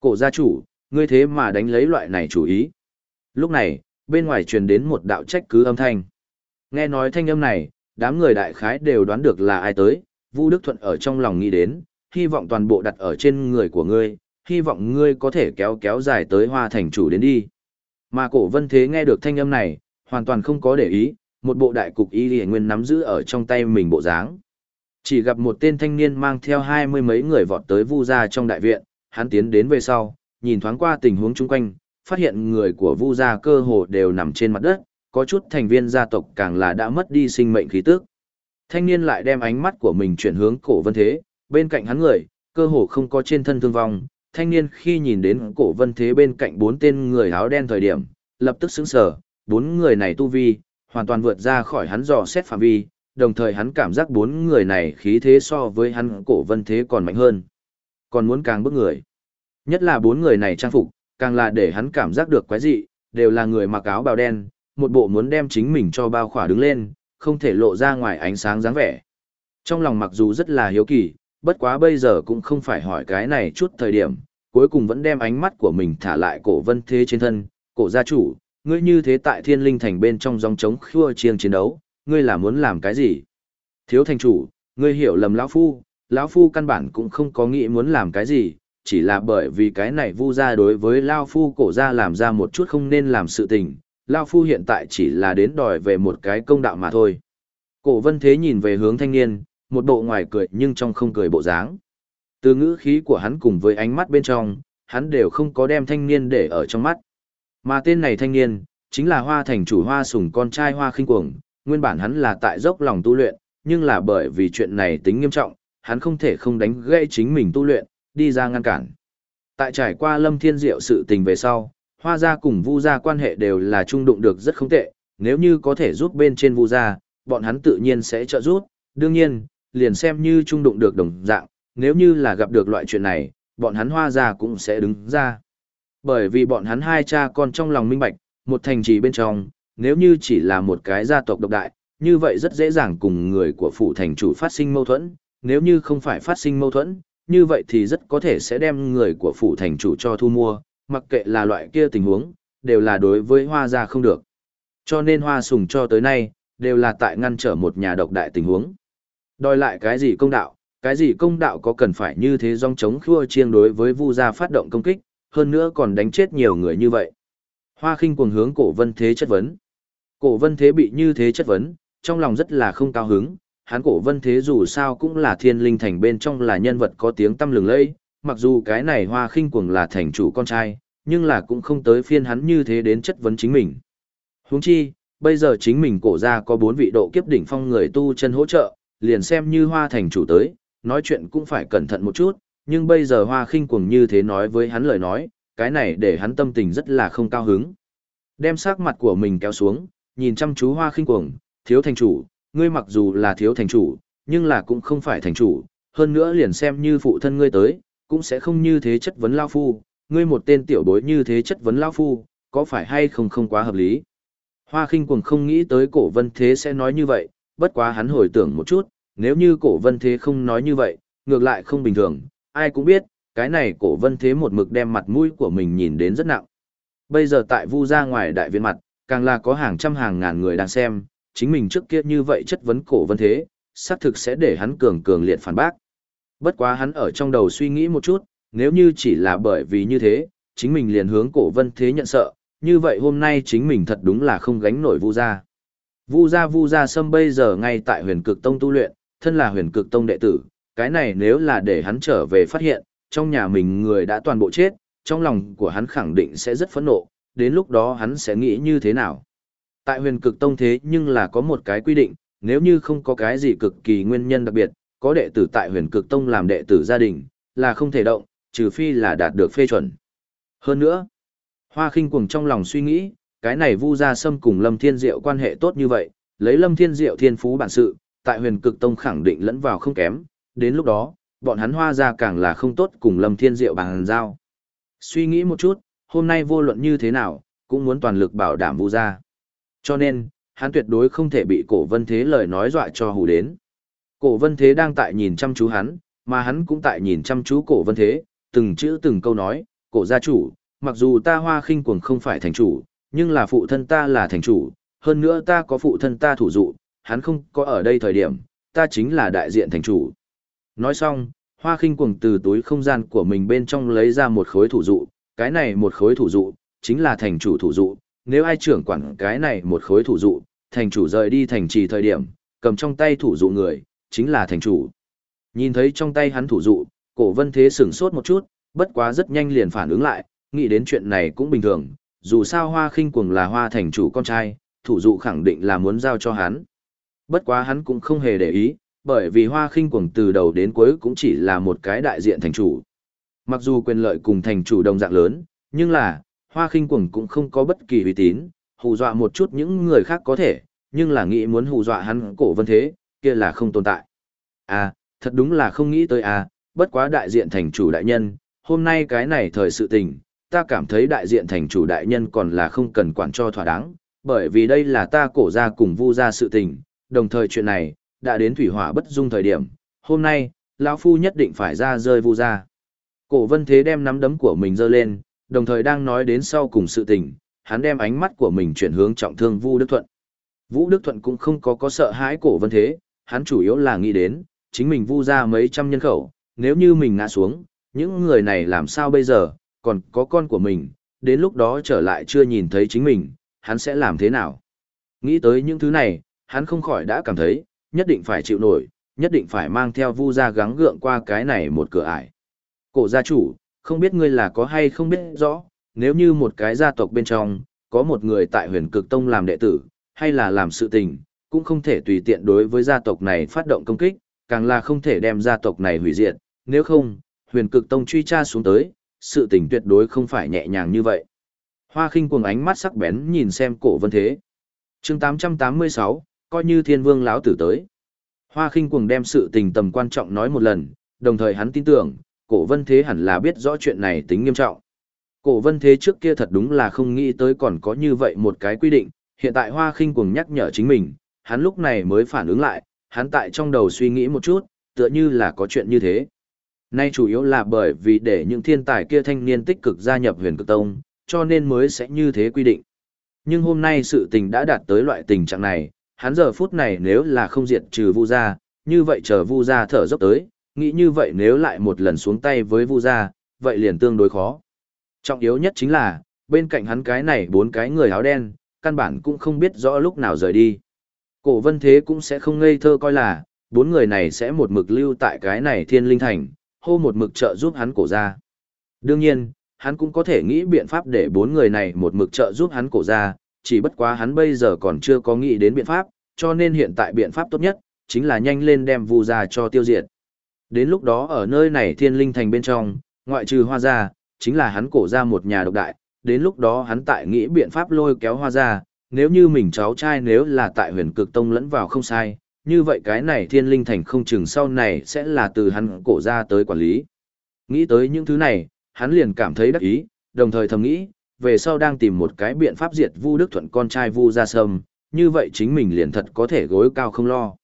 Cổ gia chủ, ngươi thế mà đánh lấy loại này chủ ý. Lúc này, bên ngoài truyền đến một đạo trách cứ âm thanh. Nghe nói thanh âm này, đám người đại khái đều đoán được là ai tới, Vu Đức Thuận ở trong lòng nghĩ đến, hy vọng toàn bộ đặt ở trên người của ngươi, hy vọng ngươi có thể kéo kéo dài tới hoa thành chủ đến đi. Mà cổ vân thế nghe được thanh âm này, hoàn toàn không có để ý, một bộ đại cục y lìa nguyên nắm giữ ở trong tay mình bộ dáng. Chỉ gặp một tên thanh niên mang theo hai mươi mấy người vọt tới vu gia trong đại viện, hắn tiến đến về sau, nhìn thoáng qua tình huống chung quanh, phát hiện người của vu gia cơ hồ đều nằm trên mặt đất, có chút thành viên gia tộc càng là đã mất đi sinh mệnh khí tức. Thanh niên lại đem ánh mắt của mình chuyển hướng cổ vân thế, bên cạnh hắn người, cơ hồ không có trên thân thương vong. Thanh niên khi nhìn đến cổ vân thế bên cạnh bốn tên người áo đen thời điểm, lập tức sững sờ, bốn người này tu vi, hoàn toàn vượt ra khỏi hắn dò xét phạm vi, đồng thời hắn cảm giác bốn người này khí thế so với hắn cổ vân thế còn mạnh hơn. Còn muốn càng bức người. Nhất là bốn người này trang phục, càng là để hắn cảm giác được quái dị, đều là người mặc áo bào đen, một bộ muốn đem chính mình cho bao khỏa đứng lên, không thể lộ ra ngoài ánh sáng dáng vẻ. Trong lòng mặc dù rất là hiếu kỳ, bất quá bây giờ cũng không phải hỏi cái này chút thời điểm, cuối cùng vẫn đem ánh mắt của mình thả lại cổ vân thế trên thân, cổ gia chủ, ngươi như thế tại thiên linh thành bên trong dòng chống khua chiêng chiến đấu, ngươi là muốn làm cái gì? Thiếu thành chủ, ngươi hiểu lầm lão phu, lão phu căn bản cũng không có nghĩ muốn làm cái gì, chỉ là bởi vì cái này vu gia đối với lão phu cổ gia làm ra một chút không nên làm sự tình, lão phu hiện tại chỉ là đến đòi về một cái công đạo mà thôi. Cổ vân thế nhìn về hướng thanh niên, một bộ ngoài cười nhưng trong không cười bộ dáng. Từ ngữ khí của hắn cùng với ánh mắt bên trong, hắn đều không có đem thanh niên để ở trong mắt. Mà tên này thanh niên, chính là hoa thành chủ hoa sùng con trai hoa khinh cuồng, nguyên bản hắn là tại dốc lòng tu luyện, nhưng là bởi vì chuyện này tính nghiêm trọng, hắn không thể không đánh gãy chính mình tu luyện, đi ra ngăn cản. Tại trải qua lâm thiên diệu sự tình về sau, hoa gia cùng vu gia quan hệ đều là trung đụng được rất không tệ, nếu như có thể giúp bên trên vu gia, bọn hắn tự nhiên sẽ trợ giúp, đương nhiên, liền xem như trung đụng được đồng dạng, nếu như là gặp được loại chuyện này, bọn hắn hoa gia cũng sẽ đứng ra. Bởi vì bọn hắn hai cha con trong lòng minh bạch, một thành trì bên trong, nếu như chỉ là một cái gia tộc độc đại, như vậy rất dễ dàng cùng người của phủ thành chủ phát sinh mâu thuẫn, nếu như không phải phát sinh mâu thuẫn, như vậy thì rất có thể sẽ đem người của phủ thành chủ cho thu mua, mặc kệ là loại kia tình huống, đều là đối với hoa gia không được. Cho nên hoa sùng cho tới nay, đều là tại ngăn trở một nhà độc đại tình huống. Đòi lại cái gì công đạo, cái gì công đạo có cần phải như thế dòng chống khua chiêng đối với vu gia phát động công kích, hơn nữa còn đánh chết nhiều người như vậy. Hoa khinh cuồng hướng cổ vân thế chất vấn. Cổ vân thế bị như thế chất vấn, trong lòng rất là không cao hứng, hắn cổ vân thế dù sao cũng là thiên linh thành bên trong là nhân vật có tiếng tăm lừng lẫy, mặc dù cái này hoa khinh cuồng là thành chủ con trai, nhưng là cũng không tới phiên hắn như thế đến chất vấn chính mình. Huống chi, bây giờ chính mình cổ ra có bốn vị độ kiếp đỉnh phong người tu chân hỗ trợ, liền xem như hoa thành chủ tới, nói chuyện cũng phải cẩn thận một chút, nhưng bây giờ hoa khinh cuồng như thế nói với hắn lời nói, cái này để hắn tâm tình rất là không cao hứng. Đem sắc mặt của mình kéo xuống, nhìn chăm chú hoa khinh cuồng, thiếu thành chủ, ngươi mặc dù là thiếu thành chủ, nhưng là cũng không phải thành chủ, hơn nữa liền xem như phụ thân ngươi tới, cũng sẽ không như thế chất vấn lao phu, ngươi một tên tiểu bối như thế chất vấn lao phu, có phải hay không không quá hợp lý. Hoa khinh cuồng không nghĩ tới cổ vân thế sẽ nói như vậy, bất quá hắn hồi tưởng một chút, nếu như cổ vân thế không nói như vậy, ngược lại không bình thường, ai cũng biết, cái này cổ vân thế một mực đem mặt mũi của mình nhìn đến rất nặng. Bây giờ tại vu ra ngoài đại viện mặt, càng là có hàng trăm hàng ngàn người đang xem, chính mình trước kia như vậy chất vấn cổ vân thế, xác thực sẽ để hắn cường cường liệt phản bác. Bất quá hắn ở trong đầu suy nghĩ một chút, nếu như chỉ là bởi vì như thế, chính mình liền hướng cổ vân thế nhận sợ, như vậy hôm nay chính mình thật đúng là không gánh nổi vu gia. Vu gia vu gia sâm bây giờ ngay tại huyền cực tông tu luyện, thân là huyền cực tông đệ tử, cái này nếu là để hắn trở về phát hiện, trong nhà mình người đã toàn bộ chết, trong lòng của hắn khẳng định sẽ rất phẫn nộ, đến lúc đó hắn sẽ nghĩ như thế nào. Tại huyền cực tông thế nhưng là có một cái quy định, nếu như không có cái gì cực kỳ nguyên nhân đặc biệt, có đệ tử tại huyền cực tông làm đệ tử gia đình, là không thể động, trừ phi là đạt được phê chuẩn. Hơn nữa, Hoa khinh cuồng trong lòng suy nghĩ, cái này Vu Gia Sâm cùng Lâm Thiên Diệu quan hệ tốt như vậy, lấy Lâm Thiên Diệu thiên phú bản sự, tại huyền cực tông khẳng định lẫn vào không kém, đến lúc đó, bọn hắn hoa ra càng là không tốt cùng Lâm Thiên Diệu bằng giao. Suy nghĩ một chút, hôm nay vô luận như thế nào, cũng muốn toàn lực bảo đảm Vu Gia. Cho nên, hắn tuyệt đối không thể bị cổ vân thế lời nói dọa cho hù đến. Cổ vân thế đang tại nhìn chăm chú hắn, mà hắn cũng tại nhìn chăm chú cổ vân thế, từng chữ từng câu nói, cổ gia chủ, mặc dù ta hoa khinh cuồng không phải thành chủ, nhưng là phụ thân ta là thành chủ, hơn nữa ta có phụ thân ta thủ dụ, hắn không có ở đây thời điểm, ta chính là đại diện thành chủ. Nói xong, hoa khinh cuồng từ túi không gian của mình bên trong lấy ra một khối thủ dụ, cái này một khối thủ dụ, chính là thành chủ thủ dụ, nếu ai trưởng quản cái này một khối thủ dụ, thành chủ rời đi thành trì thời điểm, cầm trong tay thủ dụ người, chính là thành chủ. Nhìn thấy trong tay hắn thủ dụ, cổ vân thế sửng sốt một chút, bất quá rất nhanh liền phản ứng lại, nghĩ đến chuyện này cũng bình thường, dù sao hoa khinh cuồng là hoa thành chủ con trai, thủ dụ khẳng định là muốn giao cho hắn. Bất quá hắn cũng không hề để ý, bởi vì hoa khinh cuồng từ đầu đến cuối cũng chỉ là một cái đại diện thành chủ. Mặc dù quyền lợi cùng thành chủ đồng dạng lớn, nhưng là, hoa khinh quẩn cũng không có bất kỳ uy tín, hù dọa một chút những người khác có thể, nhưng là nghĩ muốn hù dọa hắn cổ vân thế, kia là không tồn tại. À, thật đúng là không nghĩ tới à, bất quá đại diện thành chủ đại nhân, hôm nay cái này thời sự tình, ta cảm thấy đại diện thành chủ đại nhân còn là không cần quản cho thỏa đáng, bởi vì đây là ta cổ ra cùng vu ra sự tình, đồng thời chuyện này, đã đến thủy hỏa bất dung thời điểm, hôm nay, lão Phu nhất định phải ra rơi vu ra. Cổ vân thế đem nắm đấm của mình giơ lên, đồng thời đang nói đến sau cùng sự tình, hắn đem ánh mắt của mình chuyển hướng trọng thương Vu Đức Thuận. Vũ Đức Thuận cũng không có có sợ hãi cổ vân thế, hắn chủ yếu là nghĩ đến, chính mình vu ra mấy trăm nhân khẩu, nếu như mình ngã xuống, những người này làm sao bây giờ, còn có con của mình, đến lúc đó trở lại chưa nhìn thấy chính mình, hắn sẽ làm thế nào? Nghĩ tới những thứ này, hắn không khỏi đã cảm thấy, nhất định phải chịu nổi, nhất định phải mang theo vu gia gắng gượng qua cái này một cửa ải. Cổ gia chủ, không biết ngươi là có hay không biết rõ, nếu như một cái gia tộc bên trong, có một người tại huyền cực tông làm đệ tử, hay là làm sự tình, cũng không thể tùy tiện đối với gia tộc này phát động công kích, càng là không thể đem gia tộc này hủy diệt, nếu không, huyền cực tông truy tra xuống tới, sự tình tuyệt đối không phải nhẹ nhàng như vậy. Hoa khinh cuồng ánh mắt sắc bén nhìn xem cổ vân thế. chương 886, coi như thiên vương lão tử tới. Hoa khinh cuồng đem sự tình tầm quan trọng nói một lần, đồng thời hắn tin tưởng, cổ vân thế hẳn là biết rõ chuyện này tính nghiêm trọng. Cổ vân thế trước kia thật đúng là không nghĩ tới còn có như vậy một cái quy định, hiện tại hoa khinh cuồng nhắc nhở chính mình, hắn lúc này mới phản ứng lại, hắn tại trong đầu suy nghĩ một chút, tựa như là có chuyện như thế. Nay chủ yếu là bởi vì để những thiên tài kia thanh niên tích cực gia nhập huyền cực tông, cho nên mới sẽ như thế quy định. Nhưng hôm nay sự tình đã đạt tới loại tình trạng này, hắn giờ phút này nếu là không diệt trừ vu gia, như vậy chờ vu gia thở dốc tới, nghĩ như vậy nếu lại một lần xuống tay với vu gia, vậy liền tương đối khó. Trọng yếu nhất chính là, bên cạnh hắn cái này bốn cái người áo đen, căn bản cũng không biết rõ lúc nào rời đi. Cổ vân thế cũng sẽ không ngây thơ coi là, bốn người này sẽ một mực lưu tại cái này thiên linh thành, hô một mực trợ giúp hắn cổ ra. Đương nhiên, hắn cũng có thể nghĩ biện pháp để bốn người này một mực trợ giúp hắn cổ ra, chỉ bất quá hắn bây giờ còn chưa có nghĩ đến biện pháp, cho nên hiện tại biện pháp tốt nhất, chính là nhanh lên đem vu ra cho tiêu diệt. Đến lúc đó ở nơi này thiên linh thành bên trong, ngoại trừ hoa gia chính là hắn cổ ra một nhà độc đại, đến lúc đó hắn tại nghĩ biện pháp lôi kéo hoa gia nếu như mình cháu trai nếu là tại huyền cực tông lẫn vào không sai, như vậy cái này thiên linh thành không chừng sau này sẽ là từ hắn cổ ra tới quản lý. Nghĩ tới những thứ này, hắn liền cảm thấy đắc ý, đồng thời thầm nghĩ, về sau đang tìm một cái biện pháp diệt Vu Đức Thuận con trai Vu Gia Sâm, như vậy chính mình liền thật có thể gối cao không lo.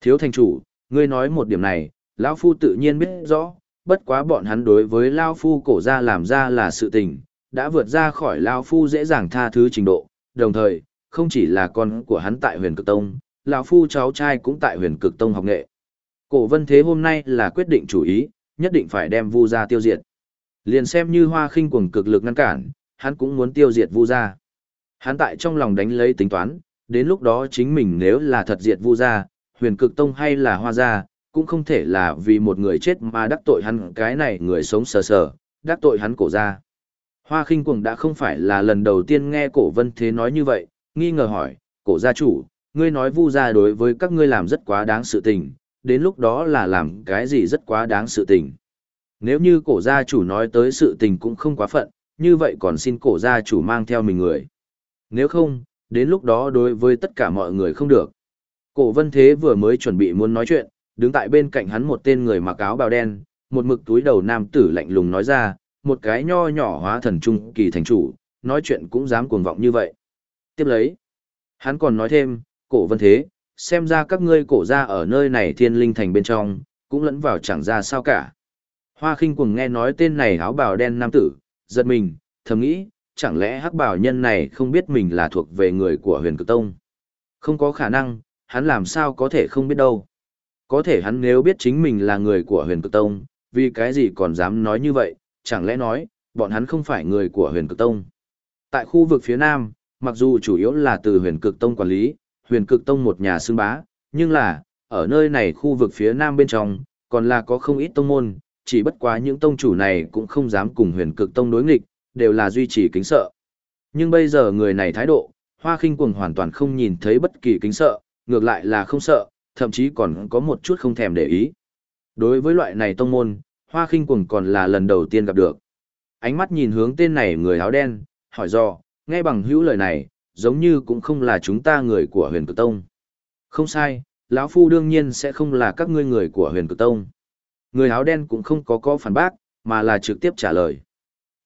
Thiếu thành chủ, ngươi nói một điểm này, lão phu tự nhiên biết rõ, bất quá bọn hắn đối với lão phu cổ ra làm ra là sự tình, đã vượt ra khỏi lão phu dễ dàng tha thứ trình độ, đồng thời, không chỉ là con của hắn tại Huyền Cực Tông, lão phu cháu trai cũng tại Huyền Cực Tông học nghệ. Cổ Vân Thế hôm nay là quyết định chủ ý, nhất định phải đem Vu gia tiêu diệt. Liền xem như Hoa Khinh cuồng cực lực ngăn cản, hắn cũng muốn tiêu diệt Vu gia. Hắn tại trong lòng đánh lấy tính toán, đến lúc đó chính mình nếu là thật diệt Vu gia, Huyền Cực Tông hay là Hoa gia, cũng không thể là vì một người chết mà đắc tội hắn cái này người sống sờ sờ, đắc tội hắn cổ gia. Hoa khinh cuồng đã không phải là lần đầu tiên nghe cổ vân thế nói như vậy, nghi ngờ hỏi, cổ gia chủ, ngươi nói vu gia đối với các ngươi làm rất quá đáng sự tình, đến lúc đó là làm cái gì rất quá đáng sự tình. Nếu như cổ gia chủ nói tới sự tình cũng không quá phận, như vậy còn xin cổ gia chủ mang theo mình người. Nếu không, đến lúc đó đối với tất cả mọi người không được. Cổ vân thế vừa mới chuẩn bị muốn nói chuyện, đứng tại bên cạnh hắn một tên người mặc áo bào đen, một mực túi đầu nam tử lạnh lùng nói ra, một cái nho nhỏ hóa thần trung kỳ thành chủ, nói chuyện cũng dám cuồng vọng như vậy. Tiếp lấy, hắn còn nói thêm, cổ vân thế, xem ra các ngươi cổ ra ở nơi này thiên linh thành bên trong, cũng lẫn vào chẳng ra sao cả. Hoa khinh cuồng nghe nói tên này áo bào đen nam tử, giật mình, thầm nghĩ, chẳng lẽ hắc bảo nhân này không biết mình là thuộc về người của huyền cực tông. Không có khả năng, hắn làm sao có thể không biết đâu. Có thể hắn nếu biết chính mình là người của huyền cực tông, vì cái gì còn dám nói như vậy, chẳng lẽ nói, bọn hắn không phải người của huyền cực tông. Tại khu vực phía nam, mặc dù chủ yếu là từ huyền cực tông quản lý, huyền cực tông một nhà xưng bá, nhưng là, ở nơi này khu vực phía nam bên trong, còn là có không ít tông môn, chỉ bất quá những tông chủ này cũng không dám cùng huyền cực tông đối nghịch, đều là duy trì kính sợ. Nhưng bây giờ người này thái độ, hoa khinh cuồng hoàn toàn không nhìn thấy bất kỳ kính sợ, ngược lại là không sợ, thậm chí còn có một chút không thèm để ý. Đối với loại này tông môn, hoa khinh cuồng còn là lần đầu tiên gặp được. Ánh mắt nhìn hướng tên này người áo đen, hỏi do, nghe bằng hữu lời này, giống như cũng không là chúng ta người của huyền cực tông. Không sai, lão phu đương nhiên sẽ không là các ngươi người của huyền cực tông. Người áo đen cũng không có có phản bác, mà là trực tiếp trả lời.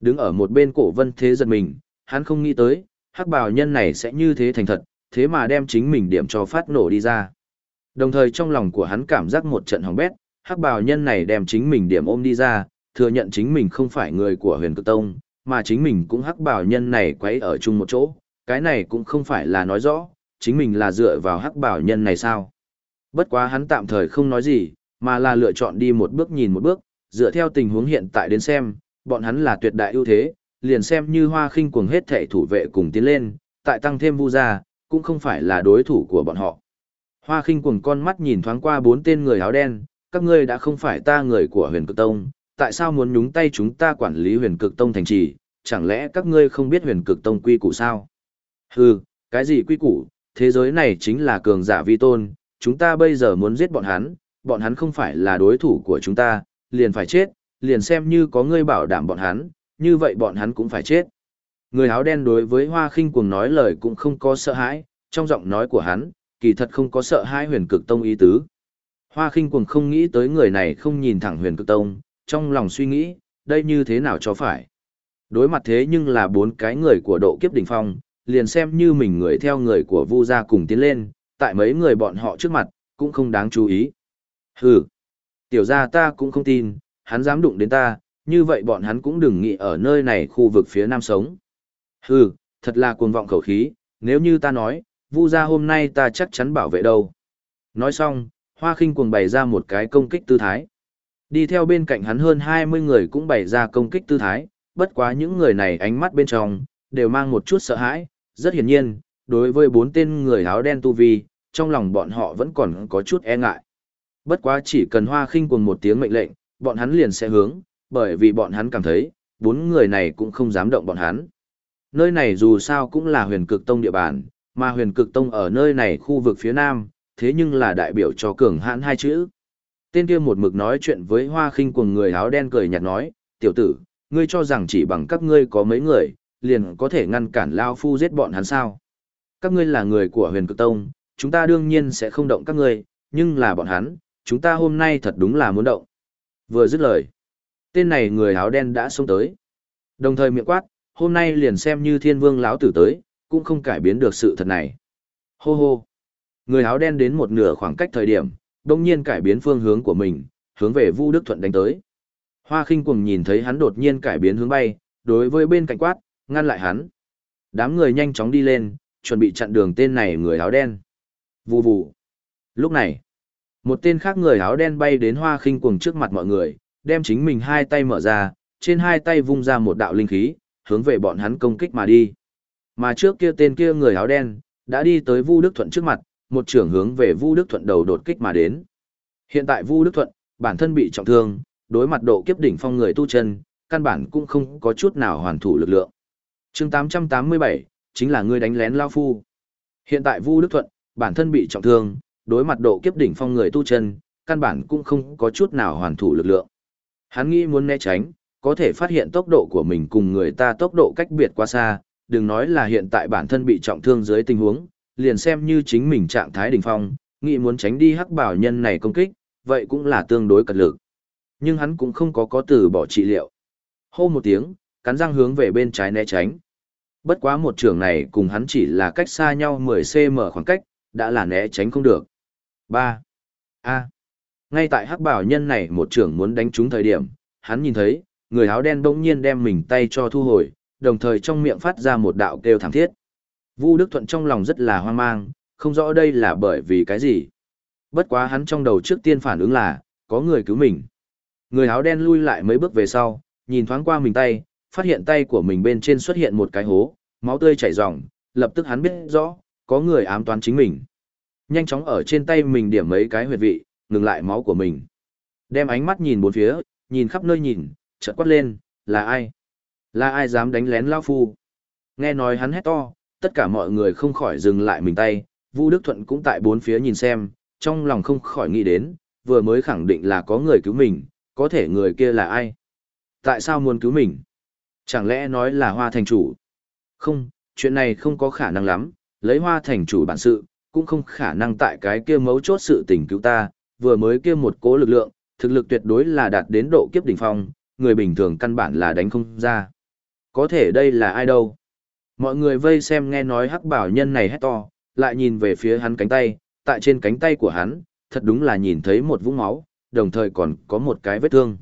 Đứng ở một bên cổ vân thế giật mình, hắn không nghĩ tới, hắc bào nhân này sẽ như thế thành thật, thế mà đem chính mình điểm cho phát nổ đi ra. Đồng thời trong lòng của hắn cảm giác một trận hỏng bét, hắc bào nhân này đem chính mình điểm ôm đi ra, thừa nhận chính mình không phải người của huyền cực tông, mà chính mình cũng hắc bào nhân này quấy ở chung một chỗ, cái này cũng không phải là nói rõ, chính mình là dựa vào hắc bào nhân này sao. Bất quá hắn tạm thời không nói gì, mà là lựa chọn đi một bước nhìn một bước, dựa theo tình huống hiện tại đến xem, bọn hắn là tuyệt đại ưu thế, liền xem như hoa khinh cuồng hết thể thủ vệ cùng tiến lên, tại tăng thêm vu gia, cũng không phải là đối thủ của bọn họ. Hoa khinh cuồng con mắt nhìn thoáng qua bốn tên người áo đen, các ngươi đã không phải ta người của huyền cực tông, tại sao muốn nhúng tay chúng ta quản lý huyền cực tông thành trì, chẳng lẽ các ngươi không biết huyền cực tông quy củ sao? Hừ, cái gì quy củ, thế giới này chính là cường giả vi tôn, chúng ta bây giờ muốn giết bọn hắn, bọn hắn không phải là đối thủ của chúng ta, liền phải chết, liền xem như có ngươi bảo đảm bọn hắn, như vậy bọn hắn cũng phải chết. Người áo đen đối với Hoa Khinh cuồng nói lời cũng không có sợ hãi, trong giọng nói của hắn, kỳ thật không có sợ hai huyền cực tông ý tứ. Hoa Khinh cuồng không nghĩ tới người này không nhìn thẳng huyền cực tông, trong lòng suy nghĩ, đây như thế nào cho phải. Đối mặt thế nhưng là bốn cái người của độ kiếp đỉnh phong, liền xem như mình người theo người của Vu gia cùng tiến lên, tại mấy người bọn họ trước mặt, cũng không đáng chú ý. Hừ, tiểu gia ta cũng không tin, hắn dám đụng đến ta, như vậy bọn hắn cũng đừng nghĩ ở nơi này khu vực phía nam sống. Hừ, thật là cuồng vọng khẩu khí, nếu như ta nói, Vu gia hôm nay ta chắc chắn bảo vệ đâu. Nói xong, Hoa Khinh cuồng bày ra một cái công kích tư thái. Đi theo bên cạnh hắn hơn 20 người cũng bày ra công kích tư thái, bất quá những người này ánh mắt bên trong, đều mang một chút sợ hãi, rất hiển nhiên, đối với bốn tên người áo đen tu vi, trong lòng bọn họ vẫn còn có chút e ngại. Bất quá chỉ cần hoa khinh cuồng một tiếng mệnh lệnh, bọn hắn liền sẽ hướng, bởi vì bọn hắn cảm thấy, bốn người này cũng không dám động bọn hắn. Nơi này dù sao cũng là huyền cực tông địa bàn, mà huyền cực tông ở nơi này khu vực phía nam, thế nhưng là đại biểu cho cường hãn hai chữ. Tên kia một mực nói chuyện với hoa khinh cuồng người áo đen cười nhạt nói, tiểu tử, ngươi cho rằng chỉ bằng các ngươi có mấy người, liền có thể ngăn cản Lao Phu giết bọn hắn sao. Các ngươi là người của huyền cực tông, chúng ta đương nhiên sẽ không động các ngươi, nhưng là bọn hắn, chúng ta hôm nay thật đúng là muốn động. Vừa dứt lời, tên này người áo đen đã xông tới. Đồng thời miệng quát, hôm nay liền xem như thiên vương lão tử tới, cũng không cải biến được sự thật này. Hô hô. Người áo đen đến một nửa khoảng cách thời điểm, đông nhiên cải biến phương hướng của mình, hướng về Vu Đức Thuận đánh tới. Hoa khinh cuồng nhìn thấy hắn đột nhiên cải biến hướng bay, đối với bên cạnh quát, ngăn lại hắn. Đám người nhanh chóng đi lên, chuẩn bị chặn đường tên này người áo đen. Vù vù. Lúc này, một tên khác người áo đen bay đến hoa khinh cuồng trước mặt mọi người, đem chính mình hai tay mở ra, trên hai tay vung ra một đạo linh khí, hướng về bọn hắn công kích mà đi. Mà trước kia tên kia người áo đen, đã đi tới Vu Đức Thuận trước mặt, một trưởng hướng về Vu Đức Thuận đầu đột kích mà đến. Hiện tại Vu Đức Thuận, bản thân bị trọng thương, đối mặt độ kiếp đỉnh phong người tu chân, căn bản cũng không có chút nào hoàn thủ lực lượng. chương 887, chính là ngươi đánh lén Lao Phu. Hiện tại Vu Đức Thuận, bản thân bị trọng thương, đối mặt độ kiếp đỉnh phong người tu chân, căn bản cũng không có chút nào hoàn thủ lực lượng. Hắn nghĩ muốn né tránh, có thể phát hiện tốc độ của mình cùng người ta tốc độ cách biệt quá xa, đừng nói là hiện tại bản thân bị trọng thương dưới tình huống, liền xem như chính mình trạng thái đỉnh phong, nghĩ muốn tránh đi hắc bảo nhân này công kích, vậy cũng là tương đối cật lực. Nhưng hắn cũng không có có từ bỏ trị liệu. Hô một tiếng, cắn răng hướng về bên trái né tránh. Bất quá một trường này cùng hắn chỉ là cách xa nhau 10cm khoảng cách, đã là né tránh không được. 3. A. Ngay tại hắc bảo nhân này một trưởng muốn đánh trúng thời điểm, hắn nhìn thấy, người áo đen bỗng nhiên đem mình tay cho thu hồi, đồng thời trong miệng phát ra một đạo kêu thảm thiết. Vu Đức Thuận trong lòng rất là hoang mang, không rõ đây là bởi vì cái gì. Bất quá hắn trong đầu trước tiên phản ứng là, có người cứu mình. Người áo đen lui lại mấy bước về sau, nhìn thoáng qua mình tay, phát hiện tay của mình bên trên xuất hiện một cái hố, máu tươi chảy ròng, lập tức hắn biết rõ, có người ám toán chính mình. Nhanh chóng ở trên tay mình điểm mấy cái huyệt vị, ngừng lại máu của mình. Đem ánh mắt nhìn bốn phía, nhìn khắp nơi nhìn, chợt quát lên, là ai? Là ai dám đánh lén lão phu? Nghe nói hắn hét to, tất cả mọi người không khỏi dừng lại mình tay, Vu Đức Thuận cũng tại bốn phía nhìn xem, trong lòng không khỏi nghĩ đến, vừa mới khẳng định là có người cứu mình, có thể người kia là ai? Tại sao muốn cứu mình? Chẳng lẽ nói là hoa thành chủ? Không, chuyện này không có khả năng lắm, lấy hoa thành chủ bản sự, cũng không khả năng tại cái kia mấu chốt sự tình cứu ta, vừa mới kia một cố lực lượng, thực lực tuyệt đối là đạt đến độ kiếp đỉnh phong, người bình thường căn bản là đánh không ra. Có thể đây là ai đâu? Mọi người vây xem nghe nói hắc bảo nhân này hét to, lại nhìn về phía hắn cánh tay, tại trên cánh tay của hắn, thật đúng là nhìn thấy một vũng máu, đồng thời còn có một cái vết thương.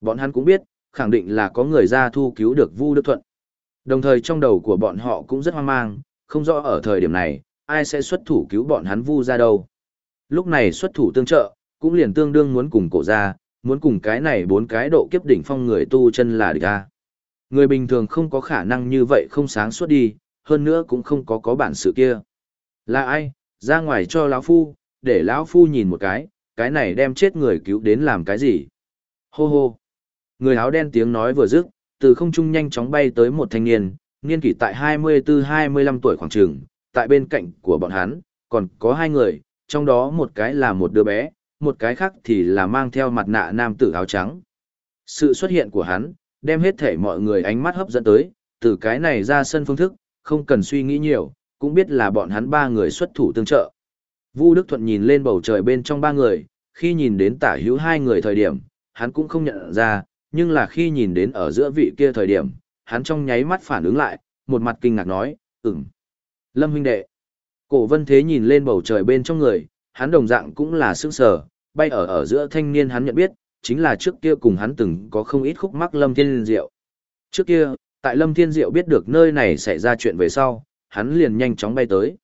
Bọn hắn cũng biết, khẳng định là có người ra thu cứu được Vu Đức Thuận. Đồng thời trong đầu của bọn họ cũng rất hoang mang, không rõ ở thời điểm này, ai sẽ xuất thủ cứu bọn hắn Vu ra đâu. Lúc này xuất thủ tương trợ, cũng liền tương đương muốn cùng cổ ra, muốn cùng cái này bốn cái độ kiếp đỉnh phong người tu chân là địch ra. Người bình thường không có khả năng như vậy không sáng suốt đi, hơn nữa cũng không có có bản sự kia. Là ai, ra ngoài cho lão phu, để lão phu nhìn một cái, cái này đem chết người cứu đến làm cái gì? Hô hô. Người áo đen tiếng nói vừa dứt, từ không trung nhanh chóng bay tới một thanh niên, niên kỷ tại 24-25 tuổi khoảng trường, tại bên cạnh của bọn hắn, còn có hai người, trong đó một cái là một đứa bé, một cái khác thì là mang theo mặt nạ nam tử áo trắng. Sự xuất hiện của hắn, đem hết thể mọi người ánh mắt hấp dẫn tới, từ cái này ra sân phương thức, không cần suy nghĩ nhiều, cũng biết là bọn hắn ba người xuất thủ tương trợ. Vu Đức Thuận nhìn lên bầu trời bên trong ba người, khi nhìn đến tả hữu hai người thời điểm, hắn cũng không nhận ra, nhưng là khi nhìn đến ở giữa vị kia thời điểm, hắn trong nháy mắt phản ứng lại, một mặt kinh ngạc nói, ừm. Lâm huynh đệ. Cổ vân thế nhìn lên bầu trời bên trong người, hắn đồng dạng cũng là sững sờ, bay ở ở giữa thanh niên hắn nhận biết, chính là trước kia cùng hắn từng có không ít khúc mắc Lâm Thiên Diệu. Trước kia, tại Lâm Thiên Diệu biết được nơi này xảy ra chuyện về sau, hắn liền nhanh chóng bay tới.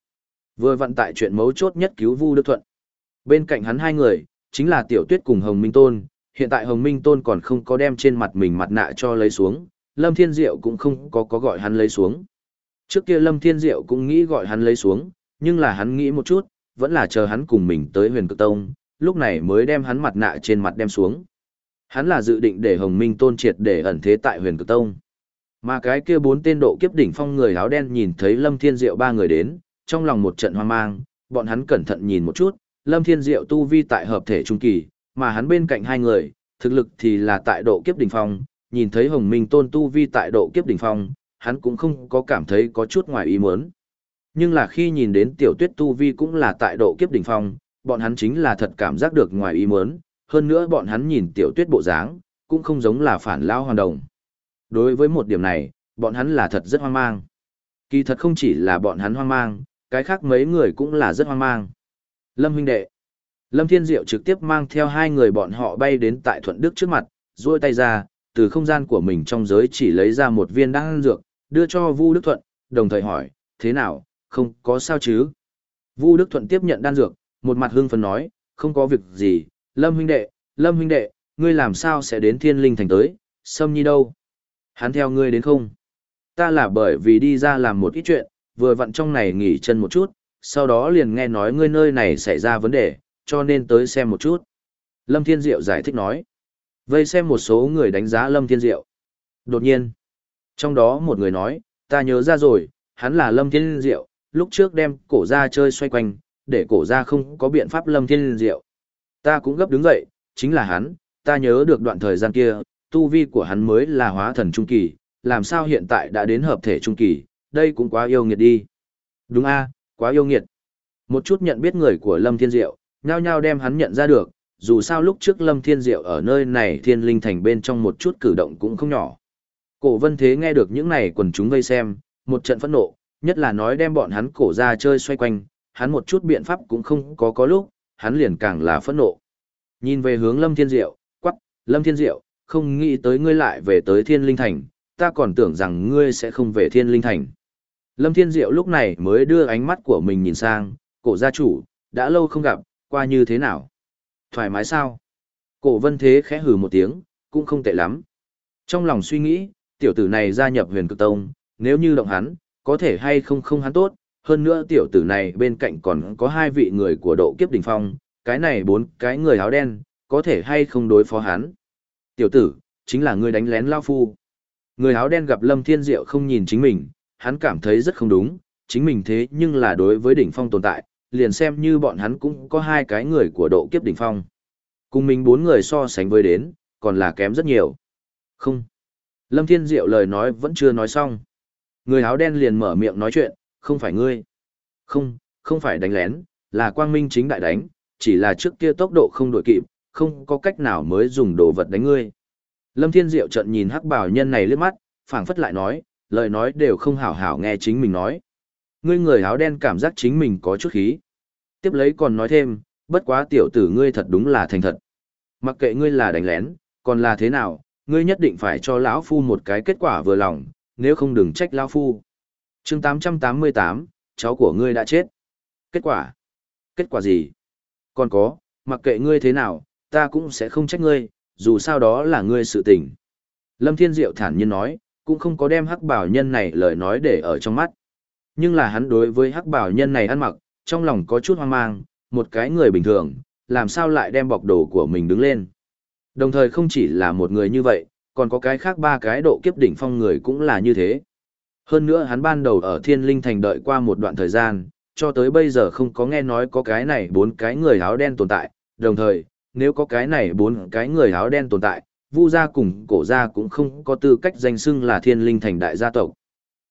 Vừa vận tại chuyện mấu chốt nhất cứu Vu Đức Thuận. Bên cạnh hắn hai người, chính là Tiểu Tuyết cùng Hồng Minh Tôn, hiện tại Hồng Minh Tôn còn không có đem trên mặt mình mặt nạ cho lấy xuống, Lâm Thiên Diệu cũng không có có gọi hắn lấy xuống. Trước kia Lâm Thiên Diệu cũng nghĩ gọi hắn lấy xuống, nhưng là hắn nghĩ một chút, vẫn là chờ hắn cùng mình tới huyền cực tông, lúc này mới đem hắn mặt nạ trên mặt đem xuống. Hắn là dự định để Hồng Minh Tôn triệt để ẩn thế tại huyền cực tông. Mà cái kia bốn tên độ kiếp đỉnh phong người áo đen nhìn thấy Lâm Thiên Diệu ba người đến, trong lòng một trận hoang mang, bọn hắn cẩn thận nhìn một chút, Lâm Thiên Diệu tu vi tại hợp thể trung kỳ, mà hắn bên cạnh hai người, thực lực thì là tại độ kiếp đỉnh phong, nhìn thấy Hồng Minh Tôn tu vi tại độ kiếp đỉnh phong, hắn cũng không có cảm thấy có chút ngoài ý muốn. Nhưng là khi nhìn đến Tiểu Tuyết tu vi cũng là tại độ kiếp đỉnh phong, bọn hắn chính là thật cảm giác được ngoài ý muốn, hơn nữa bọn hắn nhìn Tiểu Tuyết bộ dáng, cũng không giống là phản lao hoàn đồng. Đối với một điểm này, bọn hắn là thật rất hoang mang. Kỳ thật không chỉ là bọn hắn hoang mang, cái khác mấy người cũng là rất hoang mang. Lâm huynh đệ. Lâm Thiên Diệu trực tiếp mang theo hai người bọn họ bay đến tại Thuận Đức trước mặt, duỗi tay ra, từ không gian của mình trong giới chỉ lấy ra một viên đan dược, đưa cho Vu Đức Thuận, đồng thời hỏi, thế nào, không có sao chứ? Vu Đức Thuận tiếp nhận đan dược, một mặt hưng phấn nói, không có việc gì, Lâm huynh đệ, Lâm huynh đệ, ngươi làm sao sẽ đến Thiên Linh Thành tới, Sâm Nhi đâu? Hắn theo ngươi đến không? Ta là bởi vì đi ra làm một ít chuyện, vừa vặn trong này nghỉ chân một chút, sau đó liền nghe nói ngươi nơi này xảy ra vấn đề, cho nên tới xem một chút. Lâm Thiên Diệu giải thích nói. Vây xem một số người đánh giá Lâm Thiên Diệu. Đột nhiên, trong đó một người nói, ta nhớ ra rồi, hắn là Lâm Thiên Diệu, lúc trước đem cổ ra chơi xoay quanh, để cổ ra không có biện pháp Lâm Thiên Diệu. Ta cũng gấp đứng dậy, chính là hắn, ta nhớ được đoạn thời gian kia, tu vi của hắn mới là hóa thần trung kỳ, làm sao hiện tại đã đến hợp thể trung kỳ, đây cũng quá yêu nghiệt đi. Đúng a, quá yêu nghiệt. Một chút nhận biết người của Lâm Thiên Diệu, nhao nhao đem hắn nhận ra được, dù sao lúc trước Lâm Thiên Diệu ở nơi này thiên linh thành bên trong một chút cử động cũng không nhỏ. Cổ vân thế nghe được những này quần chúng vây xem, một trận phẫn nộ, nhất là nói đem bọn hắn cổ ra chơi xoay quanh, hắn một chút biện pháp cũng không có có lúc, hắn liền càng là phẫn nộ. Nhìn về hướng Lâm Thiên Diệu, quắc, Lâm Thiên Diệu, không nghĩ tới ngươi lại về tới thiên linh thành, ta còn tưởng rằng ngươi sẽ không về thiên linh thành. Lâm Thiên Diệu lúc này mới đưa ánh mắt của mình nhìn sang, cổ gia chủ, đã lâu không gặp, qua như thế nào? Thoải mái sao? Cổ vân thế khẽ hừ một tiếng, cũng không tệ lắm. Trong lòng suy nghĩ, tiểu tử này gia nhập huyền cực tông, nếu như động hắn, có thể hay không không hắn tốt, hơn nữa tiểu tử này bên cạnh còn có hai vị người của độ kiếp đỉnh phong, cái này bốn cái người áo đen, có thể hay không đối phó hắn. Tiểu tử, chính là người đánh lén lao phu. Người áo đen gặp Lâm Thiên Diệu không nhìn chính mình, hắn cảm thấy rất không đúng, chính mình thế nhưng là đối với đỉnh phong tồn tại, liền xem như bọn hắn cũng có hai cái người của độ kiếp đỉnh phong. Cùng mình bốn người so sánh với đến, còn là kém rất nhiều. Không. Lâm Thiên Diệu lời nói vẫn chưa nói xong. Người áo đen liền mở miệng nói chuyện, không phải ngươi. Không, không phải đánh lén, là quang minh chính đại đánh, chỉ là trước kia tốc độ không đổi kịp, không có cách nào mới dùng đồ vật đánh ngươi. Lâm Thiên Diệu trận nhìn hắc bảo nhân này lướt mắt, phảng phất lại nói, lời nói đều không hảo hảo nghe chính mình nói. Ngươi người áo đen cảm giác chính mình có chút khí. Tiếp lấy còn nói thêm, bất quá tiểu tử ngươi thật đúng là thành thật. Mặc kệ ngươi là đánh lén, còn là thế nào, ngươi nhất định phải cho lão phu một cái kết quả vừa lòng, nếu không đừng trách lão phu. Chương 888, cháu của ngươi đã chết. Kết quả? Kết quả gì? Còn có, mặc kệ ngươi thế nào, ta cũng sẽ không trách ngươi, dù sao đó là ngươi sự tình. Lâm Thiên Diệu thản nhiên nói, cũng không có đem hắc bảo nhân này lời nói để ở trong mắt. Nhưng là hắn đối với hắc bảo nhân này ăn mặc, trong lòng có chút hoang mang, một cái người bình thường, làm sao lại đem bọc đồ của mình đứng lên. Đồng thời không chỉ là một người như vậy, còn có cái khác ba cái độ kiếp đỉnh phong người cũng là như thế. Hơn nữa hắn ban đầu ở thiên linh thành đợi qua một đoạn thời gian, cho tới bây giờ không có nghe nói có cái này bốn cái người áo đen tồn tại, đồng thời, nếu có cái này bốn cái người áo đen tồn tại, Vu gia cùng cổ gia cũng không có tư cách danh xưng là thiên linh thành đại gia tộc.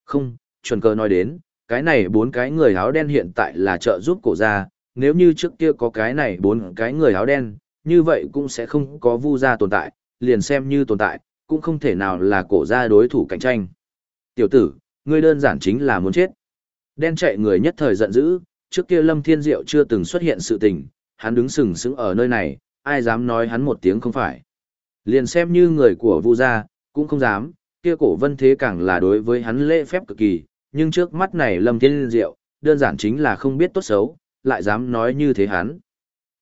Không, chuẩn cơ nói đến, cái này bốn cái người áo đen hiện tại là trợ giúp cổ gia, nếu như trước kia có cái này bốn cái người áo đen, như vậy cũng sẽ không có Vu gia tồn tại, liền xem như tồn tại, cũng không thể nào là cổ gia đối thủ cạnh tranh. Tiểu tử, ngươi đơn giản chính là muốn chết. Đen chạy người nhất thời giận dữ, trước kia Lâm Thiên Diệu chưa từng xuất hiện sự tình, hắn đứng sừng sững ở nơi này, ai dám nói hắn một tiếng không phải. Liền xem như người của Vu gia, cũng không dám, kia cổ vân thế càng là đối với hắn lễ phép cực kỳ, nhưng trước mắt này Lâm Thiên Diệu, đơn giản chính là không biết tốt xấu, lại dám nói như thế hắn.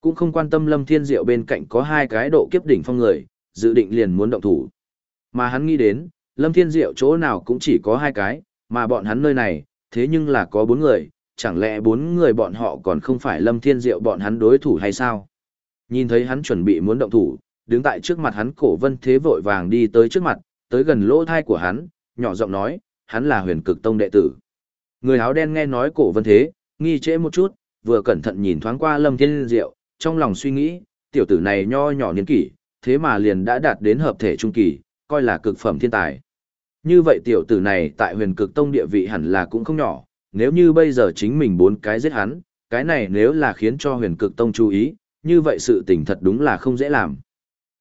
Cũng không quan tâm Lâm Thiên Diệu bên cạnh có hai cái độ kiếp đỉnh phong người, dự định liền muốn động thủ. Mà hắn nghĩ đến, Lâm Thiên Diệu chỗ nào cũng chỉ có hai cái, mà bọn hắn nơi này, thế nhưng là có bốn người, chẳng lẽ bốn người bọn họ còn không phải Lâm Thiên Diệu bọn hắn đối thủ hay sao? Nhìn thấy hắn chuẩn bị muốn động thủ, đứng tại trước mặt hắn cổ vân thế vội vàng đi tới trước mặt, tới gần lỗ thai của hắn, nhỏ giọng nói, hắn là huyền cực tông đệ tử. Người áo đen nghe nói cổ vân thế, nghi trễ một chút, vừa cẩn thận nhìn thoáng qua Lâm Thiên Diệu, trong lòng suy nghĩ, tiểu tử này nho nhỏ niên kỷ, thế mà liền đã đạt đến hợp thể trung kỳ, coi là cực phẩm thiên tài. Như vậy tiểu tử này tại huyền cực tông địa vị hẳn là cũng không nhỏ, nếu như bây giờ chính mình bốn cái giết hắn, cái này nếu là khiến cho huyền cực tông chú ý, như vậy sự tình thật đúng là không dễ làm.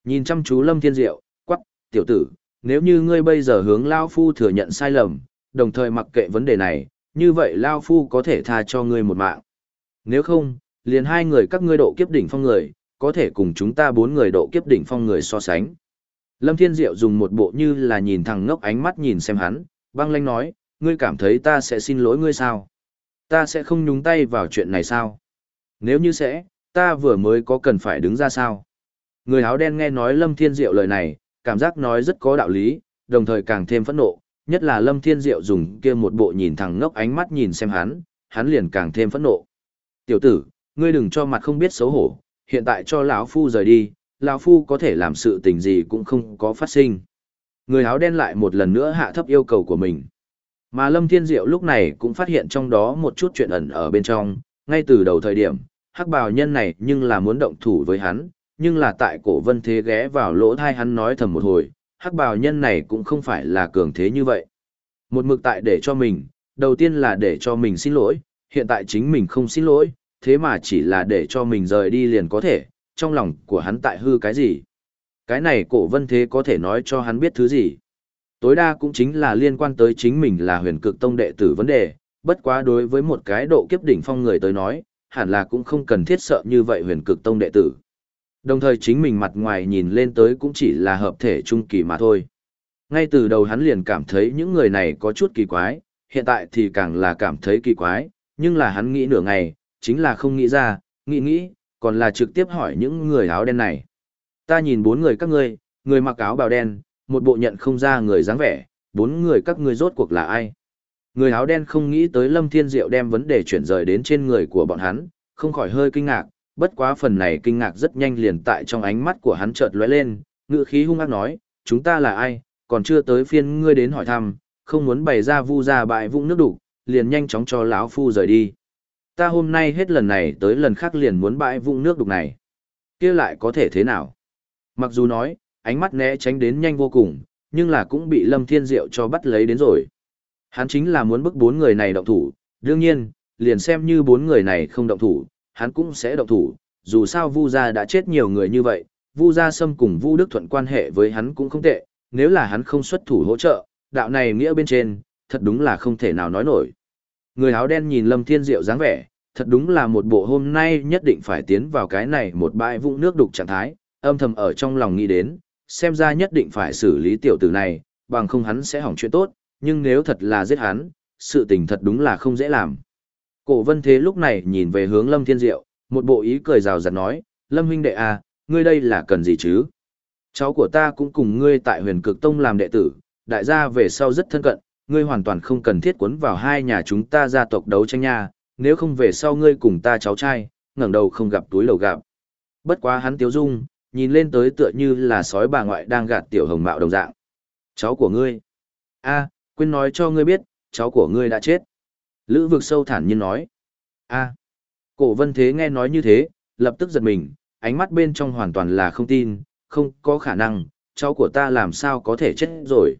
Nhìn chăm chú Lâm Thiên Diệu, quắc, tiểu tử, nếu như ngươi bây giờ hướng Lao Phu thừa nhận sai lầm, đồng thời mặc kệ vấn đề này, như vậy Lao Phu có thể tha cho ngươi một mạng. Nếu không, liền hai người các ngươi độ kiếp đỉnh phong người, có thể cùng chúng ta bốn người độ kiếp đỉnh phong người so sánh. Lâm Thiên Diệu dùng một bộ như là nhìn thằng ngốc ánh mắt nhìn xem hắn, băng lanh nói, ngươi cảm thấy ta sẽ xin lỗi ngươi sao? Ta sẽ không nhúng tay vào chuyện này sao? Nếu như sẽ, ta vừa mới có cần phải đứng ra sao? Người áo đen nghe nói Lâm Thiên Diệu lời này, cảm giác nói rất có đạo lý, đồng thời càng thêm phẫn nộ, nhất là Lâm Thiên Diệu dùng kia một bộ nhìn thằng ngốc ánh mắt nhìn xem hắn, hắn liền càng thêm phẫn nộ. Tiểu tử, ngươi đừng cho mặt không biết xấu hổ, hiện tại cho lão phu rời đi, lão phu có thể làm sự tình gì cũng không có phát sinh. Người áo đen lại một lần nữa hạ thấp yêu cầu của mình. Mà Lâm Thiên Diệu lúc này cũng phát hiện trong đó một chút chuyện ẩn ở bên trong, ngay từ đầu thời điểm, hắc bào nhân này nhưng là muốn động thủ với hắn, nhưng là tại cổ vân thế ghé vào lỗ thai hắn nói thầm một hồi, hắc bào nhân này cũng không phải là cường thế như vậy. Một mực tại để cho mình, đầu tiên là để cho mình xin lỗi, hiện tại chính mình không xin lỗi, thế mà chỉ là để cho mình rời đi liền có thể, trong lòng của hắn tại hư cái gì. Cái này cổ vân thế có thể nói cho hắn biết thứ gì. Tối đa cũng chính là liên quan tới chính mình là huyền cực tông đệ tử vấn đề, bất quá đối với một cái độ kiếp đỉnh phong người tới nói, hẳn là cũng không cần thiết sợ như vậy huyền cực tông đệ tử. Đồng thời chính mình mặt ngoài nhìn lên tới cũng chỉ là hợp thể trung kỳ mà thôi. Ngay từ đầu hắn liền cảm thấy những người này có chút kỳ quái, hiện tại thì càng là cảm thấy kỳ quái, nhưng là hắn nghĩ nửa ngày, chính là không nghĩ ra, nghĩ nghĩ, còn là trực tiếp hỏi những người áo đen này. Ta nhìn bốn người các ngươi, người mặc áo bào đen, một bộ nhận không ra người dáng vẻ, bốn người các ngươi rốt cuộc là ai? Người áo đen không nghĩ tới Lâm Thiên Diệu đem vấn đề chuyển rời đến trên người của bọn hắn, không khỏi hơi kinh ngạc, bất quá phần này kinh ngạc rất nhanh liền tại trong ánh mắt của hắn chợt lóe lên, ngữ khí hung ác nói, chúng ta là ai, còn chưa tới phiên ngươi đến hỏi thăm, không muốn bày ra vu ra bại vũng nước đủ, liền nhanh chóng cho lão phu rời đi. Ta hôm nay hết lần này tới lần khác liền muốn bãi vũng nước đục này. kia lại có thể thế nào? Mặc dù nói, ánh mắt né tránh đến nhanh vô cùng, nhưng là cũng bị Lâm Thiên Diệu cho bắt lấy đến rồi. Hắn chính là muốn bức bốn người này động thủ, đương nhiên, liền xem như bốn người này không động thủ, hắn cũng sẽ động thủ, dù sao Vu gia đã chết nhiều người như vậy, Vu gia Sâm cùng Vu Đức Thuận quan hệ với hắn cũng không tệ, nếu là hắn không xuất thủ hỗ trợ, đạo này nghĩa bên trên, thật đúng là không thể nào nói nổi. Người áo đen nhìn Lâm Thiên Diệu dáng vẻ, thật đúng là một bộ hôm nay nhất định phải tiến vào cái này một bãi vũng nước đục trạng thái, âm thầm ở trong lòng nghĩ đến, xem ra nhất định phải xử lý tiểu tử này, bằng không hắn sẽ hỏng chuyện tốt, nhưng nếu thật là giết hắn, sự tình thật đúng là không dễ làm. Cổ vân thế lúc này nhìn về hướng Lâm Thiên Diệu, một bộ ý cười rào rạt nói, Lâm huynh đệ à, ngươi đây là cần gì chứ? Cháu của ta cũng cùng ngươi tại huyền cực tông làm đệ tử, đại gia về sau rất thân cận, ngươi hoàn toàn không cần thiết cuốn vào hai nhà chúng ta gia tộc đấu tranh nha, nếu không về sau ngươi cùng ta cháu trai, ngẩng đầu không gặp túi lầu gặp. Bất quá hắn tiếu dung, nhìn lên tới tựa như là sói bà ngoại đang gạt tiểu hồng mạo đồng dạng. Cháu của ngươi. a quên nói cho ngươi biết, cháu của ngươi đã chết. Lữ vực sâu thản nhiên nói. a Cổ vân thế nghe nói như thế, lập tức giật mình, ánh mắt bên trong hoàn toàn là không tin, không có khả năng, cháu của ta làm sao có thể chết rồi.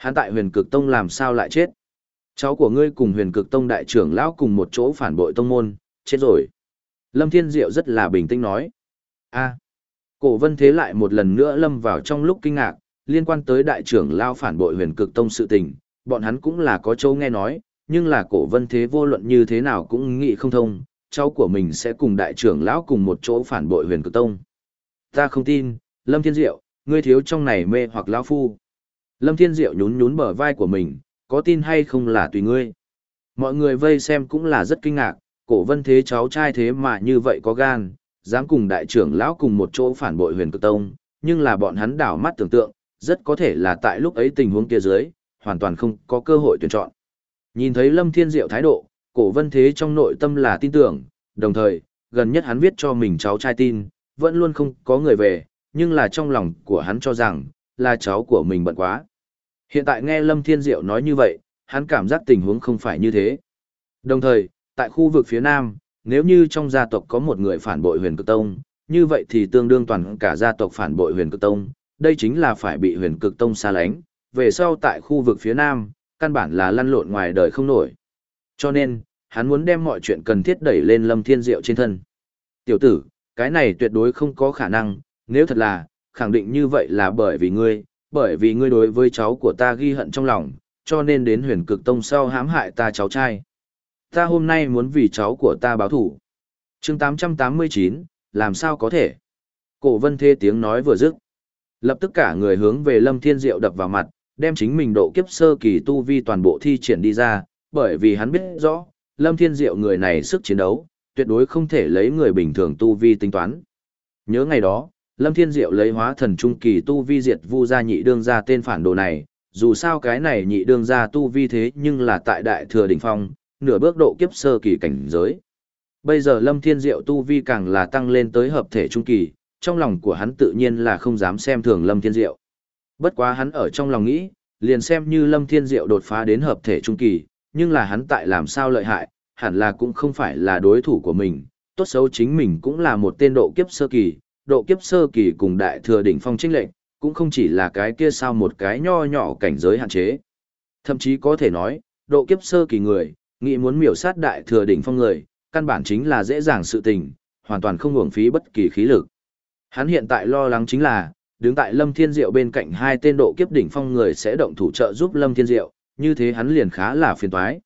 Hắn tại huyền cực tông làm sao lại chết? Cháu của ngươi cùng huyền cực tông đại trưởng lão cùng một chỗ phản bội tông môn, chết rồi. Lâm Thiên Diệu rất là bình tĩnh nói. a cổ vân thế lại một lần nữa lâm vào trong lúc kinh ngạc, liên quan tới đại trưởng lão phản bội huyền cực tông sự tình, bọn hắn cũng là có châu nghe nói, nhưng là cổ vân thế vô luận như thế nào cũng nghĩ không thông, cháu của mình sẽ cùng đại trưởng lão cùng một chỗ phản bội huyền cực tông. Ta không tin, Lâm Thiên Diệu, ngươi thiếu trong này mê hoặc lão phu. Lâm Thiên Diệu nhún nhún bờ vai của mình, có tin hay không là tùy ngươi. Mọi người vây xem cũng là rất kinh ngạc, cổ vân thế cháu trai thế mà như vậy có gan, dám cùng đại trưởng lão cùng một chỗ phản bội huyền cực tông, nhưng là bọn hắn đảo mắt tưởng tượng, rất có thể là tại lúc ấy tình huống kia dưới, hoàn toàn không có cơ hội tuyển chọn. Nhìn thấy Lâm Thiên Diệu thái độ, cổ vân thế trong nội tâm là tin tưởng, đồng thời, gần nhất hắn viết cho mình cháu trai tin, vẫn luôn không có người về, nhưng là trong lòng của hắn cho rằng, là cháu của mình bận quá. Hiện tại nghe Lâm Thiên Diệu nói như vậy, hắn cảm giác tình huống không phải như thế. Đồng thời, tại khu vực phía Nam, nếu như trong gia tộc có một người phản bội huyền cực tông, như vậy thì tương đương toàn cả gia tộc phản bội huyền cực tông, đây chính là phải bị huyền cực tông xa lánh, về sau tại khu vực phía Nam, căn bản là lăn lộn ngoài đời không nổi. Cho nên, hắn muốn đem mọi chuyện cần thiết đẩy lên Lâm Thiên Diệu trên thân. Tiểu tử, cái này tuyệt đối không có khả năng, nếu thật là, khẳng định như vậy là bởi vì ngươi, bởi vì ngươi đối với cháu của ta ghi hận trong lòng, cho nên đến huyền cực tông sau hãm hại ta cháu trai. Ta hôm nay muốn vì cháu của ta báo thủ. chương 889, làm sao có thể? Cổ vân thê tiếng nói vừa dứt. Lập tức cả người hướng về Lâm Thiên Diệu đập vào mặt, đem chính mình độ kiếp sơ kỳ tu vi toàn bộ thi triển đi ra, bởi vì hắn biết rõ, Lâm Thiên Diệu người này sức chiến đấu, tuyệt đối không thể lấy người bình thường tu vi tính toán. Nhớ ngày đó, Lâm Thiên Diệu lấy hóa thần trung kỳ tu vi diệt vu gia nhị đương gia tên phản đồ này, dù sao cái này nhị đương gia tu vi thế nhưng là tại đại thừa đỉnh phong, nửa bước độ kiếp sơ kỳ cảnh giới. Bây giờ Lâm Thiên Diệu tu vi càng là tăng lên tới hợp thể trung kỳ, trong lòng của hắn tự nhiên là không dám xem thường Lâm Thiên Diệu. Bất quá hắn ở trong lòng nghĩ, liền xem như Lâm Thiên Diệu đột phá đến hợp thể trung kỳ, nhưng là hắn tại làm sao lợi hại, hẳn là cũng không phải là đối thủ của mình, tốt xấu chính mình cũng là một tên độ kiếp sơ kỳ, độ kiếp sơ kỳ cùng đại thừa đỉnh phong trinh lệnh, cũng không chỉ là cái kia sao một cái nho nhỏ cảnh giới hạn chế. Thậm chí có thể nói, độ kiếp sơ kỳ người, nghĩ muốn miểu sát đại thừa đỉnh phong người, căn bản chính là dễ dàng sự tình, hoàn toàn không hưởng phí bất kỳ khí lực. Hắn hiện tại lo lắng chính là, đứng tại Lâm Thiên Diệu bên cạnh hai tên độ kiếp đỉnh phong người sẽ động thủ trợ giúp Lâm Thiên Diệu, như thế hắn liền khá là phiền toái.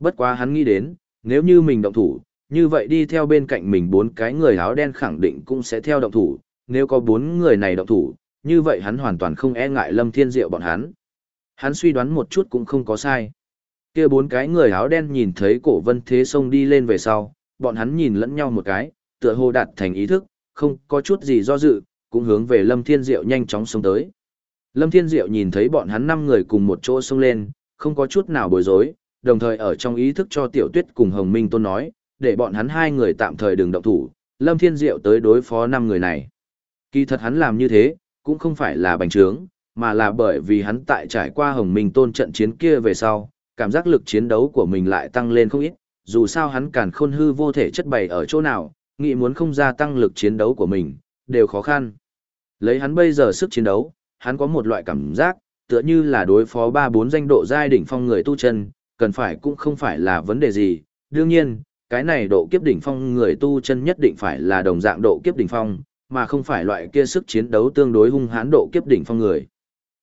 Bất quá hắn nghĩ đến, nếu như mình động thủ, như vậy đi theo bên cạnh mình bốn cái người áo đen khẳng định cũng sẽ theo động thủ, nếu có bốn người này động thủ, như vậy hắn hoàn toàn không e ngại Lâm Thiên Diệu bọn hắn. Hắn suy đoán một chút cũng không có sai. Kia bốn cái người áo đen nhìn thấy cổ vân thế sông đi lên về sau, bọn hắn nhìn lẫn nhau một cái, tựa hồ đạt thành ý thức, không có chút gì do dự, cũng hướng về Lâm Thiên Diệu nhanh chóng xông tới. Lâm Thiên Diệu nhìn thấy bọn hắn năm người cùng một chỗ xông lên, không có chút nào bối rối, đồng thời ở trong ý thức cho Tiểu Tuyết cùng Hồng Minh Tôn nói, để bọn hắn hai người tạm thời đừng động thủ, Lâm Thiên Diệu tới đối phó năm người này. Kỳ thật hắn làm như thế, cũng không phải là bành trướng, mà là bởi vì hắn tại trải qua Hồng Minh Tôn trận chiến kia về sau, cảm giác lực chiến đấu của mình lại tăng lên không ít, dù sao hắn càn khôn hư vô thể chất bày ở chỗ nào, nghĩ muốn không gia tăng lực chiến đấu của mình, đều khó khăn. Lấy hắn bây giờ sức chiến đấu, hắn có một loại cảm giác, tựa như là đối phó ba bốn danh độ giai đỉnh phong người tu chân, cần phải cũng không phải là vấn đề gì. Đương nhiên, cái này độ kiếp đỉnh phong người tu chân nhất định phải là đồng dạng độ kiếp đỉnh phong, mà không phải loại kia sức chiến đấu tương đối hung hãn độ kiếp đỉnh phong người.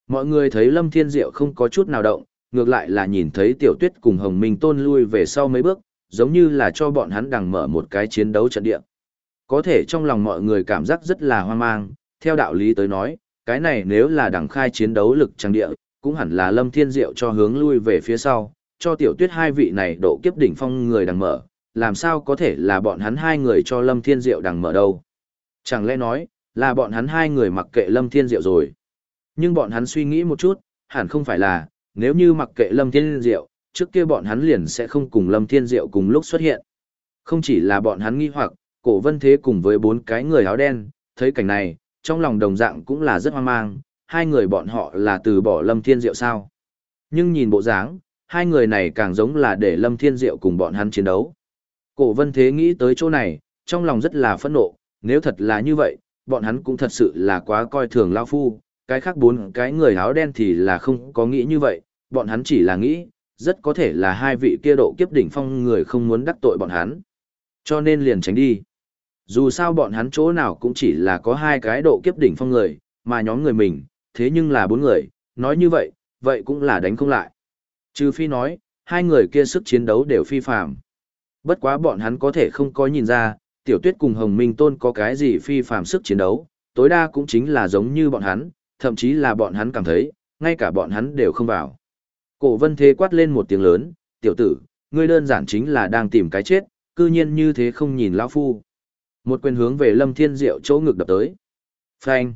Mọi người thấy Lâm Thiên Diệu không có chút nào động, ngược lại là nhìn thấy Tiểu Tuyết cùng Hồng Minh Tôn lui về sau mấy bước, giống như là cho bọn hắn đằng mở một cái chiến đấu trận địa. Có thể trong lòng mọi người cảm giác rất là hoang mang, theo đạo lý tới nói, cái này nếu là đằng khai chiến đấu lực trang địa, cũng hẳn là Lâm Thiên Diệu cho hướng lui về phía sau, cho Tiểu Tuyết hai vị này độ kiếp đỉnh phong người đằng mở, làm sao có thể là bọn hắn hai người cho Lâm Thiên Diệu đằng mở đâu. Chẳng lẽ nói, là bọn hắn hai người mặc kệ Lâm Thiên Diệu rồi. Nhưng bọn hắn suy nghĩ một chút, hẳn không phải là, nếu như mặc kệ Lâm Thiên Diệu, trước kia bọn hắn liền sẽ không cùng Lâm Thiên Diệu cùng lúc xuất hiện. Không chỉ là bọn hắn nghi hoặc, cổ vân thế cùng với bốn cái người áo đen, thấy cảnh này, trong lòng đồng dạng cũng là rất hoang mang, hai người bọn họ là từ bỏ Lâm Thiên Diệu sao. Nhưng nhìn bộ dáng, hai người này càng giống là để Lâm Thiên Diệu cùng bọn hắn chiến đấu. Cổ vân thế nghĩ tới chỗ này, trong lòng rất là phẫn nộ, nếu thật là như vậy, bọn hắn cũng thật sự là quá coi thường Lao Phu, cái khác bốn cái người áo đen thì là không có nghĩ như vậy, bọn hắn chỉ là nghĩ, rất có thể là hai vị kia độ kiếp đỉnh phong người không muốn đắc tội bọn hắn. Cho nên liền tránh đi. Dù sao bọn hắn chỗ nào cũng chỉ là có hai cái độ kiếp đỉnh phong người, mà nhóm người mình, thế nhưng là bốn người, nói như vậy, vậy cũng là đánh không lại. Trừ phi nói, hai người kia sức chiến đấu đều phi phàm. Bất quá bọn hắn có thể không có nhìn ra, tiểu tuyết cùng Hồng Minh Tôn có cái gì phi phàm sức chiến đấu, tối đa cũng chính là giống như bọn hắn, thậm chí là bọn hắn cảm thấy, ngay cả bọn hắn đều không vào. Cổ vân thế quát lên một tiếng lớn, tiểu tử, ngươi đơn giản chính là đang tìm cái chết, cư nhiên như thế không nhìn lão phu. Một quyền hướng về Lâm Thiên Diệu chỗ ngực đập tới. Phanh.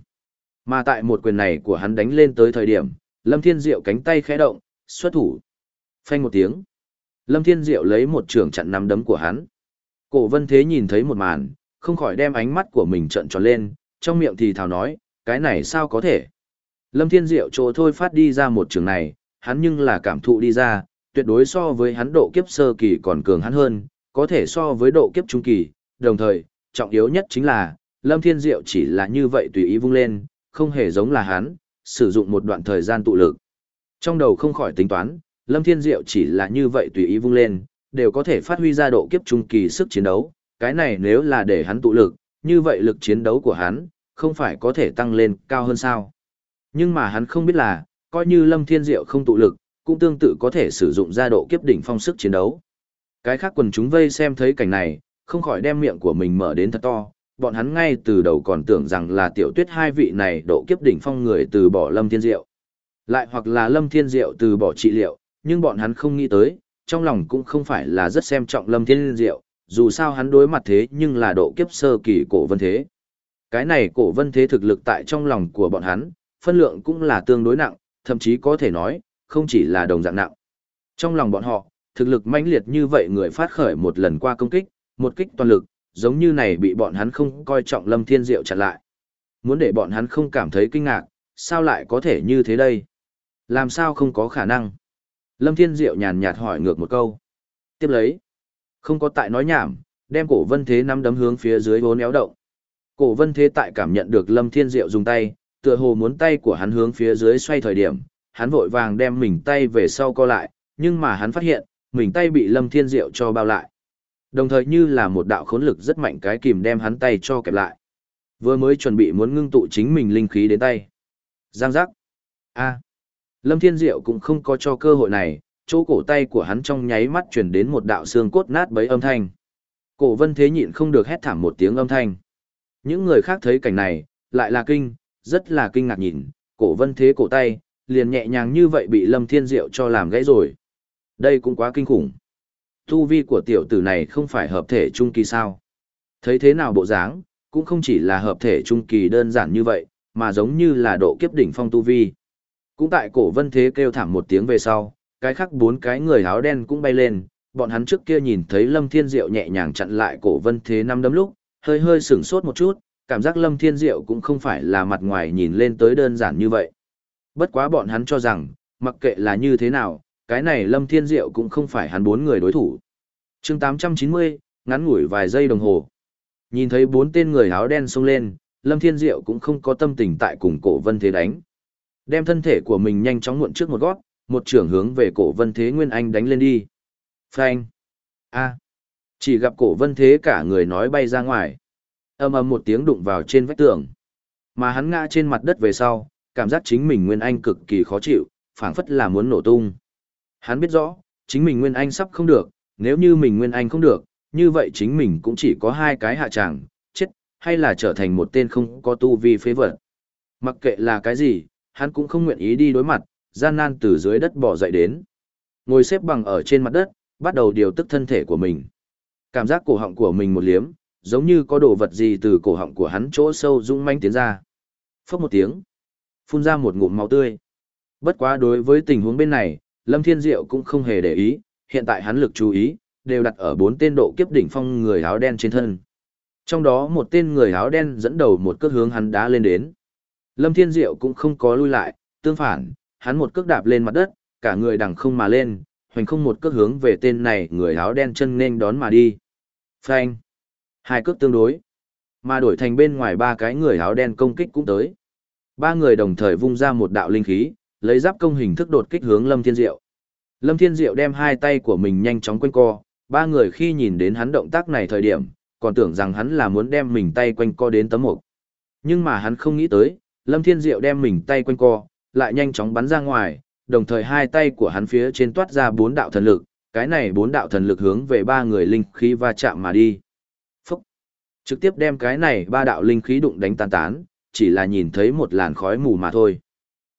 Mà tại một quyền này của hắn đánh lên tới thời điểm, Lâm Thiên Diệu cánh tay khẽ động, xuất thủ. Phanh một tiếng. Lâm Thiên Diệu lấy một trường chặn nắm đấm của hắn. Cổ vân thế nhìn thấy một màn, không khỏi đem ánh mắt của mình trận tròn lên, trong miệng thì thào nói, cái này sao có thể. Lâm Thiên Diệu chỗ thôi phát đi ra một trường này, hắn nhưng là cảm thụ đi ra, tuyệt đối so với hắn độ kiếp sơ kỳ còn cường hắn hơn, có thể so với độ kiếp trung kỳ, đồng thời, trọng yếu nhất chính là, Lâm Thiên Diệu chỉ là như vậy tùy ý vung lên, không hề giống là hắn, sử dụng một đoạn thời gian tụ lực. Trong đầu không khỏi tính toán, Lâm Thiên Diệu chỉ là như vậy tùy ý vung lên, đều có thể phát huy ra độ kiếp trung kỳ sức chiến đấu, cái này nếu là để hắn tụ lực, như vậy lực chiến đấu của hắn, không phải có thể tăng lên cao hơn sao. Nhưng mà hắn không biết là, coi như Lâm Thiên Diệu không tụ lực, cũng tương tự có thể sử dụng ra độ kiếp đỉnh phong sức chiến đấu. Cái khác quần chúng vây xem thấy cảnh này, không khỏi đem miệng của mình mở đến thật to, bọn hắn ngay từ đầu còn tưởng rằng là tiểu tuyết hai vị này độ kiếp đỉnh phong người từ bỏ Lâm Thiên Diệu. Lại hoặc là Lâm Thiên Diệu từ bỏ trị liệu, nhưng bọn hắn không nghĩ tới, trong lòng cũng không phải là rất xem trọng Lâm Thiên Diệu, dù sao hắn đối mặt thế nhưng là độ kiếp sơ kỳ cổ vân thế. Cái này cổ vân thế thực lực tại trong lòng của bọn hắn, phân lượng cũng là tương đối nặng, thậm chí có thể nói, không chỉ là đồng dạng nặng. Trong lòng bọn họ, thực lực mãnh liệt như vậy người phát khởi một lần qua công kích, một kích toàn lực, giống như này bị bọn hắn không coi trọng Lâm Thiên Diệu chặn lại. Muốn để bọn hắn không cảm thấy kinh ngạc, sao lại có thể như thế đây? Làm sao không có khả năng? Lâm Thiên Diệu nhàn nhạt hỏi ngược một câu. Tiếp lấy. Không có tại nói nhảm, đem cổ vân thế nắm đấm hướng phía dưới vốn éo động. Cổ vân thế tại cảm nhận được Lâm Thiên Diệu dùng tay, tựa hồ muốn tay của hắn hướng phía dưới xoay thời điểm, hắn vội vàng đem mình tay về sau co lại, nhưng mà hắn phát hiện, mình tay bị Lâm Thiên Diệu cho bao lại. Đồng thời như là một đạo khốn lực rất mạnh cái kìm đem hắn tay cho kẹp lại. Vừa mới chuẩn bị muốn ngưng tụ chính mình linh khí đến tay. Giang giác. A. Lâm Thiên Diệu cũng không có cho cơ hội này, chỗ cổ tay của hắn trong nháy mắt chuyển đến một đạo xương cốt nát bấy âm thanh. Cổ vân thế nhịn không được hét thảm một tiếng âm thanh. Những người khác thấy cảnh này, lại là kinh, rất là kinh ngạc nhìn, cổ vân thế cổ tay, liền nhẹ nhàng như vậy bị Lâm Thiên Diệu cho làm gãy rồi. Đây cũng quá kinh khủng. Tu vi của tiểu tử này không phải hợp thể trung kỳ sao. Thấy thế nào bộ dáng, cũng không chỉ là hợp thể trung kỳ đơn giản như vậy, mà giống như là độ kiếp đỉnh phong tu vi. Cũng tại cổ vân thế kêu thảm một tiếng về sau, cái khác bốn cái người áo đen cũng bay lên, bọn hắn trước kia nhìn thấy Lâm Thiên Diệu nhẹ nhàng chặn lại cổ vân thế năm đấm lúc, hơi hơi sửng sốt một chút, cảm giác Lâm Thiên Diệu cũng không phải là mặt ngoài nhìn lên tới đơn giản như vậy. Bất quá bọn hắn cho rằng, mặc kệ là như thế nào, cái này Lâm Thiên Diệu cũng không phải hắn bốn người đối thủ. chương 890, ngắn ngủi vài giây đồng hồ. Nhìn thấy bốn tên người áo đen xông lên, Lâm Thiên Diệu cũng không có tâm tình tại cùng cổ vân thế đánh. Đem thân thể của mình nhanh chóng muộn trước một gót, một trưởng hướng về cổ vân thế Nguyên Anh đánh lên đi. Phanh. A. Chỉ gặp cổ vân thế cả người nói bay ra ngoài. ầm ầm một tiếng đụng vào trên vách tường. Mà hắn ngã trên mặt đất về sau, cảm giác chính mình Nguyên Anh cực kỳ khó chịu, phảng phất là muốn nổ tung. Hắn biết rõ, chính mình Nguyên Anh sắp không được, nếu như mình Nguyên Anh không được, như vậy chính mình cũng chỉ có hai cái hạ tràng, chết, hay là trở thành một tên không có tu vi phế vật. Mặc kệ là cái gì, hắn cũng không nguyện ý đi đối mặt, gian nan từ dưới đất bỏ dậy đến. Ngồi xếp bằng ở trên mặt đất, bắt đầu điều tức thân thể của mình. Cảm giác cổ họng của mình một liếm, giống như có đồ vật gì từ cổ họng của hắn chỗ sâu rung manh tiến ra. Phốc một tiếng, phun ra một ngụm máu tươi. Bất quá đối với tình huống bên này, Lâm Thiên Diệu cũng không hề để ý, hiện tại hắn lực chú ý, đều đặt ở bốn tên độ kiếp đỉnh phong người áo đen trên thân. Trong đó một tên người áo đen dẫn đầu một cước hướng hắn đá lên đến. Lâm Thiên Diệu cũng không có lui lại, tương phản, hắn một cước đạp lên mặt đất, cả người đằng không mà lên, hoành không một cước hướng về tên này người áo đen chân nên đón mà đi. Phanh. Hai cước tương đối. Mà đổi thành bên ngoài ba cái người áo đen công kích cũng tới. Ba người đồng thời vung ra một đạo linh khí, lấy giáp công hình thức đột kích hướng Lâm Thiên Diệu. Lâm Thiên Diệu đem hai tay của mình nhanh chóng quanh co, ba người khi nhìn đến hắn động tác này thời điểm, còn tưởng rằng hắn là muốn đem mình tay quanh co đến tấm mục. Nhưng mà hắn không nghĩ tới, Lâm Thiên Diệu đem mình tay quanh co, lại nhanh chóng bắn ra ngoài, đồng thời hai tay của hắn phía trên toát ra bốn đạo thần lực, cái này bốn đạo thần lực hướng về ba người linh khí va chạm mà đi. Phúc! Trực tiếp đem cái này ba đạo linh khí đụng đánh tan tán, chỉ là nhìn thấy một làn khói mù mà thôi.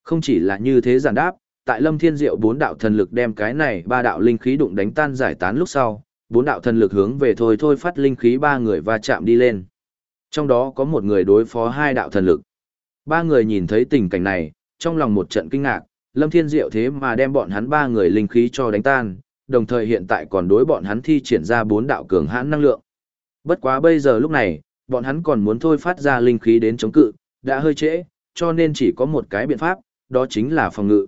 Không chỉ là như thế giản đáp, tại Lâm Thiên Diệu bốn đạo thần lực đem cái này ba đạo linh khí đụng đánh tan giải tán lúc sau, bốn đạo thần lực hướng về thôi thôi phát linh khí ba người va chạm đi lên. Trong đó có một người đối phó hai đạo thần lực. Ba người nhìn thấy tình cảnh này, trong lòng một trận kinh ngạc, Lâm Thiên Diệu thế mà đem bọn hắn ba người linh khí cho đánh tan, đồng thời hiện tại còn đối bọn hắn thi triển ra bốn đạo cường hãn năng lượng. Bất quá bây giờ lúc này, bọn hắn còn muốn thôi phát ra linh khí đến chống cự, đã hơi trễ, cho nên chỉ có một cái biện pháp, đó chính là phòng ngự.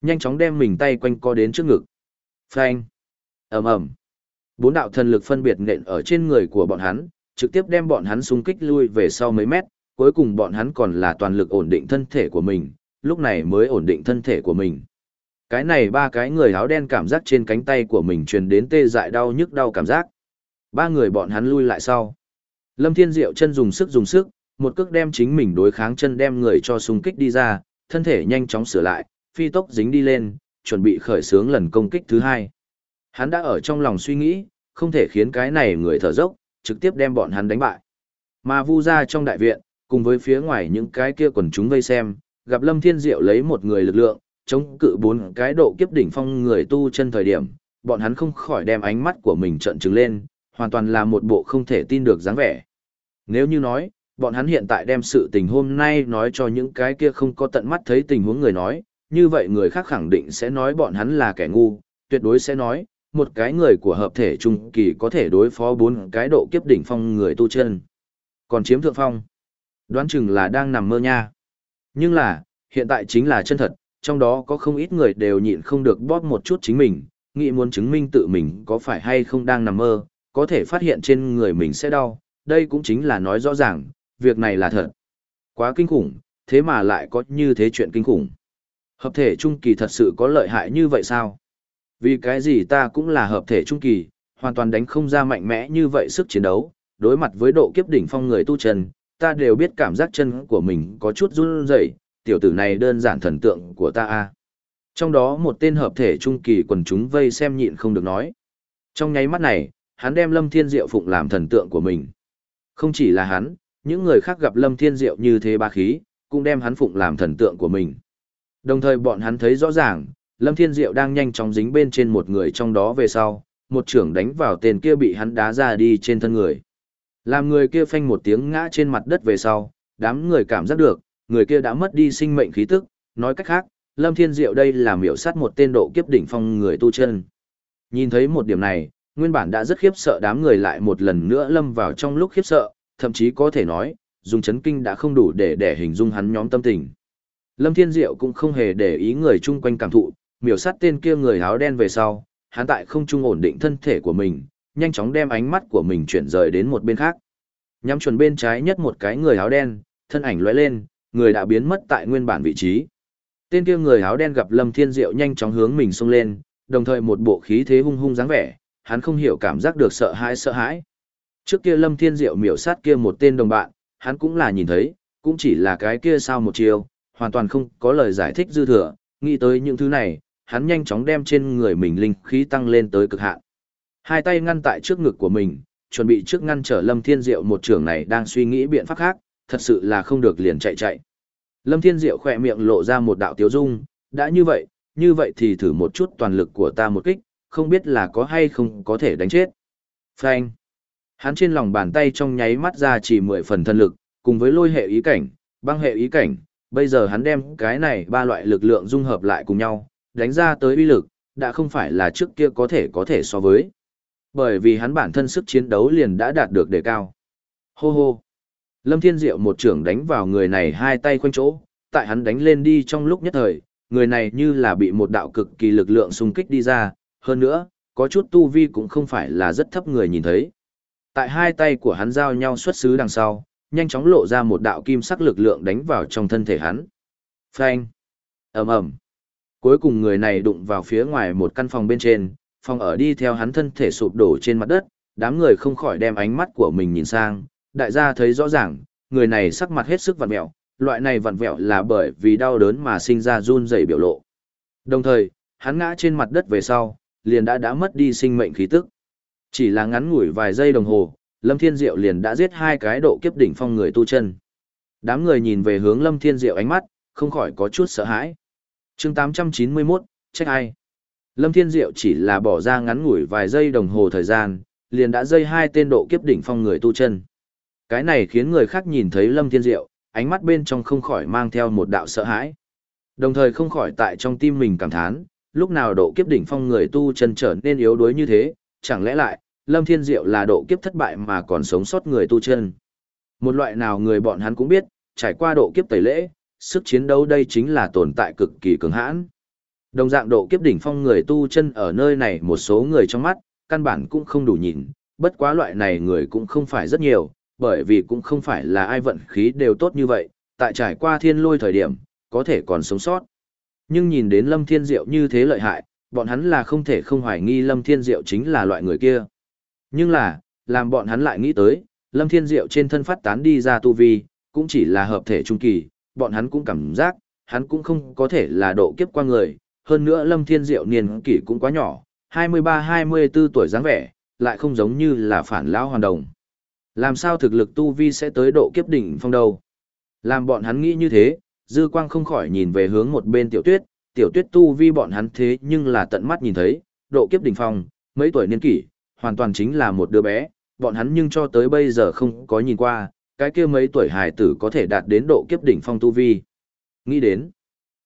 Nhanh chóng đem mình tay quanh co đến trước ngực. Phanh. ầm ầm. Bốn đạo thần lực phân biệt nện ở trên người của bọn hắn, trực tiếp đem bọn hắn xung kích lui về sau mấy mét, cuối cùng bọn hắn còn là toàn lực ổn định thân thể của mình, lúc này mới ổn định thân thể của mình. Cái này ba cái người áo đen cảm giác trên cánh tay của mình truyền đến tê dại đau nhức đau cảm giác. Ba người bọn hắn lui lại sau. Lâm Thiên Diệu chân dùng sức dùng sức, một cước đem chính mình đối kháng chân đem người cho xung kích đi ra, thân thể nhanh chóng sửa lại, phi tốc dính đi lên, chuẩn bị khởi xướng lần công kích thứ hai. Hắn đã ở trong lòng suy nghĩ, không thể khiến cái này người thở dốc, trực tiếp đem bọn hắn đánh bại. Mà vu ra trong đại viện, cùng với phía ngoài những cái kia quần chúng vây xem, gặp Lâm Thiên Diệu lấy một người lực lượng, chống cự bốn cái độ kiếp đỉnh phong người tu chân thời điểm, bọn hắn không khỏi đem ánh mắt của mình trợn trừng lên, hoàn toàn là một bộ không thể tin được dáng vẻ. Nếu như nói, bọn hắn hiện tại đem sự tình hôm nay nói cho những cái kia không có tận mắt thấy tình huống người nói, như vậy người khác khẳng định sẽ nói bọn hắn là kẻ ngu, tuyệt đối sẽ nói, một cái người của hợp thể trung kỳ có thể đối phó bốn cái độ kiếp đỉnh phong người tu chân. Còn chiếm thượng phong, đoán chừng là đang nằm mơ nha. Nhưng là, hiện tại chính là chân thật, trong đó có không ít người đều nhịn không được bóp một chút chính mình, nghĩ muốn chứng minh tự mình có phải hay không đang nằm mơ, có thể phát hiện trên người mình sẽ đau, đây cũng chính là nói rõ ràng, việc này là thật. Quá kinh khủng, thế mà lại có như thế chuyện kinh khủng. Hợp thể trung kỳ thật sự có lợi hại như vậy sao? Vì cái gì ta cũng là hợp thể trung kỳ, hoàn toàn đánh không ra mạnh mẽ như vậy sức chiến đấu, đối mặt với độ kiếp đỉnh phong người tu chân, ta đều biết cảm giác chân của mình có chút run rẩy, tiểu tử này đơn giản thần tượng của ta a. Trong đó một tên hợp thể trung kỳ quần chúng vây xem nhịn không được nói. Trong nháy mắt này, hắn đem Lâm Thiên Diệu Phụng làm thần tượng của mình. Không chỉ là hắn, những người khác gặp Lâm Thiên Diệu như thế ba khí, cũng đem hắn phụng làm thần tượng của mình. Đồng thời bọn hắn thấy rõ ràng, Lâm Thiên Diệu đang nhanh chóng dính bên trên một người trong đó về sau, một trưởng đánh vào tên kia bị hắn đá ra đi trên thân người. Làm người kia phanh một tiếng ngã trên mặt đất về sau, đám người cảm giác được, người kia đã mất đi sinh mệnh khí tức, nói cách khác, Lâm Thiên Diệu đây là miểu sát một tên độ kiếp đỉnh phong người tu chân. Nhìn thấy một điểm này, nguyên bản đã rất khiếp sợ đám người lại một lần nữa lâm vào trong lúc khiếp sợ, thậm chí có thể nói, dùng chấn kinh đã không đủ để để hình dung hắn nhóm tâm tình. Lâm Thiên Diệu cũng không hề để ý người chung quanh cảm thụ, miểu sát tên kia người áo đen về sau, hắn tại không trung ổn định thân thể của mình, nhanh chóng đem ánh mắt của mình chuyển rời đến một bên khác. Nhắm chuẩn bên trái nhất một cái người áo đen, thân ảnh lóe lên, người đã biến mất tại nguyên bản vị trí. Tên kia người áo đen gặp Lâm Thiên Diệu nhanh chóng hướng mình xông lên, đồng thời một bộ khí thế hung hung dáng vẻ, hắn không hiểu cảm giác được sợ hãi sợ hãi. Trước kia Lâm Thiên Diệu miểu sát kia một tên đồng bạn, hắn cũng là nhìn thấy, cũng chỉ là cái kia sao một chiều, hoàn toàn không có lời giải thích dư thừa, nghĩ tới những thứ này, hắn nhanh chóng đem trên người mình linh khí tăng lên tới cực hạn. Hai tay ngăn tại trước ngực của mình, chuẩn bị trước ngăn trở Lâm Thiên Diệu một trưởng này đang suy nghĩ biện pháp khác, thật sự là không được liền chạy chạy. Lâm Thiên Diệu khỏe miệng lộ ra một đạo tiếu dung, đã như vậy, như vậy thì thử một chút toàn lực của ta một kích, không biết là có hay không có thể đánh chết. Phanh. Hắn trên lòng bàn tay trong nháy mắt ra chỉ mười phần thân lực, cùng với lôi hệ ý cảnh, băng hệ ý cảnh, bây giờ hắn đem cái này ba loại lực lượng dung hợp lại cùng nhau, đánh ra tới uy lực, đã không phải là trước kia có thể có thể so với. Bởi vì hắn bản thân sức chiến đấu liền đã đạt được đề cao. Hô hô. Lâm Thiên Diệu một trưởng đánh vào người này hai tay quanh chỗ, tại hắn đánh lên đi trong lúc nhất thời, người này như là bị một đạo cực kỳ lực lượng xung kích đi ra, hơn nữa, có chút tu vi cũng không phải là rất thấp người nhìn thấy. Tại hai tay của hắn giao nhau xuất xứ đằng sau, nhanh chóng lộ ra một đạo kim sắc lực lượng đánh vào trong thân thể hắn. Phanh! ầm ầm. Cuối cùng người này đụng vào phía ngoài một căn phòng bên trên, phòng ở đi theo hắn thân thể sụp đổ trên mặt đất, đám người không khỏi đem ánh mắt của mình nhìn sang, đại gia thấy rõ ràng, người này sắc mặt hết sức vặn vẹo, loại này vặn vẹo là bởi vì đau đớn mà sinh ra run rẩy biểu lộ. Đồng thời, hắn ngã trên mặt đất về sau, liền đã đã mất đi sinh mệnh khí tức. Chỉ là ngắn ngủi vài giây đồng hồ, Lâm Thiên Diệu liền đã giết hai cái độ kiếp đỉnh phong người tu chân. Đám người nhìn về hướng Lâm Thiên Diệu ánh mắt, không khỏi có chút sợ hãi. chương 891, trách ai? Lâm Thiên Diệu chỉ là bỏ ra ngắn ngủi vài giây đồng hồ thời gian, liền đã dây hai tên độ kiếp đỉnh phong người tu chân. Cái này khiến người khác nhìn thấy Lâm Thiên Diệu, ánh mắt bên trong không khỏi mang theo một đạo sợ hãi. Đồng thời không khỏi tại trong tim mình cảm thán, lúc nào độ kiếp đỉnh phong người tu chân trở nên yếu đuối như thế, chẳng lẽ lại, Lâm Thiên Diệu là độ kiếp thất bại mà còn sống sót người tu chân. Một loại nào người bọn hắn cũng biết, trải qua độ kiếp tẩy lễ, sức chiến đấu đây chính là tồn tại cực kỳ cường hãn. Đồng dạng độ kiếp đỉnh phong người tu chân ở nơi này một số người trong mắt, căn bản cũng không đủ nhìn, bất quá loại này người cũng không phải rất nhiều, bởi vì cũng không phải là ai vận khí đều tốt như vậy, tại trải qua thiên lôi thời điểm, có thể còn sống sót. Nhưng nhìn đến Lâm Thiên Diệu như thế lợi hại, bọn hắn là không thể không hoài nghi Lâm Thiên Diệu chính là loại người kia. Nhưng là, làm bọn hắn lại nghĩ tới, Lâm Thiên Diệu trên thân phát tán đi ra tu vi, cũng chỉ là hợp thể trung kỳ, bọn hắn cũng cảm giác, hắn cũng không có thể là độ kiếp qua người, hơn nữa Lâm Thiên Diệu niên kỷ cũng quá nhỏ, 23-24 tuổi dáng vẻ, lại không giống như là phản lão hoàn đồng. Làm sao thực lực tu vi sẽ tới độ kiếp đỉnh phong đâu? Làm bọn hắn nghĩ như thế, dư quang không khỏi nhìn về hướng một bên tiểu tuyết, tiểu tuyết tu vi bọn hắn thế nhưng là tận mắt nhìn thấy, độ kiếp đỉnh phong, mấy tuổi niên kỷ, hoàn toàn chính là một đứa bé, bọn hắn nhưng cho tới bây giờ không có nhìn qua, cái kia mấy tuổi hài tử có thể đạt đến độ kiếp đỉnh phong tu vi. Nghĩ đến,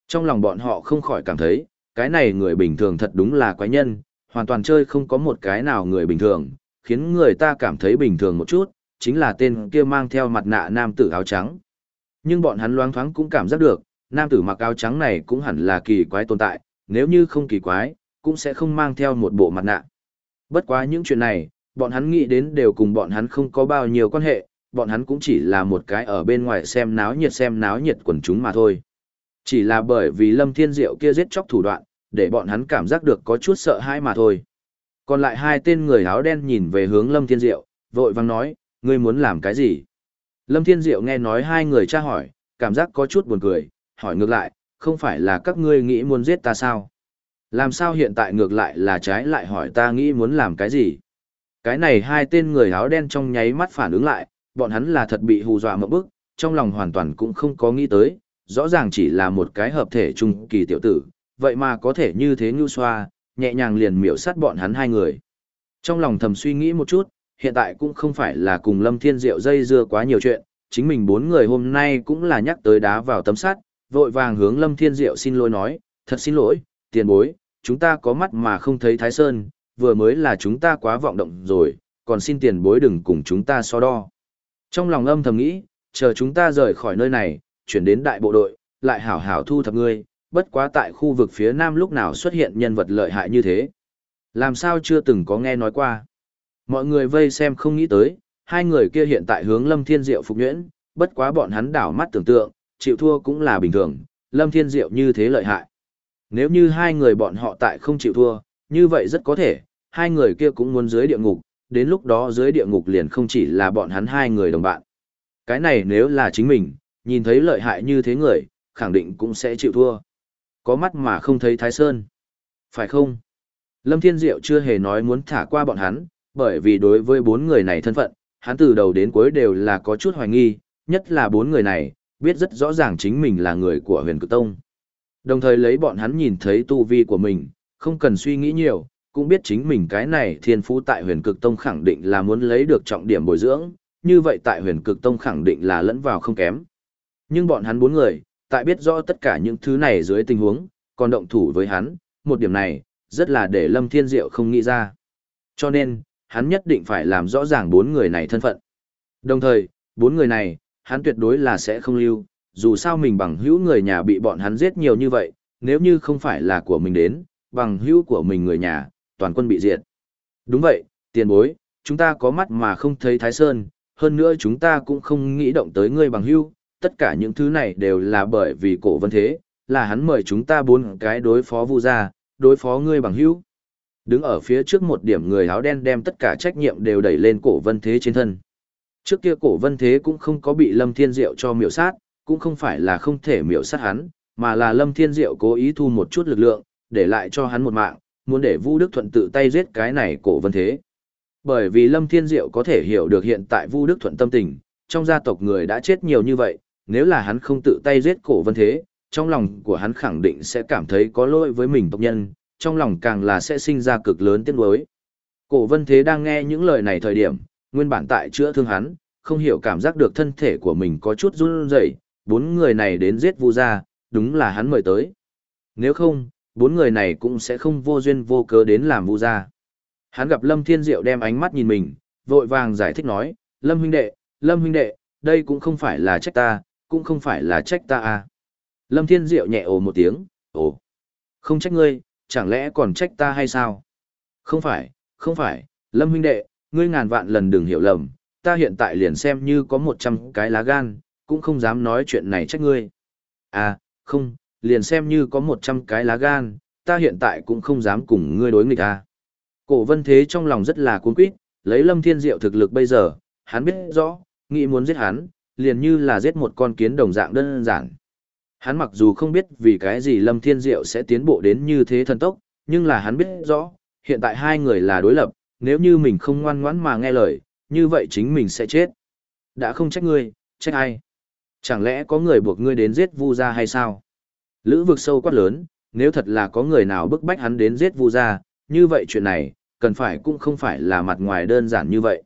trong lòng bọn họ không khỏi cảm thấy, cái này người bình thường thật đúng là quái nhân, hoàn toàn chơi không có một cái nào người bình thường, khiến người ta cảm thấy bình thường một chút, chính là tên kia mang theo mặt nạ nam tử áo trắng. Nhưng bọn hắn loáng thoáng cũng cảm giác được, nam tử mặc áo trắng này cũng hẳn là kỳ quái tồn tại, nếu như không kỳ quái, cũng sẽ không mang theo một bộ mặt nạ. Bất quá những chuyện này, bọn hắn nghĩ đến đều cùng bọn hắn không có bao nhiêu quan hệ, bọn hắn cũng chỉ là một cái ở bên ngoài xem náo nhiệt xem náo nhiệt quần chúng mà thôi. Chỉ là bởi vì Lâm Thiên Diệu kia giết chóc thủ đoạn, để bọn hắn cảm giác được có chút sợ hãi mà thôi. Còn lại hai tên người áo đen nhìn về hướng Lâm Thiên Diệu, vội vàng nói, ngươi muốn làm cái gì? Lâm Thiên Diệu nghe nói hai người tra hỏi, cảm giác có chút buồn cười, hỏi ngược lại, không phải là các ngươi nghĩ muốn giết ta sao? Làm sao hiện tại ngược lại là trái lại hỏi ta nghĩ muốn làm cái gì? Cái này hai tên người áo đen trong nháy mắt phản ứng lại, bọn hắn là thật bị hù dọa một bức, trong lòng hoàn toàn cũng không có nghĩ tới, rõ ràng chỉ là một cái hợp thể trung kỳ tiểu tử, vậy mà có thể như thế nhu xoa, nhẹ nhàng liền miểu sát bọn hắn hai người. Trong lòng thầm suy nghĩ một chút, hiện tại cũng không phải là cùng Lâm Thiên Diệu dây dưa quá nhiều chuyện, chính mình bốn người hôm nay cũng là nhắc tới đá vào tấm sắt, vội vàng hướng Lâm Thiên Diệu xin lỗi nói, thật xin lỗi, tiền bối, chúng ta có mắt mà không thấy Thái Sơn, vừa mới là chúng ta quá vọng động rồi, còn xin tiền bối đừng cùng chúng ta so đo. Trong lòng âm thầm nghĩ, chờ chúng ta rời khỏi nơi này, chuyển đến đại bộ đội, lại hảo hảo thu thập ngươi, bất quá tại khu vực phía nam lúc nào xuất hiện nhân vật lợi hại như thế. Làm sao chưa từng có nghe nói qua. Mọi người vây xem không nghĩ tới, hai người kia hiện tại hướng Lâm Thiên Diệu phục nhuyễn, bất quá bọn hắn đảo mắt tưởng tượng, chịu thua cũng là bình thường, Lâm Thiên Diệu như thế lợi hại. Nếu như hai người bọn họ tại không chịu thua, như vậy rất có thể, hai người kia cũng muốn dưới địa ngục, đến lúc đó dưới địa ngục liền không chỉ là bọn hắn hai người đồng bạn. Cái này nếu là chính mình, nhìn thấy lợi hại như thế người, khẳng định cũng sẽ chịu thua. Có mắt mà không thấy Thái Sơn. Phải không? Lâm Thiên Diệu chưa hề nói muốn thả qua bọn hắn, bởi vì đối với bốn người này thân phận, hắn từ đầu đến cuối đều là có chút hoài nghi, nhất là bốn người này, biết rất rõ ràng chính mình là người của huyền cực tông. Đồng thời lấy bọn hắn nhìn thấy tu vi của mình, không cần suy nghĩ nhiều, cũng biết chính mình cái này thiên phú tại huyền cực tông khẳng định là muốn lấy được trọng điểm bồi dưỡng, như vậy tại huyền cực tông khẳng định là lẫn vào không kém. Nhưng bọn hắn bốn người, tại biết rõ tất cả những thứ này dưới tình huống, còn động thủ với hắn, một điểm này, rất là để Lâm Thiên Diệu không nghĩ ra. Cho nên, hắn nhất định phải làm rõ ràng bốn người này thân phận. Đồng thời, bốn người này, hắn tuyệt đối là sẽ không lưu, dù sao mình bằng hữu người nhà bị bọn hắn giết nhiều như vậy, nếu như không phải là của mình đến, bằng hữu của mình người nhà, toàn quân bị diệt. Đúng vậy, tiền bối, chúng ta có mắt mà không thấy Thái Sơn, hơn nữa chúng ta cũng không nghĩ động tới ngươi bằng hữu, tất cả những thứ này đều là bởi vì cổ vân thế, là hắn mời chúng ta bốn cái đối phó vu gia, đối phó ngươi bằng hữu. Đứng ở phía trước một điểm người áo đen đem tất cả trách nhiệm đều đẩy lên cổ vân thế trên thân. Trước kia cổ vân thế cũng không có bị Lâm Thiên Diệu cho miểu sát, cũng không phải là không thể miểu sát hắn, mà là Lâm Thiên Diệu cố ý thu một chút lực lượng, để lại cho hắn một mạng, muốn để Vu Đức Thuận tự tay giết cái này cổ vân thế. Bởi vì Lâm Thiên Diệu có thể hiểu được hiện tại Vu Đức Thuận tâm tình, trong gia tộc người đã chết nhiều như vậy, nếu là hắn không tự tay giết cổ vân thế, trong lòng của hắn khẳng định sẽ cảm thấy có lỗi với mình tộc nhân, trong lòng càng là sẽ sinh ra cực lớn tiếc nuối. Cổ vân thế đang nghe những lời này thời điểm, nguyên bản tại chữa thương hắn, không hiểu cảm giác được thân thể của mình có chút run rẩy, bốn người này đến giết Vu gia, đúng là hắn mời tới. Nếu không, bốn người này cũng sẽ không vô duyên vô cớ đến làm Vu gia. Hắn gặp Lâm Thiên Diệu đem ánh mắt nhìn mình, vội vàng giải thích nói, Lâm huynh đệ, Lâm huynh đệ, đây cũng không phải là trách ta, cũng không phải là trách ta à. Lâm Thiên Diệu nhẹ ồ một tiếng, ồ, không trách ngươi, chẳng lẽ còn trách ta hay sao? Không phải, không phải, Lâm huynh đệ, ngươi ngàn vạn lần đừng hiểu lầm, ta hiện tại liền xem như có một trăm cái lá gan, cũng không dám nói chuyện này trách ngươi. À, không, liền xem như có một trăm cái lá gan, ta hiện tại cũng không dám cùng ngươi đối nghịch à. Cổ vân thế trong lòng rất là cuốn quýt, lấy lâm thiên diệu thực lực bây giờ, hắn biết rõ, nghĩ muốn giết hắn, liền như là giết một con kiến đồng dạng đơn giản. Hắn mặc dù không biết vì cái gì lâm thiên diệu sẽ tiến bộ đến như thế thần tốc, nhưng là hắn biết rõ, hiện tại hai người là đối lập, nếu như mình không ngoan ngoãn mà nghe lời, như vậy chính mình sẽ chết. Đã không trách ngươi, trách ai? Chẳng lẽ có người buộc ngươi đến giết Vu gia hay sao? Lữ vực sâu quát lớn, nếu thật là có người nào bức bách hắn đến giết Vu gia, như vậy chuyện này, cần phải cũng không phải là mặt ngoài đơn giản như vậy.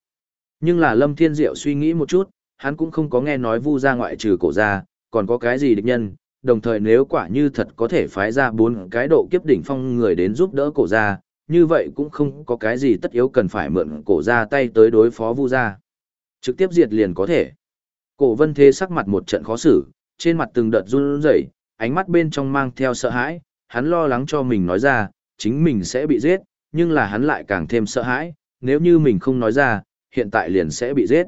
Nhưng là Lâm Thiên Diệu suy nghĩ một chút, hắn cũng không có nghe nói Vu gia ngoại trừ cổ gia, còn có cái gì địch nhân, đồng thời nếu quả như thật có thể phái ra bốn cái độ kiếp đỉnh phong người đến giúp đỡ cổ gia, như vậy cũng không có cái gì tất yếu cần phải mượn cổ ra tay tới đối phó vu gia. Trực tiếp diệt liền có thể. Cổ vân thế sắc mặt một trận khó xử, trên mặt từng đợt run rẩy, ánh mắt bên trong mang theo sợ hãi, hắn lo lắng cho mình nói ra, chính mình sẽ bị giết, nhưng là hắn lại càng thêm sợ hãi, nếu như mình không nói ra, hiện tại liền sẽ bị giết.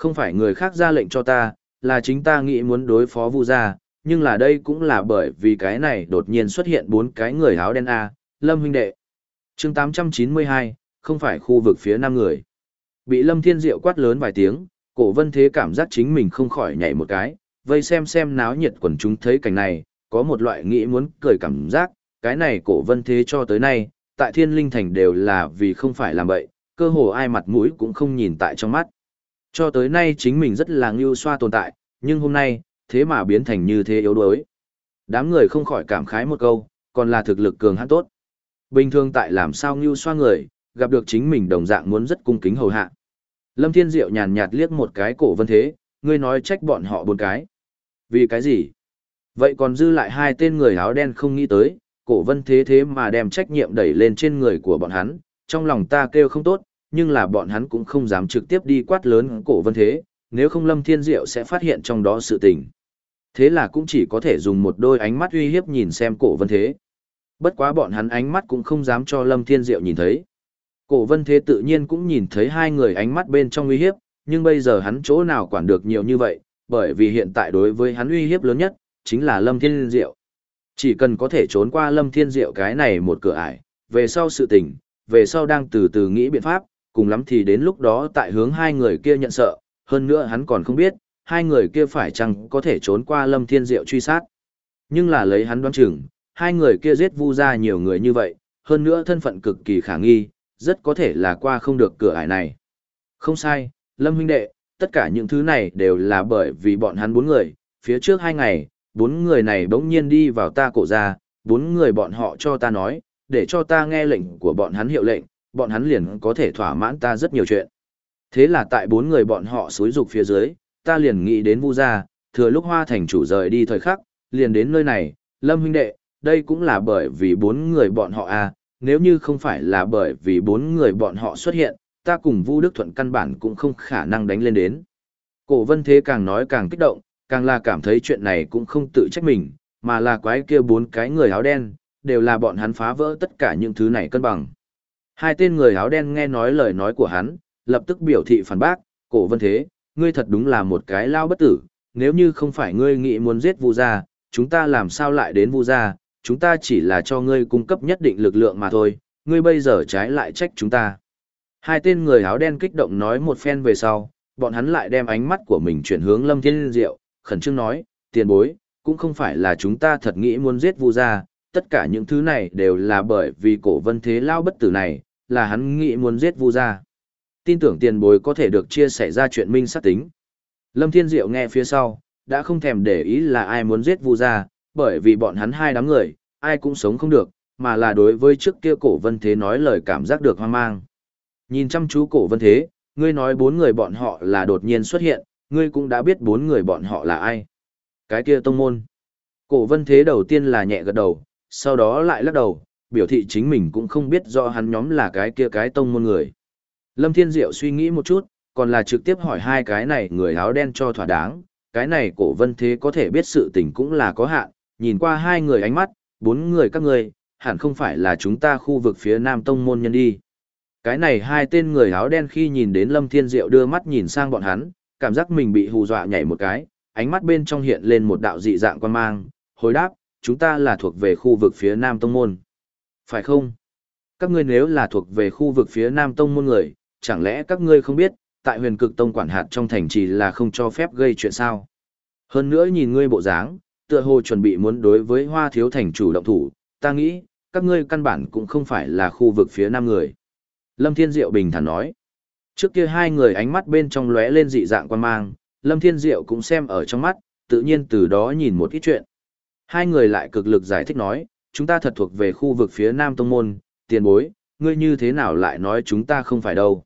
Không phải người khác ra lệnh cho ta, là chính ta nghĩ muốn đối phó vu gia, nhưng là đây cũng là bởi vì cái này đột nhiên xuất hiện bốn cái người áo đen A, Lâm huynh đệ chương 892, không phải khu vực phía nam người. Bị Lâm Thiên Diệu quát lớn vài tiếng, cổ vân thế cảm giác chính mình không khỏi nhảy một cái, vây xem xem náo nhiệt quần chúng thấy cảnh này, có một loại nghĩ muốn cười cảm giác, cái này cổ vân thế cho tới nay, tại thiên linh thành đều là vì không phải làm vậy, cơ hồ ai mặt mũi cũng không nhìn tại trong mắt. Cho tới nay chính mình rất là ngưu xoa tồn tại, nhưng hôm nay, thế mà biến thành như thế yếu đuối. Đám người không khỏi cảm khái một câu, còn là thực lực cường hãn tốt. Bình thường tại làm sao ngưu xoa người, gặp được chính mình đồng dạng muốn rất cung kính hầu hạ. Lâm Thiên Diệu nhàn nhạt liếc một cái cổ vân thế, ngươi nói trách bọn họ bốn cái. Vì cái gì? Vậy còn dư lại hai tên người áo đen không nghĩ tới, cổ vân thế thế mà đem trách nhiệm đẩy lên trên người của bọn hắn, trong lòng ta kêu không tốt, nhưng là bọn hắn cũng không dám trực tiếp đi quát lớn cổ vân thế, nếu không Lâm Thiên Diệu sẽ phát hiện trong đó sự tình. Thế là cũng chỉ có thể dùng một đôi ánh mắt uy hiếp nhìn xem cổ vân thế. Bất quá bọn hắn ánh mắt cũng không dám cho Lâm Thiên Diệu nhìn thấy. Cổ vân thế tự nhiên cũng nhìn thấy hai người ánh mắt bên trong uy hiếp, nhưng bây giờ hắn chỗ nào quản được nhiều như vậy, bởi vì hiện tại đối với hắn uy hiếp lớn nhất, chính là Lâm Thiên Diệu. Chỉ cần có thể trốn qua Lâm Thiên Diệu cái này một cửa ải, về sau sự tình, về sau đang từ từ nghĩ biện pháp, cùng lắm thì đến lúc đó tại hướng hai người kia nhận sợ, hơn nữa hắn còn không biết, hai người kia phải chăng có thể trốn qua Lâm Thiên Diệu truy sát. Nhưng là lấy hắn đoán chừng, hai người kia giết vu ra nhiều người như vậy, hơn nữa thân phận cực kỳ khả nghi, rất có thể là qua không được cửa ải này. Không sai, Lâm huynh đệ, tất cả những thứ này đều là bởi vì bọn hắn bốn người, phía trước hai ngày, bốn người này bỗng nhiên đi vào ta cổ ra, bốn người bọn họ cho ta nói, để cho ta nghe lệnh của bọn hắn hiệu lệnh, bọn hắn liền có thể thỏa mãn ta rất nhiều chuyện. Thế là tại bốn người bọn họ xúi dục phía dưới, ta liền nghĩ đến Vu gia, thừa lúc Hoa thành chủ rời đi thời khắc, liền đến nơi này, Lâm huynh đệ, đây cũng là bởi vì bốn người bọn họ a, à, nếu như không phải là bởi vì bốn người bọn họ xuất hiện, ta cùng Vu Đức Thuận căn bản cũng không khả năng đánh lên đến. Cổ Vân Thế càng nói càng kích động, càng là cảm thấy chuyện này cũng không tự trách mình, mà là quái kia bốn cái người áo đen, đều là bọn hắn phá vỡ tất cả những thứ này cân bằng. Hai tên người áo đen nghe nói lời nói của hắn, lập tức biểu thị phản bác, cổ vân thế, ngươi thật đúng là một cái lao bất tử, nếu như không phải ngươi nghĩ muốn giết vu gia, chúng ta làm sao lại đến vu gia, chúng ta chỉ là cho ngươi cung cấp nhất định lực lượng mà thôi, ngươi bây giờ trái lại trách chúng ta. Hai tên người áo đen kích động nói một phen về sau, bọn hắn lại đem ánh mắt của mình chuyển hướng Lâm Thiên Diệu, khẩn trương nói, tiền bối, cũng không phải là chúng ta thật nghĩ muốn giết vu gia, tất cả những thứ này đều là bởi vì cổ vân thế lao bất tử này, là hắn nghĩ muốn giết vu gia. Tin tưởng tiền bối có thể được chia sẻ ra chuyện minh sát tính. Lâm Thiên Diệu nghe phía sau, đã không thèm để ý là ai muốn giết vu gia, bởi vì bọn hắn hai đám người, ai cũng sống không được, mà là đối với trước kia cổ vân thế nói lời cảm giác được hoang mang. Nhìn chăm chú cổ vân thế, ngươi nói bốn người bọn họ là đột nhiên xuất hiện, ngươi cũng đã biết bốn người bọn họ là ai. Cái kia tông môn. Cổ vân thế đầu tiên là nhẹ gật đầu, sau đó lại lắc đầu, biểu thị chính mình cũng không biết do hắn nhóm là cái kia cái tông môn người. Lâm Thiên Diệu suy nghĩ một chút, còn là trực tiếp hỏi hai cái này người áo đen cho thỏa đáng, cái này cổ vân thế có thể biết sự tình cũng là có hạn, nhìn qua hai người ánh mắt, bốn người các người, hẳn không phải là chúng ta khu vực phía nam tông môn nhân đi. Cái này hai tên người áo đen khi nhìn đến Lâm Thiên Diệu đưa mắt nhìn sang bọn hắn, cảm giác mình bị hù dọa nhảy một cái, ánh mắt bên trong hiện lên một đạo dị dạng quan mang, hồi đáp, chúng ta là thuộc về khu vực phía Nam Tông Môn. Phải không? Các ngươi nếu là thuộc về khu vực phía Nam Tông Môn người, chẳng lẽ các ngươi không biết, tại huyền cực tông quản hạt trong thành trì là không cho phép gây chuyện sao? Hơn nữa nhìn ngươi bộ dáng, tựa hồ chuẩn bị muốn đối với hoa thiếu thành chủ động thủ, ta nghĩ, các ngươi căn bản cũng không phải là khu vực phía Nam người. Lâm Thiên Diệu bình thản nói. Trước kia hai người ánh mắt bên trong lóe lên dị dạng quan mang, Lâm Thiên Diệu cũng xem ở trong mắt, tự nhiên từ đó nhìn một ít chuyện. Hai người lại cực lực giải thích nói, chúng ta thật thuộc về khu vực phía Nam Tông Môn, tiền bối, ngươi như thế nào lại nói chúng ta không phải đâu.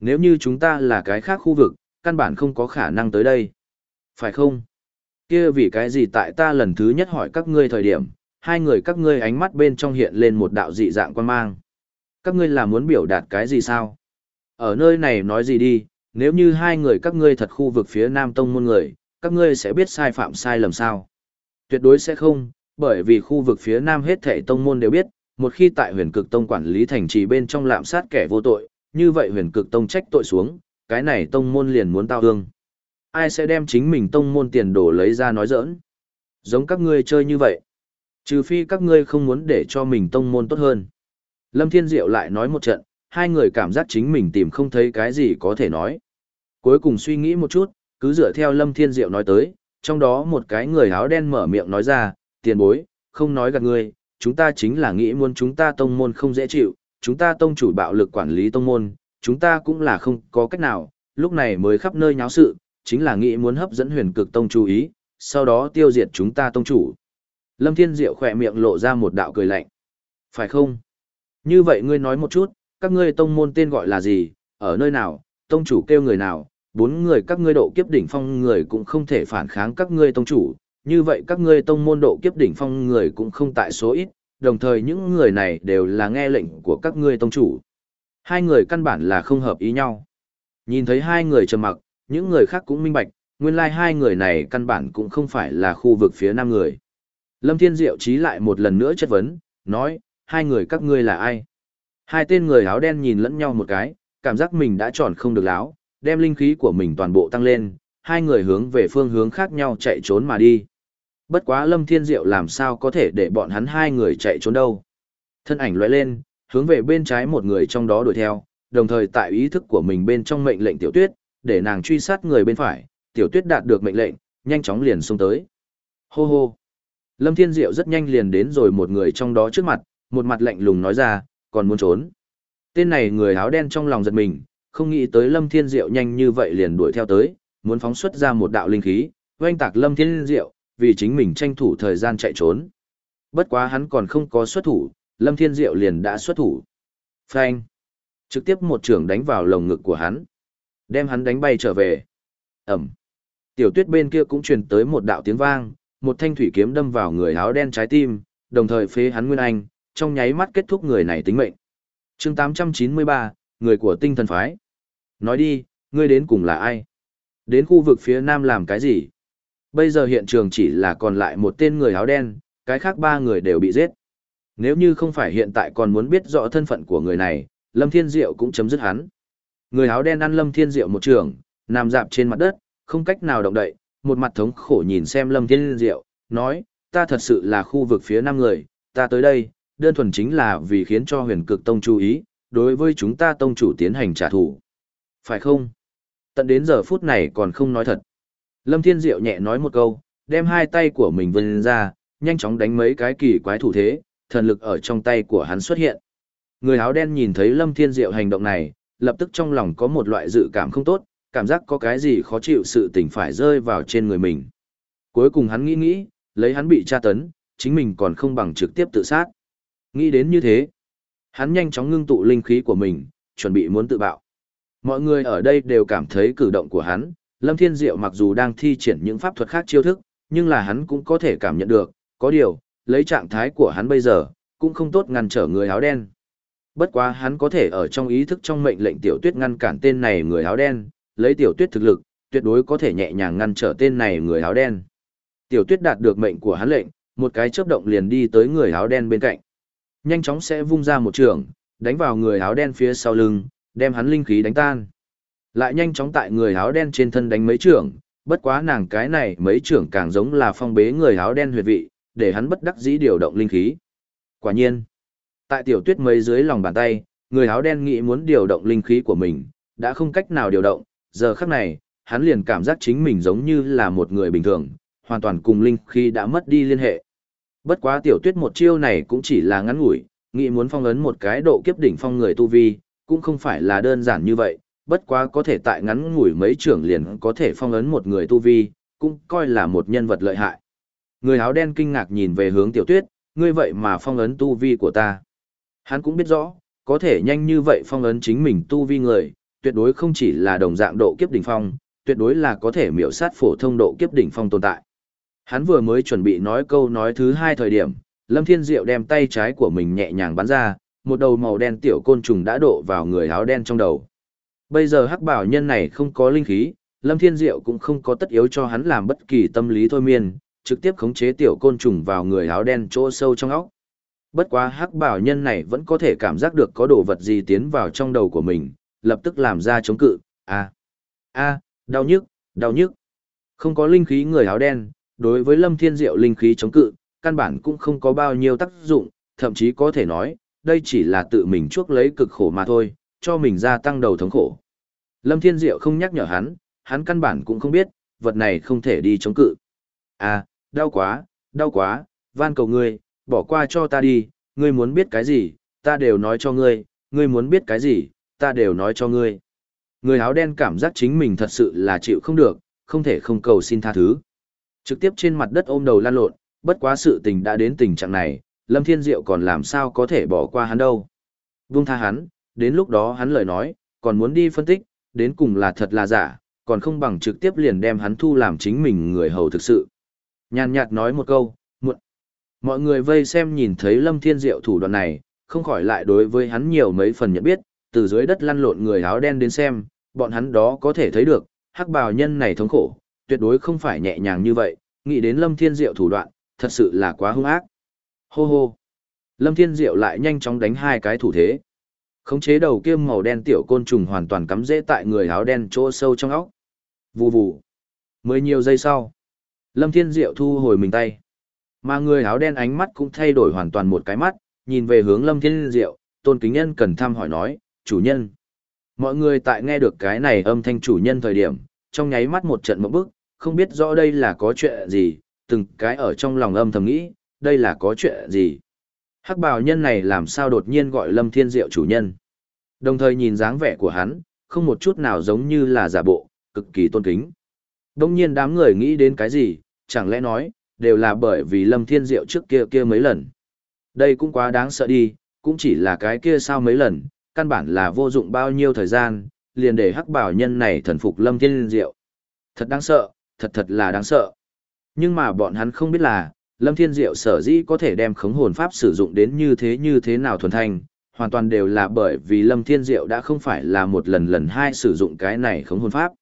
Nếu như chúng ta là cái khác khu vực, căn bản không có khả năng tới đây. Phải không? kia vì cái gì tại ta lần thứ nhất hỏi các ngươi thời điểm, hai người các ngươi ánh mắt bên trong hiện lên một đạo dị dạng quan mang. Các ngươi là muốn biểu đạt cái gì sao? Ở nơi này nói gì đi, nếu như hai người các ngươi thật khu vực phía Nam Tông môn người, các ngươi sẽ biết sai phạm sai lầm sao? Tuyệt đối sẽ không, bởi vì khu vực phía Nam hết thảy tông môn đều biết, một khi tại huyền cực tông quản lý thành trì bên trong lạm sát kẻ vô tội, như vậy huyền cực tông trách tội xuống, cái này tông môn liền muốn tao hương. Ai sẽ đem chính mình tông môn tiền đổ lấy ra nói giỡn? Giống các ngươi chơi như vậy. Trừ phi các ngươi không muốn để cho mình tông môn tốt hơn. Lâm Thiên Diệu lại nói một trận, hai người cảm giác chính mình tìm không thấy cái gì có thể nói. Cuối cùng suy nghĩ một chút, cứ dựa theo Lâm Thiên Diệu nói tới, trong đó một cái người áo đen mở miệng nói ra, tiền bối, không nói gạt ngươi, chúng ta chính là nghĩ muốn chúng ta tông môn không dễ chịu, chúng ta tông chủ bạo lực quản lý tông môn, chúng ta cũng là không có cách nào, lúc này mới khắp nơi nháo sự, chính là nghĩ muốn hấp dẫn huyền cực tông chú ý, sau đó tiêu diệt chúng ta tông chủ. Lâm Thiên Diệu khỏe miệng lộ ra một đạo cười lạnh. Phải không? Như vậy ngươi nói một chút, các ngươi tông môn tên gọi là gì, ở nơi nào, tông chủ kêu người nào, bốn người các ngươi độ kiếp đỉnh phong người cũng không thể phản kháng các ngươi tông chủ, như vậy các ngươi tông môn độ kiếp đỉnh phong người cũng không tại số ít, đồng thời những người này đều là nghe lệnh của các ngươi tông chủ. Hai người căn bản là không hợp ý nhau. Nhìn thấy hai người trầm mặc, những người khác cũng minh bạch, nguyên lai like hai người này căn bản cũng không phải là khu vực phía nam người. Lâm Thiên Diệu trí lại một lần nữa chất vấn, nói, hai người các ngươi là ai? Hai tên người áo đen nhìn lẫn nhau một cái, cảm giác mình đã tròn không được láo, đem linh khí của mình toàn bộ tăng lên, hai người hướng về phương hướng khác nhau chạy trốn mà đi. Bất quá Lâm Thiên Diệu làm sao có thể để bọn hắn hai người chạy trốn đâu. Thân ảnh lóe lên, hướng về bên trái một người trong đó đuổi theo, đồng thời tại ý thức của mình bên trong mệnh lệnh tiểu tuyết, để nàng truy sát người bên phải, tiểu tuyết đạt được mệnh lệnh, nhanh chóng liền xông tới. Hô hô. Lâm Thiên Diệu rất nhanh liền đến rồi một người trong đó trước mặt, một mặt lạnh lùng nói ra, còn muốn trốn. Tên này người áo đen trong lòng giật mình, không nghĩ tới Lâm Thiên Diệu nhanh như vậy liền đuổi theo tới, muốn phóng xuất ra một đạo linh khí, oanh tạc Lâm Thiên Diệu, vì chính mình tranh thủ thời gian chạy trốn. Bất quá hắn còn không có xuất thủ, Lâm Thiên Diệu liền đã xuất thủ. Phanh! Trực tiếp một trường đánh vào lồng ngực của hắn. Đem hắn đánh bay trở về. Ẩm! Tiểu tuyết bên kia cũng truyền tới một đạo tiếng vang, một thanh thủy kiếm đâm vào người áo đen trái tim, đồng thời phế hắn nguyên anh, trong nháy mắt kết thúc người này tính mệnh. chương 893, người của tinh thần phái. Nói đi, ngươi đến cùng là ai? Đến khu vực phía nam làm cái gì? Bây giờ hiện trường chỉ là còn lại một tên người áo đen, cái khác ba người đều bị giết. Nếu như không phải hiện tại còn muốn biết rõ thân phận của người này, Lâm Thiên Diệu cũng chấm dứt hắn. Người áo đen ăn Lâm Thiên Diệu một trường, nằm dạp trên mặt đất, không cách nào động đậy, một mặt thống khổ nhìn xem Lâm Thiên Diệu, nói, ta thật sự là khu vực phía nam người, ta tới đây, đơn thuần chính là vì khiến cho huyền cực tông chú ý, đối với chúng ta tông chủ tiến hành trả thù. Phải không? Tận đến giờ phút này còn không nói thật. Lâm Thiên Diệu nhẹ nói một câu, đem hai tay của mình vươn ra, nhanh chóng đánh mấy cái kỳ quái thủ thế, thần lực ở trong tay của hắn xuất hiện. Người áo đen nhìn thấy Lâm Thiên Diệu hành động này, lập tức trong lòng có một loại dự cảm không tốt, cảm giác có cái gì khó chịu sự tình phải rơi vào trên người mình. Cuối cùng hắn nghĩ nghĩ, lấy hắn bị tra tấn, chính mình còn không bằng trực tiếp tự sát. Nghĩ đến như thế, hắn nhanh chóng ngưng tụ linh khí của mình, chuẩn bị muốn tự bạo. Mọi người ở đây đều cảm thấy cử động của hắn, Lâm Thiên Diệu mặc dù đang thi triển những pháp thuật khác chiêu thức, nhưng là hắn cũng có thể cảm nhận được, có điều, lấy trạng thái của hắn bây giờ, cũng không tốt ngăn trở người áo đen. Bất quá hắn có thể ở trong ý thức trong mệnh lệnh tiểu tuyết ngăn cản tên này người áo đen, lấy tiểu tuyết thực lực, tuyệt đối có thể nhẹ nhàng ngăn trở tên này người áo đen. Tiểu tuyết đạt được mệnh của hắn lệnh, một cái chớp động liền đi tới người áo đen bên cạnh. Nhanh chóng sẽ vung ra một trường, đánh vào người áo đen phía sau lưng, đem hắn linh khí đánh tan. Lại nhanh chóng tại người áo đen trên thân đánh mấy trưởng, bất quá nàng cái này mấy trưởng càng giống là phong bế người áo đen huyệt vị, để hắn bất đắc dĩ điều động linh khí. Quả nhiên, tại tiểu tuyết mấy dưới lòng bàn tay, người áo đen nghĩ muốn điều động linh khí của mình, đã không cách nào điều động, giờ khắc này, hắn liền cảm giác chính mình giống như là một người bình thường, hoàn toàn cùng linh khí đã mất đi liên hệ. Bất quá tiểu tuyết một chiêu này cũng chỉ là ngắn ngủi, nghĩ muốn phong ấn một cái độ kiếp đỉnh phong người tu vi, cũng không phải là đơn giản như vậy, bất quá có thể tại ngắn ngủi mấy trưởng liền có thể phong ấn một người tu vi, cũng coi là một nhân vật lợi hại. Người áo đen kinh ngạc nhìn về hướng tiểu tuyết, ngươi vậy mà phong ấn tu vi của ta. Hắn cũng biết rõ, có thể nhanh như vậy phong ấn chính mình tu vi người, tuyệt đối không chỉ là đồng dạng độ kiếp đỉnh phong, tuyệt đối là có thể miểu sát phổ thông độ kiếp đỉnh phong tồn tại. Hắn vừa mới chuẩn bị nói câu nói thứ hai thời điểm, Lâm Thiên Diệu đem tay trái của mình nhẹ nhàng bắn ra, một đầu màu đen tiểu côn trùng đã độ vào người áo đen trong đầu. Bây giờ hắc bảo nhân này không có linh khí, Lâm Thiên Diệu cũng không có tất yếu cho hắn làm bất kỳ tâm lý thôi miên, trực tiếp khống chế tiểu côn trùng vào người áo đen chỗ sâu trong óc. Bất quá hắc bảo nhân này vẫn có thể cảm giác được có đồ vật gì tiến vào trong đầu của mình, lập tức làm ra chống cự, a a đau nhức, đau nhức. Không có linh khí người áo đen, đối với Lâm Thiên Diệu linh khí chống cự, căn bản cũng không có bao nhiêu tác dụng, thậm chí có thể nói, đây chỉ là tự mình chuốc lấy cực khổ mà thôi, cho mình gia tăng đầu thống khổ. Lâm Thiên Diệu không nhắc nhở hắn, hắn căn bản cũng không biết, vật này không thể đi chống cự. À, đau quá, đau quá, van cầu ngươi, bỏ qua cho ta đi, ngươi muốn biết cái gì, ta đều nói cho ngươi, ngươi muốn biết cái gì, ta đều nói cho ngươi. Người áo đen cảm giác chính mình thật sự là chịu không được, không thể không cầu xin tha thứ. Trực tiếp trên mặt đất ôm đầu lan lộn, bất quá sự tình đã đến tình trạng này, Lâm Thiên Diệu còn làm sao có thể bỏ qua hắn đâu. Vung tha hắn, đến lúc đó hắn lời nói, còn muốn đi phân tích, đến cùng là thật là giả, còn không bằng trực tiếp liền đem hắn thu làm chính mình người hầu thực sự. Nhàn nhạt nói một câu, muộn. Mọi người vây xem nhìn thấy Lâm Thiên Diệu thủ đoạn này, không khỏi lại đối với hắn nhiều mấy phần nhận biết, từ dưới đất lăn lộn người áo đen đến xem, bọn hắn đó có thể thấy được, hắc bào nhân này thống khổ, tuyệt đối không phải nhẹ nhàng như vậy, nghĩ đến Lâm Thiên Diệu thủ đoạn, thật sự là quá hung ác. Hô hô. Lâm Thiên Diệu lại nhanh chóng đánh hai cái thủ thế. Khống chế đầu kia màu đen tiểu côn trùng hoàn toàn cắm rễ tại người áo đen chỗ sâu trong óc. Vù vù. Mới nhiều giây sau, Lâm Thiên Diệu thu hồi mình tay. Mà người áo đen ánh mắt cũng thay đổi hoàn toàn một cái mắt, nhìn về hướng Lâm Thiên Diệu, Tôn Kính Nhân cần thăm hỏi nói, chủ nhân. Mọi người tại nghe được cái này âm thanh chủ nhân thời điểm, trong nháy mắt một trận mộng bức, không biết rõ đây là có chuyện gì, từng cái ở trong lòng âm thầm nghĩ, đây là có chuyện gì. Hắc bào nhân này làm sao đột nhiên gọi Lâm Thiên Diệu chủ nhân. Đồng thời nhìn dáng vẻ của hắn, không một chút nào giống như là giả bộ, cực kỳ tôn kính. Đông nhiên đám người nghĩ đến cái gì, chẳng lẽ nói, đều là bởi vì Lâm Thiên Diệu trước kia kia mấy lần. Đây cũng quá đáng sợ đi, cũng chỉ là cái kia sao mấy lần, căn bản là vô dụng bao nhiêu thời gian, liền để hắc bảo nhân này thần phục Lâm Thiên Diệu. Thật đáng sợ, thật thật là đáng sợ. Nhưng mà bọn hắn không biết là, Lâm Thiên Diệu sở dĩ có thể đem khống hồn pháp sử dụng đến như thế như thế nào thuần thành, hoàn toàn đều là bởi vì Lâm Thiên Diệu đã không phải là một lần lần hai sử dụng cái này khống hồn pháp.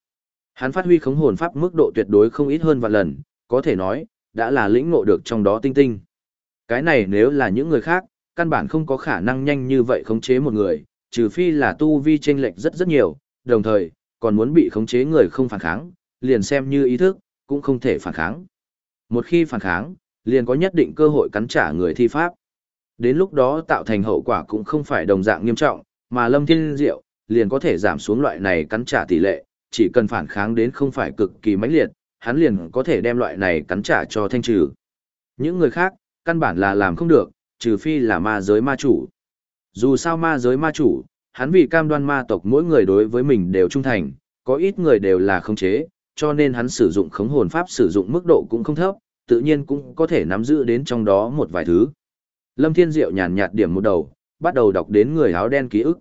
Hắn phát huy khống hồn pháp mức độ tuyệt đối không ít hơn vài lần, có thể nói, đã là lĩnh ngộ được trong đó tinh tinh. Cái này nếu là những người khác, căn bản không có khả năng nhanh như vậy khống chế một người, trừ phi là tu vi chênh lệch rất rất nhiều, đồng thời, còn muốn bị khống chế người không phản kháng, liền xem như ý thức, cũng không thể phản kháng. Một khi phản kháng, liền có nhất định cơ hội cắn trả người thi pháp. Đến lúc đó tạo thành hậu quả cũng không phải đồng dạng nghiêm trọng, mà Lâm Thiên Diệu liền có thể giảm xuống loại này cắn trả tỷ lệ, chỉ cần phản kháng đến không phải cực kỳ mãnh liệt, hắn liền có thể đem loại này cắn trả cho thanh trừ. Những người khác, căn bản là làm không được, trừ phi là ma giới ma chủ. Dù sao ma giới ma chủ, hắn vì cam đoan ma tộc mỗi người đối với mình đều trung thành, có ít người đều là khống chế, cho nên hắn sử dụng khống hồn pháp sử dụng mức độ cũng không thấp, tự nhiên cũng có thể nắm giữ đến trong đó một vài thứ. Lâm Thiên Diệu nhàn nhạt điểm một đầu, bắt đầu đọc đến người áo đen ký ức.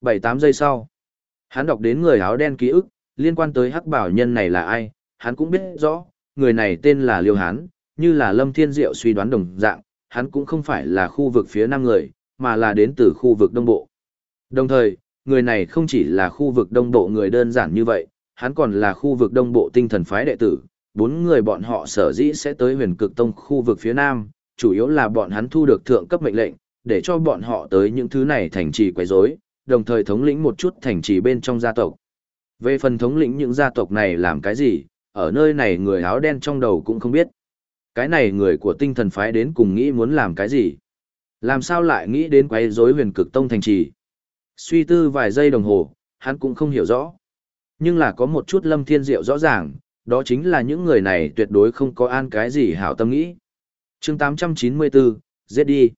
7-8 giây sau, hắn đọc đến người áo đen ký ức, liên quan tới hắc bảo nhân này là ai, hắn cũng biết rõ, người này tên là Liêu Hán, như là Lâm Thiên Diệu suy đoán đồng dạng, hắn cũng không phải là khu vực phía nam người, mà là đến từ khu vực đông bộ. Đồng thời, người này không chỉ là khu vực đông bộ người đơn giản như vậy, hắn còn là khu vực đông bộ tinh thần phái đệ tử, bốn người bọn họ sở dĩ sẽ tới huyền cực tông khu vực phía nam, chủ yếu là bọn hắn thu được thượng cấp mệnh lệnh, để cho bọn họ tới những thứ này thành trì quấy rối, đồng thời thống lĩnh một chút thành trì bên trong gia tộc. Về phần thống lĩnh những gia tộc này làm cái gì, ở nơi này người áo đen trong đầu cũng không biết. Cái này người của tinh thần phái đến cùng nghĩ muốn làm cái gì? Làm sao lại nghĩ đến quấy rối huyền cực tông thành trì? Suy tư vài giây đồng hồ, hắn cũng không hiểu rõ. Nhưng là có một chút lâm thiên diệu rõ ràng, đó chính là những người này tuyệt đối không có an cái gì hảo tâm nghĩ. chương 894, giết đi.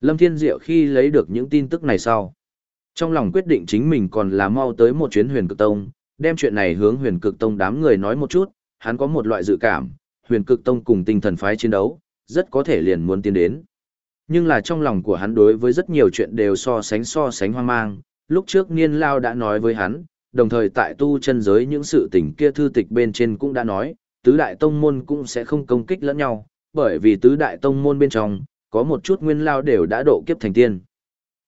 Lâm Thiên Diệu khi lấy được những tin tức này sau. Trong lòng quyết định chính mình còn là mau tới một chuyến huyền cực tông, đem chuyện này hướng huyền cực tông đám người nói một chút, hắn có một loại dự cảm, huyền cực tông cùng tinh thần phái chiến đấu, rất có thể liền muốn tiến đến. Nhưng là trong lòng của hắn đối với rất nhiều chuyện đều so sánh so sánh hoang mang, lúc trước Niên Lao đã nói với hắn, đồng thời tại tu chân giới những sự tình kia thư tịch bên trên cũng đã nói, tứ đại tông môn cũng sẽ không công kích lẫn nhau, bởi vì tứ đại tông môn bên trong, có một chút nguyên lao đều đã độ kiếp thành tiên.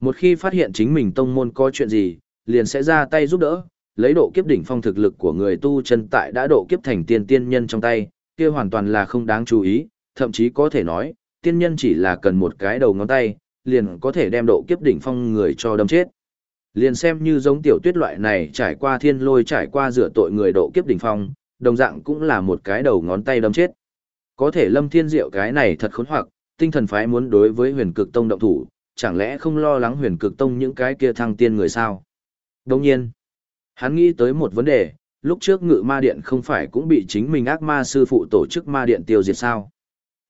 Một khi phát hiện chính mình tông môn có chuyện gì, liền sẽ ra tay giúp đỡ, lấy độ kiếp đỉnh phong thực lực của người tu chân tại đã độ kiếp thành tiên tiên nhân trong tay, kia hoàn toàn là không đáng chú ý, thậm chí có thể nói, tiên nhân chỉ là cần một cái đầu ngón tay, liền có thể đem độ kiếp đỉnh phong người cho đâm chết. Liền xem như giống tiểu tuyết loại này trải qua thiên lôi trải qua rửa tội người độ kiếp đỉnh phong, đồng dạng cũng là một cái đầu ngón tay đâm chết. Có thể lâm thiên diệu cái này thật khốn hoặc, tinh thần phái muốn đối với huyền cực tông động thủ, chẳng lẽ không lo lắng huyền cực tông những cái kia thăng tiên người sao? Đồng nhiên, hắn nghĩ tới một vấn đề, lúc trước ngự ma điện không phải cũng bị chính mình ác ma sư phụ tổ chức ma điện tiêu diệt sao?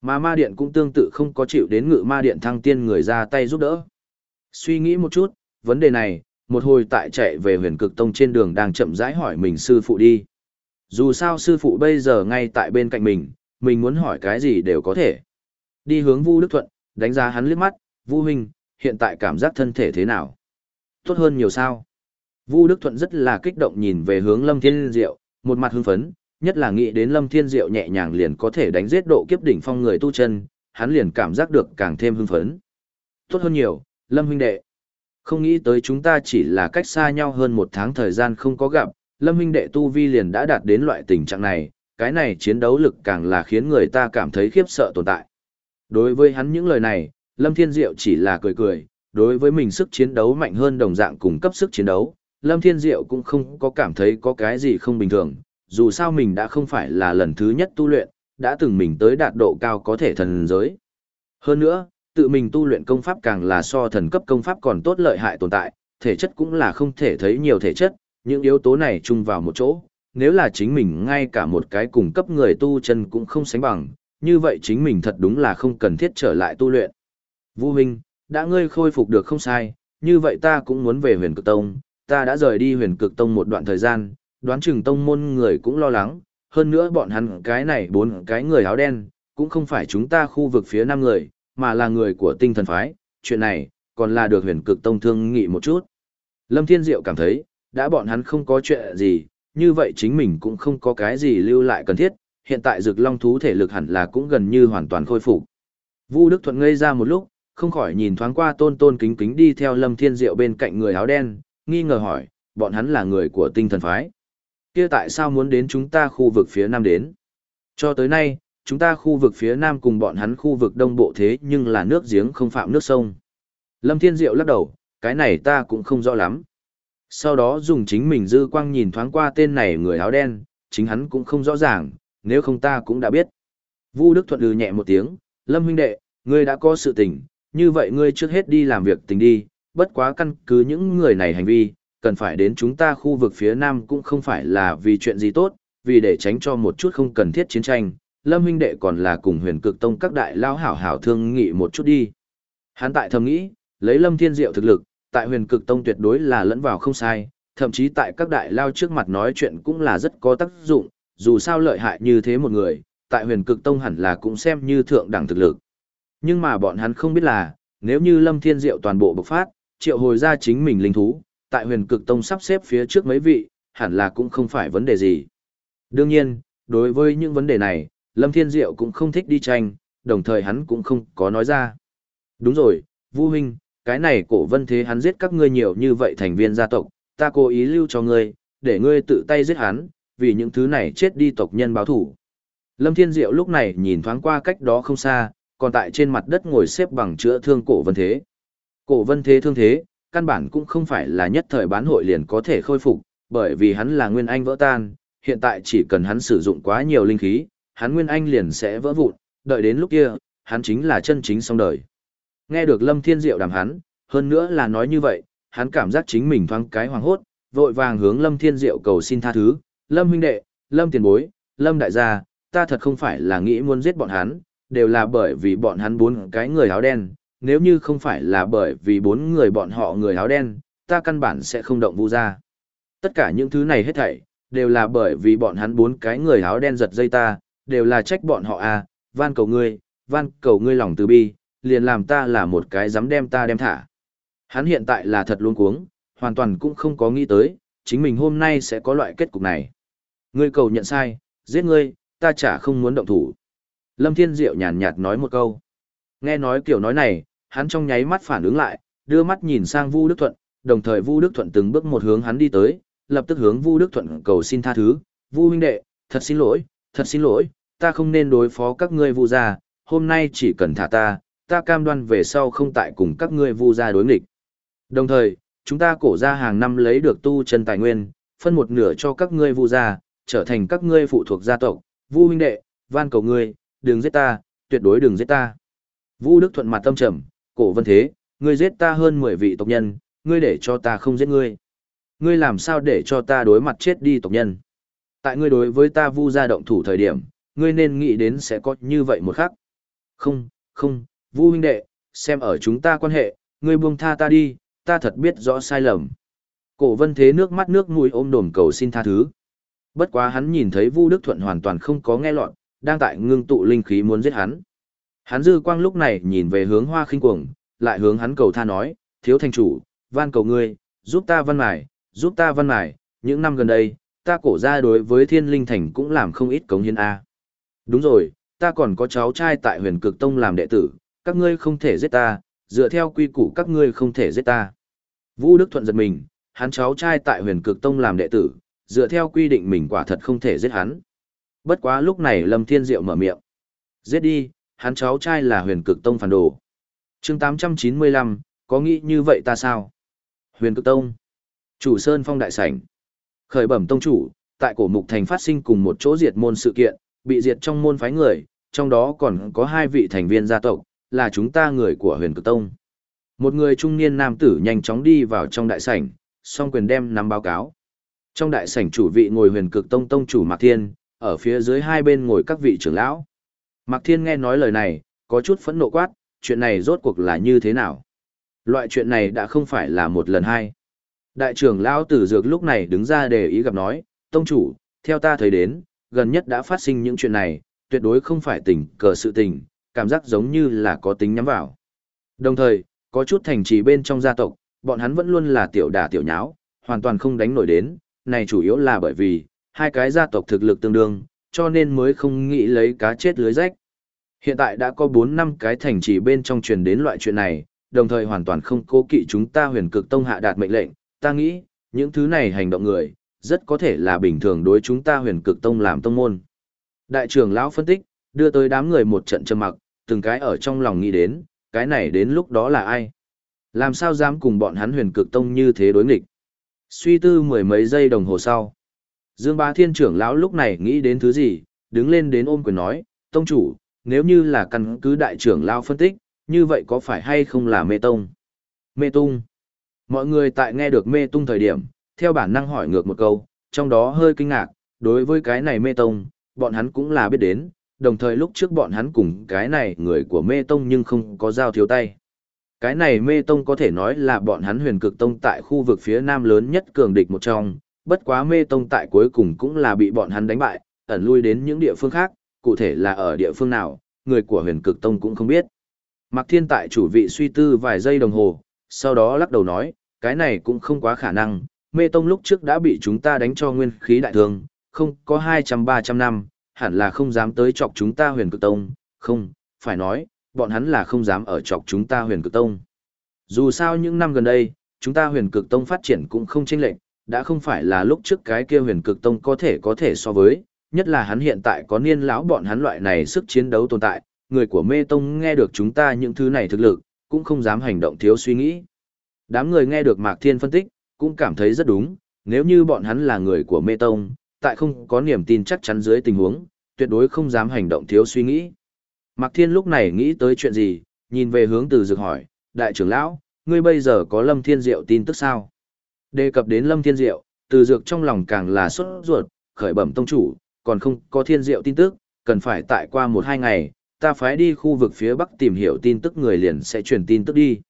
Mà ma điện cũng tương tự không có chịu đến ngự ma điện thăng tiên người ra tay giúp đỡ. Suy nghĩ một chút, vấn đề này, một hồi tại chạy về huyền cực tông trên đường đang chậm rãi hỏi mình sư phụ đi. Dù sao sư phụ bây giờ ngay tại bên cạnh mình, mình muốn hỏi cái gì đều có thể. Đi hướng Vu Đức Thuận, đánh giá hắn liếc mắt, Vu huynh, hiện tại cảm giác thân thể thế nào? Tốt hơn nhiều sao? Vu Đức Thuận rất là kích động nhìn về hướng Lâm Thiên Diệu, một mặt hưng phấn, nhất là nghĩ đến Lâm Thiên Diệu nhẹ nhàng liền có thể đánh giết độ kiếp đỉnh phong người tu chân, hắn liền cảm giác được càng thêm hưng phấn. Tốt hơn nhiều, Lâm huynh đệ. Không nghĩ tới chúng ta chỉ là cách xa nhau hơn một tháng thời gian không có gặp, Lâm huynh đệ tu vi liền đã đạt đến loại tình trạng này, cái này chiến đấu lực càng là khiến người ta cảm thấy khiếp sợ tồn tại. Đối với hắn những lời này, Lâm Thiên Diệu chỉ là cười cười, đối với mình sức chiến đấu mạnh hơn đồng dạng cùng cấp sức chiến đấu, Lâm Thiên Diệu cũng không có cảm thấy có cái gì không bình thường, dù sao mình đã không phải là lần thứ nhất tu luyện, đã từng mình tới đạt độ cao có thể thần giới. Hơn nữa, tự mình tu luyện công pháp càng là so thần cấp công pháp còn tốt lợi hại tồn tại, thể chất cũng là không thể thấy nhiều thể chất, những yếu tố này chung vào một chỗ, nếu là chính mình ngay cả một cái cùng cấp người tu chân cũng không sánh bằng, như vậy chính mình thật đúng là không cần thiết trở lại tu luyện. Vũ Minh, đã ngươi khôi phục được không sai, như vậy ta cũng muốn về huyền cực tông, ta đã rời đi huyền cực tông một đoạn thời gian, đoán chừng tông môn người cũng lo lắng, hơn nữa bọn hắn cái này bốn cái người áo đen, cũng không phải chúng ta khu vực phía năm người, mà là người của tinh thần phái, chuyện này, còn là được huyền cực tông thương nghị một chút. Lâm Thiên Diệu cảm thấy, đã bọn hắn không có chuyện gì, như vậy chính mình cũng không có cái gì lưu lại cần thiết, hiện tại rực long thú thể lực hẳn là cũng gần như hoàn toàn khôi phục. Vu Đức Thuận ngây ra một lúc, không khỏi nhìn thoáng qua tôn tôn kính kính đi theo Lâm Thiên Diệu bên cạnh người áo đen, nghi ngờ hỏi, bọn hắn là người của tinh thần phái. kia tại sao muốn đến chúng ta khu vực phía nam đến? Cho tới nay, chúng ta khu vực phía nam cùng bọn hắn khu vực đông bộ thế nhưng là nước giếng không phạm nước sông. Lâm Thiên Diệu lắc đầu, cái này ta cũng không rõ lắm. Sau đó dùng chính mình dư quang nhìn thoáng qua tên này người áo đen, chính hắn cũng không rõ ràng, nếu không ta cũng đã biết. Vu Đức Thuận lừ nhẹ một tiếng, Lâm huynh đệ, ngươi đã có sự tình, như vậy ngươi trước hết đi làm việc tình đi, bất quá căn cứ những người này hành vi, cần phải đến chúng ta khu vực phía Nam cũng không phải là vì chuyện gì tốt, vì để tránh cho một chút không cần thiết chiến tranh, Lâm huynh đệ còn là cùng huyền cực tông các đại lao hảo hảo thương nghị một chút đi. Hắn tại thầm nghĩ, lấy Lâm Thiên Diệu thực lực, tại huyền cực tông tuyệt đối là lẫn vào không sai, thậm chí tại các đại lao trước mặt nói chuyện cũng là rất có tác dụng, dù sao lợi hại như thế một người, tại huyền cực tông hẳn là cũng xem như thượng đẳng thực lực. Nhưng mà bọn hắn không biết là, nếu như Lâm Thiên Diệu toàn bộ bộc phát, triệu hồi ra chính mình linh thú, tại huyền cực tông sắp xếp phía trước mấy vị, hẳn là cũng không phải vấn đề gì. Đương nhiên, đối với những vấn đề này, Lâm Thiên Diệu cũng không thích đi tranh, đồng thời hắn cũng không có nói ra. Đúng rồi, Vu Huynh, cái này cổ vân thế hắn giết các ngươi nhiều như vậy thành viên gia tộc, ta cố ý lưu cho ngươi, để ngươi tự tay giết hắn, vì những thứ này chết đi tộc nhân báo thủ. Lâm Thiên Diệu lúc này nhìn thoáng qua cách đó không xa, còn tại trên mặt đất ngồi xếp bằng chữa thương cổ vân thế. Cổ vân thế thương thế, căn bản cũng không phải là nhất thời bán hội liền có thể khôi phục, bởi vì hắn là nguyên anh vỡ tan, hiện tại chỉ cần hắn sử dụng quá nhiều linh khí, hắn nguyên anh liền sẽ vỡ vụn, đợi đến lúc kia, hắn chính là chân chính xong đời. Nghe được Lâm Thiên Diệu đàm hắn, hơn nữa là nói như vậy, hắn cảm giác chính mình thoáng cái hoàng hốt, vội vàng hướng Lâm Thiên Diệu cầu xin tha thứ, Lâm huynh đệ, Lâm tiền bối, Lâm đại gia, ta thật không phải là nghĩ muốn giết bọn hắn, đều là bởi vì bọn hắn bốn cái người áo đen, nếu như không phải là bởi vì bốn người bọn họ người áo đen, ta căn bản sẽ không động vu ra. Tất cả những thứ này hết thảy, đều là bởi vì bọn hắn bốn cái người áo đen giật dây ta, đều là trách bọn họ à, van cầu ngươi, van cầu ngươi lòng từ bi, liền làm ta là một cái dám đem ta đem thả. Hắn hiện tại là thật luôn cuống, hoàn toàn cũng không có nghĩ tới, chính mình hôm nay sẽ có loại kết cục này. Ngươi cầu nhận sai, giết ngươi, ta chả không muốn động thủ. Lâm Thiên Diệu nhàn nhạt nói một câu. Nghe nói kiểu nói này, hắn trong nháy mắt phản ứng lại, đưa mắt nhìn sang Vu Đức Thuận, đồng thời Vu Đức Thuận từng bước một hướng hắn đi tới, lập tức hướng Vu Đức Thuận cầu xin tha thứ, "Vu huynh đệ, thật xin lỗi, thật xin lỗi, ta không nên đối phó các ngươi Vu gia, hôm nay chỉ cần thả ta, ta cam đoan về sau không tại cùng các ngươi Vu gia đối nghịch." Đồng thời, chúng ta cổ ra hàng năm lấy được tu chân tài nguyên, phân một nửa cho các ngươi Vu gia, trở thành các ngươi phụ thuộc gia tộc, Vu huynh đệ, van cầu ngươi, đừng giết ta, tuyệt đối đừng giết ta. Vu Đức Thuận mặt tâm trầm, cổ vân thế, ngươi giết ta hơn 10 vị tộc nhân, ngươi để cho ta không giết ngươi. Ngươi làm sao để cho ta đối mặt chết đi tộc nhân. Tại ngươi đối với ta vu ra động thủ thời điểm, ngươi nên nghĩ đến sẽ có như vậy một khắc. Không, không, Vu huynh đệ, xem ở chúng ta quan hệ, ngươi buông tha ta đi, ta thật biết rõ sai lầm. Cổ vân thế nước mắt nước mũi ôm đồm cầu xin tha thứ. Bất quá hắn nhìn thấy Vu Đức Thuận hoàn toàn không có nghe lọt, đang tại ngưng tụ linh khí muốn giết hắn. Hắn dư quang lúc này nhìn về hướng hoa khinh cuồng, lại hướng hắn cầu tha nói, thiếu thành chủ, van cầu ngươi, giúp ta văn mải, giúp ta văn mải, những năm gần đây, ta cổ ra đối với thiên linh thành cũng làm không ít cống hiến A. Đúng rồi, ta còn có cháu trai tại huyền cực tông làm đệ tử, các ngươi không thể giết ta, dựa theo quy củ các ngươi không thể giết ta. Vũ Đức Thuận giật mình, hắn cháu trai tại huyền cực tông làm đệ tử, dựa theo quy định mình quả thật không thể giết hắn. Bất quá lúc này Lâm Thiên Diệu mở miệng. Giết đi, hắn cháu trai là huyền cực tông phản đồ. chương 895, có nghĩ như vậy ta sao? Huyền cực tông. Chủ Sơn Phong Đại Sảnh. Khởi bẩm tông chủ, tại cổ mục thành phát sinh cùng một chỗ diệt môn sự kiện, bị diệt trong môn phái người, trong đó còn có hai vị thành viên gia tộc, là chúng ta người của huyền cực tông. Một người trung niên nam tử nhanh chóng đi vào trong đại sảnh, song quyền đem nắm báo cáo. Trong đại sảnh chủ vị ngồi huyền cực tông tông chủ Mạc Thiên, ở phía dưới hai bên ngồi các vị trưởng lão. Mạc Thiên nghe nói lời này, có chút phẫn nộ quát, chuyện này rốt cuộc là như thế nào? Loại chuyện này đã không phải là một lần hai. Đại trưởng lão tử dược lúc này đứng ra để ý gặp nói, tông chủ, theo ta thấy đến, gần nhất đã phát sinh những chuyện này, tuyệt đối không phải tình cờ sự tình, cảm giác giống như là có tính nhắm vào. Đồng thời, có chút thành trì bên trong gia tộc, bọn hắn vẫn luôn là tiểu đả tiểu nháo, hoàn toàn không đánh nổi đến, này chủ yếu là bởi vì, hai cái gia tộc thực lực tương đương, cho nên mới không nghĩ lấy cá chết lưới rách. Hiện tại đã có 4 năm cái thành trì bên trong truyền đến loại chuyện này, đồng thời hoàn toàn không cố kỵ chúng ta huyền cực tông hạ đạt mệnh lệnh, ta nghĩ, những thứ này hành động người, rất có thể là bình thường đối chúng ta huyền cực tông làm tông môn. Đại trưởng lão phân tích, đưa tới đám người một trận trầm mặc, từng cái ở trong lòng nghĩ đến, cái này đến lúc đó là ai? Làm sao dám cùng bọn hắn huyền cực tông như thế đối nghịch? Suy tư mười mấy giây đồng hồ sau. Dương Bá Thiên trưởng lão lúc này nghĩ đến thứ gì, đứng lên đến ôm quyền nói, tông chủ, nếu như là căn cứ đại trưởng lão phân tích, như vậy có phải hay không là mê tông? Mê tung. Mọi người tại nghe được mê tung thời điểm, theo bản năng hỏi ngược một câu, trong đó hơi kinh ngạc, đối với cái này mê tông, bọn hắn cũng là biết đến, đồng thời lúc trước bọn hắn cùng cái này người của mê tông nhưng không có giao thiếu tay. Cái này mê tông có thể nói là bọn hắn huyền cực tông tại khu vực phía nam lớn nhất cường địch một trong, bất quá mê tông tại cuối cùng cũng là bị bọn hắn đánh bại, ẩn lui đến những địa phương khác, cụ thể là ở địa phương nào, người của huyền cực tông cũng không biết. Mạc Thiên tại chủ vị suy tư vài giây đồng hồ, sau đó lắc đầu nói, cái này cũng không quá khả năng, mê tông lúc trước đã bị chúng ta đánh cho nguyên khí đại thương, không có 200-300 năm, hẳn là không dám tới chọc chúng ta huyền cực tông, không, phải nói, bọn hắn là không dám ở chọc chúng ta huyền cực tông. Dù sao những năm gần đây, chúng ta huyền cực tông phát triển cũng không chênh lệch, đã không phải là lúc trước cái kia huyền cực tông có thể có thể so với, nhất là hắn hiện tại có niên lão bọn hắn loại này sức chiến đấu tồn tại, người của mê tông nghe được chúng ta những thứ này thực lực, cũng không dám hành động thiếu suy nghĩ. Đám người nghe được Mạc Thiên phân tích, cũng cảm thấy rất đúng, nếu như bọn hắn là người của mê tông, tại không có niềm tin chắc chắn dưới tình huống, tuyệt đối không dám hành động thiếu suy nghĩ. Mạc Thiên lúc này nghĩ tới chuyện gì, nhìn về hướng từ dược hỏi, đại trưởng lão, ngươi bây giờ có Lâm Thiên Diệu tin tức sao? Đề cập đến Lâm Thiên Diệu, từ dược trong lòng càng là sốt ruột, khởi bẩm tông chủ, còn không có Thiên Diệu tin tức, cần phải tại qua một hai ngày, ta phải đi khu vực phía bắc tìm hiểu tin tức người liền sẽ truyền tin tức đi.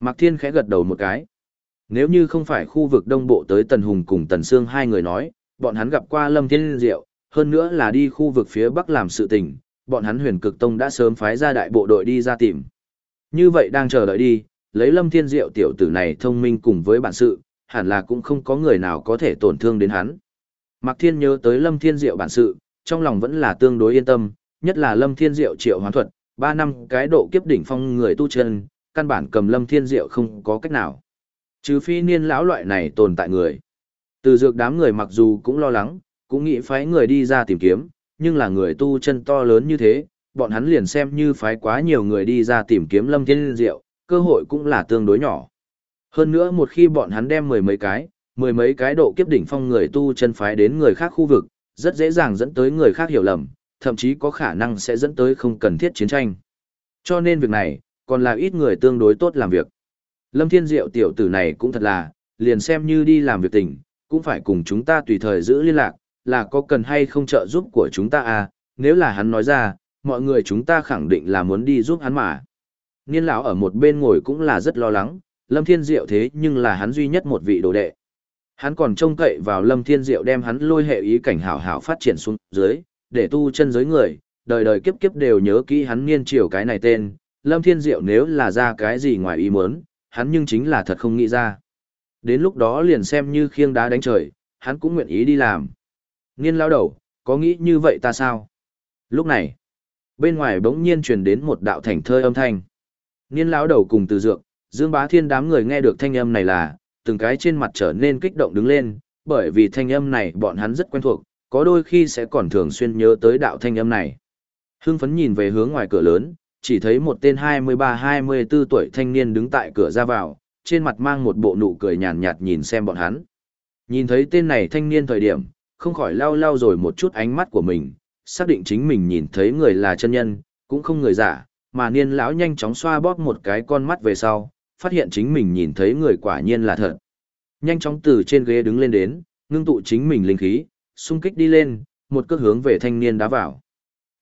Mạc Thiên khẽ gật đầu một cái. Nếu như không phải khu vực đông bộ tới Tần Hùng cùng Tần Sương hai người nói, bọn hắn gặp qua Lâm Thiên Diệu, hơn nữa là đi khu vực phía bắc làm sự tình, bọn hắn huyền cực tông đã sớm phái ra đại bộ đội đi ra tìm. Như vậy đang chờ đợi đi, lấy Lâm Thiên Diệu tiểu tử này thông minh cùng với bản sự, hẳn là cũng không có người nào có thể tổn thương đến hắn. Mạc Thiên nhớ tới Lâm Thiên Diệu bản sự, trong lòng vẫn là tương đối yên tâm, nhất là Lâm Thiên Diệu triệu hoán thuật, 3 năm cái độ kiếp đỉnh phong người tu chân, căn bản cầm Lâm Thiên Diệu không có cách nào. Trừ phi niên lão loại này tồn tại người. Từ dược đám người mặc dù cũng lo lắng, cũng nghĩ phái người đi ra tìm kiếm, nhưng là người tu chân to lớn như thế, bọn hắn liền xem như phái quá nhiều người đi ra tìm kiếm Lâm Thiên Diệu, cơ hội cũng là tương đối nhỏ. Hơn nữa một khi bọn hắn đem mười mấy cái, mười mấy cái độ kiếp đỉnh phong người tu chân phái đến người khác khu vực, rất dễ dàng dẫn tới người khác hiểu lầm, thậm chí có khả năng sẽ dẫn tới không cần thiết chiến tranh. Cho nên việc này, còn là ít người tương đối tốt làm việc. Lâm Thiên Diệu tiểu tử này cũng thật là, liền xem như đi làm việc tình, cũng phải cùng chúng ta tùy thời giữ liên lạc, là có cần hay không trợ giúp của chúng ta à, nếu là hắn nói ra, mọi người chúng ta khẳng định là muốn đi giúp hắn mà. Niên lão ở một bên ngồi cũng là rất lo lắng, Lâm Thiên Diệu thế nhưng là hắn duy nhất một vị đồ đệ. Hắn còn trông cậy vào Lâm Thiên Diệu đem hắn lôi hệ ý cảnh hảo hảo phát triển xuống dưới, để tu chân giới người, đời đời kiếp kiếp đều nhớ kỹ hắn niên triều cái này tên, Lâm Thiên Diệu nếu là ra cái gì ngoài ý muốn, hắn nhưng chính là thật không nghĩ ra. Đến lúc đó liền xem như khiêng đá đánh trời, hắn cũng nguyện ý đi làm. Niên lao đầu, có nghĩ như vậy ta sao? Lúc này, bên ngoài bỗng nhiên truyền đến một đạo thành thơi âm thanh. Niên lão đầu cùng từ dược, Dương Bá Thiên đám người nghe được thanh âm này là, từng cái trên mặt trở nên kích động đứng lên, bởi vì thanh âm này bọn hắn rất quen thuộc, có đôi khi sẽ còn thường xuyên nhớ tới đạo thanh âm này. Hưng phấn nhìn về hướng ngoài cửa lớn, chỉ thấy một tên 23-24 tuổi thanh niên đứng tại cửa ra vào, trên mặt mang một bộ nụ cười nhàn nhạt nhìn xem bọn hắn. Nhìn thấy tên này thanh niên thời điểm, không khỏi lau lau rồi một chút ánh mắt của mình, xác định chính mình nhìn thấy người là chân nhân, cũng không người giả, mà niên lão nhanh chóng xoa bóp một cái con mắt về sau, phát hiện chính mình nhìn thấy người quả nhiên là thật. Nhanh chóng từ trên ghế đứng lên đến, ngưng tụ chính mình linh khí, xung kích đi lên, một cước hướng về thanh niên đá vào.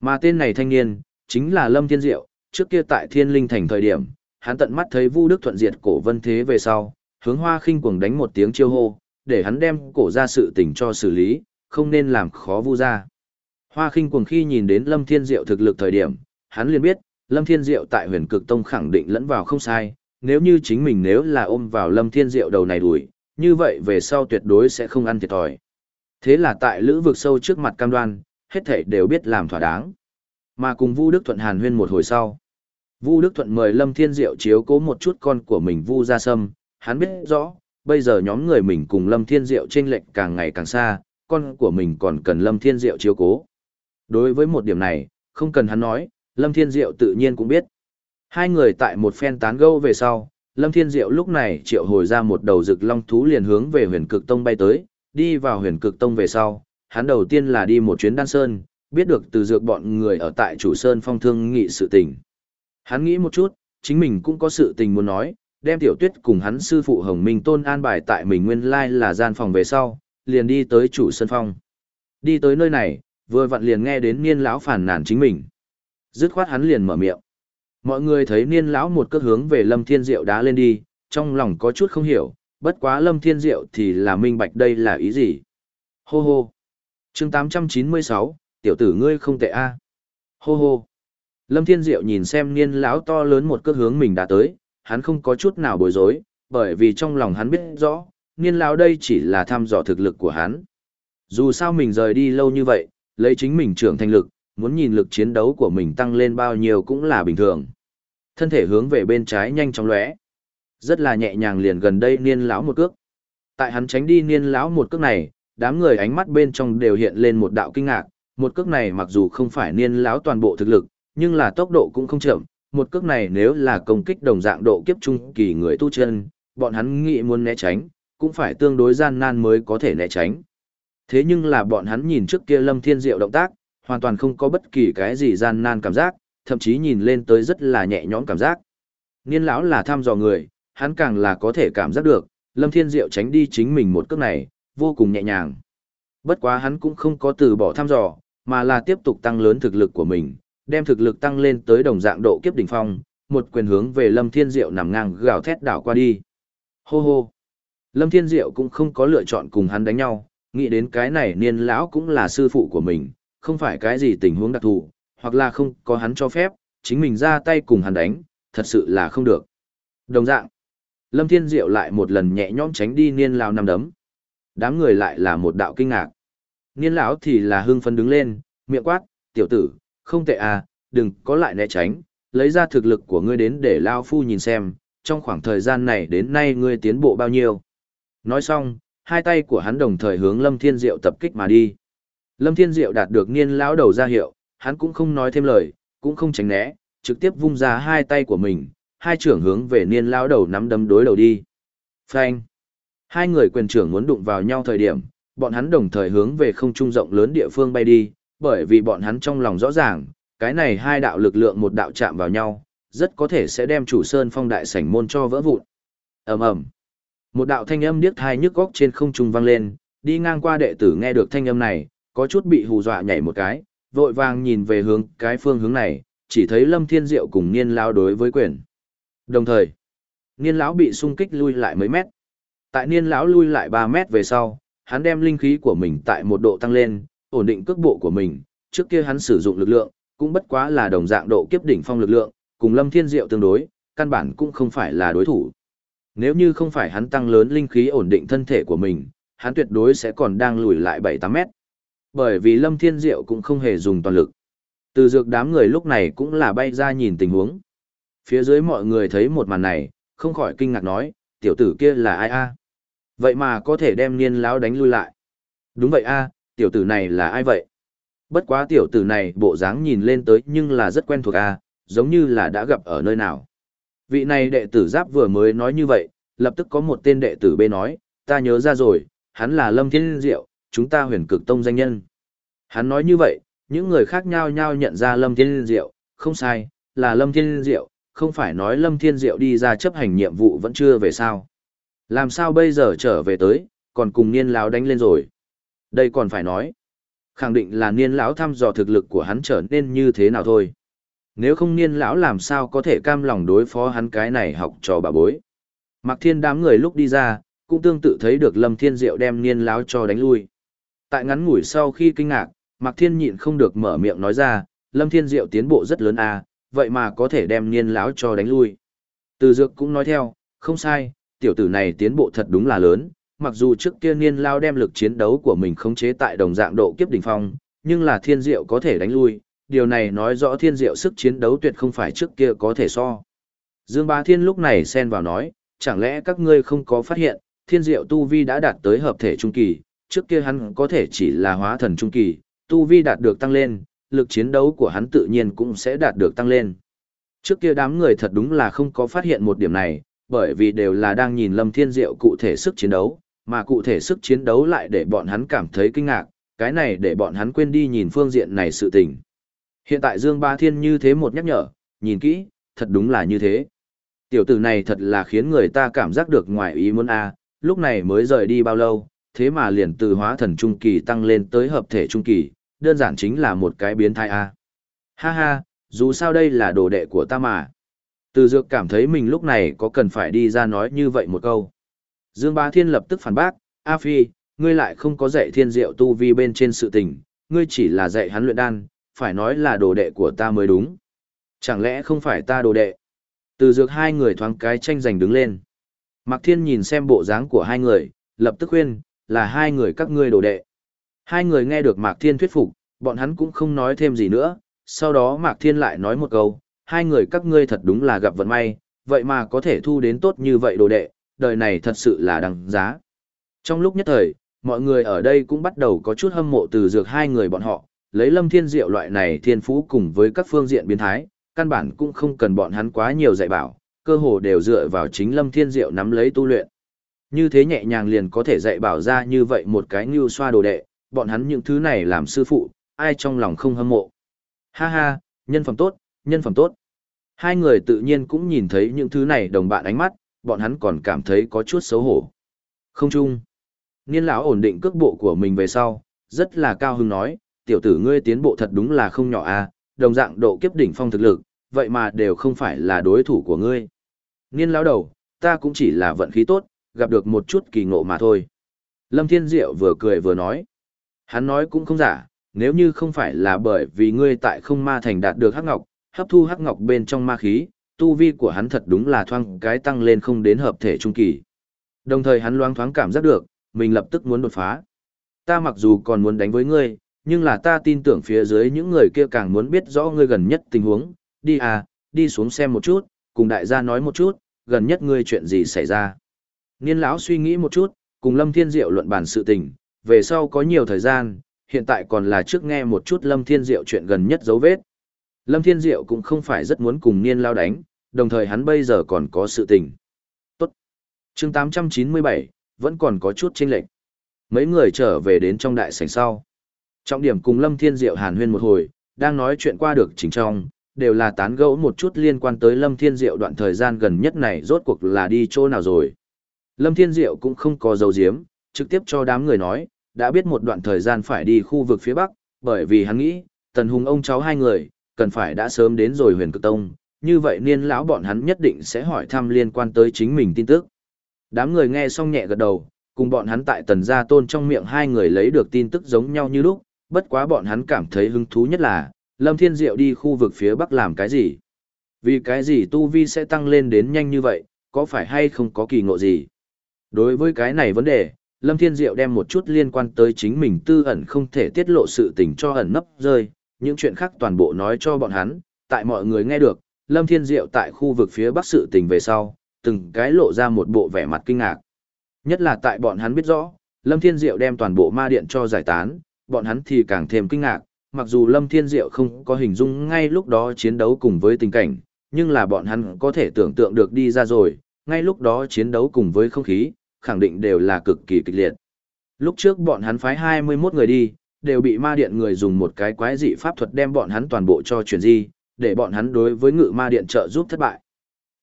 Mà tên này thanh niên, chính là Lâm Thiên Diệu, trước kia tại Thiên Linh Thành thời điểm, hắn tận mắt thấy Vu Đức Thuận diệt cổ vân thế về sau, hướng Hoa Khinh cuồng đánh một tiếng chiêu hô, để hắn đem cổ ra sự tình cho xử lý, không nên làm khó Vu gia. Hoa Khinh cuồng khi nhìn đến Lâm Thiên Diệu thực lực thời điểm, hắn liền biết, Lâm Thiên Diệu tại Huyền Cực Tông khẳng định lẫn vào không sai, nếu như chính mình nếu là ôm vào Lâm Thiên Diệu đầu này đuổi, như vậy về sau tuyệt đối sẽ không ăn thiệt thòi. Thế là tại lữ vực sâu trước mặt cam đoan, hết thảy đều biết làm thỏa đáng. Mà cùng Vu Đức Thuận hàn huyên một hồi sau. Vu Đức Thuận mời Lâm Thiên Diệu chiếu cố một chút con của mình Vu Gia Sâm, hắn biết rõ, bây giờ nhóm người mình cùng Lâm Thiên Diệu chênh lệch càng ngày càng xa, con của mình còn cần Lâm Thiên Diệu chiếu cố. Đối với một điểm này, không cần hắn nói, Lâm Thiên Diệu tự nhiên cũng biết. Hai người tại một phen tán gẫu về sau, Lâm Thiên Diệu lúc này triệu hồi ra một đầu rực long thú liền hướng về huyền cực tông bay tới, đi vào huyền cực tông về sau, hắn đầu tiên là đi một chuyến đan sơn, biết được từ dược bọn người ở tại chủ sơn phong thương nghị sự tình. Hắn nghĩ một chút, chính mình cũng có sự tình muốn nói, đem tiểu tuyết cùng hắn sư phụ Hồng Minh Tôn an bài tại mình nguyên lai là gian phòng về sau, liền đi tới chủ sơn phong. Đi tới nơi này, vừa vặn liền nghe đến niên lão phản nàn chính mình. Dứt khoát hắn liền mở miệng. Mọi người thấy niên lão một cước hướng về Lâm Thiên Diệu đá lên đi, trong lòng có chút không hiểu, bất quá Lâm Thiên Diệu thì là minh bạch đây là ý gì. Hô hô. chương 896, tiểu tử ngươi không tệ a. Hô hô. Lâm Thiên Diệu nhìn xem niên lão to lớn một cước hướng mình đã tới, hắn không có chút nào bối rối, bởi vì trong lòng hắn biết rõ, niên lão đây chỉ là thăm dò thực lực của hắn. Dù sao mình rời đi lâu như vậy, lấy chính mình trưởng thành lực, muốn nhìn lực chiến đấu của mình tăng lên bao nhiêu cũng là bình thường. Thân thể hướng về bên trái nhanh chóng lóe. Rất là nhẹ nhàng liền gần đây niên lão một cước. Tại hắn tránh đi niên lão một cước này, đám người ánh mắt bên trong đều hiện lên một đạo kinh ngạc, một cước này mặc dù không phải niên lão toàn bộ thực lực, nhưng là tốc độ cũng không chậm, một cước này nếu là công kích đồng dạng độ kiếp trung kỳ người tu chân, bọn hắn nghĩ muốn né tránh, cũng phải tương đối gian nan mới có thể né tránh. Thế nhưng là bọn hắn nhìn trước kia Lâm Thiên Diệu động tác, hoàn toàn không có bất kỳ cái gì gian nan cảm giác, thậm chí nhìn lên tới rất là nhẹ nhõm cảm giác. Niên lão là thăm dò người, hắn càng là có thể cảm giác được, Lâm Thiên Diệu tránh đi chính mình một cước này, vô cùng nhẹ nhàng. Bất quá hắn cũng không có từ bỏ thăm dò, mà là tiếp tục tăng lớn thực lực của mình, đem thực lực tăng lên tới đồng dạng độ kiếp đỉnh phong, một quyền hướng về Lâm Thiên Diệu nằm ngang gào thét đảo qua đi. Hô hô. Lâm Thiên Diệu cũng không có lựa chọn cùng hắn đánh nhau, nghĩ đến cái này niên lão cũng là sư phụ của mình, không phải cái gì tình huống đặc thù, hoặc là không có hắn cho phép, chính mình ra tay cùng hắn đánh, thật sự là không được. Đồng dạng, Lâm Thiên Diệu lại một lần nhẹ nhõm tránh đi niên lão nằm đấm. Đám người lại là một đạo kinh ngạc. Niên lão thì là hưng phấn đứng lên, miệng quát, tiểu tử, không tệ à, đừng có lại né tránh, lấy ra thực lực của ngươi đến để Lao Phu nhìn xem, trong khoảng thời gian này đến nay ngươi tiến bộ bao nhiêu. Nói xong, hai tay của hắn đồng thời hướng Lâm Thiên Diệu tập kích mà đi. Lâm Thiên Diệu đạt được niên lão đầu ra hiệu, hắn cũng không nói thêm lời, cũng không tránh né, trực tiếp vung ra hai tay của mình, hai trưởng hướng về niên lão đầu nắm đấm đối đầu đi. Phanh! Hai người quyền trưởng muốn đụng vào nhau thời điểm, bọn hắn đồng thời hướng về không trung rộng lớn địa phương bay đi, bởi vì bọn hắn trong lòng rõ ràng, cái này hai đạo lực lượng một đạo chạm vào nhau, rất có thể sẽ đem chủ sơn phong đại sảnh môn cho vỡ vụn. ầm ầm, một đạo thanh âm điếc thai nhức góc trên không trung vang lên, đi ngang qua đệ tử nghe được thanh âm này, có chút bị hù dọa nhảy một cái, vội vàng nhìn về hướng cái phương hướng này, chỉ thấy Lâm Thiên Diệu cùng Niên lao đối với quyền. Đồng thời, Niên lão bị xung kích lui lại mấy mét. Tại niên lão lui lại 3 mét về sau, hắn đem linh khí của mình tại một độ tăng lên, ổn định cước bộ của mình, trước kia hắn sử dụng lực lượng, cũng bất quá là đồng dạng độ kiếp đỉnh phong lực lượng, cùng Lâm Thiên Diệu tương đối, căn bản cũng không phải là đối thủ. Nếu như không phải hắn tăng lớn linh khí ổn định thân thể của mình, hắn tuyệt đối sẽ còn đang lùi lại 7-8 mét. Bởi vì Lâm Thiên Diệu cũng không hề dùng toàn lực. Từ dược đám người lúc này cũng là bay ra nhìn tình huống. Phía dưới mọi người thấy một màn này, không khỏi kinh ngạc nói, tiểu tử kia là ai a? Vậy mà có thể đem niên lão đánh lui lại. Đúng vậy a, tiểu tử này là ai vậy? Bất quá tiểu tử này bộ dáng nhìn lên tới nhưng là rất quen thuộc a, giống như là đã gặp ở nơi nào. Vị này đệ tử giáp vừa mới nói như vậy, lập tức có một tên đệ tử B nói, ta nhớ ra rồi, hắn là Lâm Thiên Diệu, chúng ta huyền cực tông danh nhân. Hắn nói như vậy, những người khác nhau nhau nhận ra Lâm Thiên Diệu, không sai, là Lâm Thiên Diệu, không phải nói Lâm Thiên Diệu đi ra chấp hành nhiệm vụ vẫn chưa về sao. Làm sao bây giờ trở về tới, còn cùng niên lão đánh lên rồi. Đây còn phải nói. Khẳng định là niên lão thăm dò thực lực của hắn trở nên như thế nào thôi. Nếu không niên lão làm sao có thể cam lòng đối phó hắn cái này học trò bà bối. Mạc Thiên đám người lúc đi ra, cũng tương tự thấy được Lâm Thiên Diệu đem niên lão cho đánh lui. Tại ngắn ngủi sau khi kinh ngạc, Mạc Thiên nhịn không được mở miệng nói ra, Lâm Thiên Diệu tiến bộ rất lớn à, vậy mà có thể đem niên lão cho đánh lui. Từ dược cũng nói theo, không sai, tiểu tử này tiến bộ thật đúng là lớn, mặc dù trước kia niên lao đem lực chiến đấu của mình khống chế tại đồng dạng độ kiếp đỉnh phong, nhưng là thiên diệu có thể đánh lui, điều này nói rõ thiên diệu sức chiến đấu tuyệt không phải trước kia có thể so. Dương Bá Thiên lúc này xen vào nói, chẳng lẽ các ngươi không có phát hiện, thiên diệu tu vi đã đạt tới hợp thể trung kỳ, trước kia hắn có thể chỉ là hóa thần trung kỳ, tu vi đạt được tăng lên, lực chiến đấu của hắn tự nhiên cũng sẽ đạt được tăng lên. Trước kia đám người thật đúng là không có phát hiện một điểm này, bởi vì đều là đang nhìn Lâm Thiên Diệu cụ thể sức chiến đấu, mà cụ thể sức chiến đấu lại để bọn hắn cảm thấy kinh ngạc, cái này để bọn hắn quên đi nhìn phương diện này sự tình. Hiện tại Dương Ba Thiên như thế một nhắc nhở, nhìn kỹ, thật đúng là như thế. Tiểu tử này thật là khiến người ta cảm giác được ngoài ý muốn a, lúc này mới rời đi bao lâu, thế mà liền từ hóa thần trung kỳ tăng lên tới hợp thể trung kỳ, đơn giản chính là một cái biến thái a. Ha ha, dù sao đây là đồ đệ của ta mà. Từ dược cảm thấy mình lúc này có cần phải đi ra nói như vậy một câu. Dương Bá Thiên lập tức phản bác, A Phi, ngươi lại không có dạy thiên diệu tu vi bên trên sự tình, ngươi chỉ là dạy hắn luyện đan, phải nói là đồ đệ của ta mới đúng. Chẳng lẽ không phải ta đồ đệ? Từ dược hai người thoáng cái tranh giành đứng lên. Mạc Thiên nhìn xem bộ dáng của hai người, lập tức khuyên, là hai người các ngươi đồ đệ. Hai người nghe được Mạc Thiên thuyết phục, bọn hắn cũng không nói thêm gì nữa, sau đó Mạc Thiên lại nói một câu, hai người các ngươi thật đúng là gặp vận may, vậy mà có thể thu đến tốt như vậy đồ đệ, đời này thật sự là đằng giá. Trong lúc nhất thời, mọi người ở đây cũng bắt đầu có chút hâm mộ từ dược hai người bọn họ, lấy lâm thiên diệu loại này thiên phú cùng với các phương diện biến thái, căn bản cũng không cần bọn hắn quá nhiều dạy bảo, cơ hồ đều dựa vào chính lâm thiên diệu nắm lấy tu luyện. Như thế nhẹ nhàng liền có thể dạy bảo ra như vậy một cái như xoa đồ đệ, bọn hắn những thứ này làm sư phụ, ai trong lòng không hâm mộ. Ha ha, nhân phẩm tốt, nhân phẩm tốt. Hai người tự nhiên cũng nhìn thấy những thứ này đồng bạn ánh mắt, bọn hắn còn cảm thấy có chút xấu hổ. Không chung. Niên lão ổn định cước bộ của mình về sau, rất là cao hứng nói, tiểu tử ngươi tiến bộ thật đúng là không nhỏ a, à, đồng dạng độ kiếp đỉnh phong thực lực, vậy mà đều không phải là đối thủ của ngươi. Niên lão đầu, ta cũng chỉ là vận khí tốt, gặp được một chút kỳ ngộ mà thôi. Lâm Thiên Diệu vừa cười vừa nói. Hắn nói cũng không giả, nếu như không phải là bởi vì ngươi tại không ma thành đạt được hắc ngọc, hấp thu hắc ngọc bên trong ma khí, tu vi của hắn thật đúng là thoang cái tăng lên không đến hợp thể trung kỳ. Đồng thời hắn loáng thoáng cảm giác được, mình lập tức muốn đột phá. Ta mặc dù còn muốn đánh với ngươi, nhưng là ta tin tưởng phía dưới những người kia càng muốn biết rõ ngươi gần nhất tình huống, đi à, đi xuống xem một chút, cùng đại gia nói một chút, gần nhất ngươi chuyện gì xảy ra. Niên lão suy nghĩ một chút, cùng Lâm Thiên Diệu luận bàn sự tình, về sau có nhiều thời gian, hiện tại còn là trước nghe một chút Lâm Thiên Diệu chuyện gần nhất dấu vết. Lâm Thiên Diệu cũng không phải rất muốn cùng Niên Lao đánh, đồng thời hắn bây giờ còn có sự tình. Tốt. chương 897, vẫn còn có chút chênh lệch. Mấy người trở về đến trong đại sảnh sau. Trọng điểm cùng Lâm Thiên Diệu hàn huyên một hồi, đang nói chuyện qua được chính trong, đều là tán gẫu một chút liên quan tới Lâm Thiên Diệu đoạn thời gian gần nhất này rốt cuộc là đi chỗ nào rồi. Lâm Thiên Diệu cũng không có dấu diếm, trực tiếp cho đám người nói, đã biết một đoạn thời gian phải đi khu vực phía Bắc, bởi vì hắn nghĩ, Tần Hùng ông cháu hai người, cần phải đã sớm đến rồi huyền cực tông, như vậy niên lão bọn hắn nhất định sẽ hỏi thăm liên quan tới chính mình tin tức. Đám người nghe xong nhẹ gật đầu, cùng bọn hắn tại tần gia tôn trong miệng hai người lấy được tin tức giống nhau như lúc, bất quá bọn hắn cảm thấy hứng thú nhất là, Lâm Thiên Diệu đi khu vực phía Bắc làm cái gì? Vì cái gì tu vi sẽ tăng lên đến nhanh như vậy, có phải hay không có kỳ ngộ gì? Đối với cái này vấn đề, Lâm Thiên Diệu đem một chút liên quan tới chính mình tư ẩn không thể tiết lộ sự tình cho ẩn nấp rơi, những chuyện khác toàn bộ nói cho bọn hắn, tại mọi người nghe được, Lâm Thiên Diệu tại khu vực phía Bắc sự tình về sau, từng cái lộ ra một bộ vẻ mặt kinh ngạc. Nhất là tại bọn hắn biết rõ, Lâm Thiên Diệu đem toàn bộ ma điện cho giải tán, bọn hắn thì càng thêm kinh ngạc, mặc dù Lâm Thiên Diệu không có hình dung ngay lúc đó chiến đấu cùng với tình cảnh, nhưng là bọn hắn có thể tưởng tượng được đi ra rồi, ngay lúc đó chiến đấu cùng với không khí, khẳng định đều là cực kỳ kịch liệt. Lúc trước bọn hắn phái 21 người đi, đều bị ma điện người dùng một cái quái dị pháp thuật đem bọn hắn toàn bộ cho chuyển di, để bọn hắn đối với ngự ma điện trợ giúp thất bại.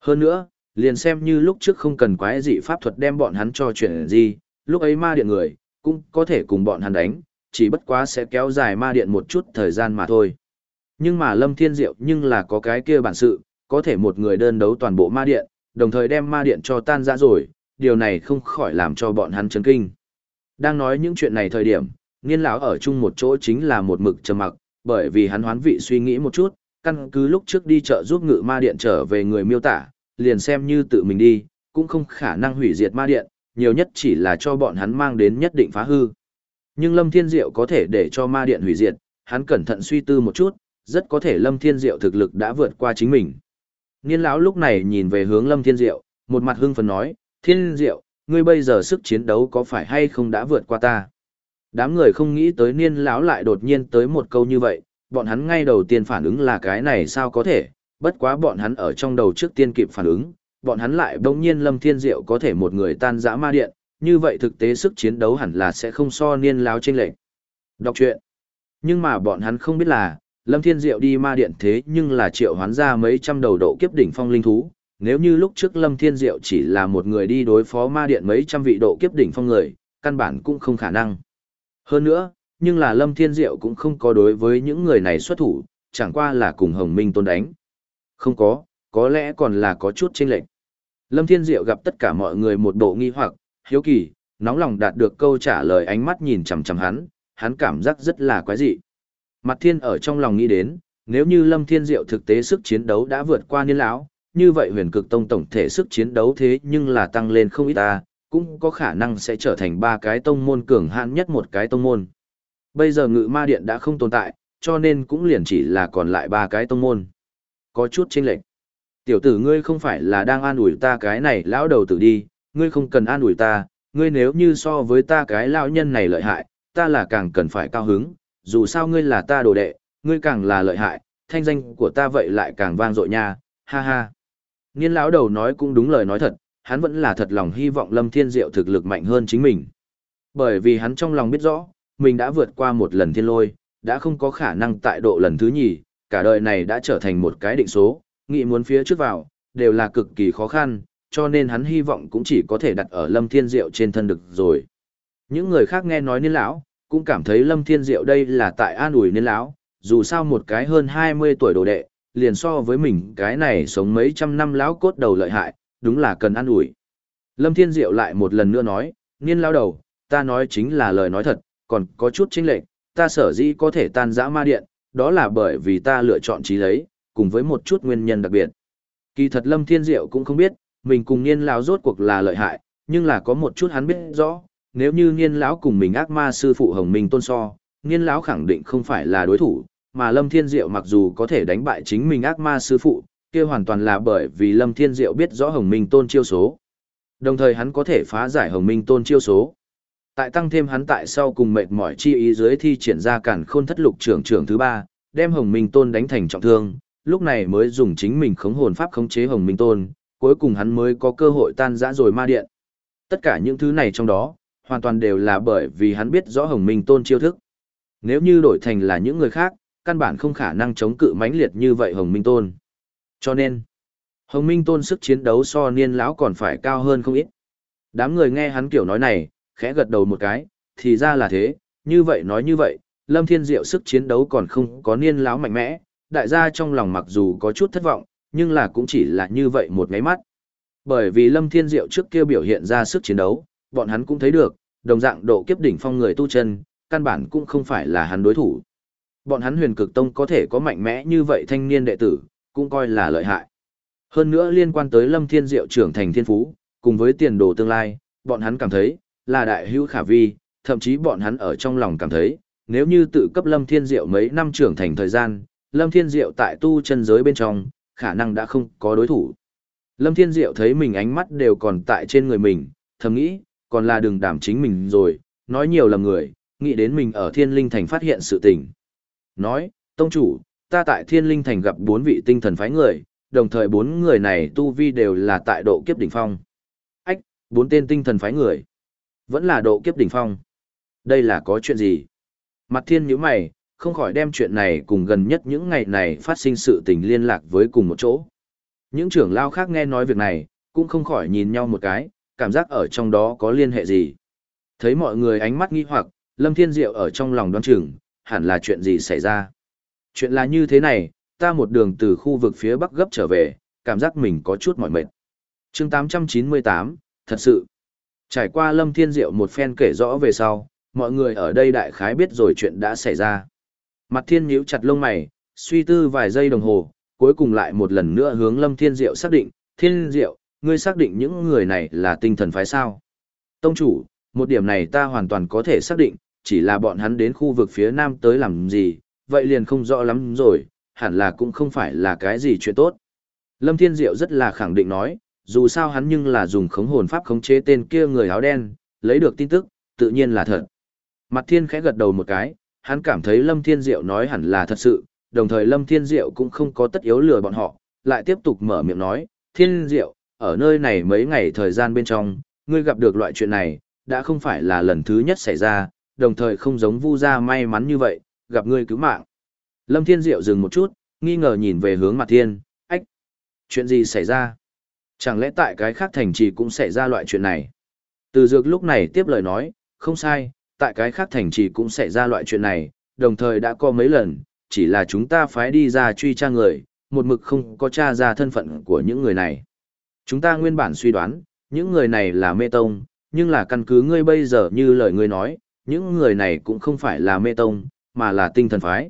Hơn nữa, liền xem như lúc trước không cần quái dị pháp thuật đem bọn hắn cho chuyển di, lúc ấy ma điện người, cũng có thể cùng bọn hắn đánh, chỉ bất quá sẽ kéo dài ma điện một chút thời gian mà thôi. Nhưng mà Lâm Thiên Diệu nhưng là có cái kia bản sự, có thể một người đơn đấu toàn bộ ma điện, đồng thời đem ma điện cho tan ra rồi, điều này không khỏi làm cho bọn hắn chấn kinh. Đang nói những chuyện này thời điểm, niên lão ở chung một chỗ chính là một mực trầm mặc, bởi vì hắn hoán vị suy nghĩ một chút, căn cứ lúc trước đi chợ giúp ngự ma điện trở về người miêu tả, liền xem như tự mình đi, cũng không khả năng hủy diệt ma điện, nhiều nhất chỉ là cho bọn hắn mang đến nhất định phá hư. Nhưng Lâm Thiên Diệu có thể để cho ma điện hủy diệt, hắn cẩn thận suy tư một chút, rất có thể Lâm Thiên Diệu thực lực đã vượt qua chính mình. Niên lão lúc này nhìn về hướng Lâm Thiên Diệu, một mặt hưng phấn nói, Thiên Diệu, ngươi bây giờ sức chiến đấu có phải hay không đã vượt qua ta? Đám người không nghĩ tới niên lão lại đột nhiên tới một câu như vậy, bọn hắn ngay đầu tiên phản ứng là cái này sao có thể, bất quá bọn hắn ở trong đầu trước tiên kịp phản ứng, bọn hắn lại bỗng nhiên Lâm Thiên Diệu có thể một người tan dã ma điện, như vậy thực tế sức chiến đấu hẳn là sẽ không so niên lão trên lệnh. Đọc truyện. Nhưng mà bọn hắn không biết là, Lâm Thiên Diệu đi ma điện thế nhưng là triệu hoán ra mấy trăm đầu độ kiếp đỉnh phong linh thú. Nếu như lúc trước Lâm Thiên Diệu chỉ là một người đi đối phó ma điện mấy trăm vị độ kiếp đỉnh phong người, căn bản cũng không khả năng. Hơn nữa, nhưng là Lâm Thiên Diệu cũng không có đối với những người này xuất thủ, chẳng qua là cùng Hồng Minh Tôn đánh. Không có, có lẽ còn là có chút chênh lệch. Lâm Thiên Diệu gặp tất cả mọi người một độ nghi hoặc, hiếu kỳ, nóng lòng đạt được câu trả lời ánh mắt nhìn chằm chằm hắn, hắn cảm giác rất là quái dị. Mặt Thiên ở trong lòng nghĩ đến, nếu như Lâm Thiên Diệu thực tế sức chiến đấu đã vượt qua niên lão, như vậy huyền cực tông tổng thể sức chiến đấu thế nhưng là tăng lên không ít ta, cũng có khả năng sẽ trở thành ba cái tông môn cường hãn nhất một cái tông môn. Bây giờ ngự ma điện đã không tồn tại, cho nên cũng liền chỉ là còn lại ba cái tông môn. Có chút chênh lệch. Tiểu tử ngươi không phải là đang an ủi ta cái này lão đầu tử đi, ngươi không cần an ủi ta, ngươi nếu như so với ta cái lão nhân này lợi hại, ta là càng cần phải cao hứng, dù sao ngươi là ta đồ đệ, ngươi càng là lợi hại, thanh danh của ta vậy lại càng vang dội nha, ha ha. Niên lão đầu nói cũng đúng lời nói thật, hắn vẫn là thật lòng hy vọng Lâm Thiên Diệu thực lực mạnh hơn chính mình. Bởi vì hắn trong lòng biết rõ, mình đã vượt qua một lần thiên lôi, đã không có khả năng tại độ lần thứ nhì, cả đời này đã trở thành một cái định số, nghĩ muốn phía trước vào, đều là cực kỳ khó khăn, cho nên hắn hy vọng cũng chỉ có thể đặt ở Lâm Thiên Diệu trên thân được rồi. Những người khác nghe nói niên lão, cũng cảm thấy Lâm Thiên Diệu đây là tại an ủi niên lão, dù sao một cái hơn 20 tuổi đồ đệ, liền so với mình cái này sống mấy trăm năm lão cốt đầu lợi hại, đúng là cần ăn ủi. Lâm Thiên Diệu lại một lần nữa nói, niên lao đầu, ta nói chính là lời nói thật, còn có chút chính lệnh, ta sở dĩ có thể tan dã ma điện, đó là bởi vì ta lựa chọn trí lấy, cùng với một chút nguyên nhân đặc biệt. Kỳ thật Lâm Thiên Diệu cũng không biết, mình cùng niên lão rốt cuộc là lợi hại, nhưng là có một chút hắn biết rõ, nếu như niên lão cùng mình ác ma sư phụ Hồng Minh tôn so, niên lão khẳng định không phải là đối thủ, mà Lâm Thiên Diệu mặc dù có thể đánh bại chính mình ác ma sư phụ, kia hoàn toàn là bởi vì Lâm Thiên Diệu biết rõ Hồng Minh tôn chiêu số. Đồng thời hắn có thể phá giải Hồng Minh tôn chiêu số. Tại tăng thêm hắn tại sau cùng mệt mỏi chi ý dưới thi triển ra cản khôn thất lục trưởng trưởng thứ ba, đem Hồng Minh tôn đánh thành trọng thương, lúc này mới dùng chính mình khống hồn pháp khống chế Hồng Minh tôn, cuối cùng hắn mới có cơ hội tan rã rồi ma điện. Tất cả những thứ này trong đó, hoàn toàn đều là bởi vì hắn biết rõ Hồng Minh tôn chiêu thức. Nếu như đổi thành là những người khác, căn bản không khả năng chống cự mãnh liệt như vậy Hồng Minh tôn. Cho nên, Hồng Minh tôn sức chiến đấu so niên lão còn phải cao hơn không ít. Đám người nghe hắn kiểu nói này, khẽ gật đầu một cái, thì ra là thế, như vậy nói như vậy, Lâm Thiên Diệu sức chiến đấu còn không có niên lão mạnh mẽ, đại gia trong lòng mặc dù có chút thất vọng, nhưng là cũng chỉ là như vậy một ngáy mắt. Bởi vì Lâm Thiên Diệu trước kia biểu hiện ra sức chiến đấu, bọn hắn cũng thấy được, đồng dạng độ kiếp đỉnh phong người tu chân, căn bản cũng không phải là hắn đối thủ. Bọn hắn huyền cực tông có thể có mạnh mẽ như vậy thanh niên đệ tử, cũng coi là lợi hại. Hơn nữa liên quan tới Lâm Thiên Diệu trưởng thành thiên phú, cùng với tiền đồ tương lai, bọn hắn cảm thấy, là đại hữu khả vi, thậm chí bọn hắn ở trong lòng cảm thấy, nếu như tự cấp Lâm Thiên Diệu mấy năm trưởng thành thời gian, Lâm Thiên Diệu tại tu chân giới bên trong, khả năng đã không có đối thủ. Lâm Thiên Diệu thấy mình ánh mắt đều còn tại trên người mình, thầm nghĩ, còn là đừng đảm chính mình rồi, nói nhiều lầm người, nghĩ đến mình ở Thiên Linh Thành phát hiện sự tình. Nói, Tông chủ, ta tại Thiên Linh Thành gặp bốn vị tinh thần phái người, đồng thời bốn người này tu vi đều là tại độ kiếp đỉnh phong. Ách, bốn tên tinh thần phái người. Vẫn là độ kiếp đỉnh phong. Đây là có chuyện gì? Mặt thiên nhíu mày, không khỏi đem chuyện này cùng gần nhất những ngày này phát sinh sự tình liên lạc với cùng một chỗ. Những trưởng lao khác nghe nói việc này, cũng không khỏi nhìn nhau một cái, cảm giác ở trong đó có liên hệ gì. Thấy mọi người ánh mắt nghi hoặc, Lâm Thiên Diệu ở trong lòng đoán chừng, hẳn là chuyện gì xảy ra. Chuyện là như thế này, ta một đường từ khu vực phía bắc gấp trở về, cảm giác mình có chút mỏi mệt. chương 898, thật sự. Trải qua Lâm Thiên Diệu một phen kể rõ về sau, mọi người ở đây đại khái biết rồi chuyện đã xảy ra. Mặt thiên nhíu chặt lông mày, suy tư vài giây đồng hồ, cuối cùng lại một lần nữa hướng Lâm Thiên Diệu xác định, Thiên Diệu, ngươi xác định những người này là tinh thần phái sao? Tông chủ, một điểm này ta hoàn toàn có thể xác định, chỉ là bọn hắn đến khu vực phía nam tới làm gì, vậy liền không rõ lắm rồi, hẳn là cũng không phải là cái gì chuyện tốt. Lâm Thiên Diệu rất là khẳng định nói, dù sao hắn nhưng là dùng khống hồn pháp khống chế tên kia người áo đen, lấy được tin tức, tự nhiên là thật. Mặt Thiên khẽ gật đầu một cái, hắn cảm thấy Lâm Thiên Diệu nói hẳn là thật sự, đồng thời Lâm Thiên Diệu cũng không có tất yếu lừa bọn họ, lại tiếp tục mở miệng nói, Thiên Diệu, ở nơi này mấy ngày thời gian bên trong, ngươi gặp được loại chuyện này, đã không phải là lần thứ nhất xảy ra, đồng thời không giống Vu gia may mắn như vậy, gặp ngươi cứu mạng. Lâm Thiên Diệu dừng một chút, nghi ngờ nhìn về hướng Mặt Thiên, ách, chuyện gì xảy ra? Chẳng lẽ tại cái khác thành trì cũng xảy ra loại chuyện này? Từ dược lúc này tiếp lời nói, không sai, tại cái khác thành trì cũng xảy ra loại chuyện này, đồng thời đã có mấy lần, chỉ là chúng ta phái đi ra truy tra người, một mực không có tra ra thân phận của những người này. Chúng ta nguyên bản suy đoán, những người này là mê tông, nhưng là căn cứ ngươi bây giờ như lời ngươi nói, những người này cũng không phải là mê tông, mà là tinh thần phái.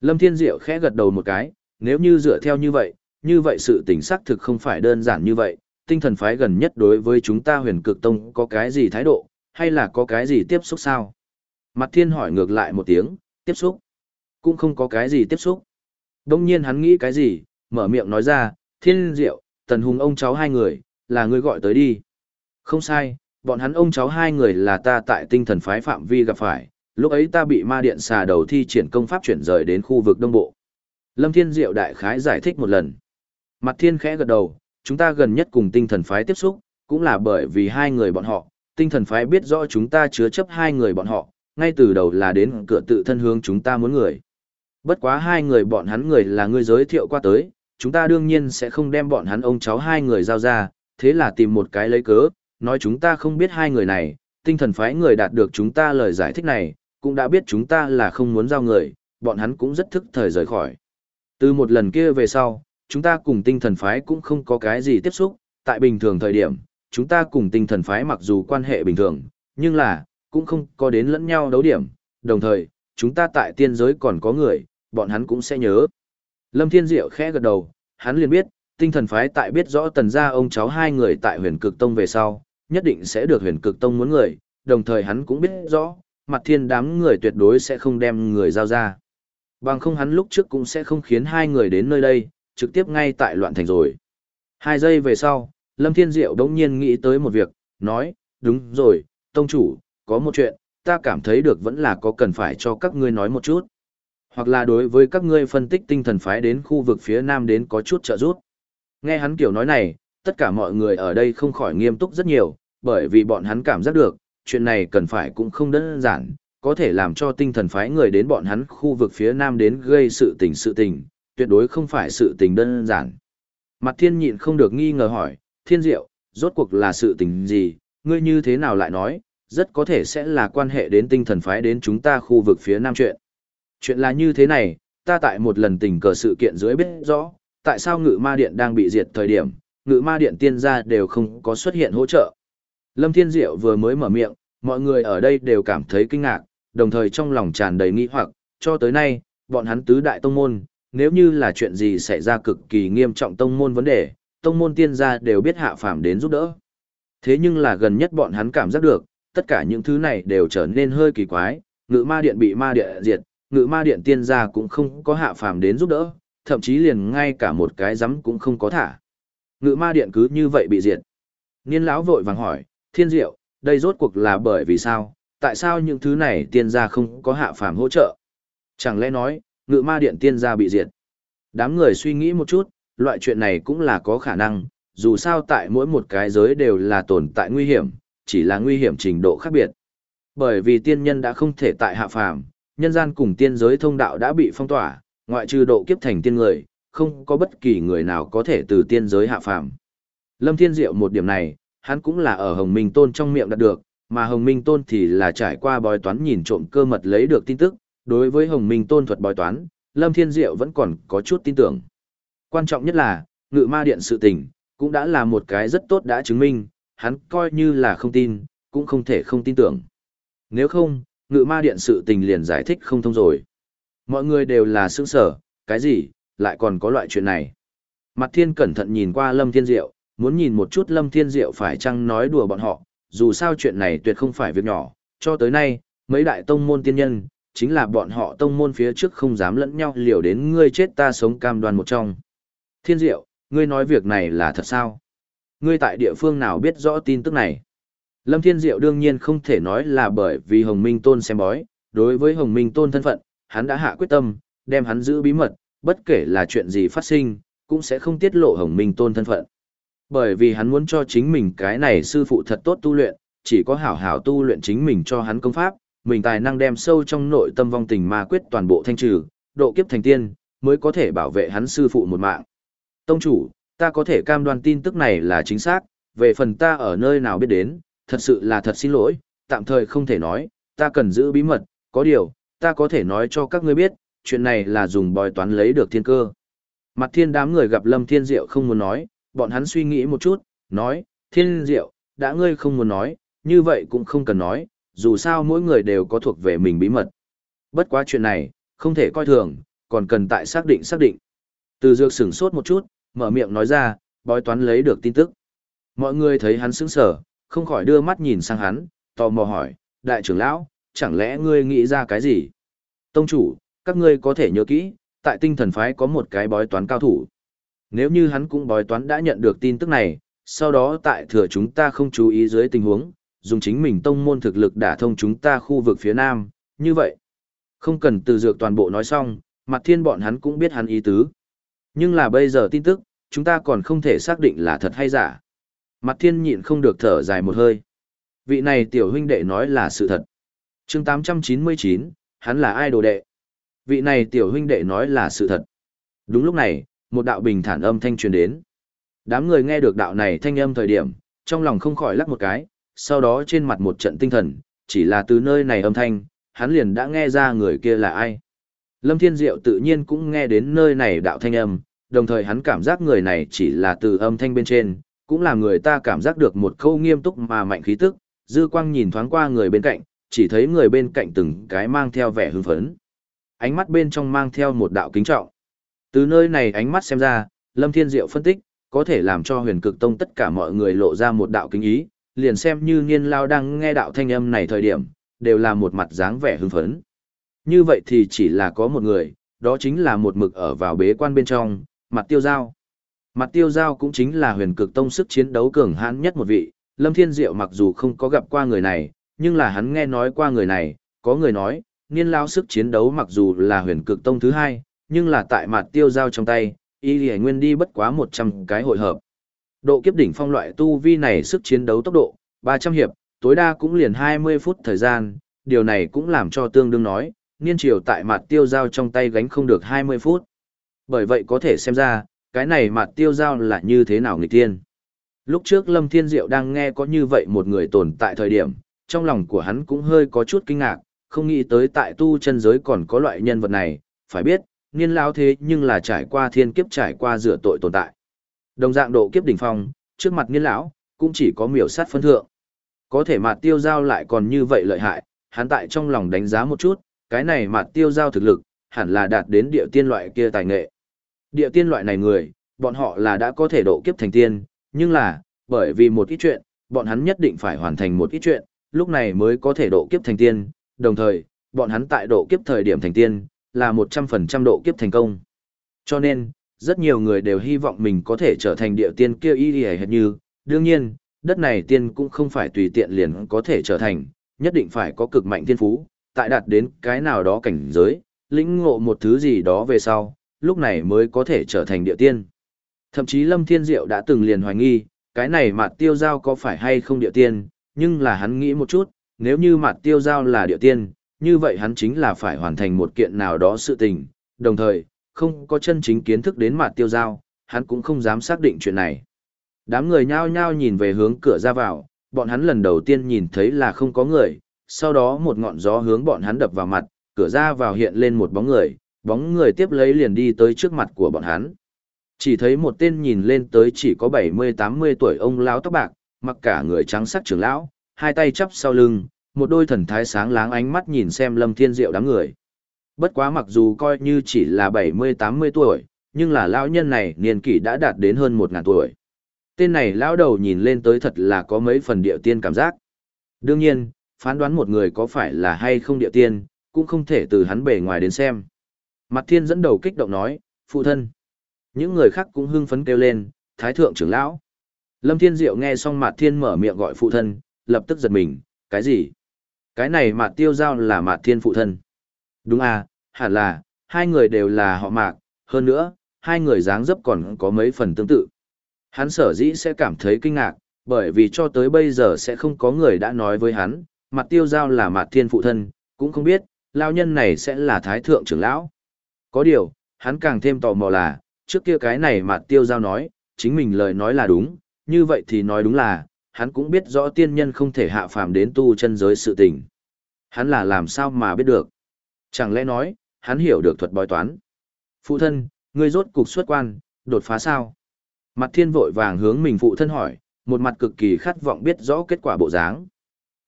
Lâm Thiên Diệu khẽ gật đầu một cái, nếu như dựa theo như vậy, như vậy sự tình xác thực không phải đơn giản như vậy, tinh thần phái gần nhất đối với chúng ta huyền cực tông có cái gì thái độ, hay là có cái gì tiếp xúc sao? Mặt thiên hỏi ngược lại một tiếng, tiếp xúc? Cũng không có cái gì tiếp xúc. Đông nhiên hắn nghĩ cái gì, mở miệng nói ra, thiên diệu, tần hùng ông cháu hai người, là người gọi tới đi. Không sai, bọn hắn ông cháu hai người là ta tại tinh thần phái phạm vi gặp phải, lúc ấy ta bị ma điện xà đầu thi triển công pháp chuyển rời đến khu vực đông bộ. Lâm Thiên Diệu đại khái giải thích một lần. Mặt thiên khẽ gật đầu, chúng ta gần nhất cùng tinh thần phái tiếp xúc, cũng là bởi vì hai người bọn họ, tinh thần phái biết rõ chúng ta chứa chấp hai người bọn họ, ngay từ đầu là đến cửa tự thân hướng chúng ta muốn người. Bất quá hai người bọn hắn người là người giới thiệu qua tới, chúng ta đương nhiên sẽ không đem bọn hắn ông cháu hai người giao ra, thế là tìm một cái lấy cớ, nói chúng ta không biết hai người này, tinh thần phái người đạt được chúng ta lời giải thích này, cũng đã biết chúng ta là không muốn giao người, bọn hắn cũng rất thức thời rời khỏi. Từ một lần kia về sau, chúng ta cùng tinh thần phái cũng không có cái gì tiếp xúc, tại bình thường thời điểm, chúng ta cùng tinh thần phái mặc dù quan hệ bình thường, nhưng là, cũng không có đến lẫn nhau đấu điểm, đồng thời, chúng ta tại tiên giới còn có người, bọn hắn cũng sẽ nhớ. Lâm Thiên Diệu khẽ gật đầu, hắn liền biết, tinh thần phái tại biết rõ tần gia ông cháu hai người tại huyền cực tông về sau, nhất định sẽ được huyền cực tông muốn người, đồng thời hắn cũng biết rõ, mặt thiên đám người tuyệt đối sẽ không đem người giao ra. Bằng không hắn lúc trước cũng sẽ không khiến hai người đến nơi đây, trực tiếp ngay tại loạn thành rồi. Hai giây về sau, Lâm Thiên Diệu đống nhiên nghĩ tới một việc, nói, đúng rồi, tông chủ, có một chuyện, ta cảm thấy được vẫn là có cần phải cho các ngươi nói một chút. Hoặc là đối với các ngươi phân tích tinh thần phái đến khu vực phía nam đến có chút trợ giúp. Nghe hắn kiểu nói này, tất cả mọi người ở đây không khỏi nghiêm túc rất nhiều, bởi vì bọn hắn cảm giác được, chuyện này cần phải cũng không đơn giản, có thể làm cho tinh thần phái người đến bọn hắn khu vực phía nam đến gây sự tình sự tình, tuyệt đối không phải sự tình đơn giản. Mặt thiên nhịn không được nghi ngờ hỏi, thiên diệu, rốt cuộc là sự tình gì, ngươi như thế nào lại nói, rất có thể sẽ là quan hệ đến tinh thần phái đến chúng ta khu vực phía nam chuyện. Chuyện là như thế này, ta tại một lần tình cờ sự kiện dưới biết rõ, tại sao ngự ma điện đang bị diệt thời điểm, ngự ma điện tiên gia đều không có xuất hiện hỗ trợ. Lâm Thiên Diệu vừa mới mở miệng, mọi người ở đây đều cảm thấy kinh ngạc, đồng thời trong lòng tràn đầy nghi hoặc, cho tới nay, bọn hắn tứ đại tông môn, nếu như là chuyện gì xảy ra cực kỳ nghiêm trọng tông môn vấn đề, tông môn tiên gia đều biết hạ phàm đến giúp đỡ. Thế nhưng là gần nhất bọn hắn cảm giác được, tất cả những thứ này đều trở nên hơi kỳ quái, ngự ma điện bị ma điện diệt, ngự ma điện tiên gia cũng không có hạ phàm đến giúp đỡ, thậm chí liền ngay cả một cái rắm cũng không có thả. Ngự ma điện cứ như vậy bị diệt. Niên lão vội vàng hỏi, thiên diệu, đây rốt cuộc là bởi vì sao, tại sao những thứ này tiên gia không có hạ phàm hỗ trợ? Chẳng lẽ nói, ngự ma điện tiên gia bị diệt? Đám người suy nghĩ một chút, loại chuyện này cũng là có khả năng, dù sao tại mỗi một cái giới đều là tồn tại nguy hiểm, chỉ là nguy hiểm trình độ khác biệt. Bởi vì tiên nhân đã không thể tại hạ phàm, nhân gian cùng tiên giới thông đạo đã bị phong tỏa, ngoại trừ độ kiếp thành tiên người, không có bất kỳ người nào có thể từ tiên giới hạ phàm. Lâm Thiên Diệu một điểm này, hắn cũng là ở Hồng Minh Tôn trong miệng đạt được, mà Hồng Minh Tôn thì là trải qua bói toán nhìn trộm cơ mật lấy được tin tức, đối với Hồng Minh Tôn thuật bói toán, Lâm Thiên Diệu vẫn còn có chút tin tưởng. Quan trọng nhất là, ngự ma điện sự tình, cũng đã là một cái rất tốt đã chứng minh, hắn coi như là không tin, cũng không thể không tin tưởng. Nếu không, ngự ma điện sự tình liền giải thích không thông rồi. Mọi người đều là xương sở, cái gì, lại còn có loại chuyện này. Mặt thiên cẩn thận nhìn qua Lâm Thiên Diệu, muốn nhìn một chút Lâm Thiên Diệu phải chăng nói đùa bọn họ, dù sao chuyện này tuyệt không phải việc nhỏ, cho tới nay, mấy đại tông môn tiên nhân, chính là bọn họ tông môn phía trước không dám lẫn nhau liều đến ngươi chết ta sống cam đoan một trong. Thiên Diệu, ngươi nói việc này là thật sao? Ngươi tại địa phương nào biết rõ tin tức này? Lâm Thiên Diệu đương nhiên không thể nói là bởi vì Hồng Minh Tôn xem bói, đối với Hồng Minh Tôn thân phận, hắn đã hạ quyết tâm, đem hắn giữ bí mật, bất kể là chuyện gì phát sinh, cũng sẽ không tiết lộ Hồng Minh Tôn thân phận. Bởi vì hắn muốn cho chính mình cái này sư phụ thật tốt tu luyện, chỉ có hảo hảo tu luyện chính mình cho hắn công pháp, mình tài năng đem sâu trong nội tâm vong tình ma quyết toàn bộ thanh trừ, độ kiếp thành tiên, mới có thể bảo vệ hắn sư phụ một mạng. Tông chủ, ta có thể cam đoan tin tức này là chính xác, về phần ta ở nơi nào biết đến, thật sự là thật xin lỗi, tạm thời không thể nói, ta cần giữ bí mật, có điều, ta có thể nói cho các ngươi biết, chuyện này là dùng bòi toán lấy được thiên cơ. Mặt thiên đám người gặp Lâm Thiên Diệu không muốn nói, bọn hắn suy nghĩ một chút, nói, Thiên Diệu, đã ngươi không muốn nói, như vậy cũng không cần nói, dù sao mỗi người đều có thuộc về mình bí mật. Bất quá chuyện này, không thể coi thường, còn cần tại xác định xác định. Từ dược sửng sốt một chút, mở miệng nói ra, bói toán lấy được tin tức. Mọi người thấy hắn sững sờ, không khỏi đưa mắt nhìn sang hắn, tò mò hỏi, đại trưởng lão, chẳng lẽ ngươi nghĩ ra cái gì? Tông chủ, các ngươi có thể nhớ kỹ, tại tinh thần phái có một cái bói toán cao thủ. Nếu như hắn cũng bói toán đã nhận được tin tức này, sau đó tại thừa chúng ta không chú ý dưới tình huống, dùng chính mình tông môn thực lực đả thông chúng ta khu vực phía nam, như vậy. Không cần từ dược toàn bộ nói xong, mặt thiên bọn hắn cũng biết hắn ý tứ. Nhưng là bây giờ tin tức, chúng ta còn không thể xác định là thật hay giả. Mặt thiên nhịn không được thở dài một hơi. Vị này tiểu huynh đệ nói là sự thật. chương 899, hắn là ai đồ đệ? Vị này tiểu huynh đệ nói là sự thật. Đúng lúc này, một đạo bình thản âm thanh truyền đến. Đám người nghe được đạo này thanh âm thời điểm, trong lòng không khỏi lắc một cái, sau đó trên mặt một trận tinh thần, chỉ là từ nơi này âm thanh, hắn liền đã nghe ra người kia là ai. Lâm Thiên Diệu tự nhiên cũng nghe đến nơi này đạo thanh âm, đồng thời hắn cảm giác người này chỉ là từ âm thanh bên trên, cũng là người ta cảm giác được một câu nghiêm túc mà mạnh khí tức, dư quang nhìn thoáng qua người bên cạnh, chỉ thấy người bên cạnh từng cái mang theo vẻ hưng phấn. Ánh mắt bên trong mang theo một đạo kính trọng. Từ nơi này ánh mắt xem ra, Lâm Thiên Diệu phân tích, có thể làm cho huyền cực tông tất cả mọi người lộ ra một đạo kính ý, liền xem như niên lao đang nghe đạo thanh âm này thời điểm, đều là một mặt dáng vẻ hưng phấn. Như vậy thì chỉ là có một người, đó chính là một mực ở vào bế quan bên trong, mặt tiêu giao. Mặt tiêu giao cũng chính là huyền cực tông sức chiến đấu cường hãn nhất một vị, Lâm Thiên Diệu mặc dù không có gặp qua người này, nhưng là hắn nghe nói qua người này, có người nói, niên lao sức chiến đấu mặc dù là huyền cực tông thứ hai, nhưng là tại mặt tiêu giao trong tay, y lì nguyên đi bất quá 100 cái hội hợp. Độ kiếp đỉnh phong loại tu vi này sức chiến đấu tốc độ, 300 hiệp, tối đa cũng liền 20 phút thời gian, điều này cũng làm cho tương đương nói, niên triều tại mặt tiêu giao trong tay gánh không được 20 phút. Bởi vậy có thể xem ra, cái này mặt tiêu giao là như thế nào nghịch tiên. Lúc trước Lâm Thiên Diệu đang nghe có như vậy một người tồn tại thời điểm, trong lòng của hắn cũng hơi có chút kinh ngạc, không nghĩ tới tại tu chân giới còn có loại nhân vật này, phải biết, niên lao thế nhưng là trải qua thiên kiếp trải qua rửa tội tồn tại. Đồng dạng độ kiếp đỉnh phong, trước mặt niên lão, cũng chỉ có miểu sát phân thượng. Có thể mặt tiêu giao lại còn như vậy lợi hại, hắn tại trong lòng đánh giá một chút, cái này mặt tiêu giao thực lực, hẳn là đạt đến địa tiên loại kia tài nghệ. Địa tiên loại này người, bọn họ là đã có thể độ kiếp thành tiên, nhưng là, bởi vì một ít chuyện, bọn hắn nhất định phải hoàn thành một ít chuyện, lúc này mới có thể độ kiếp thành tiên, đồng thời, bọn hắn tại độ kiếp thời điểm thành tiên, là 100% độ kiếp thành công. Cho nên, rất nhiều người đều hy vọng mình có thể trở thành địa tiên kia y hệt như, đương nhiên, đất này tiên cũng không phải tùy tiện liền có thể trở thành, nhất định phải có cực mạnh tiên phú, tại đạt đến cái nào đó cảnh giới, lĩnh ngộ một thứ gì đó về sau, lúc này mới có thể trở thành địa tiên. Thậm chí Lâm Thiên Diệu đã từng liền hoài nghi, cái này mà tiêu giao có phải hay không địa tiên, nhưng là hắn nghĩ một chút, nếu như mặt tiêu giao là địa tiên, như vậy hắn chính là phải hoàn thành một kiện nào đó sự tình, đồng thời, không có chân chính kiến thức đến mặt tiêu giao, hắn cũng không dám xác định chuyện này. Đám người nhao nhao nhìn về hướng cửa ra vào, bọn hắn lần đầu tiên nhìn thấy là không có người, sau đó một ngọn gió hướng bọn hắn đập vào mặt, cửa ra vào hiện lên một bóng người, bóng người tiếp lấy liền đi tới trước mặt của bọn hắn. Chỉ thấy một tên nhìn lên tới chỉ có 70-80 tuổi ông lão tóc bạc, mặc cả người trắng sắc trưởng lão, hai tay chắp sau lưng, một đôi thần thái sáng láng ánh mắt nhìn xem Lâm Thiên Diệu đám người. Bất quá mặc dù coi như chỉ là 70-80 tuổi, nhưng là lão nhân này niên kỷ đã đạt đến hơn 1.000 tuổi. Tên này lão đầu nhìn lên tới thật là có mấy phần địa tiên cảm giác. Đương nhiên, phán đoán một người có phải là hay không địa tiên, cũng không thể từ hắn bề ngoài đến xem. Mặt thiên dẫn đầu kích động nói, phụ thân. Những người khác cũng hưng phấn kêu lên, thái thượng trưởng lão. Lâm Thiên Diệu nghe xong Mạt Thiên mở miệng gọi phụ thân, lập tức giật mình, cái gì? Cái này Mạt Tiêu Giao là Mạt Thiên phụ thân. Đúng à, hẳn là, hai người đều là họ Mạc, hơn nữa, hai người dáng dấp còn có mấy phần tương tự. Hắn sở dĩ sẽ cảm thấy kinh ngạc, bởi vì cho tới bây giờ sẽ không có người đã nói với hắn, Mạt Tiêu Giao là Mạt Thiên phụ thân, cũng không biết, lao nhân này sẽ là Thái Thượng trưởng lão. Có điều, hắn càng thêm tò mò là, trước kia cái này Mạt Tiêu Giao nói, chính mình lời nói là đúng, như vậy thì nói đúng là, hắn cũng biết rõ tiên nhân không thể hạ phàm đến tu chân giới sự tình. Hắn là làm sao mà biết được? Chẳng lẽ nói, hắn hiểu được thuật bói toán? Phụ thân, ngươi rốt cục xuất quan, đột phá sao? Mặt thiên vội vàng hướng mình phụ thân hỏi, một mặt cực kỳ khát vọng biết rõ kết quả bộ dáng.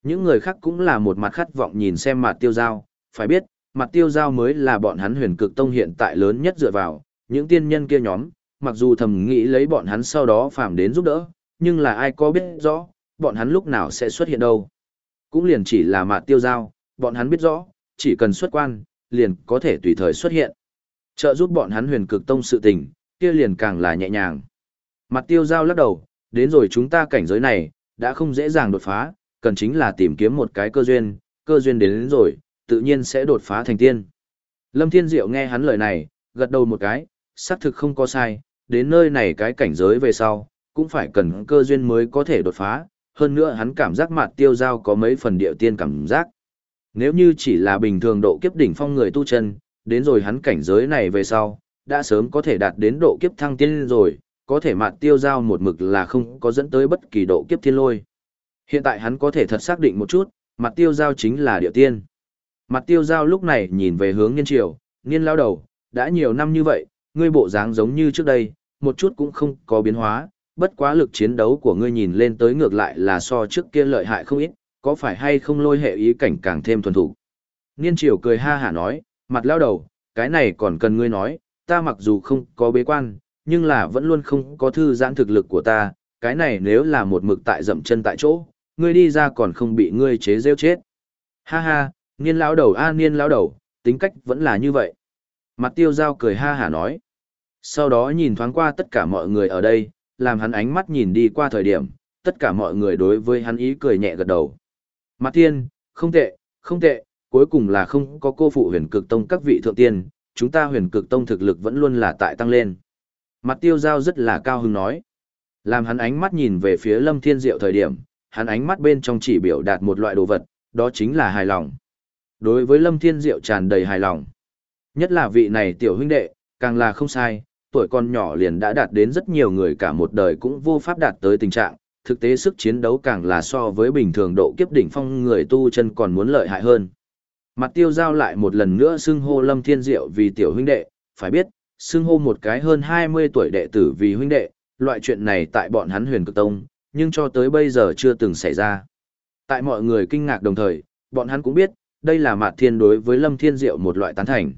Những người khác cũng là một mặt khát vọng nhìn xem mặt tiêu giao, phải biết, mặt tiêu giao mới là bọn hắn huyền cực tông hiện tại lớn nhất dựa vào, những tiên nhân kia nhóm, mặc dù thầm nghĩ lấy bọn hắn sau đó phàm đến giúp đỡ, nhưng là ai có biết rõ, bọn hắn lúc nào sẽ xuất hiện đâu. Cũng liền chỉ là mạt tiêu giao, bọn hắn biết rõ, chỉ cần xuất quan, liền có thể tùy thời xuất hiện. Trợ giúp bọn hắn huyền cực tông sự tình, kia liền càng là nhẹ nhàng. Mặt tiêu giao lắc đầu, đến rồi chúng ta cảnh giới này, đã không dễ dàng đột phá, cần chính là tìm kiếm một cái cơ duyên, cơ duyên đến, đến rồi, tự nhiên sẽ đột phá thành tiên. Lâm Thiên Diệu nghe hắn lời này, gật đầu một cái, xác thực không có sai, đến nơi này cái cảnh giới về sau, cũng phải cần cơ duyên mới có thể đột phá, hơn nữa hắn cảm giác mặt tiêu giao có mấy phần điệu tiên cảm giác. Nếu như chỉ là bình thường độ kiếp đỉnh phong người tu chân, đến rồi hắn cảnh giới này về sau, đã sớm có thể đạt đến độ kiếp thăng tiên rồi, có thể mặt tiêu giao một mực là không có dẫn tới bất kỳ độ kiếp thiên lôi. Hiện tại hắn có thể thật xác định một chút, mặt tiêu giao chính là địa tiên. Mặt tiêu giao lúc này nhìn về hướng niên triều, niên lao đầu, đã nhiều năm như vậy, ngươi bộ dáng giống như trước đây, một chút cũng không có biến hóa, bất quá lực chiến đấu của ngươi nhìn lên tới ngược lại là so trước kia lợi hại không ít, có phải hay không lôi hệ ý cảnh càng thêm thuần thủ. Niên triều cười ha hả nói, mặt lao đầu, cái này còn cần ngươi nói, ta mặc dù không có bế quan, nhưng là vẫn luôn không có thư giãn thực lực của ta, cái này nếu là một mực tại dậm chân tại chỗ, ngươi đi ra còn không bị ngươi chế rêu chết. Ha ha, niên lão đầu a niên lão đầu, tính cách vẫn là như vậy. Mặt tiêu giao cười ha hả nói. Sau đó nhìn thoáng qua tất cả mọi người ở đây, làm hắn ánh mắt nhìn đi qua thời điểm, tất cả mọi người đối với hắn ý cười nhẹ gật đầu. Mặt tiên, không tệ, không tệ, cuối cùng là không có cô phụ huyền cực tông các vị thượng tiên, chúng ta huyền cực tông thực lực vẫn luôn là tại tăng lên. Mặt tiêu giao rất là cao hứng nói. Làm hắn ánh mắt nhìn về phía lâm thiên diệu thời điểm, hắn ánh mắt bên trong chỉ biểu đạt một loại đồ vật, đó chính là hài lòng. Đối với lâm thiên diệu tràn đầy hài lòng. Nhất là vị này tiểu huynh đệ, càng là không sai, tuổi còn nhỏ liền đã đạt đến rất nhiều người cả một đời cũng vô pháp đạt tới tình trạng, thực tế sức chiến đấu càng là so với bình thường độ kiếp đỉnh phong người tu chân còn muốn lợi hại hơn. Mặt tiêu giao lại một lần nữa xưng hô Lâm Thiên Diệu vì tiểu huynh đệ, phải biết, xưng hô một cái hơn 20 tuổi đệ tử vì huynh đệ, loại chuyện này tại bọn hắn huyền cực tông, nhưng cho tới bây giờ chưa từng xảy ra. Tại mọi người kinh ngạc đồng thời, bọn hắn cũng biết, đây là Mạt Thiên đối với Lâm Thiên Diệu một loại tán thành.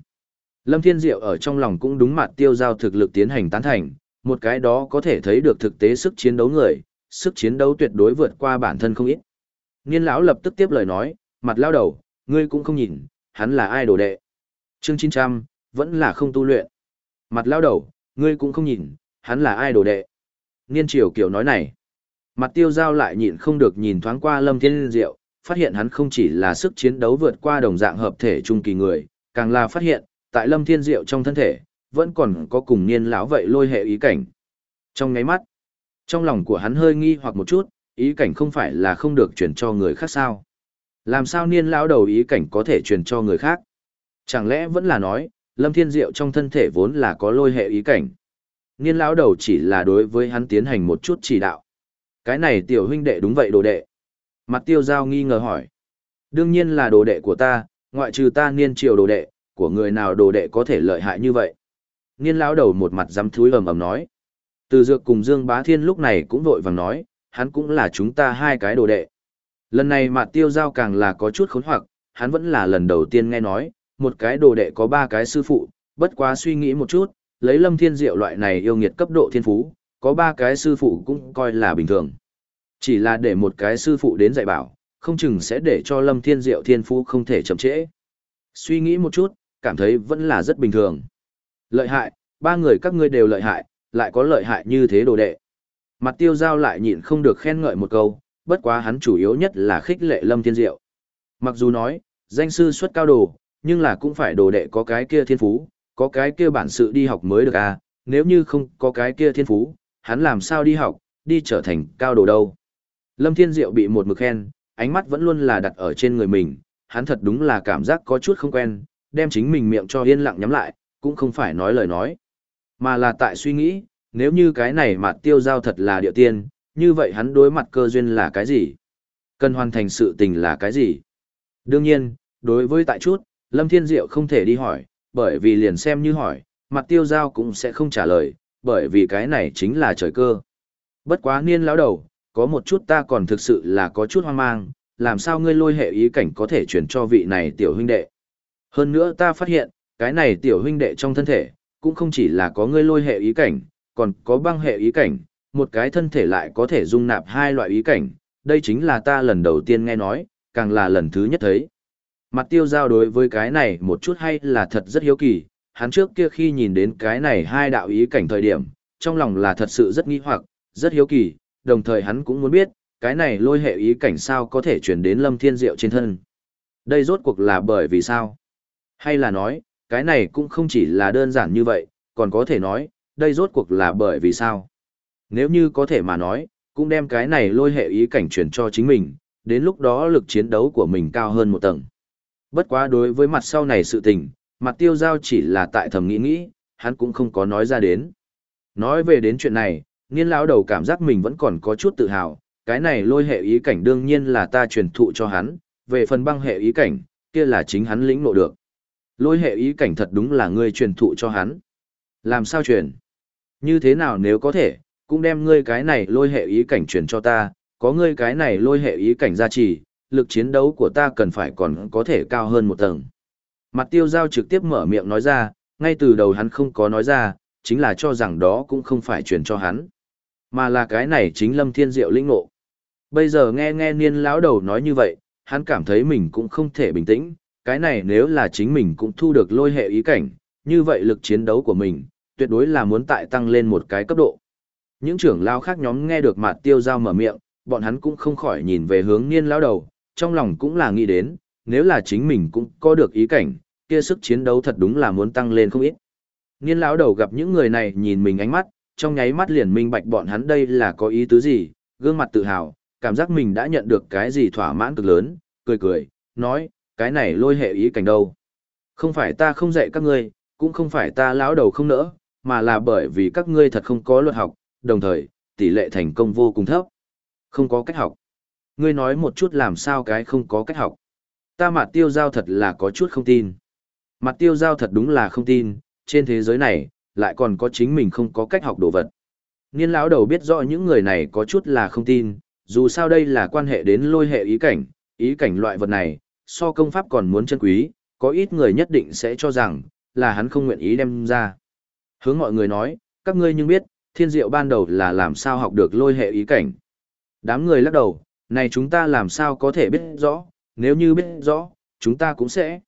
Lâm Thiên Diệu ở trong lòng cũng đúng mặt Tiêu giao thực lực tiến hành tán thành, một cái đó có thể thấy được thực tế sức chiến đấu người, sức chiến đấu tuyệt đối vượt qua bản thân không ít. Niên lão lập tức tiếp lời nói, mặt lao đầu, ngươi cũng không nhìn, hắn là ai đồ đệ. Chương 900, vẫn là không tu luyện. Mặt lao đầu, ngươi cũng không nhìn, hắn là ai đồ đệ. Niên triều kiểu nói này. Mặt tiêu giao lại nhịn không được nhìn thoáng qua lâm thiên diệu, phát hiện hắn không chỉ là sức chiến đấu vượt qua đồng dạng hợp thể trung kỳ người, càng là phát hiện, tại lâm thiên diệu trong thân thể, vẫn còn có cùng niên lão vậy lôi hệ ý cảnh. Trong ngáy mắt, trong lòng của hắn hơi nghi hoặc một chút, ý cảnh không phải là không được truyền cho người khác sao. Làm sao niên lão đầu ý cảnh có thể truyền cho người khác? Chẳng lẽ vẫn là nói, Lâm Thiên Diệu trong thân thể vốn là có lôi hệ ý cảnh. Niên lão đầu chỉ là đối với hắn tiến hành một chút chỉ đạo. Cái này tiểu huynh đệ đúng vậy đồ đệ. Mặt tiêu giao nghi ngờ hỏi. Đương nhiên là đồ đệ của ta, ngoại trừ ta niên triều đồ đệ, của người nào đồ đệ có thể lợi hại như vậy. Niên lão đầu một mặt dám thúi ầm ầm nói. Từ dược cùng Dương Bá Thiên lúc này cũng vội vàng nói, hắn cũng là chúng ta hai cái đồ đệ. Lần này mặt tiêu giao càng là có chút khốn hoặc, hắn vẫn là lần đầu tiên nghe nói, một cái đồ đệ có ba cái sư phụ, bất quá suy nghĩ một chút, lấy lâm thiên diệu loại này yêu nghiệt cấp độ thiên phú, có ba cái sư phụ cũng coi là bình thường. Chỉ là để một cái sư phụ đến dạy bảo, không chừng sẽ để cho lâm thiên diệu thiên phú không thể chậm trễ. Suy nghĩ một chút, cảm thấy vẫn là rất bình thường. Lợi hại, ba người các ngươi đều lợi hại, lại có lợi hại như thế đồ đệ. Mặt tiêu giao lại nhịn không được khen ngợi một câu, bất quá hắn chủ yếu nhất là khích lệ lâm thiên diệu. Mặc dù nói, danh sư xuất cao đồ, nhưng là cũng phải đồ đệ có cái kia thiên phú, có cái kia bản sự đi học mới được à, nếu như không có cái kia thiên phú, hắn làm sao đi học, đi trở thành cao đồ đâu. Lâm Thiên Diệu bị một mực khen, ánh mắt vẫn luôn là đặt ở trên người mình, hắn thật đúng là cảm giác có chút không quen, đem chính mình miệng cho yên lặng nhắm lại, cũng không phải nói lời nói, mà là tại suy nghĩ, nếu như cái này mà tiêu giao thật là địa tiên, như vậy hắn đối mặt cơ duyên là cái gì? Cần hoàn thành sự tình là cái gì? Đương nhiên, đối với tại chút, Lâm Thiên Diệu không thể đi hỏi, bởi vì liền xem như hỏi, mặt tiêu giao cũng sẽ không trả lời, bởi vì cái này chính là trời cơ. Bất quá niên lão đầu, có một chút ta còn thực sự là có chút hoang mang, làm sao ngươi lôi hệ ý cảnh có thể chuyển cho vị này tiểu huynh đệ. Hơn nữa ta phát hiện, cái này tiểu huynh đệ trong thân thể, cũng không chỉ là có ngươi lôi hệ ý cảnh, còn có băng hệ ý cảnh, một cái thân thể lại có thể dung nạp hai loại ý cảnh, đây chính là ta lần đầu tiên nghe nói, càng là lần thứ nhất thấy. Mặt tiêu giao đối với cái này một chút hay là thật rất hiếu kỳ, hắn trước kia khi nhìn đến cái này hai đạo ý cảnh thời điểm, trong lòng là thật sự rất nghi hoặc, rất hiếu kỳ, đồng thời hắn cũng muốn biết, cái này lôi hệ ý cảnh sao có thể chuyển đến lâm thiên diệu trên thân. Đây rốt cuộc là bởi vì sao? Hay là nói, cái này cũng không chỉ là đơn giản như vậy, còn có thể nói, đây rốt cuộc là bởi vì sao? Nếu như có thể mà nói, cũng đem cái này lôi hệ ý cảnh chuyển cho chính mình, đến lúc đó lực chiến đấu của mình cao hơn một tầng. Bất quá đối với mặt sau này sự tình, mặt tiêu giao chỉ là tại thầm nghĩ nghĩ, hắn cũng không có nói ra đến. Nói về đến chuyện này, niên lão đầu cảm giác mình vẫn còn có chút tự hào, cái này lôi hệ ý cảnh đương nhiên là ta truyền thụ cho hắn, về phần băng hệ ý cảnh, kia là chính hắn lĩnh ngộ được. Lôi hệ ý cảnh thật đúng là ngươi truyền thụ cho hắn. Làm sao truyền? Như thế nào nếu có thể, cũng đem ngươi cái này lôi hệ ý cảnh truyền cho ta, có ngươi cái này lôi hệ ý cảnh gia trì, lực chiến đấu của ta cần phải còn có thể cao hơn một tầng. Mặt tiêu giao trực tiếp mở miệng nói ra, ngay từ đầu hắn không có nói ra, chính là cho rằng đó cũng không phải truyền cho hắn. Mà là cái này chính lâm thiên diệu linh ngộ. Bây giờ nghe nghe niên lão đầu nói như vậy, hắn cảm thấy mình cũng không thể bình tĩnh, cái này nếu là chính mình cũng thu được lôi hệ ý cảnh, như vậy lực chiến đấu của mình, tuyệt đối là muốn tại tăng lên một cái cấp độ. Những trưởng lao khác nhóm nghe được mặt tiêu giao mở miệng, bọn hắn cũng không khỏi nhìn về hướng niên lão đầu, trong lòng cũng là nghĩ đến, nếu là chính mình cũng có được ý cảnh, kia sức chiến đấu thật đúng là muốn tăng lên không ít. Niên lão đầu gặp những người này nhìn mình ánh mắt, trong nháy mắt liền minh bạch bọn hắn đây là có ý tứ gì, gương mặt tự hào, cảm giác mình đã nhận được cái gì thỏa mãn cực lớn, cười cười, nói, cái này lôi hệ ý cảnh đâu. Không phải ta không dạy các ngươi, cũng không phải ta lão đầu không nỡ, mà là bởi vì các ngươi thật không có luật học, đồng thời, tỷ lệ thành công vô cùng thấp. Không có cách học. Ngươi nói một chút làm sao cái không có cách học. Ta mặt tiêu giao thật là có chút không tin. Mặt tiêu giao thật đúng là không tin, trên thế giới này, lại còn có chính mình không có cách học đồ vật. Niên lão đầu biết rõ những người này có chút là không tin, dù sao đây là quan hệ đến lôi hệ ý cảnh, ý cảnh loại vật này, so công pháp còn muốn chân quý, có ít người nhất định sẽ cho rằng, là hắn không nguyện ý đem ra. Hướng mọi người nói, các ngươi nhưng biết, thiên diệu ban đầu là làm sao học được lôi hệ ý cảnh. Đám người lắc đầu, này chúng ta làm sao có thể biết rõ, nếu như biết rõ, chúng ta cũng sẽ.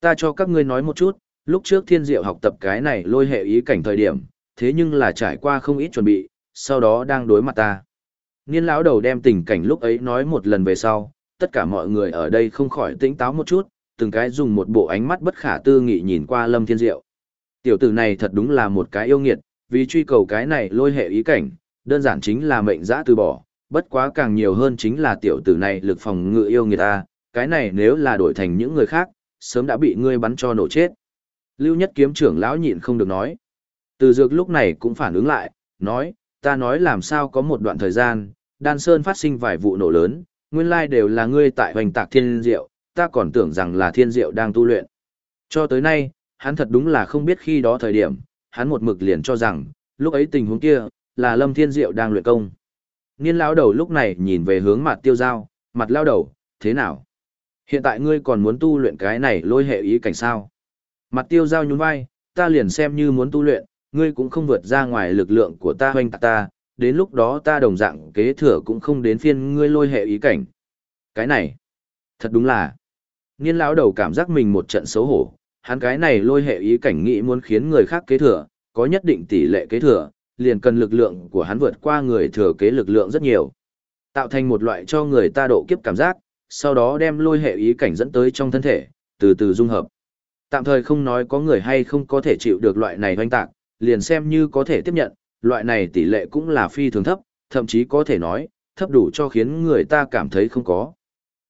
Ta cho các ngươi nói một chút, lúc trước thiên diệu học tập cái này lôi hệ ý cảnh thời điểm, thế nhưng là trải qua không ít chuẩn bị, sau đó đang đối mặt ta. Niên lão đầu đem tình cảnh lúc ấy nói một lần về sau, tất cả mọi người ở đây không khỏi tỉnh táo một chút, từng cái dùng một bộ ánh mắt bất khả tư nghị nhìn qua Lâm Thiên Diệu. Tiểu tử này thật đúng là một cái yêu nghiệt, vì truy cầu cái này lôi hệ ý cảnh, đơn giản chính là mệnh dã từ bỏ, bất quá càng nhiều hơn chính là tiểu tử này lực phòng ngự yêu nghiệt ta, cái này nếu là đổi thành những người khác, sớm đã bị ngươi bắn cho nổ chết. Lưu Nhất Kiếm trưởng lão nhịn không được nói. Từ dược lúc này cũng phản ứng lại, nói, ta nói làm sao có một đoạn thời gian, Đan Sơn phát sinh vài vụ nổ lớn, nguyên lai đều là ngươi tại hoành tạc thiên diệu, ta còn tưởng rằng là thiên diệu đang tu luyện. Cho tới nay, hắn thật đúng là không biết khi đó thời điểm, hắn một mực liền cho rằng, lúc ấy tình huống kia, là lâm thiên diệu đang luyện công. Niên lão đầu lúc này nhìn về hướng mặt tiêu giao, mặt lao đầu, thế nào? Hiện tại ngươi còn muốn tu luyện cái này lôi hệ ý cảnh sao? Mặt tiêu giao nhún vai, ta liền xem như muốn tu luyện, ngươi cũng không vượt ra ngoài lực lượng của ta hoành tạc ta, đến lúc đó ta đồng dạng kế thừa cũng không đến phiên ngươi lôi hệ ý cảnh. Cái này, thật đúng là, niên lão đầu cảm giác mình một trận xấu hổ, hắn cái này lôi hệ ý cảnh nghĩ muốn khiến người khác kế thừa, có nhất định tỷ lệ kế thừa, liền cần lực lượng của hắn vượt qua người thừa kế lực lượng rất nhiều. Tạo thành một loại cho người ta độ kiếp cảm giác, sau đó đem lôi hệ ý cảnh dẫn tới trong thân thể, từ từ dung hợp. Tạm thời không nói có người hay không có thể chịu được loại này hoanh tạc, liền xem như có thể tiếp nhận, loại này tỷ lệ cũng là phi thường thấp, thậm chí có thể nói, thấp đủ cho khiến người ta cảm thấy không có.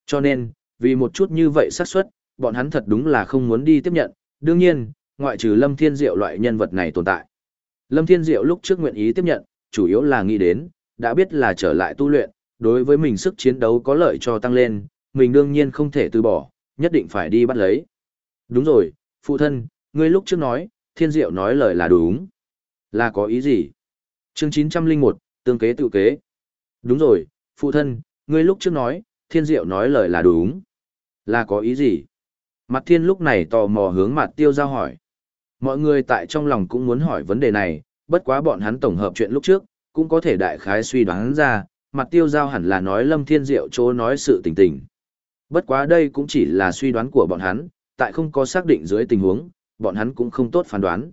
Cho nên, vì một chút như vậy xác suất, bọn hắn thật đúng là không muốn đi tiếp nhận, đương nhiên, ngoại trừ Lâm Thiên Diệu loại nhân vật này tồn tại. Lâm Thiên Diệu lúc trước nguyện ý tiếp nhận, chủ yếu là nghĩ đến, đã biết là trở lại tu luyện, đối với mình sức chiến đấu có lợi cho tăng lên, mình đương nhiên không thể từ bỏ, nhất định phải đi bắt lấy. Đúng rồi, phụ thân, ngươi lúc trước nói, Thiên Diệu nói lời là đúng. Là có ý gì? Chương 901, tương kế tự kế. Đúng rồi, phụ thân, ngươi lúc trước nói, thiên diệu nói lời là đúng. Là có ý gì? Mặt thiên lúc này tò mò hướng mặt tiêu giao hỏi. Mọi người tại trong lòng cũng muốn hỏi vấn đề này, bất quá bọn hắn tổng hợp chuyện lúc trước, cũng có thể đại khái suy đoán ra, mặt tiêu giao hẳn là nói lâm thiên diệu chỗ nói sự tình tình. Bất quá đây cũng chỉ là suy đoán của bọn hắn, tại không có xác định dưới tình huống, bọn hắn cũng không tốt phán đoán.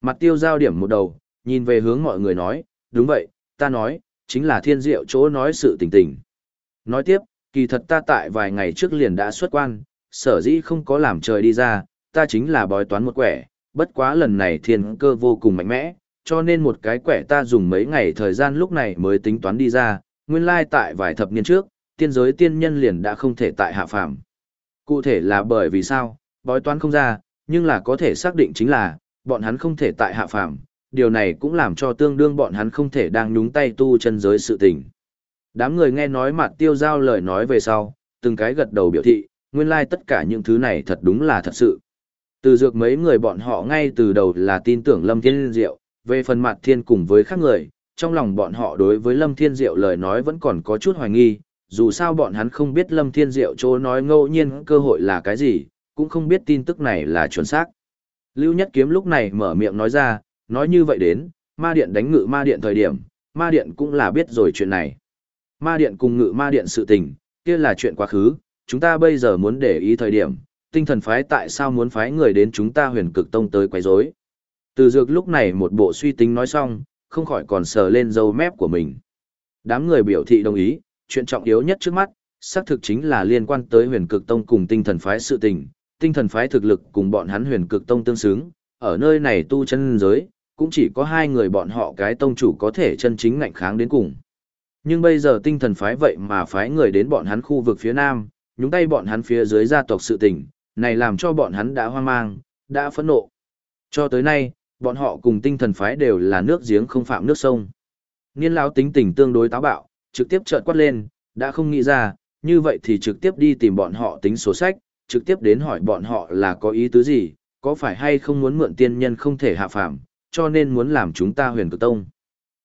Mặt tiêu giao điểm một đầu, nhìn về hướng mọi người nói, đúng vậy, ta nói, chính là thiên diệu chỗ nói sự tình tình. Nói tiếp, kỳ thật ta tại vài ngày trước liền đã xuất quan, sở dĩ không có làm trời đi ra, ta chính là bói toán một quẻ, bất quá lần này thiên cơ vô cùng mạnh mẽ, cho nên một cái quẻ ta dùng mấy ngày thời gian lúc này mới tính toán đi ra, nguyên lai tại vài thập niên trước, tiên giới tiên nhân liền đã không thể tại hạ phàm. Cụ thể là bởi vì sao, bói toán không ra, nhưng là có thể xác định chính là, bọn hắn không thể tại hạ phàm, điều này cũng làm cho tương đương bọn hắn không thể đang nhúng tay tu chân giới sự tình. Đám người nghe nói mặt tiêu giao lời nói về sau, từng cái gật đầu biểu thị, nguyên lai like tất cả những thứ này thật đúng là thật sự. Từ dược mấy người bọn họ ngay từ đầu là tin tưởng Lâm Thiên Diệu, về phần mặt thiên cùng với khác người, trong lòng bọn họ đối với Lâm Thiên Diệu lời nói vẫn còn có chút hoài nghi, dù sao bọn hắn không biết Lâm Thiên Diệu chỗ nói ngẫu nhiên cơ hội là cái gì, cũng không biết tin tức này là chuẩn xác. Lưu Nhất Kiếm lúc này mở miệng nói ra, nói như vậy đến, ma điện đánh ngự ma điện thời điểm, ma điện cũng là biết rồi chuyện này. Ma điện cùng ngự ma điện sự tình, kia là chuyện quá khứ, chúng ta bây giờ muốn để ý thời điểm, tinh thần phái tại sao muốn phái người đến chúng ta huyền cực tông tới quấy rối. Từ dược lúc này một bộ suy tính nói xong, không khỏi còn sờ lên dâu mép của mình. Đám người biểu thị đồng ý, chuyện trọng yếu nhất trước mắt, xác thực chính là liên quan tới huyền cực tông cùng tinh thần phái sự tình, tinh thần phái thực lực cùng bọn hắn huyền cực tông tương xứng, ở nơi này tu chân giới, cũng chỉ có hai người bọn họ cái tông chủ có thể chân chính ngạnh kháng đến cùng. Nhưng bây giờ tinh thần phái vậy mà phái người đến bọn hắn khu vực phía nam, nhúng tay bọn hắn phía dưới gia tộc sự tình, này làm cho bọn hắn đã hoang mang, đã phẫn nộ. Cho tới nay, bọn họ cùng tinh thần phái đều là nước giếng không phạm nước sông. Niên lão tính tình tương đối táo bạo, trực tiếp trợn quát lên, đã không nghĩ ra, như vậy thì trực tiếp đi tìm bọn họ tính sổ sách, trực tiếp đến hỏi bọn họ là có ý tứ gì, có phải hay không muốn mượn tiên nhân không thể hạ phạm, cho nên muốn làm chúng ta huyền cực tông.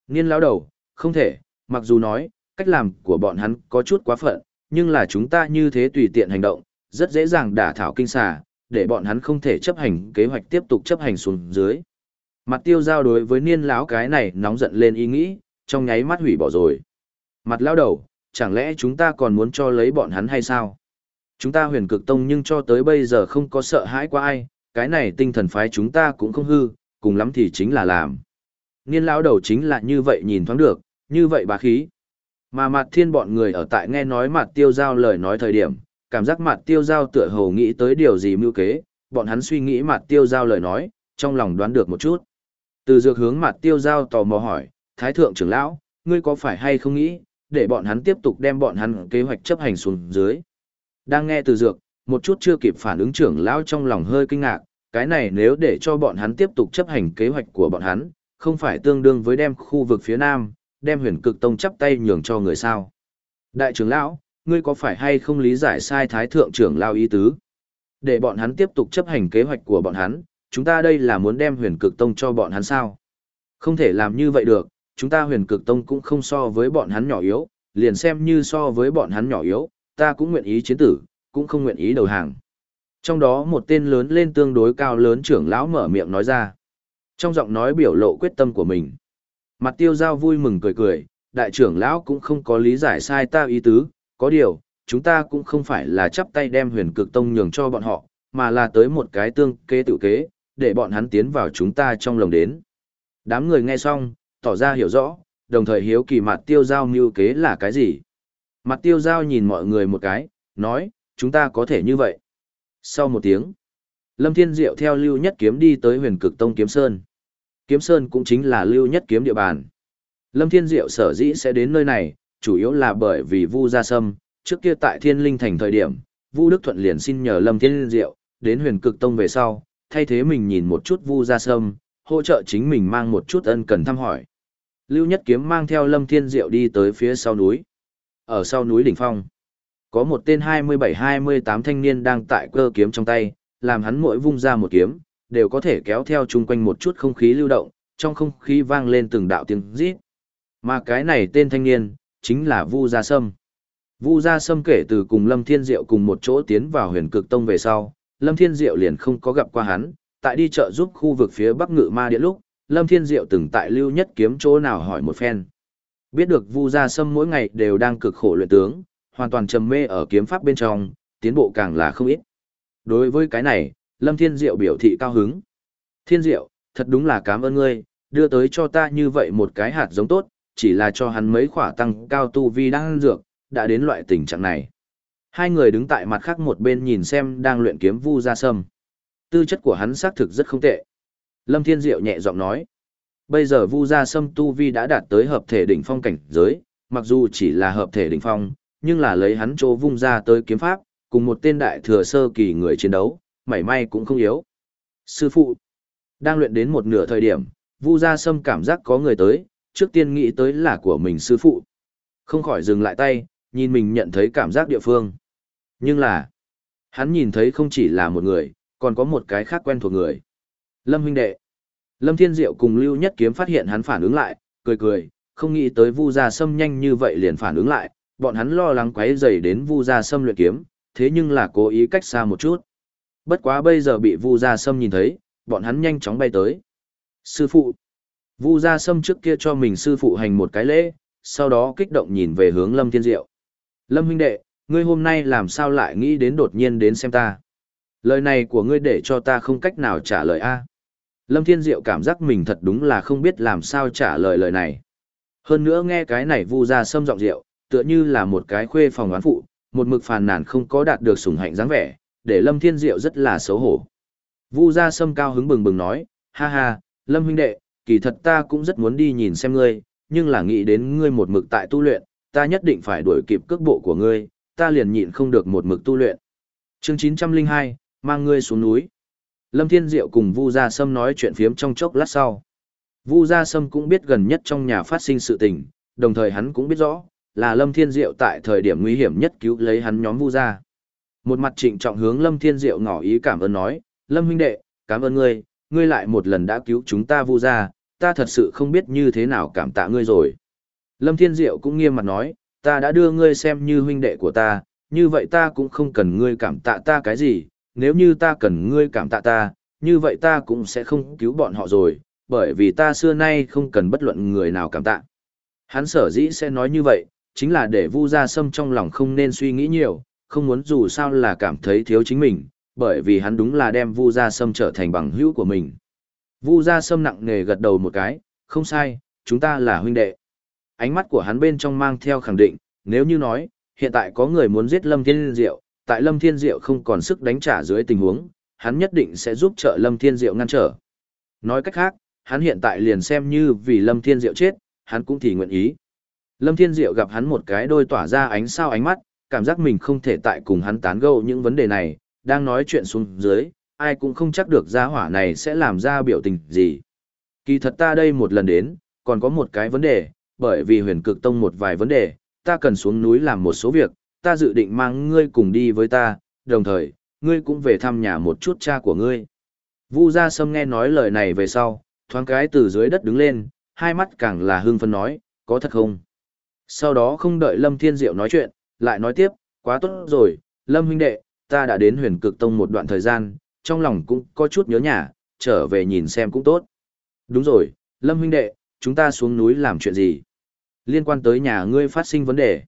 Niên lão đầu, không thể, mặc dù nói, cách làm của bọn hắn có chút quá phận, nhưng là chúng ta như thế tùy tiện hành động, rất dễ dàng đả thảo kinh xà, để bọn hắn không thể chấp hành kế hoạch tiếp tục chấp hành xuống dưới. Mặt tiêu giao đối với niên lão cái này nóng giận lên ý nghĩ, trong nháy mắt hủy bỏ rồi. Mặt lão đầu, chẳng lẽ chúng ta còn muốn cho lấy bọn hắn hay sao? Chúng ta huyền cực tông nhưng cho tới bây giờ không có sợ hãi qua ai, cái này tinh thần phái chúng ta cũng không hư, cùng lắm thì chính là làm. Niên lão đầu chính là như vậy nhìn thoáng được, như vậy bá khí. Mà mặt thiên bọn người ở tại nghe nói mặt tiêu giao lời nói thời điểm, cảm giác mặt tiêu giao tựa hồ nghĩ tới điều gì mưu kế, bọn hắn suy nghĩ mặt tiêu giao lời nói, trong lòng đoán được một chút. Từ dược hướng mặt tiêu giao tò mò hỏi, Thái thượng trưởng lão, ngươi có phải hay không nghĩ, để bọn hắn tiếp tục đem bọn hắn kế hoạch chấp hành xuống dưới. Đang nghe từ dược, một chút chưa kịp phản ứng trưởng lão trong lòng hơi kinh ngạc, cái này nếu để cho bọn hắn tiếp tục chấp hành kế hoạch của bọn hắn, không phải tương đương với đem khu vực phía nam, đem huyền cực tông chắp tay nhường cho người sao. Đại trưởng lão, ngươi có phải hay không lý giải sai thái thượng trưởng lao ý tứ? Để bọn hắn tiếp tục chấp hành kế hoạch của bọn hắn, chúng ta đây là muốn đem huyền cực tông cho bọn hắn sao? Không thể làm như vậy được, chúng ta huyền cực tông cũng không so với bọn hắn nhỏ yếu, liền xem như so với bọn hắn nhỏ yếu, ta cũng nguyện ý chiến tử, cũng không nguyện ý đầu hàng. Trong đó một tên lớn lên tương đối cao lớn trưởng lão mở miệng nói ra. Trong giọng nói biểu lộ quyết tâm của mình. Mặt tiêu giao vui mừng cười cười, đại trưởng lão cũng không có lý giải sai ta ý tứ, có điều, chúng ta cũng không phải là chắp tay đem huyền cực tông nhường cho bọn họ, mà là tới một cái tương kế tự kế, để bọn hắn tiến vào chúng ta trong lồng đến. Đám người nghe xong, tỏ ra hiểu rõ, đồng thời hiếu kỳ mặt tiêu giao mưu kế là cái gì. Mặt tiêu giao nhìn mọi người một cái, nói, chúng ta có thể như vậy. Sau một tiếng, Lâm Thiên Diệu theo Lưu Nhất Kiếm đi tới huyền cực tông Kiếm Sơn. Kiếm Sơn cũng chính là Lưu Nhất Kiếm địa bàn. Lâm Thiên Diệu sở dĩ sẽ đến nơi này, chủ yếu là bởi vì Vu Gia Sâm, trước kia tại Thiên Linh Thành thời điểm, Vu Đức Thuận liền xin nhờ Lâm Thiên Diệu, đến huyền cực tông về sau, thay thế mình nhìn một chút Vu Gia Sâm, hỗ trợ chính mình mang một chút ân cần thăm hỏi. Lưu Nhất Kiếm mang theo Lâm Thiên Diệu đi tới phía sau núi. Ở sau núi đỉnh phong, có một tên 27-28 thanh niên đang tại cơ kiếm trong tay, làm hắn mỗi vung ra một kiếm, đều có thể kéo theo chung quanh một chút không khí lưu động, trong không khí vang lên từng đạo tiếng rít. Mà cái này tên thanh niên, chính là Vu Gia Sâm. Vu Gia Sâm kể từ cùng Lâm Thiên Diệu cùng một chỗ tiến vào huyền cực tông về sau, Lâm Thiên Diệu liền không có gặp qua hắn, tại đi chợ giúp khu vực phía Bắc Ngự Ma Điện lúc, Lâm Thiên Diệu từng tại Lưu Nhất Kiếm chỗ nào hỏi một phen. Biết được Vu Gia Sâm mỗi ngày đều đang cực khổ luyện tướng, hoàn toàn trầm mê ở kiếm pháp bên trong, tiến bộ càng là không ít. Đối với cái này, Lâm Thiên Diệu biểu thị cao hứng. Thiên Diệu, thật đúng là cảm ơn ngươi, đưa tới cho ta như vậy một cái hạt giống tốt, chỉ là cho hắn mấy khỏa tăng cao tu vi đang dược, đã đến loại tình trạng này. Hai người đứng tại mặt khác một bên nhìn xem đang luyện kiếm Vu Gia Sâm. Tư chất của hắn xác thực rất không tệ. Lâm Thiên Diệu nhẹ giọng nói. Bây giờ Vu Gia Sâm Tu Vi đã đạt tới hợp thể đỉnh phong cảnh giới, mặc dù chỉ là hợp thể đỉnh phong, nhưng là lấy hắn chỗ vung ra tới kiếm pháp, cùng một tên đại thừa sơ kỳ người chiến đấu, mảy may cũng không yếu. Sư phụ, đang luyện đến một nửa thời điểm, Vu Gia Sâm cảm giác có người tới, trước tiên nghĩ tới là của mình sư phụ. Không khỏi dừng lại tay, nhìn mình nhận thấy cảm giác địa phương. Nhưng là, hắn nhìn thấy không chỉ là một người, còn có một cái khác quen thuộc người. Lâm huynh đệ. Lâm Thiên Diệu cùng Lưu Nhất Kiếm phát hiện hắn phản ứng lại, cười cười, không nghĩ tới Vu Gia Sâm nhanh như vậy liền phản ứng lại, bọn hắn lo lắng quấy rầy đến Vu Gia Sâm luyện kiếm, thế nhưng là cố ý cách xa một chút. Bất quá bây giờ bị Vu Gia Sâm nhìn thấy, bọn hắn nhanh chóng bay tới. Sư phụ. Vu Gia Sâm trước kia cho mình sư phụ hành một cái lễ, sau đó kích động nhìn về hướng Lâm Thiên Diệu. Lâm huynh đệ, ngươi hôm nay làm sao lại nghĩ đến đột nhiên đến xem ta? Lời này của ngươi để cho ta không cách nào trả lời a. Lâm Thiên Diệu cảm giác mình thật đúng là không biết làm sao trả lời lời này. Hơn nữa nghe cái này vu Gia sâm giọng rượu, tựa như là một cái khuê phòng oán phụ, một mực phàn nàn không có đạt được sủng hạnh dáng vẻ, để Lâm Thiên Diệu rất là xấu hổ. Vu Gia sâm cao hứng bừng bừng nói, ha ha, Lâm huynh đệ, kỳ thật ta cũng rất muốn đi nhìn xem ngươi, nhưng là nghĩ đến ngươi một mực tại tu luyện, ta nhất định phải đuổi kịp cước bộ của ngươi, ta liền nhịn không được một mực tu luyện. Chương 902, mang ngươi xuống núi. Lâm Thiên Diệu cùng Vu Gia Sâm nói chuyện phiếm trong chốc lát sau. Vu Gia Sâm cũng biết gần nhất trong nhà phát sinh sự tình, đồng thời hắn cũng biết rõ, là Lâm Thiên Diệu tại thời điểm nguy hiểm nhất cứu lấy hắn nhóm Vu Gia. Một mặt trịnh trọng hướng Lâm Thiên Diệu ngỏ ý cảm ơn nói, Lâm huynh đệ, cảm ơn ngươi, ngươi lại một lần đã cứu chúng ta Vu Gia, ta thật sự không biết như thế nào cảm tạ ngươi rồi. Lâm Thiên Diệu cũng nghiêm mặt nói, ta đã đưa ngươi xem như huynh đệ của ta, như vậy ta cũng không cần ngươi cảm tạ ta cái gì, nếu như ta cần ngươi cảm tạ ta, như vậy ta cũng sẽ không cứu bọn họ rồi, bởi vì ta xưa nay không cần bất luận người nào cảm tạ. Hắn sở dĩ sẽ nói như vậy, chính là để Vu Gia Sâm trong lòng không nên suy nghĩ nhiều, không muốn dù sao là cảm thấy thiếu chính mình, bởi vì hắn đúng là đem Vu Gia Sâm trở thành bằng hữu của mình. Vu Gia Sâm nặng nề gật đầu một cái, không sai, chúng ta là huynh đệ. Ánh mắt của hắn bên trong mang theo khẳng định, nếu như nói, hiện tại có người muốn giết Lâm Thiên Diệu, tại Lâm Thiên Diệu không còn sức đánh trả dưới tình huống, hắn nhất định sẽ giúp trợ Lâm Thiên Diệu ngăn trở. Nói cách khác, hắn hiện tại liền xem như vì Lâm Thiên Diệu chết, hắn cũng thì nguyện ý. Lâm Thiên Diệu gặp hắn một cái đôi tỏa ra ánh sao ánh mắt, cảm giác mình không thể tại cùng hắn tán gẫu những vấn đề này, đang nói chuyện xuống dưới, ai cũng không chắc được gia hỏa này sẽ làm ra biểu tình gì. Kỳ thật ta đây một lần đến, còn có một cái vấn đề, bởi vì huyền cực tông một vài vấn đề, ta cần xuống núi làm một số việc, ta dự định mang ngươi cùng đi với ta, đồng thời, ngươi cũng về thăm nhà một chút cha của ngươi. Vu Gia Sâm nghe nói lời này về sau, thoáng cái từ dưới đất đứng lên, hai mắt càng là hưng phấn nói, có thật không? Sau đó không đợi Lâm Thiên Diệu nói chuyện, lại nói tiếp, quá tốt rồi, Lâm huynh đệ, ta đã đến huyền cực tông một đoạn thời gian, trong lòng cũng có chút nhớ nhà, trở về nhìn xem cũng tốt. Đúng rồi, Lâm huynh đệ, chúng ta xuống núi làm chuyện gì? Liên quan tới nhà ngươi phát sinh vấn đề.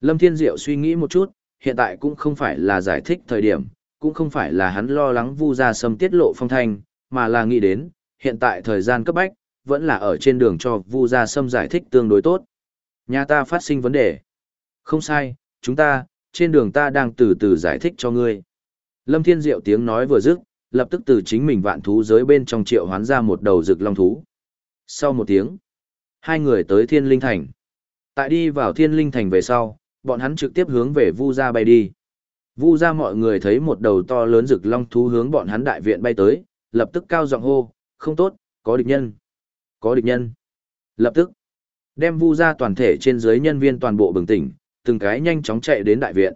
Lâm Thiên Diệu suy nghĩ một chút, hiện tại cũng không phải là giải thích thời điểm, cũng không phải là hắn lo lắng vu ra sâm tiết lộ phong thanh, mà là nghĩ đến, hiện tại thời gian cấp bách, vẫn là ở trên đường cho vu ra sâm giải thích tương đối tốt. Nhà ta phát sinh vấn đề. Không sai, chúng ta, trên đường ta đang từ từ giải thích cho ngươi. Lâm Thiên Diệu tiếng nói vừa dứt, lập tức từ chính mình vạn thú giới bên trong triệu hoán ra một đầu rực long thú. Sau một tiếng, hai người tới Thiên Linh Thành. Tại đi vào Thiên Linh Thành về sau, bọn hắn trực tiếp hướng về Vu gia bay đi. Vu gia mọi người thấy một đầu to lớn rực long thú hướng bọn hắn đại viện bay tới, lập tức cao giọng hô, không tốt, có địch nhân. Có địch nhân. Lập tức, đem Vu ra toàn thể trên dưới nhân viên toàn bộ bừng tỉnh, từng cái nhanh chóng chạy đến đại viện.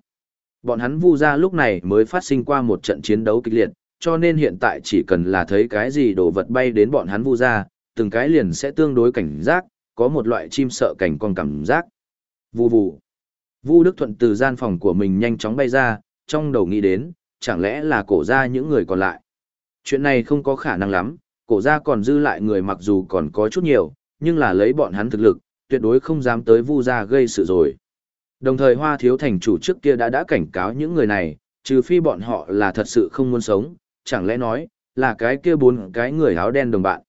Bọn hắn Vu ra lúc này mới phát sinh qua một trận chiến đấu kịch liệt, cho nên hiện tại chỉ cần là thấy cái gì đồ vật bay đến bọn hắn Vu ra từng cái liền sẽ tương đối cảnh giác, có một loại chim sợ cảnh con cảm giác. Vù vù. Vu Đức Thuận từ gian phòng của mình nhanh chóng bay ra, trong đầu nghĩ đến, chẳng lẽ là cổ ra những người còn lại. Chuyện này không có khả năng lắm, cổ ra còn dư lại người mặc dù còn có chút nhiều, nhưng là lấy bọn hắn thực lực, tuyệt đối không dám tới vu gia gây sự rồi. Đồng thời Hoa Thiếu Thành chủ trước kia đã đã cảnh cáo những người này, trừ phi bọn họ là thật sự không muốn sống, chẳng lẽ nói, là cái kia bốn cái người áo đen đồng bạn.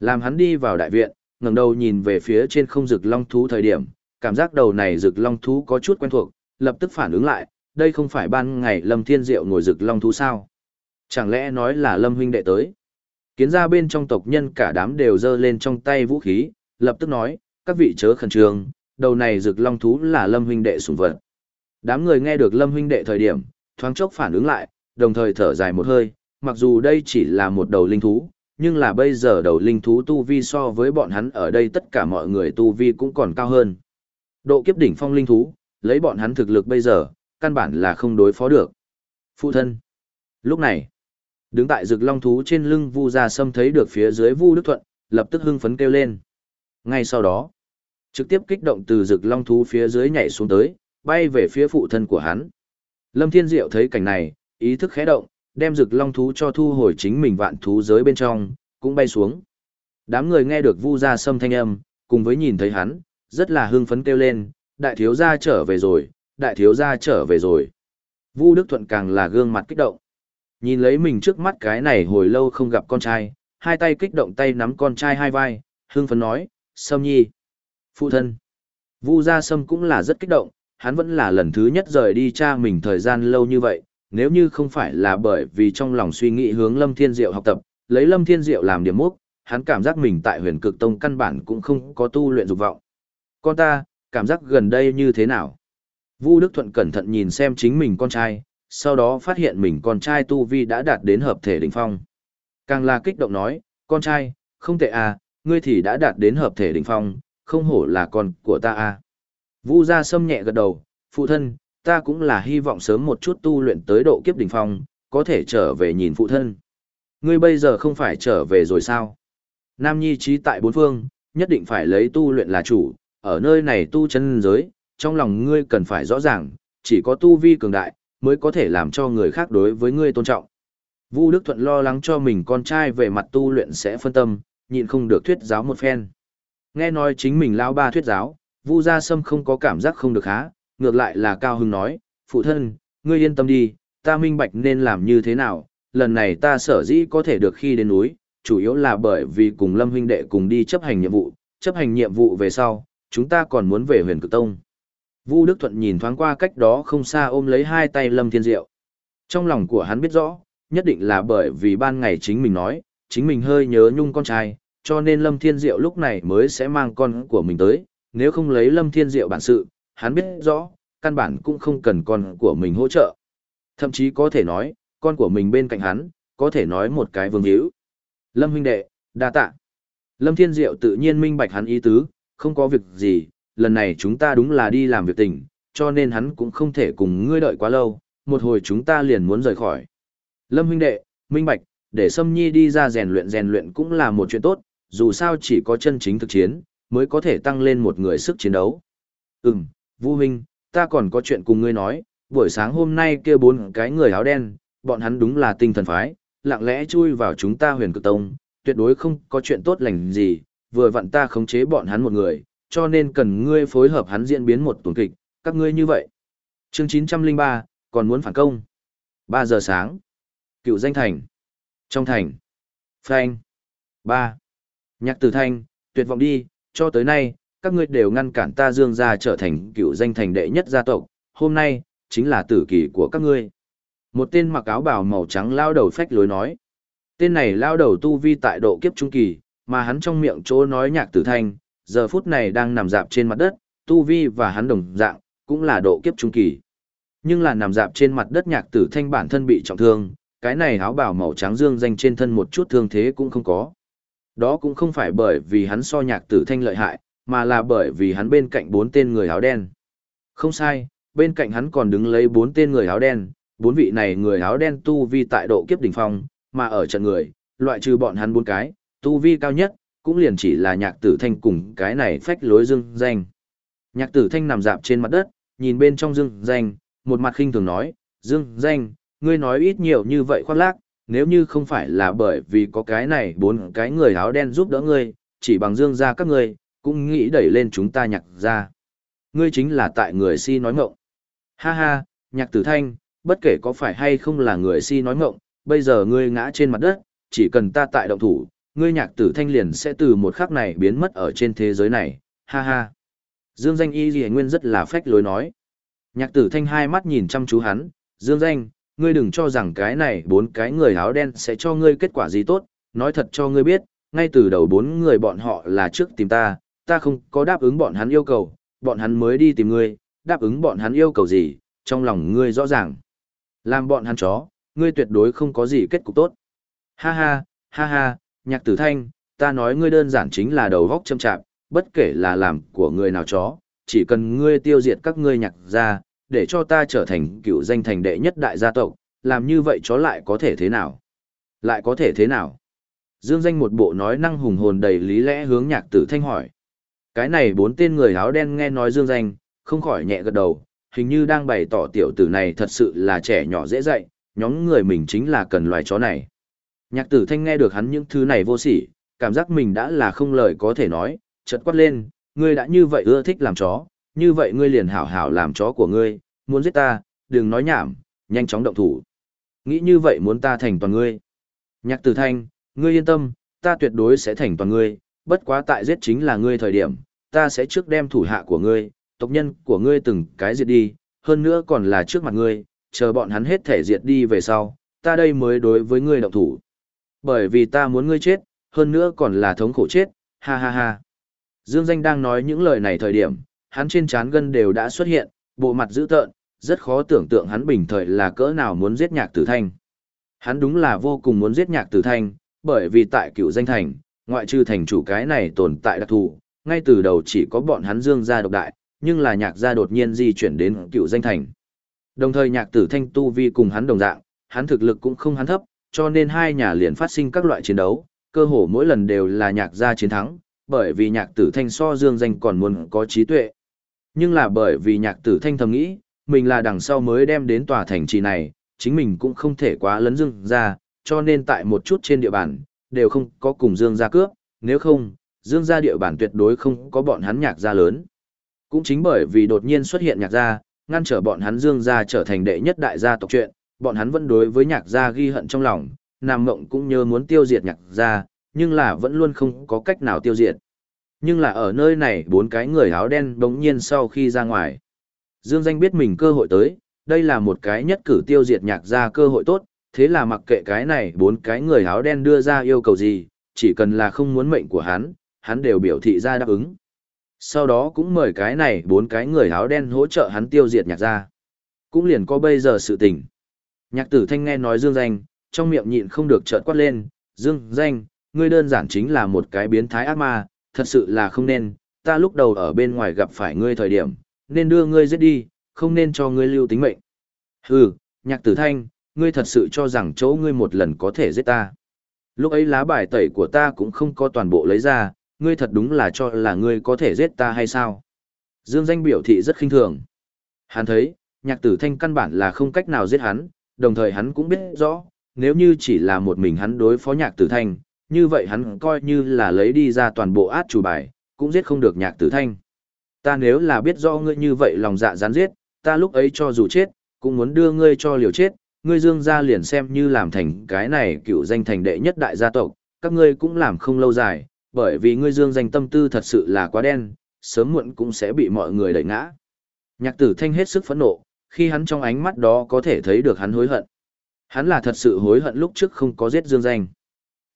Làm hắn đi vào đại viện, ngẩng đầu nhìn về phía trên không rực long thú thời điểm, cảm giác đầu này rực long thú có chút quen thuộc, lập tức phản ứng lại, đây không phải ban ngày Lâm Thiên Diệu ngồi rực long thú sao? Chẳng lẽ nói là Lâm huynh đệ tới? Kiến ra bên trong tộc nhân cả đám đều giơ lên trong tay vũ khí, lập tức nói, các vị chớ khẩn trương, đầu này rực long thú là Lâm huynh đệ sủng vật. Đám người nghe được Lâm huynh đệ thời điểm, thoáng chốc phản ứng lại, đồng thời thở dài một hơi, mặc dù đây chỉ là một đầu linh thú, nhưng là bây giờ đầu linh thú tu vi so với bọn hắn ở đây tất cả mọi người tu vi cũng còn cao hơn. Độ kiếp đỉnh phong linh thú, lấy bọn hắn thực lực bây giờ, căn bản là không đối phó được. Phụ thân. Lúc này, đứng tại rực long thú trên lưng Vu Gia Sâm thấy được phía dưới Vu Đức Thuận, lập tức hưng phấn kêu lên. Ngay sau đó, trực tiếp kích động từ rực long thú phía dưới nhảy xuống tới, bay về phía phụ thân của hắn. Lâm Thiên Diệu thấy cảnh này, ý thức khẽ động, đem rực long thú cho thu hồi chính mình vạn thú giới bên trong, cũng bay xuống. Đám người nghe được Vu Gia Sâm thanh âm, cùng với nhìn thấy hắn, rất là hưng phấn kêu lên, đại thiếu gia trở về rồi, đại thiếu gia trở về rồi. Vu Đức Thuận càng là gương mặt kích động. Nhìn lấy mình trước mắt cái này hồi lâu không gặp con trai, hai tay kích động tay nắm con trai hai vai, hưng phấn nói, Sâm Nhi. Phụ thân. Vu Gia Sâm cũng là rất kích động, hắn vẫn là lần thứ nhất rời đi cha mình thời gian lâu như vậy, nếu như không phải là bởi vì trong lòng suy nghĩ hướng Lâm Thiên Diệu học tập, lấy Lâm Thiên Diệu làm điểm mốc, hắn cảm giác mình tại huyền cực tông căn bản cũng không có tu luyện dục vọng. Con ta, cảm giác gần đây như thế nào? Vu Đức Thuận cẩn thận nhìn xem chính mình con trai, sau đó phát hiện mình con trai Tu Vi đã đạt đến hợp thể đỉnh phong. Càng là kích động nói, con trai, không tệ à, ngươi thì đã đạt đến hợp thể đỉnh phong, không hổ là con của ta à. Vu gia sâm nhẹ gật đầu, phụ thân, ta cũng là hy vọng sớm một chút tu luyện tới độ kiếp đỉnh phong, có thể trở về nhìn phụ thân. Ngươi bây giờ không phải trở về rồi sao? Nam nhi trí tại bốn phương, nhất định phải lấy tu luyện là chủ, ở nơi này tu chân giới, trong lòng ngươi cần phải rõ ràng, chỉ có tu vi cường đại, mới có thể làm cho người khác đối với ngươi tôn trọng. Vu Đức Thuận lo lắng cho mình con trai về mặt tu luyện sẽ phân tâm, nhịn không được thuyết giáo một phen. Nghe nói chính mình lao ba thuyết giáo, Vu Gia Sâm không có cảm giác không được há, ngược lại là Cao Hưng nói, phụ thân, ngươi yên tâm đi, ta minh bạch nên làm như thế nào, lần này ta sở dĩ có thể được khi đến núi, chủ yếu là bởi vì cùng Lâm huynh đệ cùng đi chấp hành nhiệm vụ, chấp hành nhiệm vụ về sau, chúng ta còn muốn về huyền cực tông. Vu Đức Thuận nhìn thoáng qua cách đó không xa ôm lấy hai tay Lâm Thiên Diệu. Trong lòng của hắn biết rõ, nhất định là bởi vì ban ngày chính mình nói, chính mình hơi nhớ nhung con trai, cho nên Lâm Thiên Diệu lúc này mới sẽ mang con của mình tới, nếu không lấy Lâm Thiên Diệu bản sự, hắn biết rõ, căn bản cũng không cần con của mình hỗ trợ. Thậm chí có thể nói, con của mình bên cạnh hắn, có thể nói một cái vương hữu. Lâm huynh đệ, đa tạ. Lâm Thiên Diệu tự nhiên minh bạch hắn ý tứ, không có việc gì, lần này chúng ta đúng là đi làm việc tình, cho nên hắn cũng không thể cùng ngươi đợi quá lâu, một hồi chúng ta liền muốn rời khỏi. Lâm huynh đệ, minh bạch, để Sâm Nhi đi ra rèn luyện rèn luyện cũng là một chuyện tốt, dù sao chỉ có chân chính thực chiến, mới có thể tăng lên một người sức chiến đấu. Ừm, Vu Minh, ta còn có chuyện cùng ngươi nói, buổi sáng hôm nay kia bốn cái người áo đen, bọn hắn đúng là tinh thần phái, lặng lẽ chui vào chúng ta huyền cực tông, tuyệt đối không có chuyện tốt lành gì, vừa vặn ta khống chế bọn hắn một người, cho nên cần ngươi phối hợp hắn diễn biến một tuần kịch, các ngươi như vậy. Chương 903, còn muốn phản công. 3 giờ sáng. Cựu danh thành. Trong thành. Phanh. 3. Nhạc tử thanh, tuyệt vọng đi, cho tới nay, các ngươi đều ngăn cản ta dương gia trở thành cựu danh thành đệ nhất gia tộc, hôm nay, chính là tử kỳ của các ngươi. Một tên mặc áo bào màu trắng lao đầu phách lối nói. Tên này lao đầu tu vi tại độ kiếp trung kỳ, mà hắn trong miệng chỗ nói nhạc tử thanh, giờ phút này đang nằm dạp trên mặt đất, tu vi và hắn đồng dạng, cũng là độ kiếp trung kỳ. Nhưng là nằm dạp trên mặt đất nhạc tử thanh bản thân bị trọng thương, cái này áo bào màu trắng dương danh trên thân một chút thương thế cũng không có. Đó cũng không phải bởi vì hắn so nhạc tử thanh lợi hại, mà là bởi vì hắn bên cạnh bốn tên người áo đen. Không sai, bên cạnh hắn còn đứng lấy bốn tên người áo đen, bốn vị này người áo đen tu vi tại độ kiếp đỉnh phong, mà ở trận người, loại trừ bọn hắn bốn cái, tu vi cao nhất, cũng liền chỉ là nhạc tử thanh cùng cái này phách lối dương danh. Nhạc tử thanh nằm dạp trên mặt đất, nhìn bên trong dương danh, một mặt khinh thường nói, dương danh, ngươi nói ít nhiều như vậy khoác lác, nếu như không phải là bởi vì có cái này bốn cái người áo đen giúp đỡ ngươi, chỉ bằng dương ra các ngươi, cũng nghĩ đẩy lên chúng ta nhạc ra. Ngươi chính là tại người si nói ngộng. Ha ha, nhạc tử thanh, bất kể có phải hay không là người si nói ngộng, bây giờ ngươi ngã trên mặt đất, chỉ cần ta tại động thủ, ngươi nhạc tử thanh liền sẽ từ một khắc này biến mất ở trên thế giới này, ha ha. Dương danh y gì nguyên rất là phách lối nói. Nhạc tử thanh hai mắt nhìn chăm chú hắn, Dương danh, ngươi đừng cho rằng cái này bốn cái người áo đen sẽ cho ngươi kết quả gì tốt, nói thật cho ngươi biết, ngay từ đầu bốn người bọn họ là trước tìm ta, ta không có đáp ứng bọn hắn yêu cầu, bọn hắn mới đi tìm ngươi, đáp ứng bọn hắn yêu cầu gì, trong lòng ngươi rõ ràng. Làm bọn hắn chó, ngươi tuyệt đối không có gì kết cục tốt. Ha ha, ha ha, nhạc tử thanh, ta nói ngươi đơn giản chính là đầu góc châm chạm, bất kể là làm của người nào chó, chỉ cần ngươi tiêu diệt các ngươi nhạc ra, để cho ta trở thành cựu danh thành đệ nhất đại gia tộc, làm như vậy chó lại có thể thế nào? Lại có thể thế nào? Dương danh một bộ nói năng hùng hồn đầy lý lẽ hướng nhạc tử thanh hỏi. Cái này bốn tên người áo đen nghe nói dương danh, không khỏi nhẹ gật đầu, hình như đang bày tỏ tiểu tử này thật sự là trẻ nhỏ dễ dạy, nhóm người mình chính là cần loài chó này. Nhạc tử thanh nghe được hắn những thứ này vô sỉ, cảm giác mình đã là không lời có thể nói, chợt quát lên, ngươi đã như vậy ưa thích làm chó, như vậy ngươi liền hảo hảo làm chó của ngươi, muốn giết ta, đừng nói nhảm, nhanh chóng động thủ. Nghĩ như vậy muốn ta thành toàn ngươi. Nhạc tử thanh, ngươi yên tâm, ta tuyệt đối sẽ thành toàn ngươi, bất quá tại giết chính là ngươi thời điểm, ta sẽ trước đem thủ hạ của ngươi, tộc nhân của ngươi từng cái diệt đi, hơn nữa còn là trước mặt ngươi, chờ bọn hắn hết thể diệt đi về sau, ta đây mới đối với ngươi động thủ. Bởi vì ta muốn ngươi chết, hơn nữa còn là thống khổ chết, ha ha ha. Dương Danh đang nói những lời này thời điểm, hắn trên trán gân đều đã xuất hiện, bộ mặt dữ tợn, rất khó tưởng tượng hắn bình thời là cỡ nào muốn giết nhạc tử thanh. Hắn đúng là vô cùng muốn giết nhạc tử thanh, bởi vì tại cựu danh thành, ngoại trừ thành chủ cái này tồn tại đặc thù, ngay từ đầu chỉ có bọn hắn dương gia độc đại, nhưng là nhạc gia đột nhiên di chuyển đến cựu danh thành. Đồng thời nhạc tử thanh tu vi cùng hắn đồng dạng, hắn thực lực cũng không hắn thấp, cho nên hai nhà liền phát sinh các loại chiến đấu, cơ hồ mỗi lần đều là nhạc gia chiến thắng, bởi vì nhạc tử thanh so dương danh còn muốn có trí tuệ. Nhưng là bởi vì nhạc tử thanh thầm nghĩ, mình là đằng sau mới đem đến tòa thành trì này, chính mình cũng không thể quá lấn dương ra, cho nên tại một chút trên địa bàn, đều không có cùng dương gia cướp, nếu không, dương gia địa bàn tuyệt đối không có bọn hắn nhạc gia lớn. Cũng chính bởi vì đột nhiên xuất hiện nhạc gia, ngăn trở bọn hắn dương gia trở thành đệ nhất đại gia tộc chuyện, bọn hắn vẫn đối với nhạc gia ghi hận trong lòng, Nam Mộng cũng nhớ muốn tiêu diệt nhạc gia, nhưng là vẫn luôn không có cách nào tiêu diệt. Nhưng là ở nơi này bốn cái người áo đen bỗng nhiên sau khi ra ngoài. Dương danh biết mình cơ hội tới, đây là một cái nhất cử tiêu diệt nhạc gia cơ hội tốt, thế là mặc kệ cái này bốn cái người áo đen đưa ra yêu cầu gì, chỉ cần là không muốn mệnh của hắn, hắn đều biểu thị ra đáp ứng. Sau đó cũng mời cái này bốn cái người áo đen hỗ trợ hắn tiêu diệt nhạc gia. Cũng liền có bây giờ sự tình. Nhạc tử thanh nghe nói Dương Danh, trong miệng nhịn không được trợn quát lên, Dương Danh, ngươi đơn giản chính là một cái biến thái ác ma, thật sự là không nên, ta lúc đầu ở bên ngoài gặp phải ngươi thời điểm, nên đưa ngươi giết đi, không nên cho ngươi lưu tính mệnh. Hừ, nhạc tử thanh, ngươi thật sự cho rằng chỗ ngươi một lần có thể giết ta. Lúc ấy lá bài tẩy của ta cũng không có toàn bộ lấy ra, ngươi thật đúng là cho là ngươi có thể giết ta hay sao? Dương danh biểu thị rất khinh thường. Hắn thấy, nhạc tử thanh căn bản là không cách nào giết hắn, đồng thời hắn cũng biết rõ, nếu như chỉ là một mình hắn đối phó nhạc tử thanh, như vậy hắn coi như là lấy đi ra toàn bộ át chủ bài, cũng giết không được nhạc tử thanh. Ta nếu là biết rõ ngươi như vậy lòng dạ rắn giết, ta lúc ấy cho dù chết, cũng muốn đưa ngươi cho liều chết, ngươi dương gia liền xem như làm thành cái này cựu danh thành đệ nhất đại gia tộc, các ngươi cũng làm không lâu dài, bởi vì ngươi dương danh tâm tư thật sự là quá đen, sớm muộn cũng sẽ bị mọi người đẩy ngã. Nhạc tử thanh hết sức phẫn nộ, khi hắn trong ánh mắt đó có thể thấy được hắn hối hận. Hắn là thật sự hối hận lúc trước không có giết dương danh.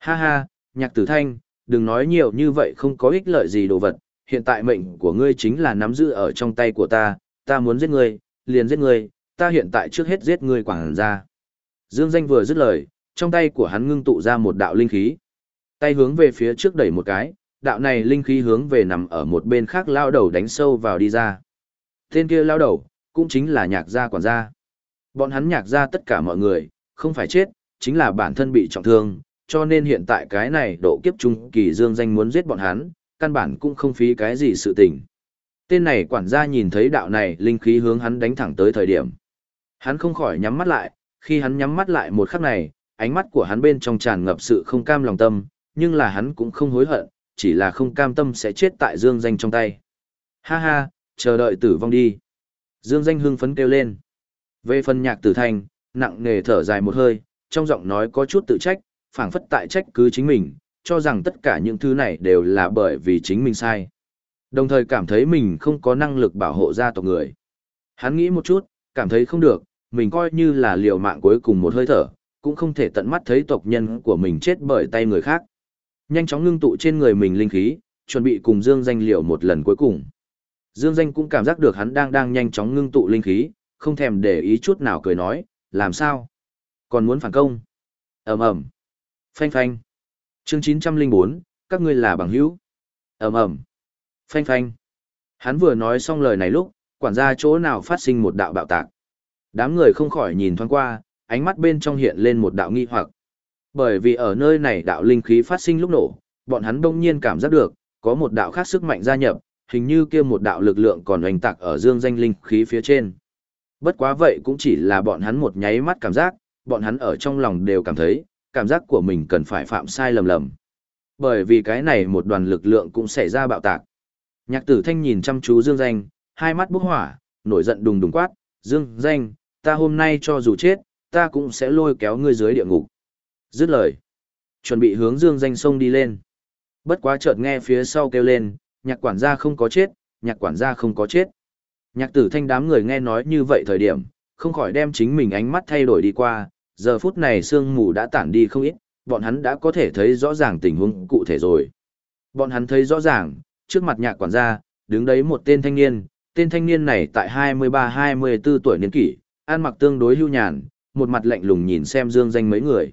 Ha ha, nhạc tử thanh, đừng nói nhiều như vậy không có ích lợi gì đồ vật, hiện tại mệnh của ngươi chính là nắm giữ ở trong tay của ta, ta muốn giết ngươi, liền giết ngươi, ta hiện tại trước hết giết ngươi quảng ra. Dương danh vừa dứt lời, trong tay của hắn ngưng tụ ra một đạo linh khí. Tay hướng về phía trước đẩy một cái, đạo này linh khí hướng về nằm ở một bên khác lao đầu đánh sâu vào đi ra. Tên kia lao đầu, cũng chính là nhạc gia quản gia. Bọn hắn nhạc gia tất cả mọi người, không phải chết, chính là bản thân bị trọng thương, cho nên hiện tại cái này độ kiếp trung kỳ dương danh muốn giết bọn hắn, căn bản cũng không phí cái gì sự tình. Tên này quản gia nhìn thấy đạo này linh khí hướng hắn đánh thẳng tới thời điểm. Hắn không khỏi nhắm mắt lại, khi hắn nhắm mắt lại một khắc này, ánh mắt của hắn bên trong tràn ngập sự không cam lòng tâm, nhưng là hắn cũng không hối hận, chỉ là không cam tâm sẽ chết tại dương danh trong tay. Ha ha, chờ đợi tử vong đi. Dương danh hưng phấn kêu lên. Về phần nhạc tử thành nặng nề thở dài một hơi, trong giọng nói có chút tự trách, phảng phất tại trách cứ chính mình, cho rằng tất cả những thứ này đều là bởi vì chính mình sai. Đồng thời cảm thấy mình không có năng lực bảo hộ gia tộc người. Hắn nghĩ một chút, cảm thấy không được, mình coi như là liều mạng cuối cùng một hơi thở, cũng không thể tận mắt thấy tộc nhân của mình chết bởi tay người khác. Nhanh chóng ngưng tụ trên người mình linh khí, chuẩn bị cùng Dương Danh liều một lần cuối cùng. Dương Danh cũng cảm giác được hắn đang đang nhanh chóng ngưng tụ linh khí, không thèm để ý chút nào cười nói, làm sao? Còn muốn phản công? ầm ầm, phanh phanh. Chương 904, các ngươi là bằng hữu. ầm ầm, phanh phanh. Hắn vừa nói xong lời này lúc, quản gia chỗ nào phát sinh một đạo bạo tạc. Đám người không khỏi nhìn thoáng qua, ánh mắt bên trong hiện lên một đạo nghi hoặc. Bởi vì ở nơi này đạo linh khí phát sinh lúc nổ, bọn hắn đông nhiên cảm giác được, có một đạo khác sức mạnh gia nhập, hình như kia một đạo lực lượng còn oanh tạc ở dương danh linh khí phía trên. Bất quá vậy cũng chỉ là bọn hắn một nháy mắt cảm giác, bọn hắn ở trong lòng đều cảm thấy, cảm giác của mình cần phải phạm sai lầm lầm. Bởi vì cái này một đoàn lực lượng cũng xảy ra bạo tạc. Nhạc tử thanh nhìn chăm chú dương danh, hai mắt bốc hỏa, nổi giận đùng đùng quát, dương danh, ta hôm nay cho dù chết, ta cũng sẽ lôi kéo ngươi dưới địa ngục. Dứt lời, chuẩn bị hướng dương danh sông đi lên. Bất quá chợt nghe phía sau kêu lên, nhạc quản gia không có chết, nhạc quản gia không có chết. Nhạc tử thanh đám người nghe nói như vậy thời điểm, không khỏi đem chính mình ánh mắt thay đổi đi qua, giờ phút này sương mù đã tản đi không ít, bọn hắn đã có thể thấy rõ ràng tình huống cụ thể rồi. Bọn hắn thấy rõ ràng, trước mặt nhạc quản gia, đứng đấy một tên thanh niên, tên thanh niên này tại 23-24 tuổi niên kỷ, ăn mặc tương đối hưu nhàn, một mặt lạnh lùng nhìn xem dương danh mấy người.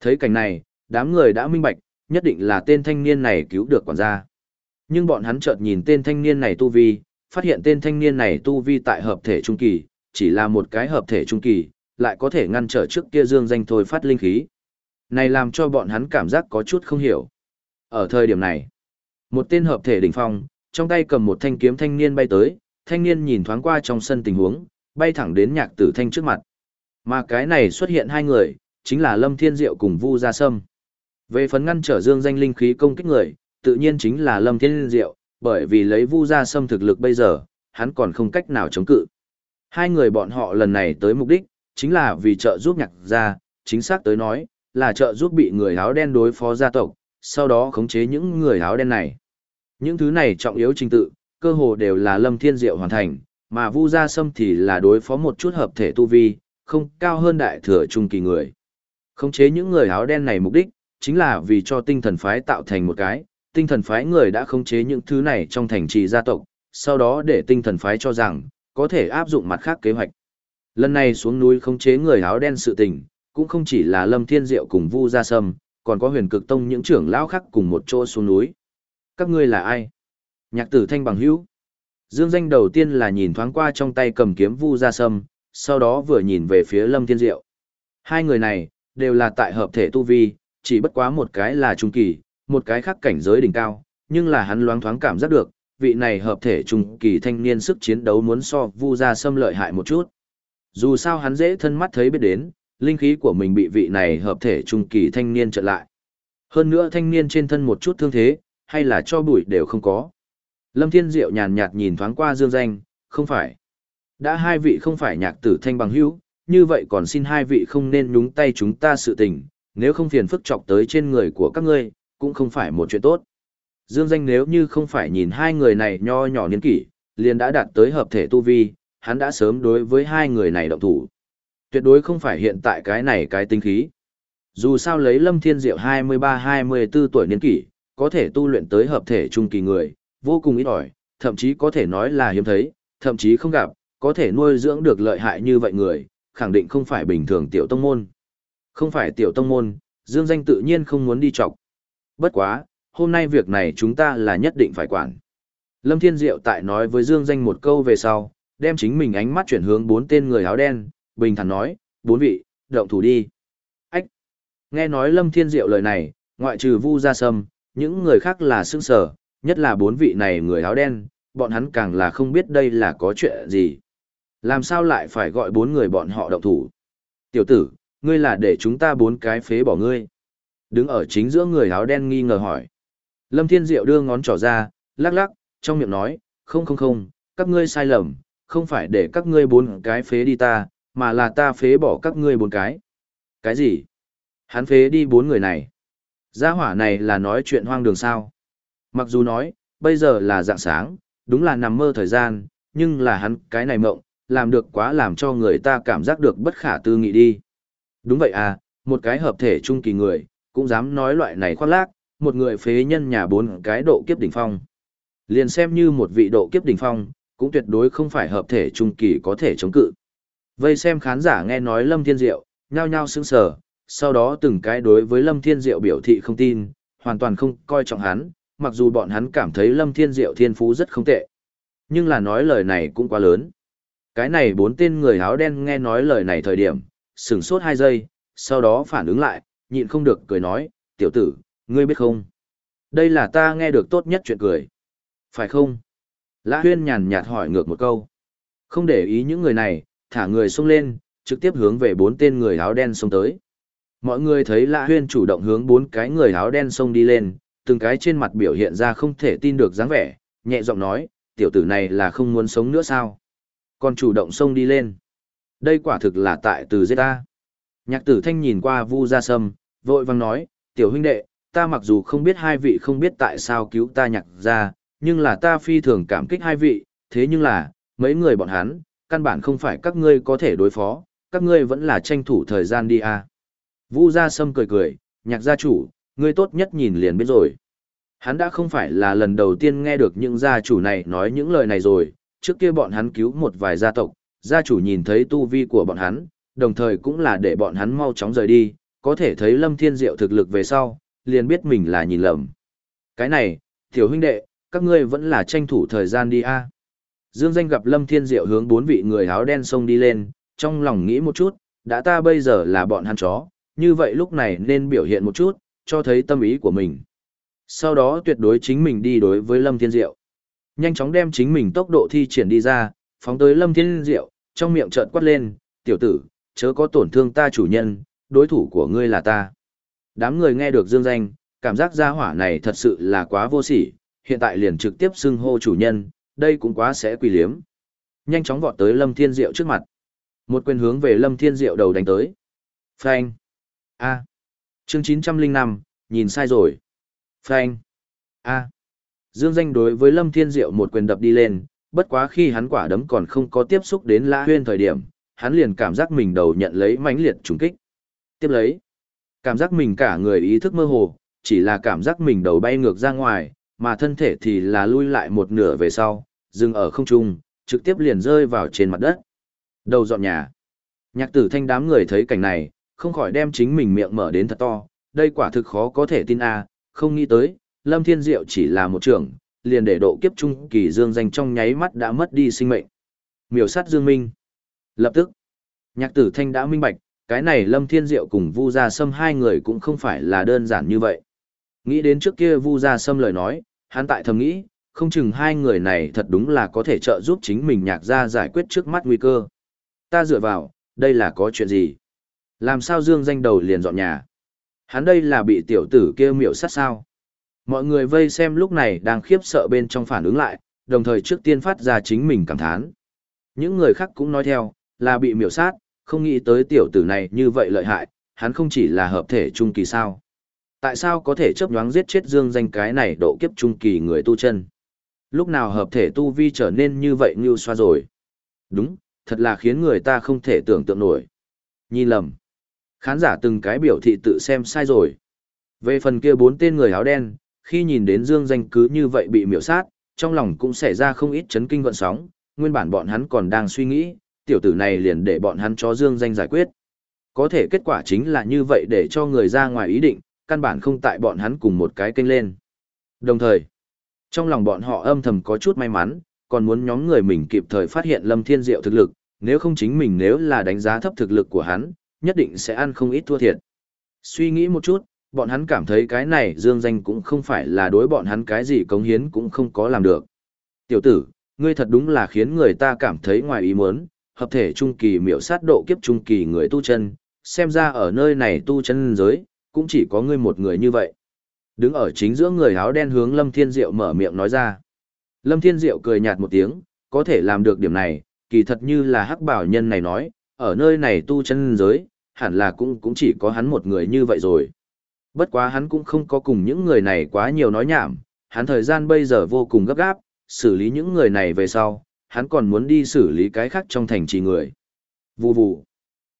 Thấy cảnh này, đám người đã minh bạch, nhất định là tên thanh niên này cứu được quản gia. Nhưng bọn hắn chợt nhìn tên thanh niên này tu vi, phát hiện tên thanh niên này tu vi tại hợp thể trung kỳ, chỉ là một cái hợp thể trung kỳ, lại có thể ngăn trở trước kia dương danh thôi phát linh khí. Này làm cho bọn hắn cảm giác có chút không hiểu. Ở thời điểm này, một tên hợp thể đỉnh phong, trong tay cầm một thanh kiếm thanh niên bay tới, thanh niên nhìn thoáng qua trong sân tình huống, bay thẳng đến nhạc tử thanh trước mặt. Mà cái này xuất hiện hai người, chính là Lâm Thiên Diệu cùng Vu Gia Sâm. Về phần ngăn trở dương danh linh khí công kích người, tự nhiên chính là Lâm Thiên Diệu, bởi vì lấy Vu Gia Sâm thực lực bây giờ, hắn còn không cách nào chống cự. Hai người bọn họ lần này tới mục đích, chính là vì trợ giúp nhạc gia, chính xác tới nói, là trợ giúp bị người áo đen đối phó gia tộc, sau đó khống chế những người áo đen này. Những thứ này trọng yếu trình tự, cơ hồ đều là Lâm Thiên Diệu hoàn thành, mà Vu Gia Sâm thì là đối phó một chút hợp thể tu vi, không cao hơn đại thừa trung kỳ người. Khống chế những người áo đen này mục đích, chính là vì cho tinh thần phái tạo thành một cái, tinh thần phái người đã khống chế những thứ này trong thành trì gia tộc, sau đó để tinh thần phái cho rằng, có thể áp dụng mặt khác kế hoạch. Lần này xuống núi khống chế người áo đen sự tình, cũng không chỉ là Lâm Thiên Diệu cùng Vu Gia Sâm, còn có huyền cực tông những trưởng lão khác cùng một chỗ xuống núi. Các ngươi là ai? Nhạc tử thanh bằng hữu. Dương danh đầu tiên là nhìn thoáng qua trong tay cầm kiếm Vu Gia Sâm, sau đó vừa nhìn về phía Lâm Thiên Diệu. Hai người này, đều là tại hợp thể tu vi, chỉ bất quá một cái là trung kỳ, một cái khác cảnh giới đỉnh cao, nhưng là hắn loáng thoáng cảm giác được, vị này hợp thể trung kỳ thanh niên sức chiến đấu muốn so Vu Gia Sâm lợi hại một chút. Dù sao hắn dễ thân mắt thấy biết đến, linh khí của mình bị vị này hợp thể trung kỳ thanh niên trận lại. Hơn nữa thanh niên trên thân một chút thương thế, hay là cho bụi đều không có. Lâm Thiên Diệu nhàn nhạt nhìn thoáng qua Dương Danh, không phải. Đã hai vị không phải nhạc tử thanh bằng hữu, như vậy còn xin hai vị không nên nhúng tay chúng ta sự tình, nếu không phiền phức chọc tới trên người của các ngươi, cũng không phải một chuyện tốt. Dương Danh nếu như không phải nhìn hai người này nho nhỏ niên kỷ, liền đã đạt tới hợp thể tu vi, hắn đã sớm đối với hai người này động thủ. Tuyệt đối không phải hiện tại cái này cái tinh khí. Dù sao lấy Lâm Thiên Diệu 23-24 tuổi niên kỷ, có thể tu luyện tới hợp thể trung kỳ người, vô cùng ít ỏi, thậm chí có thể nói là hiếm thấy, thậm chí không gặp, có thể nuôi dưỡng được lợi hại như vậy người, khẳng định không phải bình thường tiểu tông môn. Không phải tiểu tông môn, Dương Danh tự nhiên không muốn đi chọc. Bất quá, hôm nay việc này chúng ta là nhất định phải quản. Lâm Thiên Diệu tại nói với Dương Danh một câu về sau, đem chính mình ánh mắt chuyển hướng bốn tên người áo đen, bình thản nói, bốn vị, động thủ đi. Ách! Nghe nói Lâm Thiên Diệu lời này, ngoại trừ Vu Gia Sâm, những người khác là sững sở, nhất là bốn vị này người áo đen, bọn hắn càng là không biết đây là có chuyện gì. Làm sao lại phải gọi bốn người bọn họ động thủ? Tiểu tử, ngươi là để chúng ta bốn cái phế bỏ ngươi. Đứng ở chính giữa người áo đen nghi ngờ hỏi. Lâm Thiên Diệu đưa ngón trỏ ra, lắc lắc, trong miệng nói, không không không, các ngươi sai lầm, không phải để các ngươi bốn cái phế đi ta, mà là ta phế bỏ các ngươi bốn cái. Cái gì? Hắn phế đi bốn người này. Gia hỏa này là nói chuyện hoang đường sao. Mặc dù nói, bây giờ là dạng sáng, đúng là nằm mơ thời gian, nhưng là hắn cái này mộng, làm được quá làm cho người ta cảm giác được bất khả tư nghị đi. Đúng vậy à, một cái hợp thể trung kỳ người, cũng dám nói loại này khoác lác, một người phế nhân nhà bốn cái độ kiếp đỉnh phong. Liền xem như một vị độ kiếp đỉnh phong, cũng tuyệt đối không phải hợp thể trung kỳ có thể chống cự. Vây xem khán giả nghe nói Lâm Thiên Diệu, nhao nhao sững sờ, sau đó từng cái đối với Lâm Thiên Diệu biểu thị không tin, hoàn toàn không coi trọng hắn, mặc dù bọn hắn cảm thấy Lâm Thiên Diệu thiên phú rất không tệ. Nhưng là nói lời này cũng quá lớn. Cái này bốn tên người áo đen nghe nói lời này thời điểm, sửng sốt hai giây, sau đó phản ứng lại, nhịn không được cười nói, tiểu tử, ngươi biết không? Đây là ta nghe được tốt nhất chuyện cười. Phải không? Lã huyên nhàn nhạt hỏi ngược một câu. Không để ý những người này, thả người xông lên, trực tiếp hướng về bốn tên người áo đen xông tới. Mọi người thấy Lã huyên chủ động hướng bốn cái người áo đen xông đi lên, từng cái trên mặt biểu hiện ra không thể tin được dáng vẻ, nhẹ giọng nói, tiểu tử này là không muốn sống nữa sao? Còn chủ động xông đi lên. Đây quả thực là tại từ giết ta. Nhạc tử thanh nhìn qua Vu Gia Sâm, vội vang nói, tiểu huynh đệ, ta mặc dù không biết hai vị không biết tại sao cứu ta nhạc ra, nhưng là ta phi thường cảm kích hai vị, thế nhưng là, mấy người bọn hắn, căn bản không phải các ngươi có thể đối phó, các ngươi vẫn là tranh thủ thời gian đi à. Vu Gia Sâm cười cười, nhạc gia chủ, ngươi tốt nhất nhìn liền biết rồi. Hắn đã không phải là lần đầu tiên nghe được những gia chủ này nói những lời này rồi, trước kia bọn hắn cứu một vài gia tộc, gia chủ nhìn thấy tu vi của bọn hắn, đồng thời cũng là để bọn hắn mau chóng rời đi, có thể thấy Lâm Thiên Diệu thực lực về sau, liền biết mình là nhìn lầm. Cái này, tiểu huynh đệ, các ngươi vẫn là tranh thủ thời gian đi a. Dương Danh gặp Lâm Thiên Diệu hướng bốn vị người áo đen xông đi lên, trong lòng nghĩ một chút, đã ta bây giờ là bọn hắn chó, như vậy lúc này nên biểu hiện một chút, cho thấy tâm ý của mình. Sau đó tuyệt đối chính mình đi đối với Lâm Thiên Diệu. Nhanh chóng đem chính mình tốc độ thi triển đi ra, phóng tới Lâm Thiên Diệu, trong miệng trợn quát lên, tiểu tử, chớ có tổn thương ta chủ nhân, đối thủ của ngươi là ta. Đám người nghe được dương danh, cảm giác gia hỏa này thật sự là quá vô sỉ, hiện tại liền trực tiếp xưng hô chủ nhân, đây cũng quá sẽ quỳ liếm. Nhanh chóng vọt tới Lâm Thiên Diệu trước mặt. Một quyền hướng về Lâm Thiên Diệu đầu đánh tới. Phanh. A. Chương 905, nhìn sai rồi. Phanh. A. Dương danh đối với Lâm Thiên Diệu một quyền đập đi lên, bất quá khi hắn quả đấm còn không có tiếp xúc đến Lã Huyên thời điểm, hắn liền cảm giác mình đầu nhận lấy mãnh liệt trùng kích. Tiếp lấy, cảm giác mình cả người ý thức mơ hồ, chỉ là cảm giác mình đầu bay ngược ra ngoài, mà thân thể thì là lui lại một nửa về sau, dừng ở không trung, trực tiếp liền rơi vào trên mặt đất. Đầu dọn nhà. Nhạc tử thanh đám người thấy cảnh này, không khỏi đem chính mình miệng mở đến thật to, đây quả thực khó có thể tin a, không nghĩ tới, Lâm Thiên Diệu chỉ là một trưởng, liền để độ kiếp trung kỳ dương danh trong nháy mắt đã mất đi sinh mệnh. Miểu sát Dương Minh. Lập tức, nhạc tử thanh đã minh bạch, cái này Lâm Thiên Diệu cùng Vu Gia Sâm hai người cũng không phải là đơn giản như vậy. Nghĩ đến trước kia Vu Gia Sâm lời nói, hắn tại thầm nghĩ, không chừng hai người này thật đúng là có thể trợ giúp chính mình nhạc gia giải quyết trước mắt nguy cơ. Ta dựa vào, đây là có chuyện gì? Làm sao Dương danh đầu liền dọn nhà? Hắn đây là bị tiểu tử kia miểu sát sao? Mọi người vây xem lúc này đang khiếp sợ bên trong phản ứng lại, đồng thời trước tiên phát ra chính mình cảm thán. Những người khác cũng nói theo, là bị miểu sát, không nghĩ tới tiểu tử này như vậy lợi hại, hắn không chỉ là hợp thể trung kỳ sao. Tại sao có thể chấp nhoáng giết chết dương danh cái này độ kiếp trung kỳ người tu chân? Lúc nào hợp thể tu vi trở nên như vậy như xoa rồi? Đúng, thật là khiến người ta không thể tưởng tượng nổi. Nhìn lầm. Khán giả từng cái biểu thị tự xem sai rồi. Về phần kia bốn tên người áo đen, khi nhìn đến dương danh cứ như vậy bị miểu sát, trong lòng cũng xảy ra không ít chấn kinh gợn sóng, nguyên bản bọn hắn còn đang suy nghĩ, tiểu tử này liền để bọn hắn cho dương danh giải quyết. Có thể kết quả chính là như vậy để cho người ra ngoài ý định, căn bản không tại bọn hắn cùng một cái kênh lên. Đồng thời, trong lòng bọn họ âm thầm có chút may mắn, còn muốn nhóm người mình kịp thời phát hiện Lâm Thiên Diệu thực lực, nếu không chính mình nếu là đánh giá thấp thực lực của hắn, nhất định sẽ ăn không ít thua thiệt. Suy nghĩ một chút, bọn hắn cảm thấy cái này dương danh cũng không phải là đối bọn hắn cái gì cống hiến cũng không có làm được. Tiểu tử, ngươi thật đúng là khiến người ta cảm thấy ngoài ý muốn, hợp thể trung kỳ miểu sát độ kiếp trung kỳ người tu chân, xem ra ở nơi này tu chân giới, cũng chỉ có ngươi một người như vậy. Đứng ở chính giữa người áo đen hướng Lâm Thiên Diệu mở miệng nói ra. Lâm Thiên Diệu cười nhạt một tiếng, có thể làm được điểm này, kỳ thật như là hắc bảo nhân này nói, ở nơi này tu chân giới, hẳn là cũng cũng chỉ có hắn một người như vậy rồi. Bất quá hắn cũng không có cùng những người này quá nhiều nói nhảm, hắn thời gian bây giờ vô cùng gấp gáp, xử lý những người này về sau, hắn còn muốn đi xử lý cái khác trong thành trì người. Vù vù.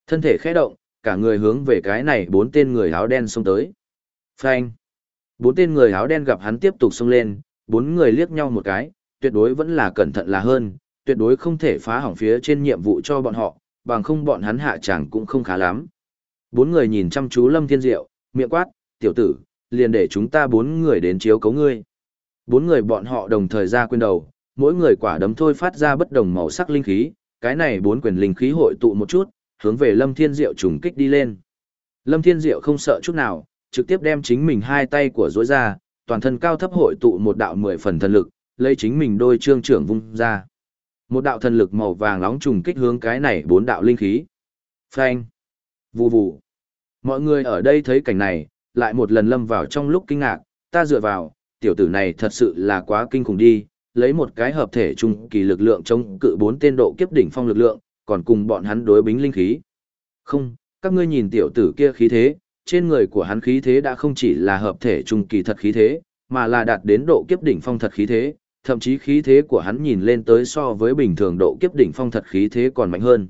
Thân thể khẽ động, cả người hướng về cái này bốn tên người áo đen xông tới. Phanh. Bốn tên người áo đen gặp hắn tiếp tục xông lên, bốn người liếc nhau một cái, tuyệt đối vẫn là cẩn thận là hơn, tuyệt đối không thể phá hỏng phía trên nhiệm vụ cho bọn họ, bằng không bọn hắn hạ chẳng cũng không khá lắm. Bốn người nhìn chăm chú Lâm Thiên Diệu, miệng quát, tiểu tử, liền để chúng ta bốn người đến chiếu cấu ngươi. Bốn người bọn họ đồng thời ra quyền đầu, mỗi người quả đấm thôi phát ra bất đồng màu sắc linh khí, cái này bốn quyền linh khí hội tụ một chút, hướng về Lâm Thiên Diệu trùng kích đi lên. Lâm Thiên Diệu không sợ chút nào, trực tiếp đem chính mình hai tay của dối ra, toàn thân cao thấp hội tụ một đạo mười phần thần lực, lấy chính mình đôi trương trưởng vung ra. Một đạo thần lực màu vàng nóng trùng kích hướng cái này bốn đạo linh khí. Phanh. Vù vù. Mọi người ở đây thấy cảnh này, lại một lần lâm vào trong lúc kinh ngạc, ta dựa vào, tiểu tử này thật sự là quá kinh khủng đi, lấy một cái hợp thể trung kỳ lực lượng chống cự bốn tên độ kiếp đỉnh phong lực lượng, còn cùng bọn hắn đối bính linh khí. Không, các ngươi nhìn tiểu tử kia khí thế, trên người của hắn khí thế đã không chỉ là hợp thể trung kỳ thật khí thế, mà là đạt đến độ kiếp đỉnh phong thật khí thế, thậm chí khí thế của hắn nhìn lên tới so với bình thường độ kiếp đỉnh phong thật khí thế còn mạnh hơn.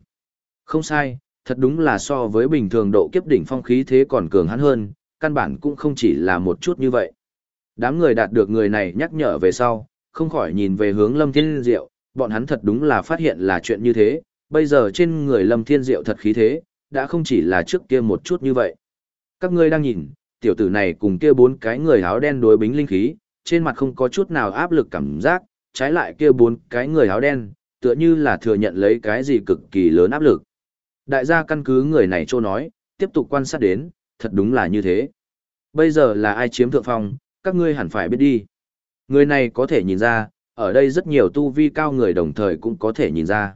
Không sai, thật đúng là so với bình thường độ kiếp đỉnh phong khí thế còn cường hắn hơn, căn bản cũng không chỉ là một chút như vậy. Đám người đạt được người này nhắc nhở về sau, không khỏi nhìn về hướng Lâm Thiên Diệu, bọn hắn thật đúng là phát hiện là chuyện như thế, bây giờ trên người Lâm Thiên Diệu thật khí thế, đã không chỉ là trước kia một chút như vậy. Các ngươi đang nhìn, tiểu tử này cùng kia bốn cái người áo đen đối bính linh khí, trên mặt không có chút nào áp lực cảm giác, trái lại kia bốn cái người áo đen, tựa như là thừa nhận lấy cái gì cực kỳ lớn áp lực. Đại gia căn cứ người này trô nói, tiếp tục quan sát đến, thật đúng là như thế. Bây giờ là ai chiếm thượng phong, các ngươi hẳn phải biết đi. Người này có thể nhìn ra, ở đây rất nhiều tu vi cao người đồng thời cũng có thể nhìn ra.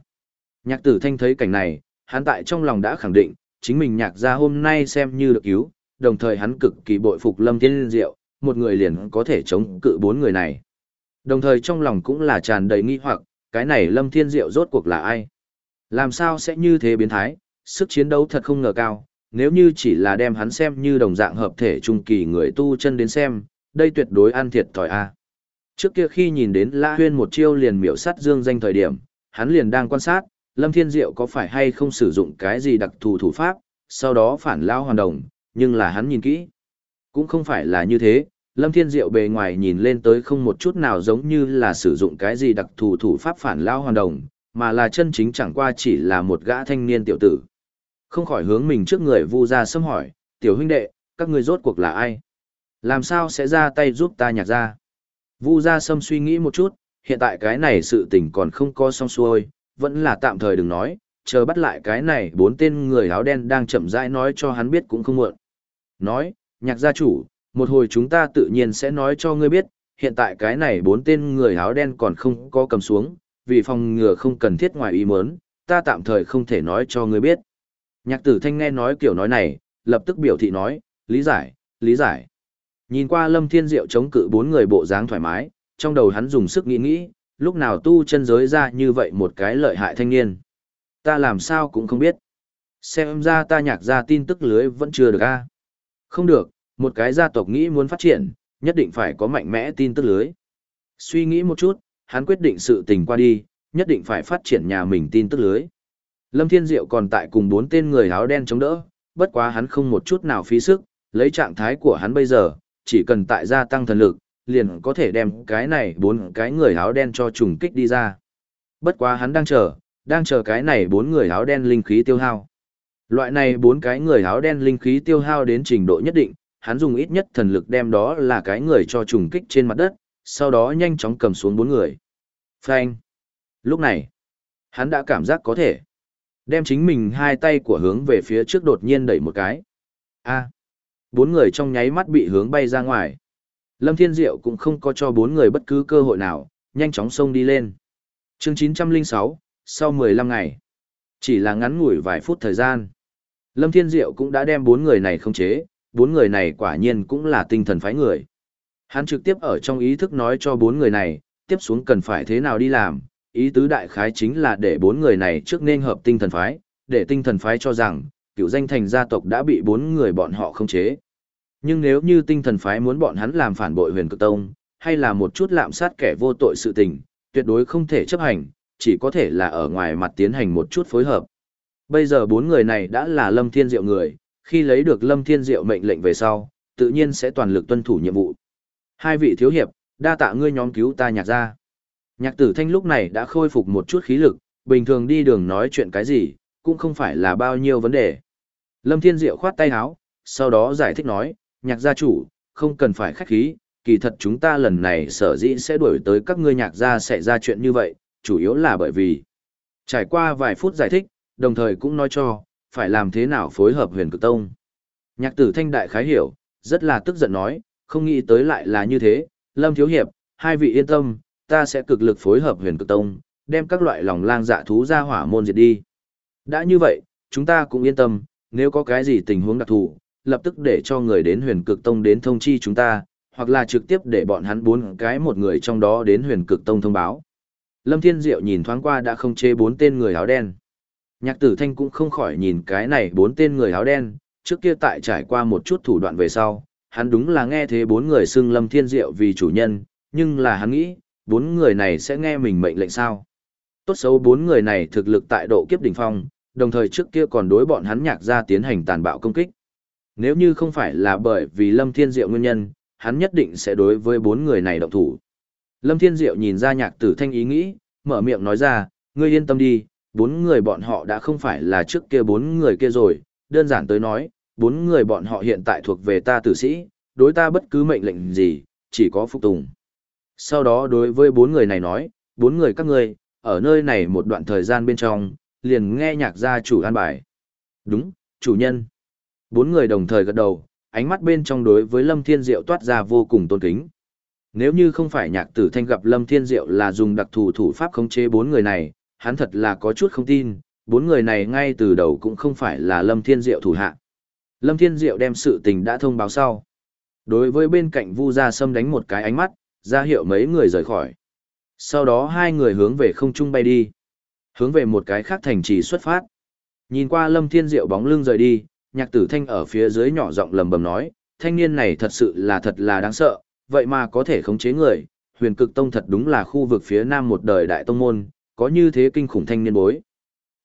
Nhạc tử thanh thấy cảnh này, hắn tại trong lòng đã khẳng định, chính mình nhạc ra hôm nay xem như được cứu, đồng thời hắn cực kỳ bội phục lâm thiên diệu, một người liền có thể chống cự bốn người này. Đồng thời trong lòng cũng là tràn đầy nghi hoặc, cái này lâm thiên diệu rốt cuộc là ai? Làm sao sẽ như thế biến thái, sức chiến đấu thật không ngờ cao, nếu như chỉ là đem hắn xem như đồng dạng hợp thể trung kỳ người tu chân đến xem, đây tuyệt đối ăn thiệt thòi a. Trước kia khi nhìn đến La Huyên một chiêu liền miểu sát Dương danh thời điểm, hắn liền đang quan sát, Lâm Thiên Diệu có phải hay không sử dụng cái gì đặc thù thủ pháp, sau đó phản lao hoàn đồng, nhưng là hắn nhìn kỹ. Cũng không phải là như thế, Lâm Thiên Diệu bề ngoài nhìn lên tới không một chút nào giống như là sử dụng cái gì đặc thù thủ pháp phản lao hoàn đồng, mà là chân chính chẳng qua chỉ là một gã thanh niên tiểu tử. Không khỏi hướng mình trước người vu ra xâm hỏi, tiểu huynh đệ, các ngươi rốt cuộc là ai? Làm sao sẽ ra tay giúp ta nhạc ra? Vu ra sâm suy nghĩ một chút, hiện tại cái này sự tình còn không có xong xuôi, vẫn là tạm thời đừng nói, chờ bắt lại cái này bốn tên người áo đen đang chậm rãi nói cho hắn biết cũng không muộn. Nói, nhạc gia chủ, một hồi chúng ta tự nhiên sẽ nói cho ngươi biết, hiện tại cái này bốn tên người áo đen còn không có cầm xuống, vì phòng ngừa không cần thiết ngoài ý muốn, ta tạm thời không thể nói cho ngươi biết. Nhạc tử thanh nghe nói kiểu nói này, lập tức biểu thị nói, lý giải, lý giải. Nhìn qua lâm thiên diệu chống cự bốn người bộ dáng thoải mái, trong đầu hắn dùng sức nghĩ nghĩ, lúc nào tu chân giới ra như vậy một cái lợi hại thanh niên. Ta làm sao cũng không biết. Xem ra ta nhạc ra tin tức lưới vẫn chưa được a. Không được, một cái gia tộc nghĩ muốn phát triển, nhất định phải có mạnh mẽ tin tức lưới. Suy nghĩ một chút, hắn quyết định sự tình qua đi, nhất định phải phát triển nhà mình tin tức lưới. Lâm Thiên Diệu còn tại cùng bốn tên người áo đen chống đỡ, bất quá hắn không một chút nào phí sức, lấy trạng thái của hắn bây giờ, chỉ cần tại gia tăng thần lực, liền có thể đem cái này bốn cái người áo đen cho trùng kích đi ra. Bất quá hắn đang chờ, đang chờ cái này bốn người áo đen linh khí tiêu hao. Loại này bốn cái người áo đen linh khí tiêu hao đến trình độ nhất định, hắn dùng ít nhất thần lực đem đó là cái người cho trùng kích trên mặt đất, sau đó nhanh chóng cầm xuống bốn người. Phanh. Lúc này, hắn đã cảm giác có thể. Đem chính mình hai tay của hướng về phía trước đột nhiên đẩy một cái. A. Bốn người trong nháy mắt bị hướng bay ra ngoài. Lâm Thiên Diệu cũng không có cho bốn người bất cứ cơ hội nào, nhanh chóng xông đi lên. Chương 906, sau 15 ngày. Chỉ là ngắn ngủi vài phút thời gian. Lâm Thiên Diệu cũng đã đem bốn người này không chế, bốn người này quả nhiên cũng là tinh thần phái người. Hắn trực tiếp ở trong ý thức nói cho bốn người này, tiếp xuống cần phải thế nào đi làm, ý tứ đại khái chính là để bốn người này trước nên hợp tinh thần phái, để tinh thần phái cho rằng, cựu danh thành gia tộc đã bị bốn người bọn họ không chế. Nhưng nếu như tinh thần phái muốn bọn hắn làm phản bội huyền cực tông, hay là một chút lạm sát kẻ vô tội sự tình, tuyệt đối không thể chấp hành, chỉ có thể là ở ngoài mặt tiến hành một chút phối hợp. Bây giờ bốn người này đã là Lâm Thiên Diệu người, khi lấy được Lâm Thiên Diệu mệnh lệnh về sau, tự nhiên sẽ toàn lực tuân thủ nhiệm vụ. Hai vị thiếu hiệp, đa tạ ngươi nhóm cứu ta nhạc ra. Nhạc tử thanh lúc này đã khôi phục một chút khí lực, bình thường đi đường nói chuyện cái gì, cũng không phải là bao nhiêu vấn đề. Lâm Thiên Diệu khoát tay áo, sau đó giải thích nói, nhạc gia chủ, không cần phải khách khí, kỳ thật chúng ta lần này sở dĩ sẽ đuổi tới các ngươi nhạc gia sẽ ra chuyện như vậy, chủ yếu là bởi vì trải qua vài phút giải thích, đồng thời cũng nói cho, phải làm thế nào phối hợp huyền cực tông. Nhạc tử thanh đại khái hiểu, rất là tức giận nói, không nghĩ tới lại là như thế, Lâm Thiếu Hiệp, hai vị yên tâm, ta sẽ cực lực phối hợp huyền cực tông, đem các loại lòng lang dạ thú ra hỏa môn diệt đi. Đã như vậy, chúng ta cũng yên tâm, nếu có cái gì tình huống đặc thù, lập tức để cho người đến huyền cực tông đến thông chi chúng ta, hoặc là trực tiếp để bọn hắn bốn cái một người trong đó đến huyền cực tông thông báo. Lâm Thiên Diệu nhìn thoáng qua đã không chế bốn tên người áo đen. Nhạc tử thanh cũng không khỏi nhìn cái này bốn tên người áo đen, trước kia tại trải qua một chút thủ đoạn về sau, hắn đúng là nghe thế bốn người xưng Lâm Thiên Diệu vì chủ nhân, nhưng là hắn nghĩ, bốn người này sẽ nghe mình mệnh lệnh sao. Tốt xấu bốn người này thực lực tại độ kiếp đỉnh phong, đồng thời trước kia còn đối bọn hắn nhạc ra tiến hành tàn bạo công kích. Nếu như không phải là bởi vì Lâm Thiên Diệu nguyên nhân, hắn nhất định sẽ đối với bốn người này động thủ. Lâm Thiên Diệu nhìn ra nhạc tử thanh ý nghĩ, mở miệng nói ra, ngươi yên tâm đi, bốn người bọn họ đã không phải là trước kia bốn người kia rồi, đơn giản tới nói, bốn người bọn họ hiện tại thuộc về ta tử sĩ, đối ta bất cứ mệnh lệnh gì, chỉ có phục tùng. Sau đó đối với bốn người này nói, bốn người các ngươi, ở nơi này một đoạn thời gian bên trong, liền nghe nhạc gia chủ an bài. Đúng, chủ nhân. Bốn người đồng thời gật đầu, ánh mắt bên trong đối với Lâm Thiên Diệu toát ra vô cùng tôn kính. Nếu như không phải nhạc tử thanh gặp Lâm Thiên Diệu là dùng đặc thù thủ pháp khống chế bốn người này, hắn thật là có chút không tin, bốn người này ngay từ đầu cũng không phải là Lâm Thiên Diệu thủ hạ. Lâm Thiên Diệu đem sự tình đã thông báo sau. Đối với bên cạnh Vu Gia Sâm đánh một cái ánh mắt, ra hiệu mấy người rời khỏi. Sau đó hai người hướng về không trung bay đi. Hướng về một cái khác thành trì xuất phát. Nhìn qua Lâm Thiên Diệu bóng lưng rời đi, nhạc tử thanh ở phía dưới nhỏ giọng lầm bầm nói, thanh niên này thật sự là thật là đáng sợ, vậy mà có thể khống chế người, huyền cực tông thật đúng là khu vực phía nam một đời đại tông môn, có như thế kinh khủng thanh niên bối.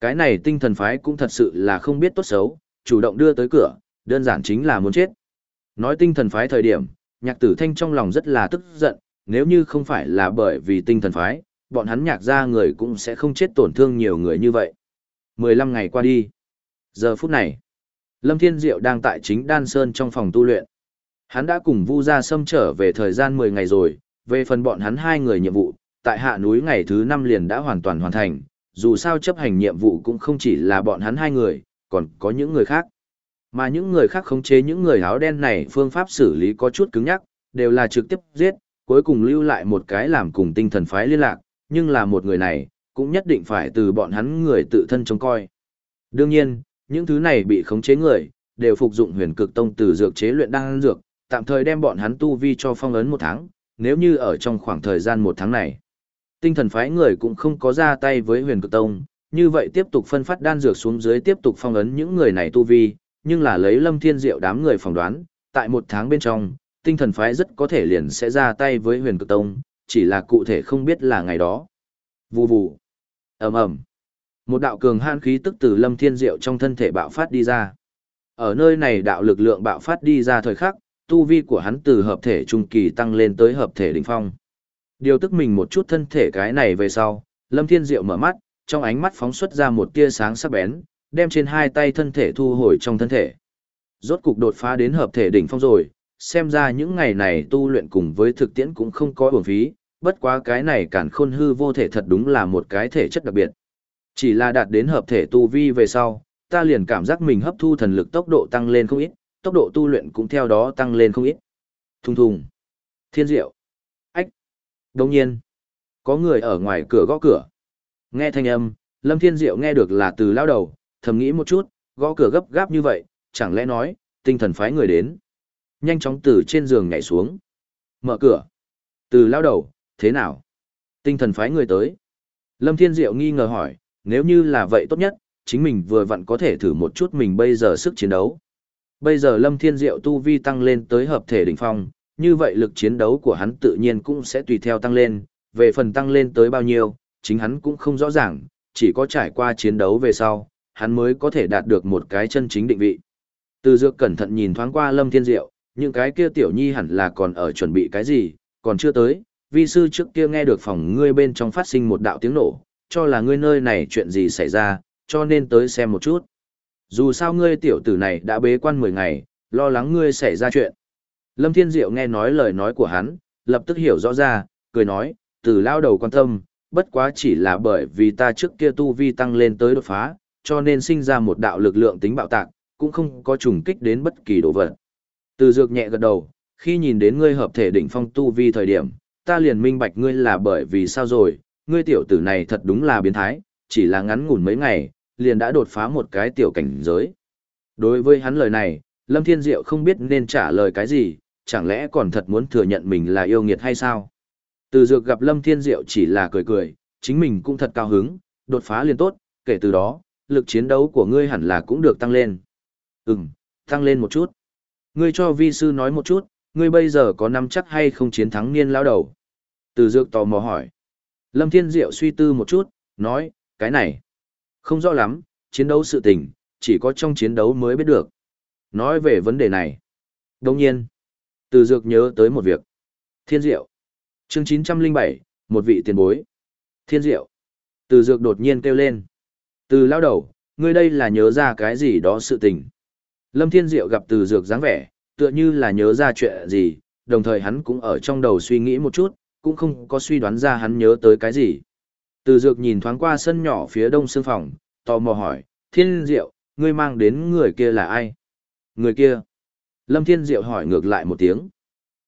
Cái này tinh thần phái cũng thật sự là không biết tốt xấu, chủ động đưa tới cửa, đơn giản chính là muốn chết. Nói tinh thần phái thời điểm, nhạc tử thanh trong lòng rất là tức giận, nếu như không phải là bởi vì tinh thần phái, bọn hắn nhạc ra người cũng sẽ không chết tổn thương nhiều người như vậy. 15 ngày qua đi. Giờ phút này, Lâm Thiên Diệu đang tại chính Đan Sơn trong phòng tu luyện. Hắn đã cùng Vu Gia Sâm trở về thời gian 10 ngày rồi, về phần bọn hắn hai người nhiệm vụ, tại hạ núi ngày thứ 5 liền đã hoàn toàn hoàn thành, dù sao chấp hành nhiệm vụ cũng không chỉ là bọn hắn hai người, còn có những người khác. Mà những người khác khống chế những người áo đen này phương pháp xử lý có chút cứng nhắc, đều là trực tiếp giết, cuối cùng lưu lại một cái làm cùng tinh thần phái liên lạc, nhưng là một người này, cũng nhất định phải từ bọn hắn người tự thân trông coi. Đương nhiên, những thứ này bị khống chế người, đều phục dụng huyền cực tông từ dược chế luyện đan dược, tạm thời đem bọn hắn tu vi cho phong ấn một tháng, nếu như ở trong khoảng thời gian một tháng này. Tinh thần phái người cũng không có ra tay với huyền cực tông, như vậy tiếp tục phân phát đan dược xuống dưới tiếp tục phong ấn những người này tu vi, nhưng là lấy lâm thiên diệu đám người phỏng đoán, tại một tháng bên trong, tinh thần phái rất có thể liền sẽ ra tay với huyền cực tông, chỉ là cụ thể không biết là ngày đó. Vù vù, ầm ầm, một đạo cường han khí tức từ lâm thiên diệu trong thân thể bạo phát đi ra. Ở nơi này đạo lực lượng bạo phát đi ra thời khắc, tu vi của hắn từ hợp thể trung kỳ tăng lên tới hợp thể đỉnh phong. Điều tức mình một chút thân thể cái này về sau, Lâm Thiên Diệu mở mắt, trong ánh mắt phóng xuất ra một tia sáng sắc bén, đem trên hai tay thân thể thu hồi trong thân thể. Rốt cục đột phá đến hợp thể đỉnh phong rồi, xem ra những ngày này tu luyện cùng với thực tiễn cũng không có uổng phí, bất quá cái này cản khôn hư vô thể thật đúng là một cái thể chất đặc biệt. Chỉ là đạt đến hợp thể tu vi về sau, ta liền cảm giác mình hấp thu thần lực tốc độ tăng lên không ít, tốc độ tu luyện cũng theo đó tăng lên không ít. Thùng thùng. Thiên diệu. Ách. Đồng nhiên. Có người ở ngoài cửa gõ cửa. Nghe thanh âm, Lâm Thiên Diệu nghe được là từ lao đầu, thầm nghĩ một chút, gõ cửa gấp gáp như vậy, chẳng lẽ nói, tinh thần phái người đến. Nhanh chóng từ trên giường nhảy xuống. Mở cửa. Từ lao đầu, thế nào? Tinh thần phái người tới. Lâm Thiên Diệu nghi ngờ hỏi, nếu như là vậy tốt nhất, chính mình vừa vặn có thể thử một chút mình bây giờ sức chiến đấu. Bây giờ Lâm Thiên Diệu tu vi tăng lên tới hợp thể đỉnh phong, như vậy lực chiến đấu của hắn tự nhiên cũng sẽ tùy theo tăng lên, về phần tăng lên tới bao nhiêu, chính hắn cũng không rõ ràng, chỉ có trải qua chiến đấu về sau, hắn mới có thể đạt được một cái chân chính định vị. Từ dược cẩn thận nhìn thoáng qua Lâm Thiên Diệu, những cái kia tiểu nhi hẳn là còn ở chuẩn bị cái gì, còn chưa tới, vi sư trước kia nghe được phòng ngươi bên trong phát sinh một đạo tiếng nổ, cho là ngươi nơi này chuyện gì xảy ra, cho nên tới xem một chút. Dù sao ngươi tiểu tử này đã bế quan 10 ngày, lo lắng ngươi xảy ra chuyện. Lâm Thiên Diệu nghe nói lời nói của hắn, lập tức hiểu rõ ra, cười nói, từ lao đầu quan tâm, bất quá chỉ là bởi vì ta trước kia tu vi tăng lên tới đột phá, cho nên sinh ra một đạo lực lượng tính bạo tạc, cũng không có trùng kích đến bất kỳ đồ vật. Từ dược nhẹ gật đầu, khi nhìn đến ngươi hợp thể đỉnh phong tu vi thời điểm, ta liền minh bạch ngươi là bởi vì sao rồi, ngươi tiểu tử này thật đúng là biến thái, chỉ là ngắn ngủn mấy ngày, liền đã đột phá một cái tiểu cảnh giới. Đối với hắn lời này, Lâm Thiên Diệu không biết nên trả lời cái gì, chẳng lẽ còn thật muốn thừa nhận mình là yêu nghiệt hay sao? Từ dược gặp Lâm Thiên Diệu chỉ là cười cười, chính mình cũng thật cao hứng, đột phá liền tốt, kể từ đó, lực chiến đấu của ngươi hẳn là cũng được tăng lên. Ừm, tăng lên một chút. Ngươi cho vi sư nói một chút, ngươi bây giờ có nắm chắc hay không chiến thắng niên Lão đầu? Từ dược tò mò hỏi. Lâm Thiên Diệu suy tư một chút, nói, cái này. Không rõ lắm, chiến đấu sự tình, chỉ có trong chiến đấu mới biết được. Nói về vấn đề này. Đồng nhiên, từ dược nhớ tới một việc. Thiên diệu. Chương 907, một vị tiền bối. Thiên diệu. Từ dược đột nhiên kêu lên. Từ lao đầu, ngươi đây là nhớ ra cái gì đó sự tình. Lâm Thiên Diệu gặp từ dược dáng vẻ, tựa như là nhớ ra chuyện gì, đồng thời hắn cũng ở trong đầu suy nghĩ một chút, cũng không có suy đoán ra hắn nhớ tới cái gì. Từ dược nhìn thoáng qua sân nhỏ phía đông sương phòng, tò mò hỏi, thiên diệu, ngươi mang đến người kia là ai? Người kia. Lâm Thiên Diệu hỏi ngược lại một tiếng.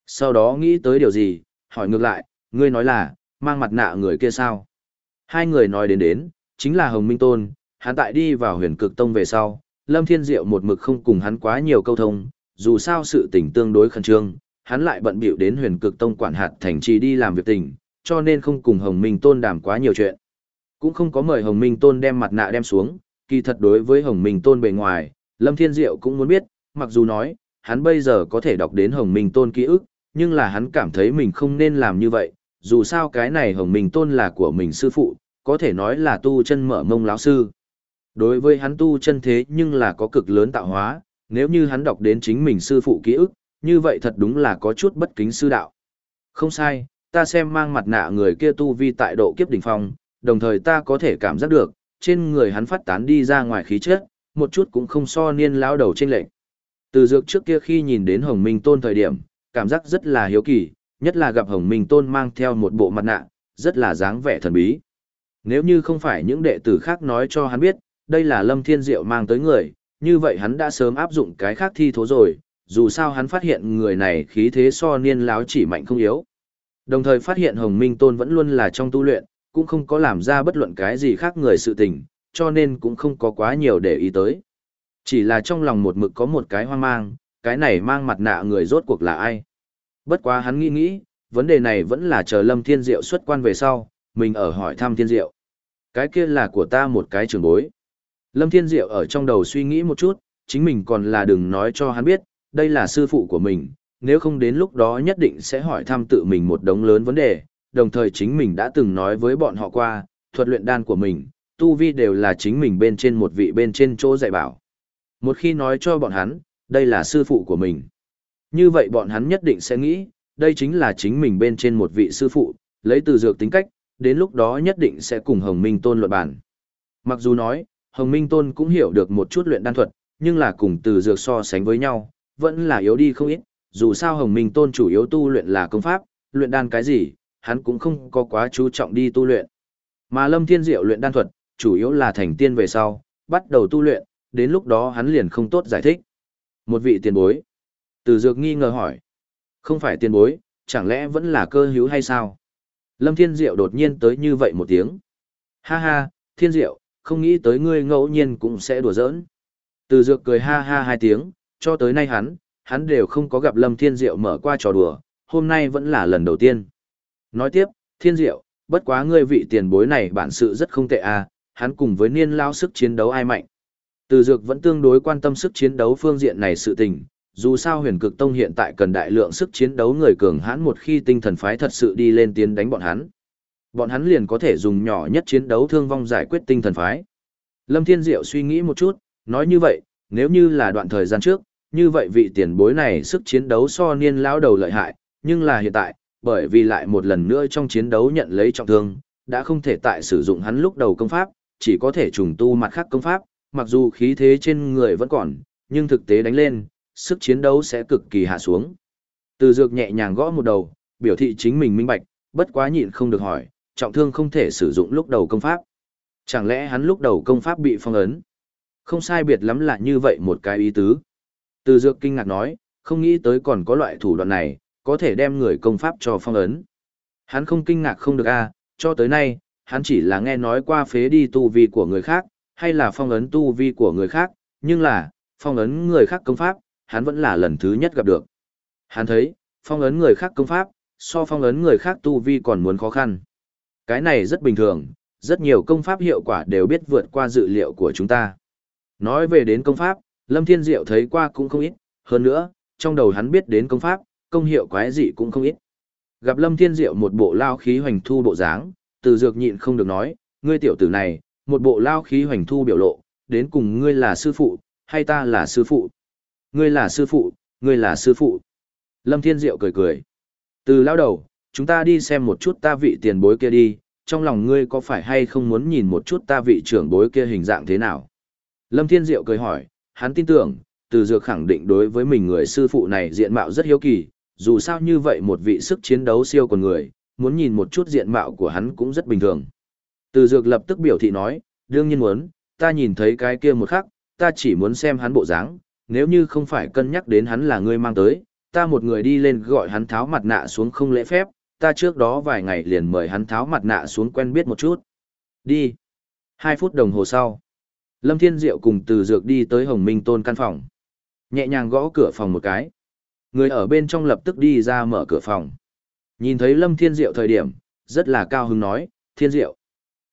Sau đó nghĩ tới điều gì, hỏi ngược lại, ngươi nói là, mang mặt nạ người kia sao? Hai người nói đến đến, chính là Hồng Minh Tôn, hắn tại đi vào huyền cực tông về sau, Lâm Thiên Diệu một mực không cùng hắn quá nhiều câu thông, dù sao sự tình tương đối khẩn trương, hắn lại bận bịu đến huyền cực tông quản hạt thành trì đi làm việc tình, cho nên không cùng Hồng Minh Tôn đàm quá nhiều chuyện. Cũng không có mời Hồng Minh Tôn đem mặt nạ đem xuống, kỳ thật đối với Hồng Minh Tôn bề ngoài, Lâm Thiên Diệu cũng muốn biết, mặc dù nói, hắn bây giờ có thể đọc đến Hồng Minh Tôn ký ức, nhưng là hắn cảm thấy mình không nên làm như vậy, dù sao cái này Hồng Minh Tôn là của mình sư phụ, có thể nói là tu chân mở mông lão sư. Đối với hắn tu chân thế nhưng là có cực lớn tạo hóa, nếu như hắn đọc đến chính mình sư phụ ký ức, như vậy thật đúng là có chút bất kính sư đạo. Không sai, ta xem mang mặt nạ người kia tu vi tại độ kiếp đỉnh phong, đồng thời ta có thể cảm giác được, trên người hắn phát tán đi ra ngoài khí chất, một chút cũng không so niên lão đầu trên lệnh. Từ dược trước kia khi nhìn đến Hồng Minh Tôn thời điểm, cảm giác rất là hiếu kỳ, nhất là gặp Hồng Minh Tôn mang theo một bộ mặt nạ, rất là dáng vẻ thần bí. Nếu như không phải những đệ tử khác nói cho hắn biết, đây là Lâm Thiên Diệu mang tới người, như vậy hắn đã sớm áp dụng cái khác thi thố rồi, dù sao hắn phát hiện người này khí thế so niên láo chỉ mạnh không yếu. Đồng thời phát hiện Hồng Minh Tôn vẫn luôn là trong tu luyện, cũng không có làm ra bất luận cái gì khác người sự tình, cho nên cũng không có quá nhiều để ý tới. Chỉ là trong lòng một mực có một cái hoang mang, cái này mang mặt nạ người rốt cuộc là ai. Bất quá hắn nghĩ nghĩ, vấn đề này vẫn là chờ Lâm Thiên Diệu xuất quan về sau, mình ở hỏi thăm Thiên Diệu. Cái kia là của ta một cái trường bối. Lâm Thiên Diệu ở trong đầu suy nghĩ một chút, chính mình còn là đừng nói cho hắn biết, đây là sư phụ của mình, nếu không đến lúc đó nhất định sẽ hỏi thăm tự mình một đống lớn vấn đề, đồng thời chính mình đã từng nói với bọn họ qua, thuật luyện đan của mình, tu vi đều là chính mình bên trên một vị bên trên chỗ dạy bảo. Một khi nói cho bọn hắn, đây là sư phụ của mình. Như vậy bọn hắn nhất định sẽ nghĩ, đây chính là chính mình bên trên một vị sư phụ, lấy từ dược tính cách, đến lúc đó nhất định sẽ cùng Hồng Minh Tôn luận bản. Mặc dù nói, Hồng Minh Tôn cũng hiểu được một chút luyện đan thuật, nhưng là cùng từ dược so sánh với nhau, vẫn là yếu đi không ít, dù sao Hồng Minh Tôn chủ yếu tu luyện là công pháp, luyện đan cái gì, hắn cũng không có quá chú trọng đi tu luyện. Mà Lâm Thiên Diệu luyện đan thuật, chủ yếu là thành tiên về sau, bắt đầu tu luyện, đến lúc đó hắn liền không tốt giải thích. Một vị tiền bối. Từ dược nghi ngờ hỏi. Không phải tiền bối, chẳng lẽ vẫn là cơ hữu hay sao? Lâm Thiên Diệu đột nhiên tới như vậy một tiếng. Ha ha, Thiên Diệu, không nghĩ tới ngươi ngẫu nhiên cũng sẽ đùa giỡn. Từ dược cười ha ha hai tiếng, cho tới nay hắn, hắn đều không có gặp Lâm Thiên Diệu mở qua trò đùa, hôm nay vẫn là lần đầu tiên. Nói tiếp, Thiên Diệu, bất quá ngươi vị tiền bối này bản sự rất không tệ à, hắn cùng với niên lao sức chiến đấu ai mạnh. Từ dược vẫn tương đối quan tâm sức chiến đấu phương diện này sự tình, dù sao huyền cực tông hiện tại cần đại lượng sức chiến đấu người cường hãn một khi tinh thần phái thật sự đi lên tiến đánh bọn hắn. Bọn hắn liền có thể dùng nhỏ nhất chiến đấu thương vong giải quyết tinh thần phái. Lâm Thiên Diệu suy nghĩ một chút, nói như vậy, nếu như là đoạn thời gian trước, như vậy vị tiền bối này sức chiến đấu so niên lão đầu lợi hại, nhưng là hiện tại, bởi vì lại một lần nữa trong chiến đấu nhận lấy trọng thương, đã không thể tại sử dụng hắn lúc đầu công pháp, chỉ có thể trùng tu mặt khác công pháp, mặc dù khí thế trên người vẫn còn, nhưng thực tế đánh lên, sức chiến đấu sẽ cực kỳ hạ xuống. Từ dược nhẹ nhàng gõ một đầu, biểu thị chính mình minh bạch, bất quá nhịn không được hỏi, trọng thương không thể sử dụng lúc đầu công pháp. Chẳng lẽ hắn lúc đầu công pháp bị phong ấn? Không sai biệt lắm là như vậy một cái ý tứ. Từ dược kinh ngạc nói, không nghĩ tới còn có loại thủ đoạn này, có thể đem người công pháp cho phong ấn. Hắn không kinh ngạc không được a, cho tới nay, hắn chỉ là nghe nói qua phế đi tu vi của người khác, hay là phong ấn tu vi của người khác, nhưng là, phong ấn người khác công pháp, hắn vẫn là lần thứ nhất gặp được. Hắn thấy, phong ấn người khác công pháp, so phong ấn người khác tu vi còn muốn khó khăn. Cái này rất bình thường, rất nhiều công pháp hiệu quả đều biết vượt qua dự liệu của chúng ta. Nói về đến công pháp, Lâm Thiên Diệu thấy qua cũng không ít, hơn nữa, trong đầu hắn biết đến công pháp, công hiệu quái dị cũng không ít. Gặp Lâm Thiên Diệu một bộ lao khí hoành thu bộ dáng, từ dược nhịn không được nói, ngươi tiểu tử này, một bộ lao khí hoành thu biểu lộ, đến cùng ngươi là sư phụ, hay ta là sư phụ? Ngươi là sư phụ, ngươi là sư phụ. Lâm Thiên Diệu cười cười. Từ lao đầu, chúng ta đi xem một chút ta vị tiền bối kia đi, trong lòng ngươi có phải hay không muốn nhìn một chút ta vị trưởng bối kia hình dạng thế nào? Lâm Thiên Diệu cười hỏi, hắn tin tưởng, từ dược khẳng định đối với mình người sư phụ này diện mạo rất hiếu kỳ, dù sao như vậy một vị sức chiến đấu siêu quần người, muốn nhìn một chút diện mạo của hắn cũng rất bình thường. Từ dược lập tức biểu thị nói, đương nhiên muốn, ta nhìn thấy cái kia một khắc, ta chỉ muốn xem hắn bộ dáng, nếu như không phải cân nhắc đến hắn là người mang tới, ta một người đi lên gọi hắn tháo mặt nạ xuống không lễ phép, ta trước đó vài ngày liền mời hắn tháo mặt nạ xuống quen biết một chút. Đi. Hai phút đồng hồ sau, Lâm Thiên Diệu cùng từ dược đi tới Hồng Minh Tôn căn phòng. Nhẹ nhàng gõ cửa phòng một cái. Người ở bên trong lập tức đi ra mở cửa phòng. Nhìn thấy Lâm Thiên Diệu thời điểm, rất là cao hứng nói, Thiên Diệu.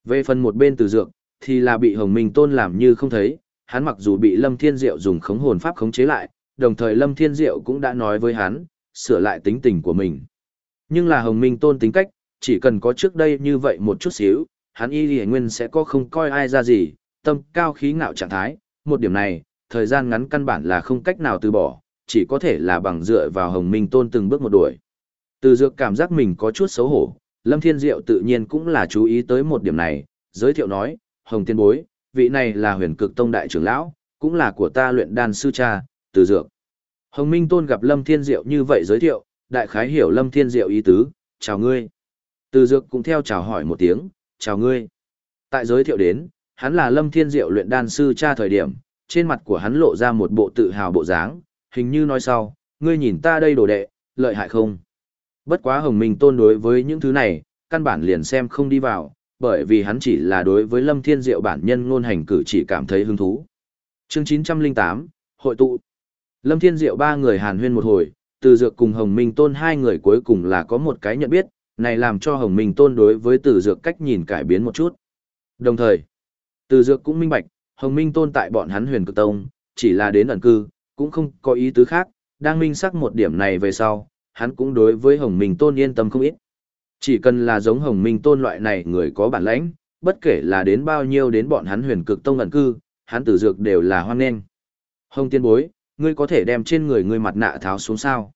Về phần một bên từ dược, thì là bị Hồng Minh Tôn làm như không thấy, hắn mặc dù bị Lâm Thiên Diệu dùng khống hồn pháp khống chế lại, đồng thời Lâm Thiên Diệu cũng đã nói với hắn, sửa lại tính tình của mình. Nhưng là Hồng Minh Tôn tính cách, chỉ cần có trước đây như vậy một chút xíu, hắn y lì nguyên sẽ có không coi ai ra gì, tâm cao khí ngạo trạng thái, một điểm này, thời gian ngắn căn bản là không cách nào từ bỏ, chỉ có thể là bằng dựa vào Hồng Minh Tôn từng bước một đuổi. Từ dược cảm giác mình có chút xấu hổ, Lâm Thiên Diệu tự nhiên cũng là chú ý tới một điểm này, giới thiệu nói, Hồng Tiên Bối, vị này là huyền cực tông đại trưởng lão, cũng là của ta luyện đan sư cha, từ dược. Hồng Minh Tôn gặp Lâm Thiên Diệu như vậy giới thiệu, đại khái hiểu Lâm Thiên Diệu ý tứ, chào ngươi. Từ dược cũng theo chào hỏi một tiếng, chào ngươi. Tại giới thiệu đến, hắn là Lâm Thiên Diệu luyện đan sư cha thời điểm, trên mặt của hắn lộ ra một bộ tự hào bộ dáng, hình như nói sau, ngươi nhìn ta đây đồ đệ, lợi hại không? Bất quá Hồng Minh Tôn đối với những thứ này, căn bản liền xem không đi vào, bởi vì hắn chỉ là đối với Lâm Thiên Diệu bản nhân ngôn hành cử chỉ cảm thấy hứng thú. Chương 908, Hội tụ. Lâm Thiên Diệu ba người hàn huyên một hồi, từ dược cùng Hồng Minh Tôn hai người cuối cùng là có một cái nhận biết, này làm cho Hồng Minh Tôn đối với từ dược cách nhìn cải biến một chút. Đồng thời, từ dược cũng minh bạch, Hồng Minh Tôn tại bọn hắn huyền cực tông, chỉ là đến ẩn cư, cũng không có ý tứ khác, đang minh xác một điểm này về sau, hắn cũng đối với Hồng Minh Tôn yên tâm không ít. Chỉ cần là giống Hồng Minh Tôn loại này người có bản lãnh, bất kể là đến bao nhiêu đến bọn hắn huyền cực tông ẩn cư, hắn tử dược đều là hoan nghênh. Hồng tiên bối, ngươi có thể đem trên người ngươi mặt nạ tháo xuống sao?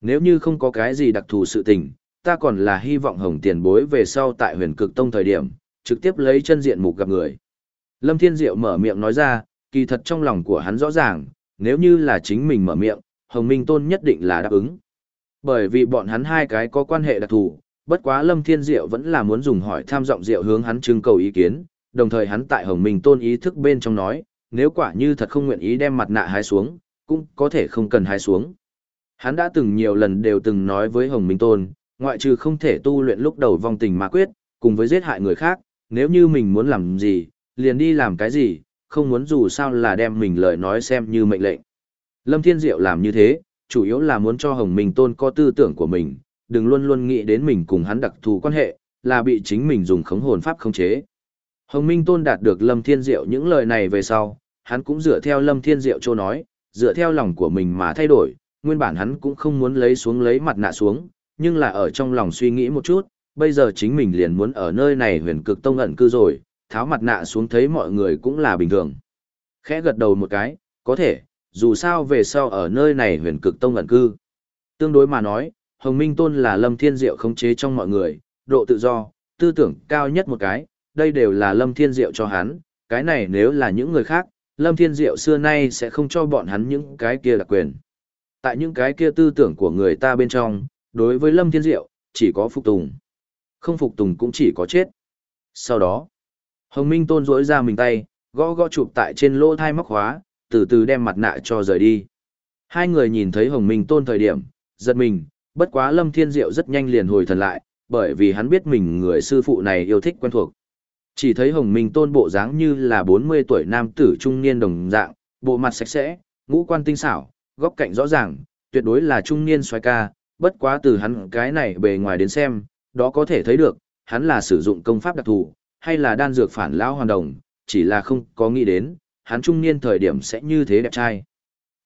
Nếu như không có cái gì đặc thù sự tình, ta còn là hy vọng Hồng tiền bối về sau tại huyền cực tông thời điểm, trực tiếp lấy chân diện mục gặp người. Lâm Thiên Diệu mở miệng nói ra, kỳ thật trong lòng của hắn rõ ràng, nếu như là chính mình mở miệng, Hồng Minh Tôn nhất định là đáp ứng. Bởi vì bọn hắn hai cái có quan hệ đặc thù, bất quá Lâm Thiên Diệu vẫn là muốn dùng hỏi tham giọng Diệu hướng hắn trưng cầu ý kiến, đồng thời hắn tại Hồng Minh Tôn ý thức bên trong nói, nếu quả như thật không nguyện ý đem mặt nạ hái xuống, cũng có thể không cần hái xuống. Hắn đã từng nhiều lần đều từng nói với Hồng Minh Tôn, ngoại trừ không thể tu luyện lúc đầu vong tình ma quyết, cùng với giết hại người khác, nếu như mình muốn làm gì, liền đi làm cái gì, không muốn dù sao là đem mình lời nói xem như mệnh lệnh. Lâm Thiên Diệu làm như thế, chủ yếu là muốn cho Hồng Minh Tôn có tư tưởng của mình, đừng luôn luôn nghĩ đến mình cùng hắn đặc thù quan hệ, là bị chính mình dùng khống hồn pháp khống chế. Hồng Minh Tôn đạt được Lâm Thiên Diệu những lời này về sau, hắn cũng dựa theo Lâm Thiên Diệu châu nói, dựa theo lòng của mình mà thay đổi, nguyên bản hắn cũng không muốn lấy xuống lấy mặt nạ xuống, nhưng là ở trong lòng suy nghĩ một chút, bây giờ chính mình liền muốn ở nơi này huyền cực tông ẩn cư rồi, tháo mặt nạ xuống thấy mọi người cũng là bình thường. Khẽ gật đầu một cái, có thể, dù sao về sau ở nơi này huyền cực tông ẩn cư. Tương đối mà nói, Hồng Minh Tôn là Lâm Thiên Diệu khống chế trong mọi người, độ tự do, tư tưởng cao nhất một cái, đây đều là Lâm Thiên Diệu cho hắn, cái này nếu là những người khác, Lâm Thiên Diệu xưa nay sẽ không cho bọn hắn những cái kia đặc quyền. Tại những cái kia tư tưởng của người ta bên trong, đối với Lâm Thiên Diệu, chỉ có phục tùng. Không phục tùng cũng chỉ có chết. Sau đó, Hồng Minh Tôn rỗi ra mình tay, gõ gõ chụp tại trên lỗ thai móc khóa, từ từ đem mặt nạ cho rời đi. Hai người nhìn thấy Hồng Minh Tôn thời điểm, giật mình, bất quá Lâm Thiên Diệu rất nhanh liền hồi thần lại, bởi vì hắn biết mình người sư phụ này yêu thích quen thuộc. Chỉ thấy Hồng Minh Tôn bộ dáng như là 40 tuổi nam tử trung niên đồng dạng, bộ mặt sạch sẽ, ngũ quan tinh xảo, góc cạnh rõ ràng, tuyệt đối là trung niên xoái ca, bất quá từ hắn cái này bề ngoài đến xem, đó có thể thấy được, hắn là sử dụng công pháp đặc thù, hay là đan dược phản lão hoàn đồng, chỉ là không có nghĩ đến, hắn trung niên thời điểm sẽ như thế đẹp trai.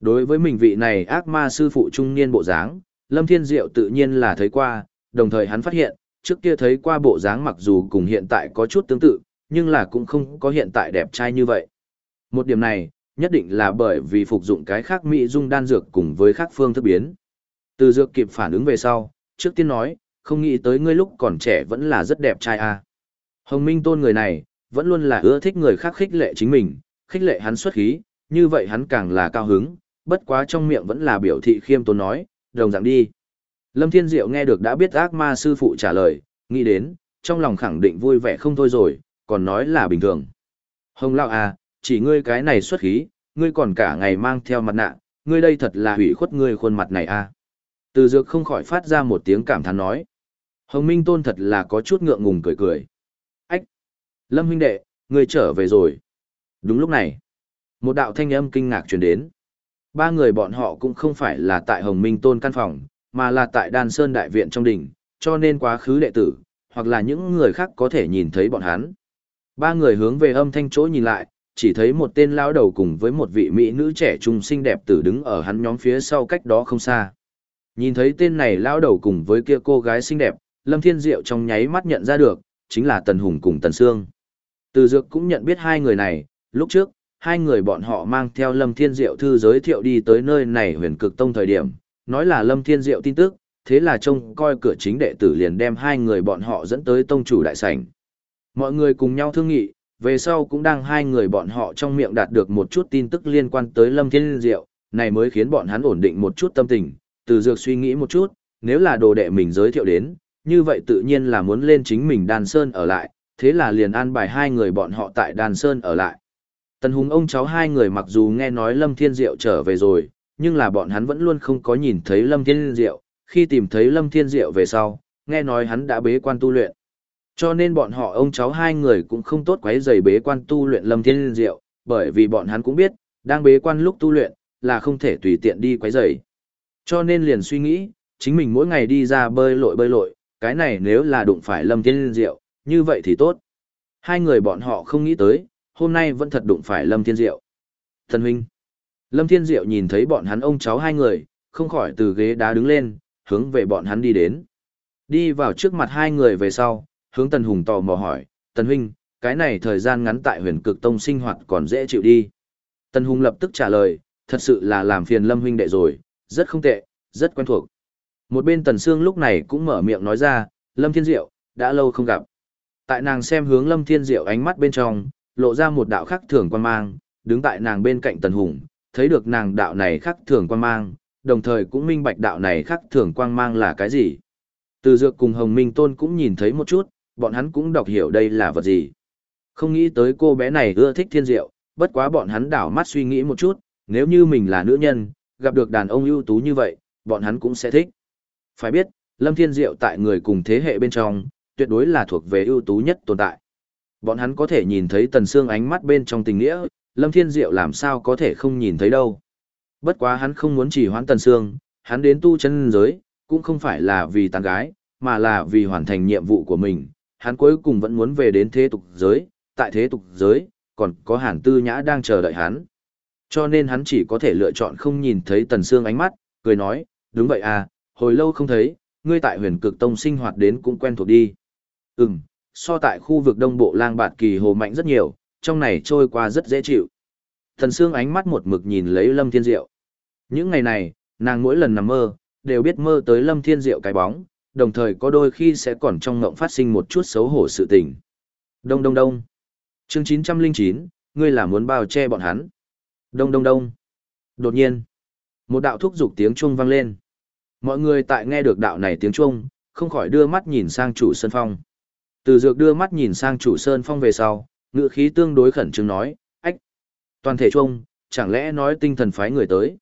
Đối với mình vị này ác ma sư phụ trung niên bộ dáng, Lâm Thiên Diệu tự nhiên là thấy qua, đồng thời hắn phát hiện, trước kia thấy qua bộ dáng mặc dù cùng hiện tại có chút tương tự, nhưng là cũng không có hiện tại đẹp trai như vậy. Một điểm này, nhất định là bởi vì phục dụng cái khác mỹ dung đan dược cùng với khác phương thức biến. Từ dược kịp phản ứng về sau, trước tiên nói, không nghĩ tới ngươi lúc còn trẻ vẫn là rất đẹp trai à. Hồng Minh Tôn người này, vẫn luôn là ưa thích người khác khích lệ chính mình, khích lệ hắn xuất khí, như vậy hắn càng là cao hứng, bất quá trong miệng vẫn là biểu thị khiêm tốn nói, đồng dạng đi. Lâm Thiên Diệu nghe được đã biết ác ma sư phụ trả lời, nghĩ đến, trong lòng khẳng định vui vẻ không thôi rồi, còn nói là bình thường. Hồng Lão à, chỉ ngươi cái này xuất khí, ngươi còn cả ngày mang theo mặt nạ, ngươi đây thật là hủy khuất ngươi khuôn mặt này a. À. Từ dược không khỏi phát ra một tiếng cảm thán nói. Hồng Minh Tôn thật là có chút ngượng ngùng cười cười. Lâm huynh đệ, người trở về rồi. Đúng lúc này, một đạo thanh âm kinh ngạc truyền đến. Ba người bọn họ cũng không phải là tại Hồng Minh Tôn căn phòng, mà là tại Đan Sơn Đại Viện trong đỉnh, cho nên quá khứ đệ tử, hoặc là những người khác có thể nhìn thấy bọn hắn. Ba người hướng về âm thanh chỗ nhìn lại, chỉ thấy một tên lão đầu cùng với một vị mỹ nữ trẻ trung xinh đẹp tử đứng ở hắn nhóm phía sau cách đó không xa. Nhìn thấy tên này lão đầu cùng với kia cô gái xinh đẹp, Lâm Thiên Diệu trong nháy mắt nhận ra được, chính là Tần Hùng cùng Tần Sương. Từ Dược cũng nhận biết hai người này, lúc trước, hai người bọn họ mang theo Lâm Thiên Diệu thư giới thiệu đi tới nơi này huyền cực tông thời điểm, nói là Lâm Thiên Diệu tin tức, thế là trông coi cửa chính đệ tử liền đem hai người bọn họ dẫn tới tông chủ đại sảnh. Mọi người cùng nhau thương nghị, về sau cũng đang hai người bọn họ trong miệng đạt được một chút tin tức liên quan tới Lâm Thiên Diệu, này mới khiến bọn hắn ổn định một chút tâm tình, từ dược suy nghĩ một chút, nếu là đồ đệ mình giới thiệu đến, như vậy tự nhiên là muốn lên chính mình Đan Sơn ở lại, thế là liền an bài hai người bọn họ tại đàn Sơn ở lại. Tần Hùng ông cháu hai người mặc dù nghe nói Lâm Thiên Diệu trở về rồi, nhưng là bọn hắn vẫn luôn không có nhìn thấy Lâm Thiên Diệu, khi tìm thấy Lâm Thiên Diệu về sau, nghe nói hắn đã bế quan tu luyện. Cho nên bọn họ ông cháu hai người cũng không tốt quấy rầy bế quan tu luyện Lâm Thiên Diệu, bởi vì bọn hắn cũng biết, đang bế quan lúc tu luyện, là không thể tùy tiện đi quấy rầy. Cho nên liền suy nghĩ, chính mình mỗi ngày đi ra bơi lội bơi lội, cái này nếu là đụng phải Lâm Thiên Diệu, như vậy thì tốt. Hai người bọn họ không nghĩ tới, hôm nay vẫn thật đụng phải Lâm Thiên Diệu. Thần huynh. Lâm Thiên Diệu nhìn thấy bọn hắn ông cháu hai người, không khỏi từ ghế đá đứng lên, hướng về bọn hắn đi đến. Đi vào trước mặt hai người về sau, hướng Tần Hùng tò mò hỏi, Tần huynh, cái này thời gian ngắn tại huyền cực tông sinh hoạt còn dễ chịu đi. Tần Hùng lập tức trả lời, thật sự là làm phiền Lâm huynh đệ rồi, rất không tệ, rất quen thuộc. Một bên Tần Sương lúc này cũng mở miệng nói ra, Lâm Thiên Diệu, đã lâu không gặp. Tại nàng xem hướng Lâm Thiên Diệu ánh mắt bên trong, lộ ra một đạo khắc thường quan mang, đứng tại nàng bên cạnh Tần Hùng, thấy được nàng đạo này khắc thường quan mang, đồng thời cũng minh bạch đạo này khắc thường quang mang là cái gì. Từ dược cùng Hồng Minh Tôn cũng nhìn thấy một chút, bọn hắn cũng đọc hiểu đây là vật gì. Không nghĩ tới cô bé này ưa thích thiên diệu, bất quá bọn hắn đảo mắt suy nghĩ một chút, nếu như mình là nữ nhân, gặp được đàn ông ưu tú như vậy, bọn hắn cũng sẽ thích. Phải biết, Lâm Thiên Diệu tại người cùng thế hệ bên trong, tuyệt đối là thuộc về ưu tú nhất tồn tại. Bọn hắn có thể nhìn thấy Tần Sương ánh mắt bên trong tình nghĩa, Lâm Thiên Diệu làm sao có thể không nhìn thấy đâu. Bất quá hắn không muốn chỉ hoãn Tần Sương, hắn đến tu chân giới, cũng không phải là vì tàn gái, mà là vì hoàn thành nhiệm vụ của mình. Hắn cuối cùng vẫn muốn về đến thế tục giới, tại thế tục giới, còn có hàn tư nhã đang chờ đợi hắn. Cho nên hắn chỉ có thể lựa chọn không nhìn thấy Tần Sương ánh mắt, cười nói, đúng vậy à, hồi lâu không thấy, ngươi tại huyền cực tông sinh hoạt đến cũng quen thuộc đi. Ừm, so tại khu vực đông bộ lang bạt kỳ hồ mạnh rất nhiều, trong này trôi qua rất dễ chịu. Thần Sương ánh mắt một mực nhìn lấy Lâm Thiên Diệu. Những ngày này, nàng mỗi lần nằm mơ, đều biết mơ tới Lâm Thiên Diệu cái bóng, đồng thời có đôi khi sẽ còn trong ngộng phát sinh một chút xấu hổ sự tình. Đông đông đông. Chương 909, ngươi là muốn bao che bọn hắn. Đông đông đông. Đột nhiên, một đạo thúc dục tiếng chuông vang lên. Mọi người tại nghe được đạo này tiếng chuông, không khỏi đưa mắt nhìn sang chủ sân phong. Từ dược đưa mắt nhìn sang chủ sơn phong về sau, ngựa khí tương đối khẩn trương nói, ách. Toàn thể chuông, chẳng lẽ nói tinh thần phái người tới.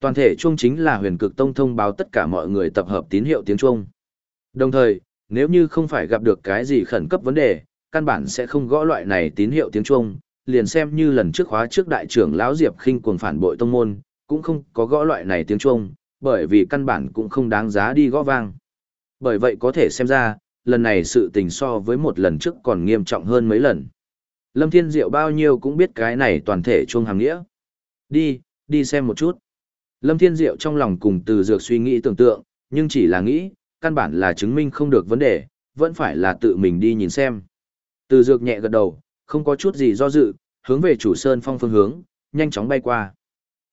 Toàn thể chuông chính là huyền cực tông thông báo tất cả mọi người tập hợp tín hiệu tiếng chuông. Đồng thời, nếu như không phải gặp được cái gì khẩn cấp vấn đề, căn bản sẽ không gõ loại này tín hiệu tiếng chuông, liền xem như lần trước khóa trước đại trưởng lão Diệp Khinh cuồng phản bội tông môn, cũng không có gõ loại này tiếng chuông, bởi vì căn bản cũng không đáng giá đi gõ vang. Bởi vậy có thể xem ra, lần này sự tình so với một lần trước còn nghiêm trọng hơn mấy lần. Lâm Thiên Diệu bao nhiêu cũng biết cái này toàn thể chuông hàng nghĩa. Đi, đi xem một chút. Lâm Thiên Diệu trong lòng cùng từ dược suy nghĩ tưởng tượng, nhưng chỉ là nghĩ, căn bản là chứng minh không được vấn đề, vẫn phải là tự mình đi nhìn xem. Từ dược nhẹ gật đầu, không có chút gì do dự, hướng về chủ sơn phong phương hướng, nhanh chóng bay qua.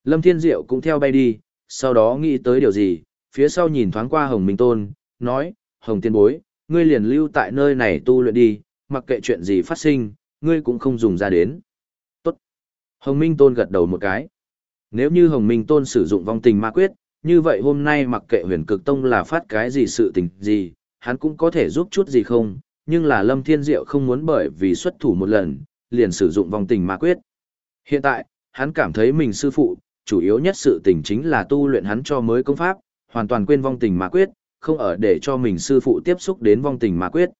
Lâm Thiên Diệu cũng theo bay đi, sau đó nghĩ tới điều gì, phía sau nhìn thoáng qua Hồng Minh Tôn, nói, Hồng Tiên Bối, ngươi liền lưu tại nơi này tu luyện đi, mặc kệ chuyện gì phát sinh, ngươi cũng không dùng ra đến. Tốt. Hồng Minh Tôn gật đầu một cái. Nếu như Hồng Minh Tôn sử dụng vong tình ma quyết, như vậy hôm nay mặc kệ huyền cực tông là phát cái gì sự tình gì, hắn cũng có thể giúp chút gì không, nhưng là Lâm Thiên Diệu không muốn bởi vì xuất thủ một lần, liền sử dụng vong tình ma quyết. Hiện tại, hắn cảm thấy mình sư phụ, chủ yếu nhất sự tình chính là tu luyện hắn cho mới công pháp, hoàn toàn quên vong tình ma quyết, không ở để cho mình sư phụ tiếp xúc đến vong tình ma quyết.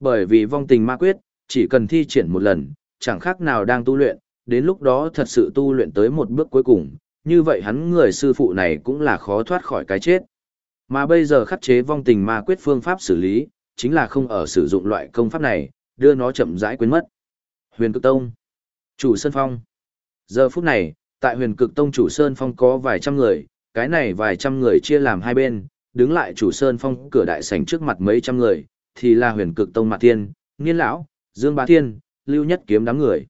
Bởi vì vong tình ma quyết, chỉ cần thi triển một lần, chẳng khác nào đang tu luyện, đến lúc đó thật sự tu luyện tới một bước cuối cùng, như vậy hắn người sư phụ này cũng là khó thoát khỏi cái chết. Mà bây giờ khắc chế vong tình ma quyết phương pháp xử lý, chính là không ở sử dụng loại công pháp này, đưa nó chậm rãi quên mất. Huyền Cực Tông Chủ Sơn Phong Giờ phút này, tại huyền cực tông chủ Sơn Phong có vài trăm người, cái này vài trăm người chia làm hai bên, đứng lại chủ Sơn Phong cửa đại sảnh trước mặt mấy trăm người, thì là huyền cực tông Mạt Thiên, Nghiên Lão, Dương Bá Thiên, Lưu Nhất Kiếm đám người.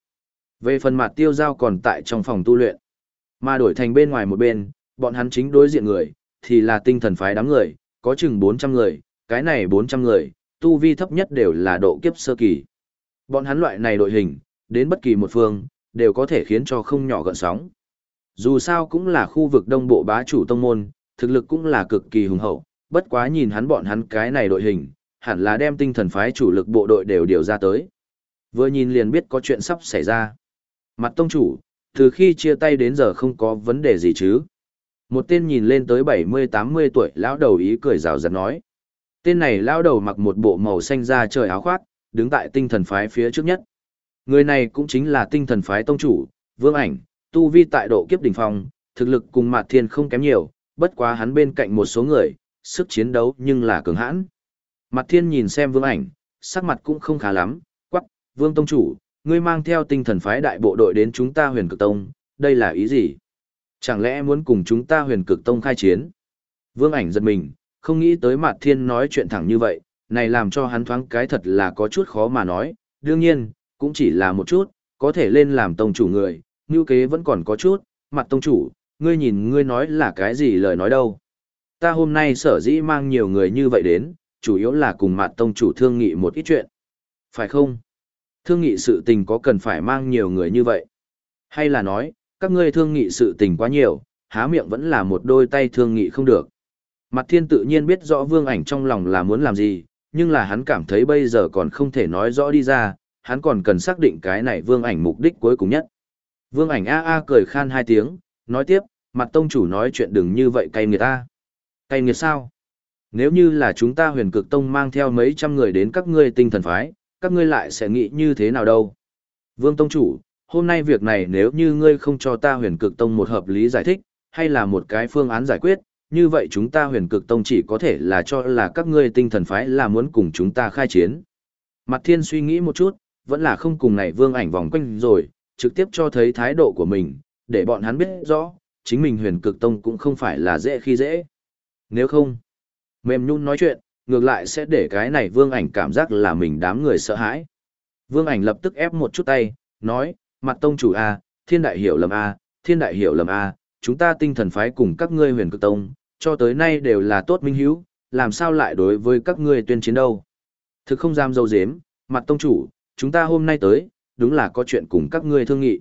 Về phần mặt tiêu giao còn tại trong phòng tu luyện, mà đổi thành bên ngoài một bên, bọn hắn chính đối diện người, thì là tinh thần phái đám người, có chừng 400 người, cái này 400 người, tu vi thấp nhất đều là độ kiếp sơ kỳ. Bọn hắn loại này đội hình, đến bất kỳ một phương, đều có thể khiến cho không nhỏ gợn sóng. Dù sao cũng là khu vực đông bộ bá chủ tông môn, thực lực cũng là cực kỳ hùng hậu, bất quá nhìn hắn bọn hắn cái này đội hình, hẳn là đem tinh thần phái chủ lực bộ đội đều điều ra tới. Vừa nhìn liền biết có chuyện sắp xảy ra. Mặt tông chủ, từ khi chia tay đến giờ không có vấn đề gì chứ. Một tên nhìn lên tới 70-80 tuổi lão đầu ý cười rào rạt nói. Tên này lão đầu mặc một bộ màu xanh da trời áo khoác, đứng tại tinh thần phái phía trước nhất. Người này cũng chính là tinh thần phái tông chủ, vương ảnh, tu vi tại độ kiếp đỉnh phong, thực lực cùng Mạt Thiên không kém nhiều, bất quá hắn bên cạnh một số người, sức chiến đấu nhưng là cường hãn. mặt Thiên nhìn xem vương ảnh, sắc mặt cũng không khá lắm, quắc, vương tông chủ, ngươi mang theo tinh thần phái đại bộ đội đến chúng ta huyền cực tông, đây là ý gì? Chẳng lẽ muốn cùng chúng ta huyền cực tông khai chiến? Vương ảnh giật mình, không nghĩ tới mặt Thiên nói chuyện thẳng như vậy, này làm cho hắn thoáng cái thật là có chút khó mà nói, đương nhiên, cũng chỉ là một chút, có thể lên làm tông chủ người, như kế vẫn còn có chút, mặt tông chủ, ngươi nhìn ngươi nói là cái gì lời nói đâu. Ta hôm nay sở dĩ mang nhiều người như vậy đến, chủ yếu là cùng mặt tông chủ thương nghị một ít chuyện. Phải không? Thương nghị sự tình có cần phải mang nhiều người như vậy? Hay là nói, các ngươi thương nghị sự tình quá nhiều, há miệng vẫn là một đôi tay thương nghị không được. Mặt thiên tự nhiên biết rõ vương ảnh trong lòng là muốn làm gì, nhưng là hắn cảm thấy bây giờ còn không thể nói rõ đi ra, hắn còn cần xác định cái này vương ảnh mục đích cuối cùng nhất. Vương ảnh a a cười khan hai tiếng, nói tiếp, mặt tông chủ nói chuyện đừng như vậy cay người ta. Cay nghiệt sao? Nếu như là chúng ta huyền cực tông mang theo mấy trăm người đến các ngươi tinh thần phái, các ngươi lại sẽ nghĩ như thế nào đâu? Vương tông chủ, hôm nay việc này nếu như ngươi không cho ta huyền cực tông một hợp lý giải thích, hay là một cái phương án giải quyết, như vậy chúng ta huyền cực tông chỉ có thể là cho là các ngươi tinh thần phái là muốn cùng chúng ta khai chiến. Mặt thiên suy nghĩ một chút, vẫn là không cùng này vương ảnh vòng quanh rồi, trực tiếp cho thấy thái độ của mình, để bọn hắn biết rõ, chính mình huyền cực tông cũng không phải là dễ khi dễ. Nếu không, mềm nhún nói chuyện, ngược lại sẽ để cái này vương ảnh cảm giác là mình đám người sợ hãi. Vương ảnh lập tức ép một chút tay, nói, mặt tông chủ A, thiên đại hiểu lầm A, thiên đại hiểu lầm A, chúng ta tinh thần phái cùng các ngươi huyền cực tông, cho tới nay đều là tốt minh hiếu, làm sao lại đối với các ngươi tuyên chiến đâu. Thực không dám dâu dếm, mặt tông chủ, chúng ta hôm nay tới, đúng là có chuyện cùng các ngươi thương nghị.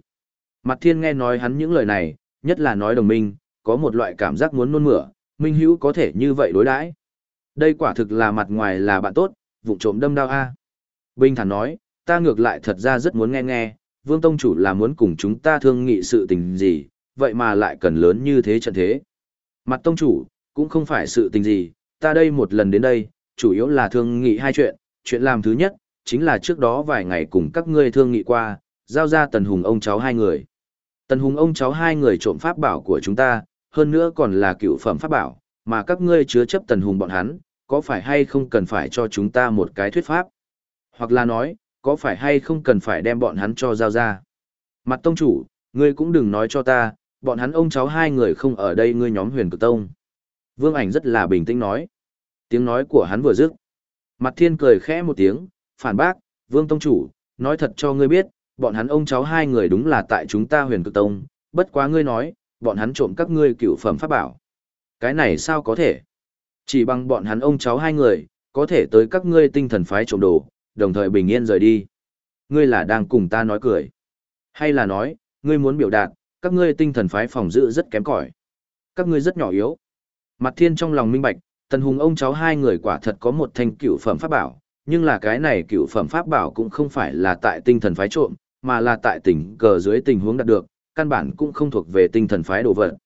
Mặt thiên nghe nói hắn những lời này, nhất là nói đồng minh, có một loại cảm giác muốn nôn mửa, minh hữu có thể như vậy đối đãi. Đây quả thực là mặt ngoài là bạn tốt, vụ trộm đâm đau a. Bình thản nói, ta ngược lại thật ra rất muốn nghe nghe, vương tông chủ là muốn cùng chúng ta thương nghị sự tình gì, vậy mà lại cần lớn như thế trận thế. Mặt tông chủ, cũng không phải sự tình gì, ta đây một lần đến đây, chủ yếu là thương nghị hai chuyện, chuyện làm thứ nhất, chính là trước đó vài ngày cùng các ngươi thương nghị qua, giao ra tần hùng ông cháu hai người. Tần hùng ông cháu hai người trộm pháp bảo của chúng ta, hơn nữa còn là cựu phẩm pháp bảo, mà các ngươi chứa chấp tần hùng bọn hắn, có phải hay không cần phải cho chúng ta một cái thuyết pháp? Hoặc là nói, có phải hay không cần phải đem bọn hắn cho giao ra? Mặt tông chủ, ngươi cũng đừng nói cho ta, bọn hắn ông cháu hai người không ở đây ngươi nhóm huyền cực tông. Vương ảnh rất là bình tĩnh nói. Tiếng nói của hắn vừa dứt. Mặt thiên cười khẽ một tiếng, phản bác, Vương Tông Chủ, nói thật cho ngươi biết, bọn hắn ông cháu hai người đúng là tại chúng ta huyền cực tông, bất quá ngươi nói, bọn hắn trộm các ngươi cựu phẩm pháp bảo. Cái này sao có thể? Chỉ bằng bọn hắn ông cháu hai người, có thể tới các ngươi tinh thần phái trộm đồ, đồng thời bình yên rời đi. Ngươi là đang cùng ta nói cười. Hay là nói, ngươi muốn biểu đạt, các ngươi tinh thần phái phòng giữ rất kém cỏi. Các ngươi rất nhỏ yếu. Mặt thiên trong lòng minh bạch, tần hùng ông cháu hai người quả thật có một thanh cựu phẩm pháp bảo, nhưng là cái này cựu phẩm pháp bảo cũng không phải là tại tinh thần phái trộm, mà là tại tỉnh cờ dưới tình huống đạt được, căn bản cũng không thuộc về tinh thần phái đồ vật.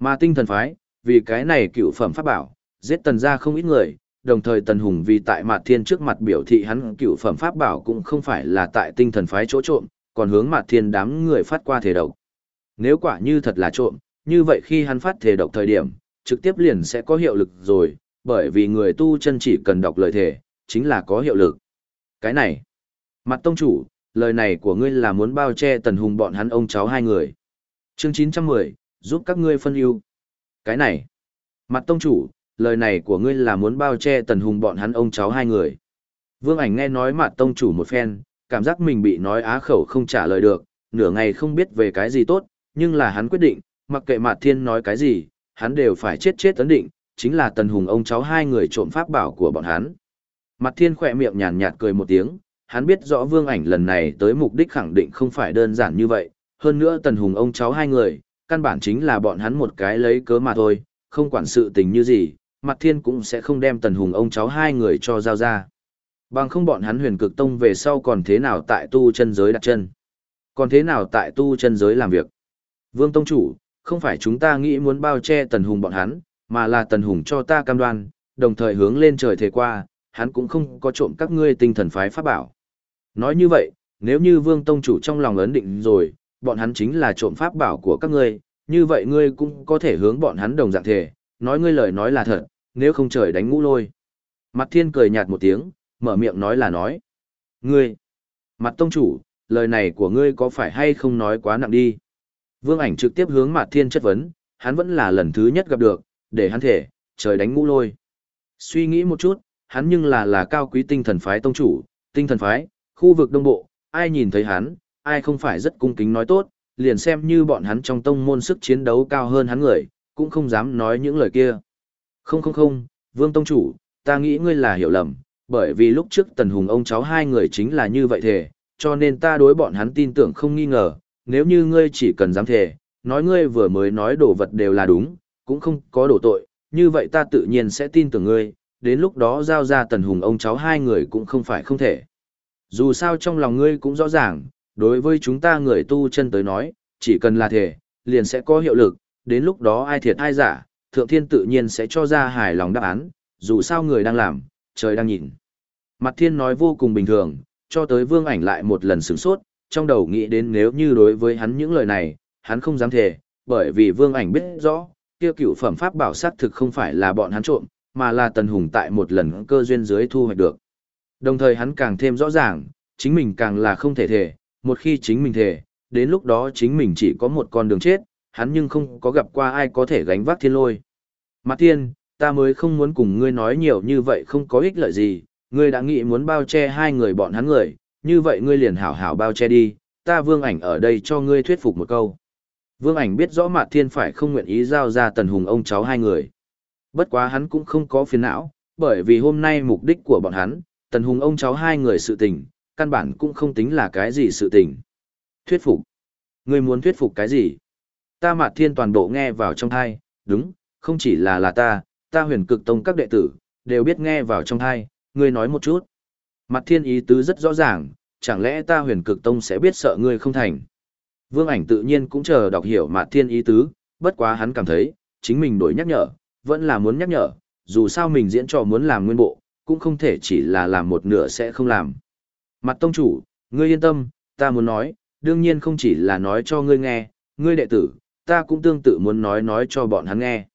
Mà tinh thần phái, vì cái này cựu phẩm pháp bảo, giết tần gia không ít người, đồng thời tần hùng vì tại mặt thiên trước mặt biểu thị hắn cựu phẩm pháp bảo cũng không phải là tại tinh thần phái chỗ trộm, còn hướng mặt thiên đám người phát qua thể độc. Nếu quả như thật là trộm, như vậy khi hắn phát thể độc thời điểm, trực tiếp liền sẽ có hiệu lực rồi, bởi vì người tu chân chỉ cần đọc lời thể, chính là có hiệu lực. Cái này, mặt tông chủ, lời này của ngươi là muốn bao che tần hùng bọn hắn ông cháu hai người. Chương 910, giúp các ngươi phân ưu. Cái này, mặt tông chủ, lời này của ngươi là muốn bao che tần hùng bọn hắn ông cháu hai người. Vương ảnh nghe nói mặt tông chủ một phen, cảm giác mình bị nói á khẩu không trả lời được, nửa ngày không biết về cái gì tốt, nhưng là hắn quyết định, mặc kệ mặt thiên nói cái gì, hắn đều phải chết chết tấn định, chính là tần hùng ông cháu hai người trộm pháp bảo của bọn hắn. Mặt thiên khỏe miệng nhàn nhạt cười một tiếng, hắn biết rõ vương ảnh lần này tới mục đích khẳng định không phải đơn giản như vậy, hơn nữa tần hùng ông cháu hai người, căn bản chính là bọn hắn một cái lấy cớ mà thôi, không quản sự tình như gì, mặt thiên cũng sẽ không đem tần hùng ông cháu hai người cho giao ra. Bằng không bọn hắn huyền cực tông về sau còn thế nào tại tu chân giới đặt chân. Còn thế nào tại tu chân giới làm việc. Vương Tông Chủ, không phải chúng ta nghĩ muốn bao che tần hùng bọn hắn, mà là tần hùng cho ta cam đoan, đồng thời hướng lên trời thề qua, hắn cũng không có trộm các ngươi tinh thần phái pháp bảo. Nói như vậy, nếu như Vương Tông Chủ trong lòng ấn định rồi, bọn hắn chính là trộm pháp bảo của các ngươi, như vậy ngươi cũng có thể hướng bọn hắn đồng dạng thể, nói ngươi lời nói là thật, nếu không trời đánh ngũ lôi. Mặt thiên cười nhạt một tiếng, mở miệng nói là nói. Ngươi, mặt tông chủ, lời này của ngươi có phải hay không nói quá nặng đi? Vương ảnh trực tiếp hướng mặt thiên chất vấn, hắn vẫn là lần thứ nhất gặp được, để hắn thể, trời đánh ngũ lôi. Suy nghĩ một chút, hắn nhưng là là cao quý tinh thần phái tông chủ, tinh thần phái, khu vực đông bộ, ai nhìn thấy hắn, ai không phải rất cung kính nói tốt, liền xem như bọn hắn trong tông môn sức chiến đấu cao hơn hắn người, cũng không dám nói những lời kia. Không không không, Vương Tông Chủ, ta nghĩ ngươi là hiểu lầm, bởi vì lúc trước Tần Hùng ông cháu hai người chính là như vậy thề, cho nên ta đối bọn hắn tin tưởng không nghi ngờ, nếu như ngươi chỉ cần dám thề, nói ngươi vừa mới nói đồ vật đều là đúng, cũng không có đổ tội, như vậy ta tự nhiên sẽ tin tưởng ngươi, đến lúc đó giao ra Tần Hùng ông cháu hai người cũng không phải không thể. Dù sao trong lòng ngươi cũng rõ ràng, đối với chúng ta người tu chân tới nói, chỉ cần là thể, liền sẽ có hiệu lực, đến lúc đó ai thiệt ai giả, thượng thiên tự nhiên sẽ cho ra hài lòng đáp án, dù sao người đang làm, trời đang nhìn. Mặt thiên nói vô cùng bình thường, cho tới vương ảnh lại một lần sửng sốt, trong đầu nghĩ đến nếu như đối với hắn những lời này, hắn không dám thề, bởi vì vương ảnh biết rõ, kia cựu phẩm pháp bảo sát thực không phải là bọn hắn trộm, mà là tần hùng tại một lần cơ duyên dưới thu hoạch được. Đồng thời hắn càng thêm rõ ràng, chính mình càng là không thể thể. một khi chính mình thể, đến lúc đó chính mình chỉ có một con đường chết, hắn nhưng không có gặp qua ai có thể gánh vác thiên lôi. Mạc Thiên, ta mới không muốn cùng ngươi nói nhiều như vậy không có ích lợi gì, ngươi đã nghĩ muốn bao che hai người bọn hắn người, như vậy ngươi liền hảo hảo bao che đi, ta vương ảnh ở đây cho ngươi thuyết phục một câu. Vương ảnh biết rõ Mạc Thiên phải không nguyện ý giao ra tần hùng ông cháu hai người. Bất quá hắn cũng không có phiền não, bởi vì hôm nay mục đích của bọn hắn, tần hùng ông cháu hai người sự tình, căn bản cũng không tính là cái gì sự tình. Thuyết phục. Ngươi muốn thuyết phục cái gì? Ta Mạt Thiên toàn bộ nghe vào trong thai, đúng, không chỉ là là ta, ta huyền cực tông các đệ tử, đều biết nghe vào trong thai, ngươi nói một chút. Mạt Thiên ý tứ rất rõ ràng, chẳng lẽ ta huyền cực tông sẽ biết sợ ngươi không thành. Vương ảnh tự nhiên cũng chờ đọc hiểu Mạt Thiên ý tứ, bất quá hắn cảm thấy, chính mình đổi nhắc nhở, vẫn là muốn nhắc nhở, dù sao mình diễn trò muốn làm nguyên bộ, cũng không thể chỉ là làm một nửa sẽ không làm. Mặt tông chủ, ngươi yên tâm, ta muốn nói, đương nhiên không chỉ là nói cho ngươi nghe, ngươi đệ tử, ta cũng tương tự muốn nói nói cho bọn hắn nghe.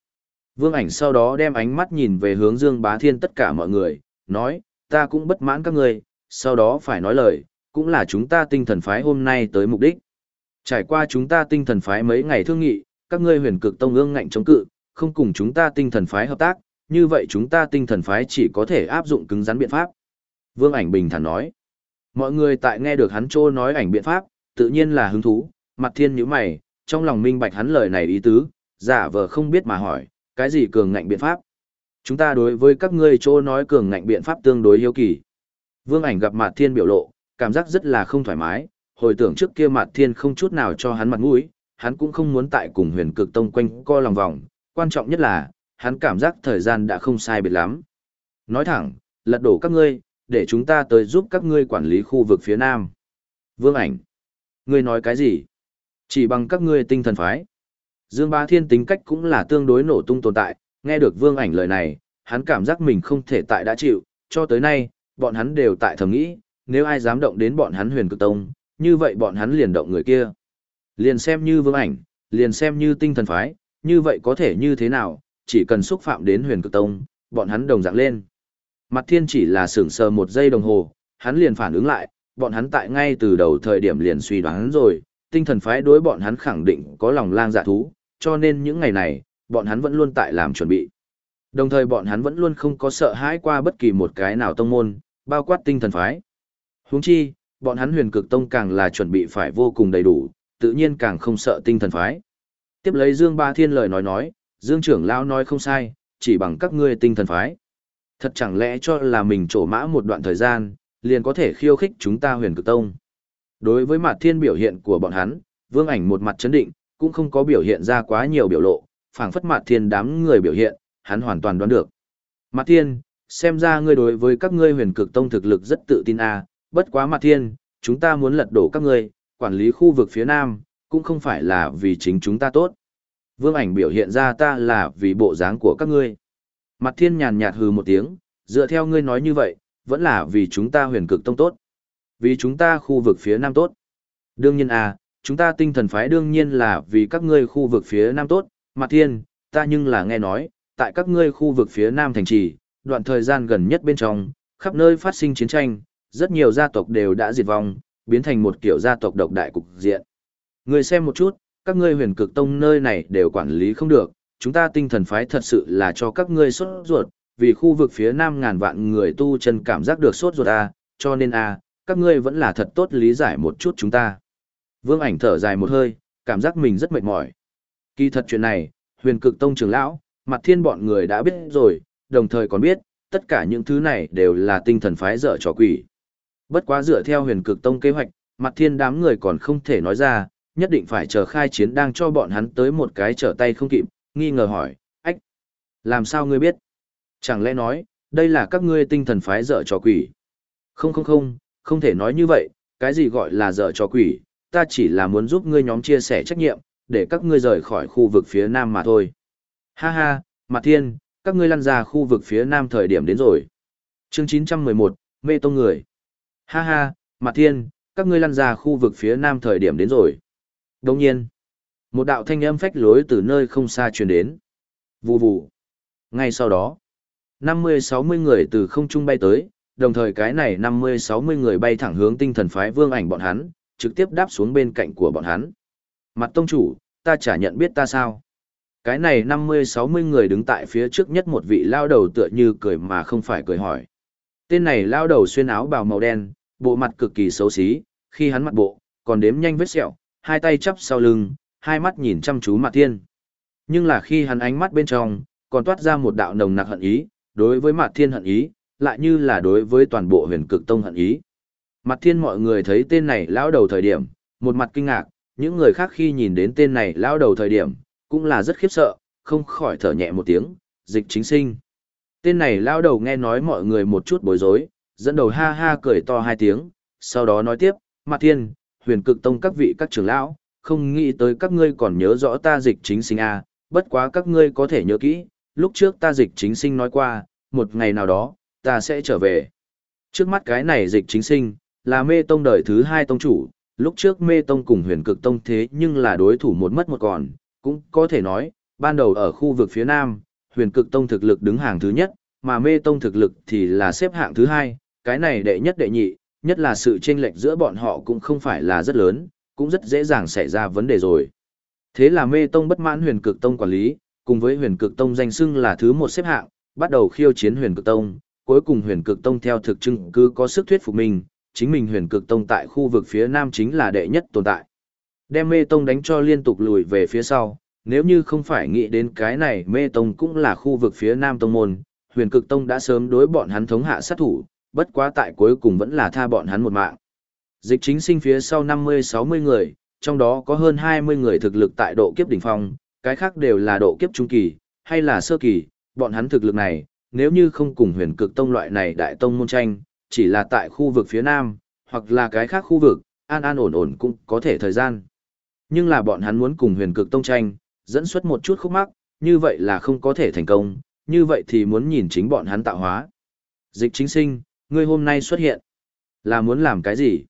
Vương ảnh sau đó đem ánh mắt nhìn về hướng Dương Bá Thiên tất cả mọi người, nói, ta cũng bất mãn các ngươi, sau đó phải nói lời, cũng là chúng ta tinh thần phái hôm nay tới mục đích. Trải qua chúng ta tinh thần phái mấy ngày thương nghị, các ngươi huyền cực tông ương ngạnh chống cự, không cùng chúng ta tinh thần phái hợp tác, như vậy chúng ta tinh thần phái chỉ có thể áp dụng cứng rắn biện pháp. Vương ảnh bình thản nói. Mọi người tại nghe được hắn trô nói ảnh biện pháp, tự nhiên là hứng thú, mặt thiên nhíu mày, trong lòng minh bạch hắn lời này ý tứ, giả vờ không biết mà hỏi, cái gì cường ngạnh biện pháp? Chúng ta đối với các ngươi trô nói cường ngạnh biện pháp tương đối hiếu kỳ. Vương ảnh gặp mặt thiên biểu lộ, cảm giác rất là không thoải mái, hồi tưởng trước kia mặt thiên không chút nào cho hắn mặt mũi, hắn cũng không muốn tại cùng huyền cực tông quanh co lòng vòng, quan trọng nhất là, hắn cảm giác thời gian đã không sai biệt lắm. Nói thẳng, lật đổ các ngươi, để chúng ta tới giúp các ngươi quản lý khu vực phía Nam. Vương ảnh. Ngươi nói cái gì? Chỉ bằng các ngươi tinh thần phái. Dương Bá Thiên tính cách cũng là tương đối nổ tung tồn tại, nghe được vương ảnh lời này, hắn cảm giác mình không thể tại đã chịu, cho tới nay, bọn hắn đều tại thầm nghĩ, nếu ai dám động đến bọn hắn huyền cực tông, như vậy bọn hắn liền động người kia. Liền xem như vương ảnh, liền xem như tinh thần phái, như vậy có thể như thế nào, chỉ cần xúc phạm đến huyền cực tông, bọn hắn đồng dạng lên. Mặt thiên chỉ là sửng sờ một giây đồng hồ, hắn liền phản ứng lại, bọn hắn tại ngay từ đầu thời điểm liền suy đoán rồi, tinh thần phái đối bọn hắn khẳng định có lòng lang dạ thú, cho nên những ngày này, bọn hắn vẫn luôn tại làm chuẩn bị. Đồng thời bọn hắn vẫn luôn không có sợ hãi qua bất kỳ một cái nào tông môn, bao quát tinh thần phái. Huống chi, bọn hắn huyền cực tông càng là chuẩn bị phải vô cùng đầy đủ, tự nhiên càng không sợ tinh thần phái. Tiếp lấy Dương Ba Thiên lời nói nói, Dương trưởng lão nói không sai, chỉ bằng các ngươi tinh thần phái. Thật chẳng lẽ cho là mình trổ mã một đoạn thời gian, liền có thể khiêu khích chúng ta huyền cực tông. Đối với mặt thiên biểu hiện của bọn hắn, vương ảnh một mặt chấn định, cũng không có biểu hiện ra quá nhiều biểu lộ, phảng phất mặt thiên đám người biểu hiện, hắn hoàn toàn đoán được. Mặt thiên, xem ra ngươi đối với các ngươi huyền cực tông thực lực rất tự tin a à, bất quá mặt thiên, chúng ta muốn lật đổ các ngươi, quản lý khu vực phía nam, cũng không phải là vì chính chúng ta tốt. Vương ảnh biểu hiện ra ta là vì bộ dáng của các ngươi. Mặt thiên nhàn nhạt hừ một tiếng, dựa theo ngươi nói như vậy, vẫn là vì chúng ta huyền cực tông tốt. Vì chúng ta khu vực phía nam tốt. Đương nhiên à, chúng ta tinh thần phái đương nhiên là vì các ngươi khu vực phía nam tốt. Mặt thiên, ta nhưng là nghe nói, tại các ngươi khu vực phía nam thành trì, đoạn thời gian gần nhất bên trong, khắp nơi phát sinh chiến tranh, rất nhiều gia tộc đều đã diệt vong, biến thành một kiểu gia tộc độc đại cục diện. Người xem một chút, các ngươi huyền cực tông nơi này đều quản lý không được, chúng ta tinh thần phái thật sự là cho các ngươi sốt ruột, vì khu vực phía nam ngàn vạn người tu chân cảm giác được sốt ruột a, à, cho nên a, à, các ngươi vẫn là thật tốt lý giải một chút chúng ta. Vương ảnh thở dài một hơi, cảm giác mình rất mệt mỏi. Kỳ thật chuyện này, huyền cực tông trưởng lão, mặt thiên bọn người đã biết rồi, đồng thời còn biết, tất cả những thứ này đều là tinh thần phái dở trò quỷ. Bất quá dựa theo huyền cực tông kế hoạch, mặt thiên đám người còn không thể nói ra, nhất định phải chờ khai chiến đang cho bọn hắn tới một cái trở tay không kịp, nghi ngờ hỏi, ách, làm sao ngươi biết? Chẳng lẽ nói, đây là các ngươi tinh thần phái dở trò quỷ? Không không không, không thể nói như vậy, cái gì gọi là dở trò quỷ, ta chỉ là muốn giúp ngươi nhóm chia sẻ trách nhiệm, để các ngươi rời khỏi khu vực phía nam mà thôi. Ha ha, Mạc Thiên, các ngươi lăn ra khu vực phía nam thời điểm đến rồi. Chương 911, Mê Tông Người. Ha ha, Mạc Thiên, các ngươi lăn ra khu vực phía nam thời điểm đến rồi. Đồng nhiên, một đạo thanh âm phách lối từ nơi không xa truyền đến. Vù vù. Ngay sau đó, 50-60 người từ không trung bay tới, đồng thời cái này 50-60 người bay thẳng hướng tinh thần phái vương ảnh bọn hắn, trực tiếp đáp xuống bên cạnh của bọn hắn. Mặt tông chủ, ta chả nhận biết ta sao. Cái này 50-60 người đứng tại phía trước nhất một vị lao đầu tựa như cười mà không phải cười hỏi. Tên này lao đầu xuyên áo bào màu đen, bộ mặt cực kỳ xấu xí, khi hắn mặt bộ, còn đếm nhanh vết sẹo, hai tay chắp sau lưng, hai mắt nhìn chăm chú Mạc Thiên. Nhưng là khi hắn ánh mắt bên trong, còn toát ra một đạo nồng nặc hận ý, đối với Mạc Thiên hận ý, lại như là đối với toàn bộ huyền cực tông hận ý. Mạc Thiên mọi người thấy tên này lão đầu thời điểm, một mặt kinh ngạc, những người khác khi nhìn đến tên này lão đầu thời điểm, cũng là rất khiếp sợ, không khỏi thở nhẹ một tiếng, dịch chính sinh. Tên này lão đầu nghe nói mọi người một chút bối rối, dẫn đầu ha ha cười to hai tiếng, sau đó nói tiếp, Mạc Thiên, huyền cực tông các vị các trưởng lão, không nghĩ tới các ngươi còn nhớ rõ ta dịch chính sinh à, bất quá các ngươi có thể nhớ kỹ, lúc trước ta dịch chính sinh nói qua, một ngày nào đó, ta sẽ trở về. Trước mắt cái này dịch chính sinh, là mê tông đời thứ hai tông chủ, lúc trước mê tông cùng huyền cực tông thế nhưng là đối thủ một mất một còn, cũng có thể nói, ban đầu ở khu vực phía nam, huyền cực tông thực lực đứng hàng thứ nhất, mà mê tông thực lực thì là xếp hạng thứ hai, cái này đệ nhất đệ nhị, nhất là sự chênh lệch giữa bọn họ cũng không phải là rất lớn, cũng rất dễ dàng xảy ra vấn đề rồi. Thế là mê tông bất mãn huyền cực tông quản lý, cùng với huyền cực tông danh xưng là thứ một xếp hạng, bắt đầu khiêu chiến huyền cực tông, cuối cùng huyền cực tông theo thực chứng cứ có sức thuyết phục mình, chính mình huyền cực tông tại khu vực phía nam chính là đệ nhất tồn tại. Đem mê tông đánh cho liên tục lùi về phía sau, nếu như không phải nghĩ đến cái này mê tông cũng là khu vực phía nam tông môn, huyền cực tông đã sớm đối bọn hắn thống hạ sát thủ, bất quá tại cuối cùng vẫn là tha bọn hắn một mạng. Dịch chính sinh phía sau 50-60 người, trong đó có hơn 20 người thực lực tại độ kiếp đỉnh phong, cái khác đều là độ kiếp trung kỳ, hay là sơ kỳ, bọn hắn thực lực này, nếu như không cùng huyền cực tông loại này đại tông môn tranh, chỉ là tại khu vực phía nam, hoặc là cái khác khu vực, an an ổn ổn cũng có thể thời gian. Nhưng là bọn hắn muốn cùng huyền cực tông tranh, dẫn xuất một chút khúc mắc, như vậy là không có thể thành công, như vậy thì muốn nhìn chính bọn hắn tạo hóa. Dịch chính sinh, ngươi hôm nay xuất hiện, là muốn làm cái gì?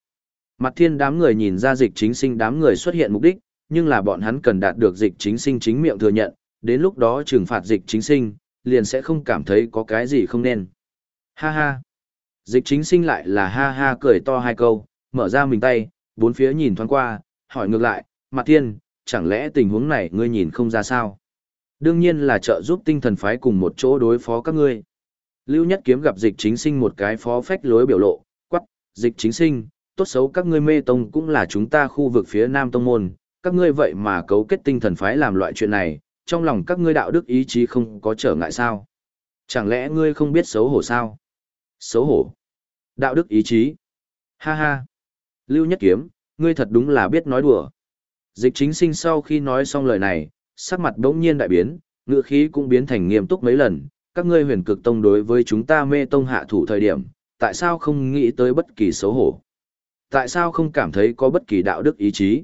Mặt thiên đám người nhìn ra dịch chính sinh đám người xuất hiện mục đích, nhưng là bọn hắn cần đạt được dịch chính sinh chính miệng thừa nhận, đến lúc đó trừng phạt dịch chính sinh, liền sẽ không cảm thấy có cái gì không nên. Ha ha. Dịch chính sinh lại là ha ha cười to hai câu, mở ra mình tay, bốn phía nhìn thoáng qua, hỏi ngược lại, mặt thiên, chẳng lẽ tình huống này ngươi nhìn không ra sao? Đương nhiên là trợ giúp tinh thần phái cùng một chỗ đối phó các ngươi. Lưu Nhất Kiếm gặp dịch chính sinh một cái phó phách lối biểu lộ, quắc, dịch chính sinh, tốt xấu các ngươi mê tông cũng là chúng ta khu vực phía nam tông môn, các ngươi vậy mà cấu kết tinh thần phái làm loại chuyện này, trong lòng các ngươi đạo đức ý chí không có trở ngại sao? Chẳng lẽ ngươi không biết xấu hổ sao? Xấu hổ. Đạo đức ý chí. Ha ha. Lưu Nhất Kiếm, ngươi thật đúng là biết nói đùa. Dịch chính sinh sau khi nói xong lời này, sắc mặt đống nhiên đại biến, ngựa khí cũng biến thành nghiêm túc mấy lần. Các ngươi huyền cực tông đối với chúng ta mê tông hạ thủ thời điểm, tại sao không nghĩ tới bất kỳ xấu hổ? Tại sao không cảm thấy có bất kỳ đạo đức ý chí?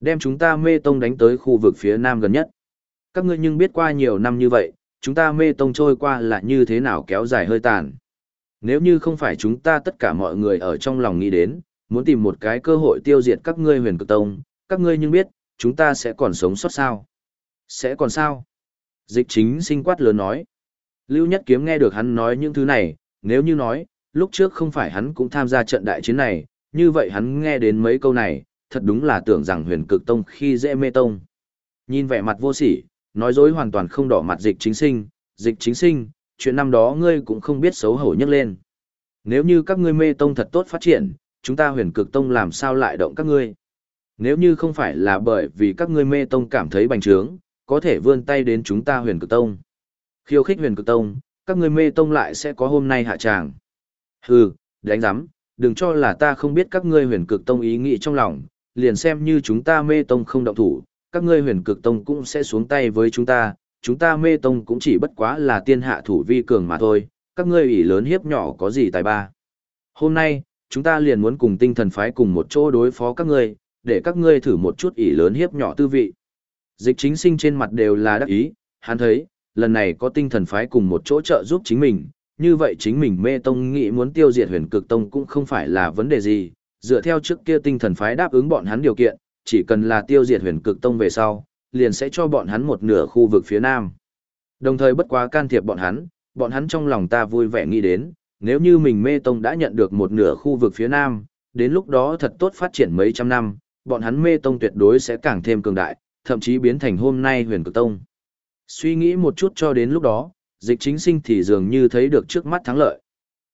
Đem chúng ta mê tông đánh tới khu vực phía nam gần nhất. Các ngươi nhưng biết qua nhiều năm như vậy, chúng ta mê tông trôi qua là như thế nào kéo dài hơi tàn. Nếu như không phải chúng ta tất cả mọi người ở trong lòng nghĩ đến, muốn tìm một cái cơ hội tiêu diệt các ngươi huyền cực tông, các ngươi nhưng biết, chúng ta sẽ còn sống sót sao? Sẽ còn sao? Dịch chính sinh quát lớn nói. Lưu Nhất Kiếm nghe được hắn nói những thứ này, nếu như nói, lúc trước không phải hắn cũng tham gia trận đại chiến này, như vậy hắn nghe đến mấy câu này, thật đúng là tưởng rằng huyền cực tông khi dễ mê tông. Nhìn vẻ mặt vô sỉ, nói dối hoàn toàn không đỏ mặt dịch chính sinh, dịch chính sinh, chuyện năm đó ngươi cũng không biết xấu hổ nhất lên. Nếu như các ngươi mê tông thật tốt phát triển, chúng ta huyền cực tông làm sao lại động các ngươi? Nếu như không phải là bởi vì các ngươi mê tông cảm thấy bành trướng, có thể vươn tay đến chúng ta huyền cực tông. Khiêu khích huyền cực tông, các ngươi mê tông lại sẽ có hôm nay hạ tràng. Hừ, đánh giám, đừng cho là ta không biết các ngươi huyền cực tông ý nghĩ trong lòng, liền xem như chúng ta mê tông không động thủ, các ngươi huyền cực tông cũng sẽ xuống tay với chúng ta, chúng ta mê tông cũng chỉ bất quá là tiên hạ thủ vi cường mà thôi, các ngươi ủy lớn hiếp nhỏ có gì tài ba. Hôm nay, chúng ta liền muốn cùng tinh thần phái cùng một chỗ đối phó các ngươi, để các ngươi thử một chút ỷ lớn hiếp nhỏ tư vị. Dịch chính sinh trên mặt đều là đắc ý, hắn thấy, lần này có tinh thần phái cùng một chỗ trợ giúp chính mình, như vậy chính mình mê tông nghĩ muốn tiêu diệt huyền cực tông cũng không phải là vấn đề gì, dựa theo trước kia tinh thần phái đáp ứng bọn hắn điều kiện, chỉ cần là tiêu diệt huyền cực tông về sau, liền sẽ cho bọn hắn một nửa khu vực phía nam. Đồng thời bất quá can thiệp bọn hắn, bọn hắn trong lòng ta vui vẻ nghĩ đến, nếu như mình mê tông đã nhận được một nửa khu vực phía nam, đến lúc đó thật tốt phát triển mấy trăm năm, bọn hắn mê tông tuyệt đối sẽ càng thêm cường đại, thậm chí biến thành hôm nay huyền cực tông. Suy nghĩ một chút cho đến lúc đó, dịch chính sinh thì dường như thấy được trước mắt thắng lợi.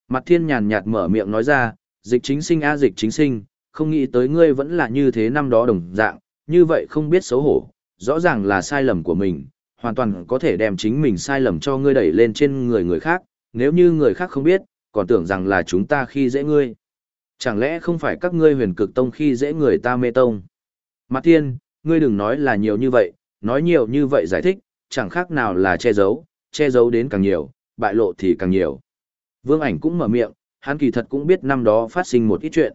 Mặt thiên nhàn nhạt mở miệng nói ra, dịch chính sinh a dịch chính sinh, không nghĩ tới ngươi vẫn là như thế năm đó đồng dạng, như vậy không biết xấu hổ, rõ ràng là sai lầm của mình, hoàn toàn có thể đem chính mình sai lầm cho ngươi đẩy lên trên người người khác, nếu như người khác không biết, còn tưởng rằng là chúng ta khi dễ ngươi. Chẳng lẽ không phải các ngươi huyền cực tông khi dễ người ta mê tông? Mặt thiên, ngươi đừng nói là nhiều như vậy, nói nhiều như vậy giải thích, chẳng khác nào là che giấu, che giấu đến càng nhiều, bại lộ thì càng nhiều. Vương ảnh cũng mở miệng, hắn kỳ thật cũng biết năm đó phát sinh một ít chuyện.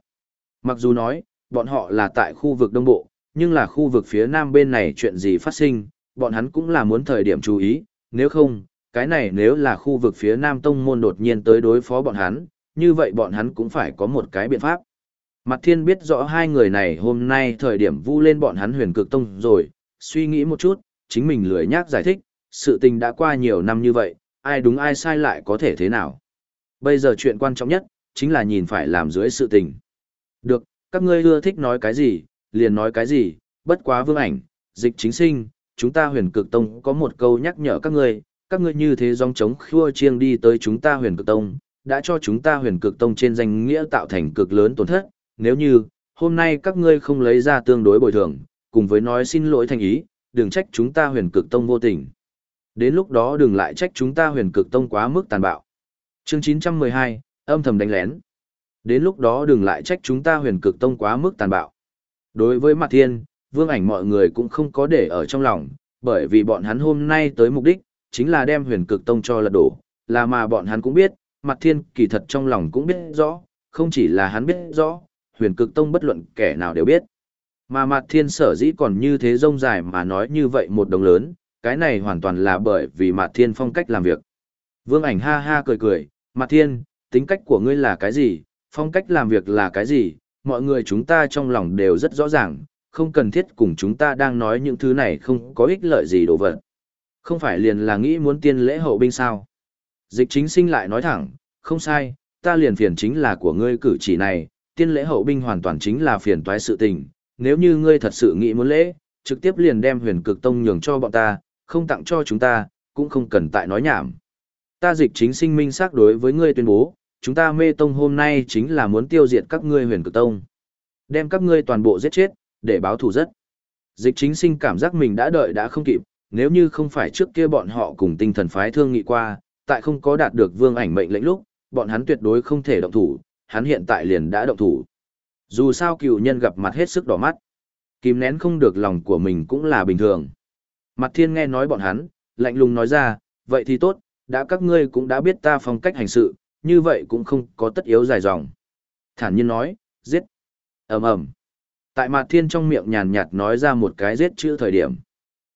Mặc dù nói, bọn họ là tại khu vực đông bộ, nhưng là khu vực phía nam bên này chuyện gì phát sinh, bọn hắn cũng là muốn thời điểm chú ý, nếu không, cái này nếu là khu vực phía nam tông môn đột nhiên tới đối phó bọn hắn, như vậy bọn hắn cũng phải có một cái biện pháp. Mặt thiên biết rõ hai người này hôm nay thời điểm vu lên bọn hắn huyền cực tông rồi, suy nghĩ một chút, chính mình lười nhác giải thích, sự tình đã qua nhiều năm như vậy, ai đúng ai sai lại có thể thế nào. Bây giờ chuyện quan trọng nhất, chính là nhìn phải làm dưới sự tình. Được, các ngươi ưa thích nói cái gì, liền nói cái gì, bất quá vương ảnh, dịch chính sinh, chúng ta huyền cực tông có một câu nhắc nhở các ngươi, các ngươi như thế dòng chống khua chiêng đi tới chúng ta huyền cực tông, đã cho chúng ta huyền cực tông trên danh nghĩa tạo thành cực lớn tổn thất, nếu như, hôm nay các ngươi không lấy ra tương đối bồi thường, cùng với nói xin lỗi thành ý, đừng trách chúng ta huyền cực tông vô tình. Đến lúc đó đừng lại trách chúng ta huyền cực tông quá mức tàn bạo. Chương 912, âm thầm đánh lén. Đến lúc đó đừng lại trách chúng ta huyền cực tông quá mức tàn bạo. Đối với mặt Thiên, vương ảnh mọi người cũng không có để ở trong lòng, bởi vì bọn hắn hôm nay tới mục đích, chính là đem huyền cực tông cho lật đổ, là mà bọn hắn cũng biết, mặt Thiên kỳ thật trong lòng cũng biết rõ, không chỉ là hắn biết rõ, huyền cực tông bất luận kẻ nào đều biết. Mà mặt thiên sở dĩ còn như thế rông dài mà nói như vậy một đồng lớn, cái này hoàn toàn là bởi vì mặt thiên phong cách làm việc. Vương ảnh ha ha cười cười, mặt thiên, tính cách của ngươi là cái gì, phong cách làm việc là cái gì, mọi người chúng ta trong lòng đều rất rõ ràng, không cần thiết cùng chúng ta đang nói những thứ này không có ích lợi gì đồ vật. Không phải liền là nghĩ muốn tiên lễ hậu binh sao. Dịch chính sinh lại nói thẳng, không sai, ta liền phiền chính là của ngươi cử chỉ này, tiên lễ hậu binh hoàn toàn chính là phiền toái sự tình, nếu như ngươi thật sự nghĩ muốn lễ, trực tiếp liền đem huyền cực tông nhường cho bọn ta, không tặng cho chúng ta, cũng không cần tại nói nhảm. Ta dịch chính sinh minh xác đối với ngươi tuyên bố, chúng ta mê tông hôm nay chính là muốn tiêu diệt các ngươi huyền cực tông. Đem các ngươi toàn bộ giết chết, để báo thù rất. Dịch chính sinh cảm giác mình đã đợi đã không kịp, nếu như không phải trước kia bọn họ cùng tinh thần phái thương nghị qua, tại không có đạt được vương ảnh mệnh lệnh lúc, bọn hắn tuyệt đối không thể động thủ, hắn hiện tại liền đã động thủ. Dù sao cựu nhân gặp mặt hết sức đỏ mắt, kìm nén không được lòng của mình cũng là bình thường. Mặt thiên nghe nói bọn hắn, lạnh lùng nói ra, vậy thì tốt, đã các ngươi cũng đã biết ta phong cách hành sự, như vậy cũng không có tất yếu dài dòng. Thản nhiên nói, giết. ầm ầm. Tại mặt thiên trong miệng nhàn nhạt nói ra một cái giết chữ thời điểm.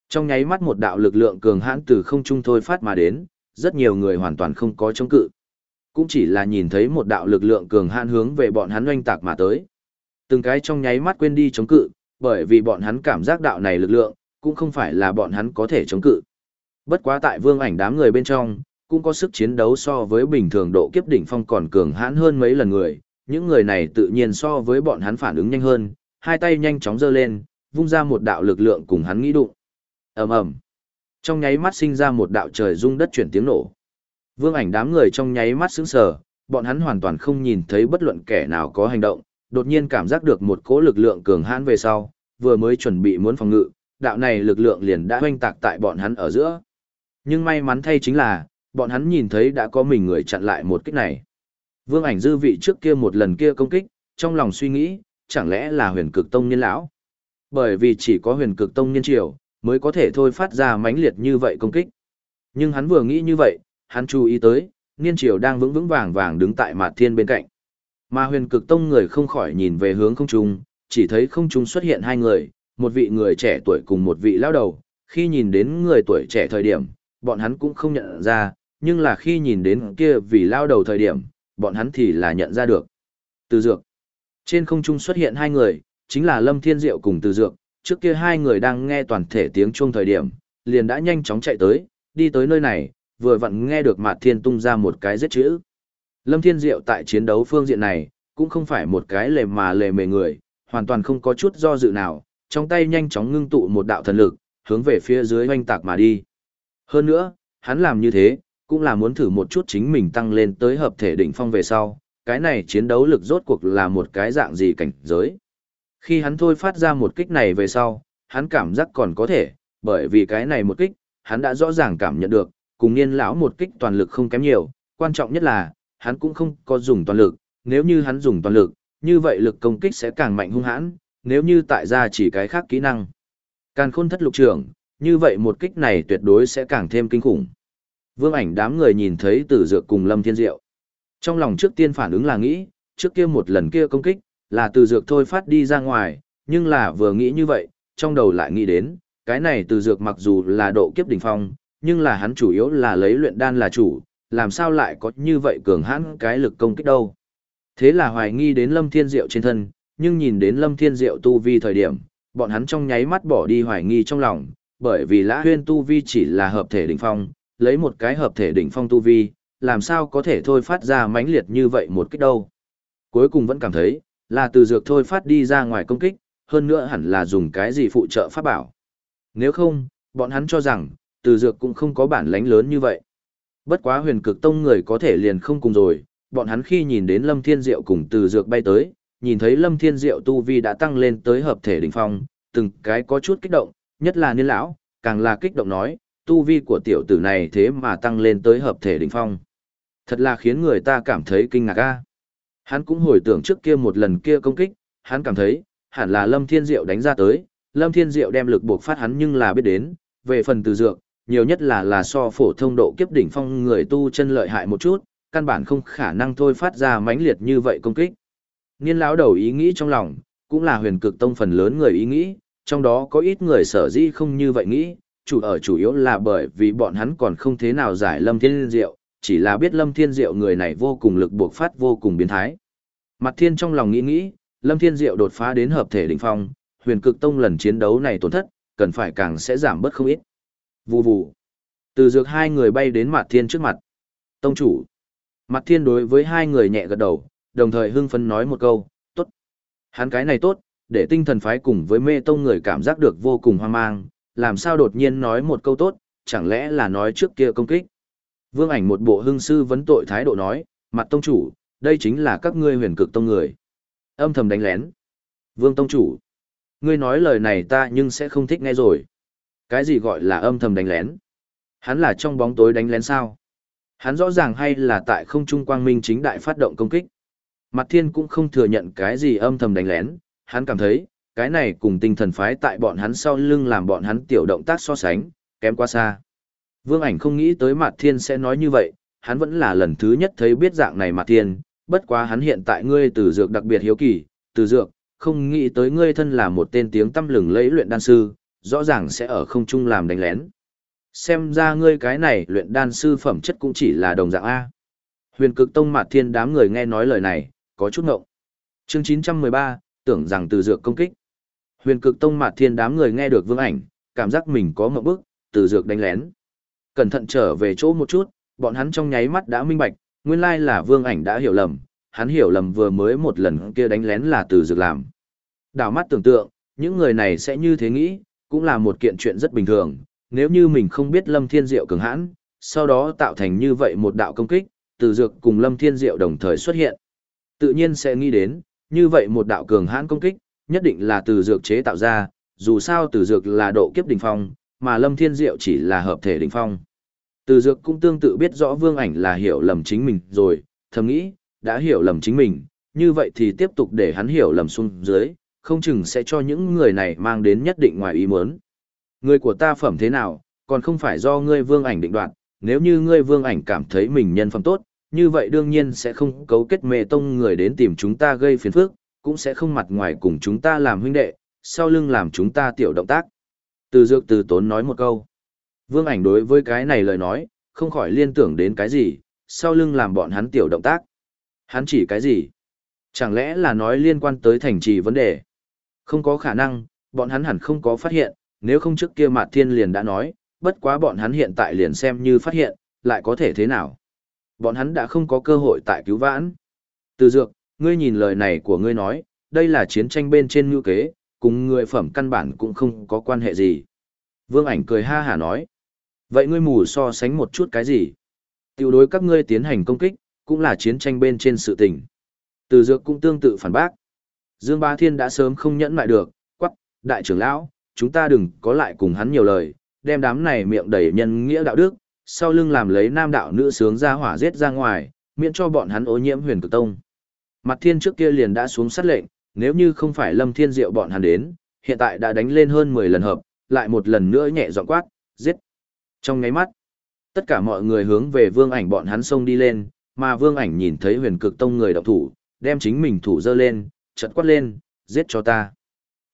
Trong nháy mắt một đạo lực lượng cường hãn từ không trung thôi phát mà đến, rất nhiều người hoàn toàn không có chống cự. Cũng chỉ là nhìn thấy một đạo lực lượng cường hãn hướng về bọn hắn oanh tạc mà tới. Từng cái trong nháy mắt quên đi chống cự, bởi vì bọn hắn cảm giác đạo này lực lượng, cũng không phải là bọn hắn có thể chống cự. Bất quá tại vương ảnh đám người bên trong, cũng có sức chiến đấu so với bình thường độ kiếp đỉnh phong còn cường hãn hơn mấy lần người, những người này tự nhiên so với bọn hắn phản ứng nhanh hơn, hai tay nhanh chóng giơ lên, vung ra một đạo lực lượng cùng hắn nghĩ đụng. Ầm ầm. Trong nháy mắt sinh ra một đạo trời rung đất chuyển tiếng nổ. Vương ảnh đám người trong nháy mắt sững sờ, bọn hắn hoàn toàn không nhìn thấy bất luận kẻ nào có hành động, đột nhiên cảm giác được một cỗ lực lượng cường hãn về sau, vừa mới chuẩn bị muốn phòng ngự, đạo này lực lượng liền đã hoanh tạc tại bọn hắn ở giữa. Nhưng may mắn thay chính là, bọn hắn nhìn thấy đã có mình người chặn lại một kích này. Vương ảnh dư vị trước kia một lần kia công kích, trong lòng suy nghĩ, chẳng lẽ là huyền cực tông niên lão? Bởi vì chỉ có huyền cực tông niên triều, mới có thể thôi phát ra mãnh liệt như vậy công kích. Nhưng hắn vừa nghĩ như vậy, hắn chú ý tới, niên triều đang vững vững vàng vàng đứng tại mạt thiên bên cạnh. Mà huyền cực tông người không khỏi nhìn về hướng không trung, chỉ thấy không trung xuất hiện hai người, một vị người trẻ tuổi cùng một vị lão đầu, khi nhìn đến người tuổi trẻ thời điểm, bọn hắn cũng không nhận ra, nhưng là khi nhìn đến kia vị lão đầu thời điểm, bọn hắn thì là nhận ra được. Từ dược. Trên không trung xuất hiện hai người, chính là Lâm Thiên Diệu cùng Từ dược, trước kia hai người đang nghe toàn thể tiếng chuông thời điểm, liền đã nhanh chóng chạy tới, đi tới nơi này, vừa vặn nghe được Mạt Thiên tung ra một cái giết chữ. Lâm Thiên Diệu tại chiến đấu phương diện này, cũng không phải một cái lề mà lề mề người, hoàn toàn không có chút do dự nào, trong tay nhanh chóng ngưng tụ một đạo thần lực, hướng về phía dưới hoanh tạc mà đi. Hơn nữa, hắn làm như thế, cũng là muốn thử một chút chính mình tăng lên tới hợp thể đỉnh phong về sau, cái này chiến đấu lực rốt cuộc là một cái dạng gì cảnh giới. Khi hắn thôi phát ra một kích này về sau, hắn cảm giác còn có thể, bởi vì cái này một kích, hắn đã rõ ràng cảm nhận được, cùng niên lão một kích toàn lực không kém nhiều, quan trọng nhất là, hắn cũng không có dùng toàn lực, nếu như hắn dùng toàn lực, như vậy lực công kích sẽ càng mạnh hung hãn, nếu như tại ra chỉ cái khác kỹ năng. Càng khôn thất lục trưởng, như vậy một kích này tuyệt đối sẽ càng thêm kinh khủng. Vương ảnh đám người nhìn thấy tử dược cùng Lâm Thiên Diệu. Trong lòng trước tiên phản ứng là nghĩ, trước kia một lần kia công kích, là từ dược thôi phát đi ra ngoài, nhưng là vừa nghĩ như vậy, trong đầu lại nghĩ đến, cái này từ dược mặc dù là độ kiếp đỉnh phong, nhưng là hắn chủ yếu là lấy luyện đan là chủ, làm sao lại có như vậy cường hãn cái lực công kích đâu. Thế là hoài nghi đến Lâm Thiên Diệu trên thân, nhưng nhìn đến Lâm Thiên Diệu tu vi thời điểm, bọn hắn trong nháy mắt bỏ đi hoài nghi trong lòng, bởi vì Lã Huyên tu vi chỉ là hợp thể đỉnh phong, lấy một cái hợp thể đỉnh phong tu vi, làm sao có thể thôi phát ra mãnh liệt như vậy một kích đâu. Cuối cùng vẫn cảm thấy, là từ dược thôi phát đi ra ngoài công kích, hơn nữa hẳn là dùng cái gì phụ trợ pháp bảo. Nếu không, bọn hắn cho rằng, từ dược cũng không có bản lãnh lớn như vậy. Bất quá huyền cực tông người có thể liền không cùng rồi, bọn hắn khi nhìn đến Lâm Thiên Diệu cùng từ dược bay tới, nhìn thấy Lâm Thiên Diệu tu vi đã tăng lên tới hợp thể đỉnh phong, từng cái có chút kích động, nhất là niên lão, càng là kích động nói, tu vi của tiểu tử này thế mà tăng lên tới hợp thể đỉnh phong. Thật là khiến người ta cảm thấy kinh ngạc a. Hắn cũng hồi tưởng trước kia một lần kia công kích, hắn cảm thấy, hẳn là Lâm Thiên Diệu đánh ra tới, Lâm Thiên Diệu đem lực buộc phát hắn nhưng là biết đến, về phần từ dược, nhiều nhất là là so phổ thông độ kiếp đỉnh phong người tu chân lợi hại một chút, căn bản không khả năng thôi phát ra mãnh liệt như vậy công kích. Niên lão đầu ý nghĩ trong lòng, cũng là huyền cực tông phần lớn người ý nghĩ, trong đó có ít người sở dĩ không như vậy nghĩ, chủ ở chủ yếu là bởi vì bọn hắn còn không thế nào giải Lâm Thiên Diệu, chỉ là biết Lâm Thiên Diệu người này vô cùng lực buộc phát vô cùng biến thái. Mặt Thiên trong lòng nghĩ nghĩ, Lâm Thiên Diệu đột phá đến hợp thể đỉnh phong, huyền cực tông lần chiến đấu này tổn thất, cần phải càng sẽ giảm bớt không ít. Vù vù. Từ dược hai người bay đến Mặt Thiên trước mặt. Tông chủ. Mặt Thiên đối với hai người nhẹ gật đầu, đồng thời hưng phấn nói một câu, tốt. Hắn cái này tốt, để tinh thần phái cùng với mê tông người cảm giác được vô cùng hoang mang, làm sao đột nhiên nói một câu tốt, chẳng lẽ là nói trước kia công kích. Vương ảnh một bộ hưng sư vấn tội thái độ nói, mặt tông chủ, đây chính là các ngươi huyền cực tông người. Âm thầm đánh lén. Vương tông chủ, ngươi nói lời này ta nhưng sẽ không thích nghe rồi. Cái gì gọi là âm thầm đánh lén? Hắn là trong bóng tối đánh lén sao? Hắn rõ ràng hay là tại không trung quang minh chính đại phát động công kích. Mặt thiên cũng không thừa nhận cái gì âm thầm đánh lén, hắn cảm thấy, cái này cùng tinh thần phái tại bọn hắn sau lưng làm bọn hắn tiểu động tác so sánh, kém quá xa. Vương ảnh không nghĩ tới mặt Thiên sẽ nói như vậy, hắn vẫn là lần thứ nhất thấy biết dạng này mặt Thiên, bất quá hắn hiện tại ngươi từ dược đặc biệt hiếu kỳ, từ dược, không nghĩ tới ngươi thân là một tên tiếng tâm lừng lẫy luyện đan sư, rõ ràng sẽ ở không trung làm đánh lén. Xem ra ngươi cái này luyện đan sư phẩm chất cũng chỉ là đồng dạng A. Huyền cực tông Mạt Thiên đám người nghe nói lời này, có chút ngộng. Chương 913, tưởng rằng từ dược công kích. Huyền cực tông Mạt Thiên đám người nghe được vương ảnh, cảm giác mình có một bức, từ dược đánh lén. Cẩn thận trở về chỗ một chút, bọn hắn trong nháy mắt đã minh bạch, nguyên lai là vương ảnh đã hiểu lầm, hắn hiểu lầm vừa mới một lần kia đánh lén là từ dược làm. Đảo mắt tưởng tượng, những người này sẽ như thế nghĩ, cũng là một kiện chuyện rất bình thường, nếu như mình không biết Lâm Thiên Diệu cường hãn, sau đó tạo thành như vậy một đạo công kích, từ dược cùng Lâm Thiên Diệu đồng thời xuất hiện. Tự nhiên sẽ nghĩ đến, như vậy một đạo cường hãn công kích, nhất định là từ dược chế tạo ra, dù sao từ dược là độ kiếp đỉnh phong, mà Lâm Thiên Diệu chỉ là hợp thể đỉnh phong. Từ dược cũng tương tự biết rõ vương ảnh là hiểu lầm chính mình rồi, thầm nghĩ, đã hiểu lầm chính mình, như vậy thì tiếp tục để hắn hiểu lầm xuống dưới, không chừng sẽ cho những người này mang đến nhất định ngoài ý muốn. Người của ta phẩm thế nào, còn không phải do ngươi vương ảnh định đoạt, nếu như ngươi vương ảnh cảm thấy mình nhân phẩm tốt, như vậy đương nhiên sẽ không cấu kết mê tông người đến tìm chúng ta gây phiền phức, cũng sẽ không mặt ngoài cùng chúng ta làm huynh đệ, sau lưng làm chúng ta tiểu động tác. Từ dược từ tốn nói một câu. Vương ảnh đối với cái này lời nói, không khỏi liên tưởng đến cái gì, sau lưng làm bọn hắn tiểu động tác. Hắn chỉ cái gì? Chẳng lẽ là nói liên quan tới thành trì vấn đề? Không có khả năng, bọn hắn hẳn không có phát hiện, nếu không trước kia Mạt Thiên liền đã nói, bất quá bọn hắn hiện tại liền xem như phát hiện, lại có thể thế nào? Bọn hắn đã không có cơ hội tại cứu vãn. Từ dược, ngươi nhìn lời này của ngươi nói, đây là chiến tranh bên trên ngữ kế, cùng người phẩm căn bản cũng không có quan hệ gì. Vương ảnh cười ha hả nói. Vậy ngươi mù so sánh một chút cái gì? Tiểu đối các ngươi tiến hành công kích, cũng là chiến tranh bên trên sự tình. Từ dược cũng tương tự phản bác. Dương Ba Thiên đã sớm không nhẫn lại được, quắc, đại trưởng lão, chúng ta đừng có lại cùng hắn nhiều lời, đem đám này miệng đầy nhân nghĩa đạo đức, sau lưng làm lấy nam đạo nữ sướng ra hỏa giết ra ngoài, miễn cho bọn hắn ô nhiễm huyền cực tông. Mặt thiên trước kia liền đã xuống sát lệnh, nếu như không phải lâm thiên diệu bọn hắn đến, hiện tại đã đánh lên hơn 10 lần hợp, lại một lần nữa nhẹ giọng quát, giết. Trong ngáy mắt, tất cả mọi người hướng về vương ảnh bọn hắn xông đi lên, mà vương ảnh nhìn thấy huyền cực tông người độc thủ, đem chính mình thủ dơ lên, chật quát lên, giết cho ta.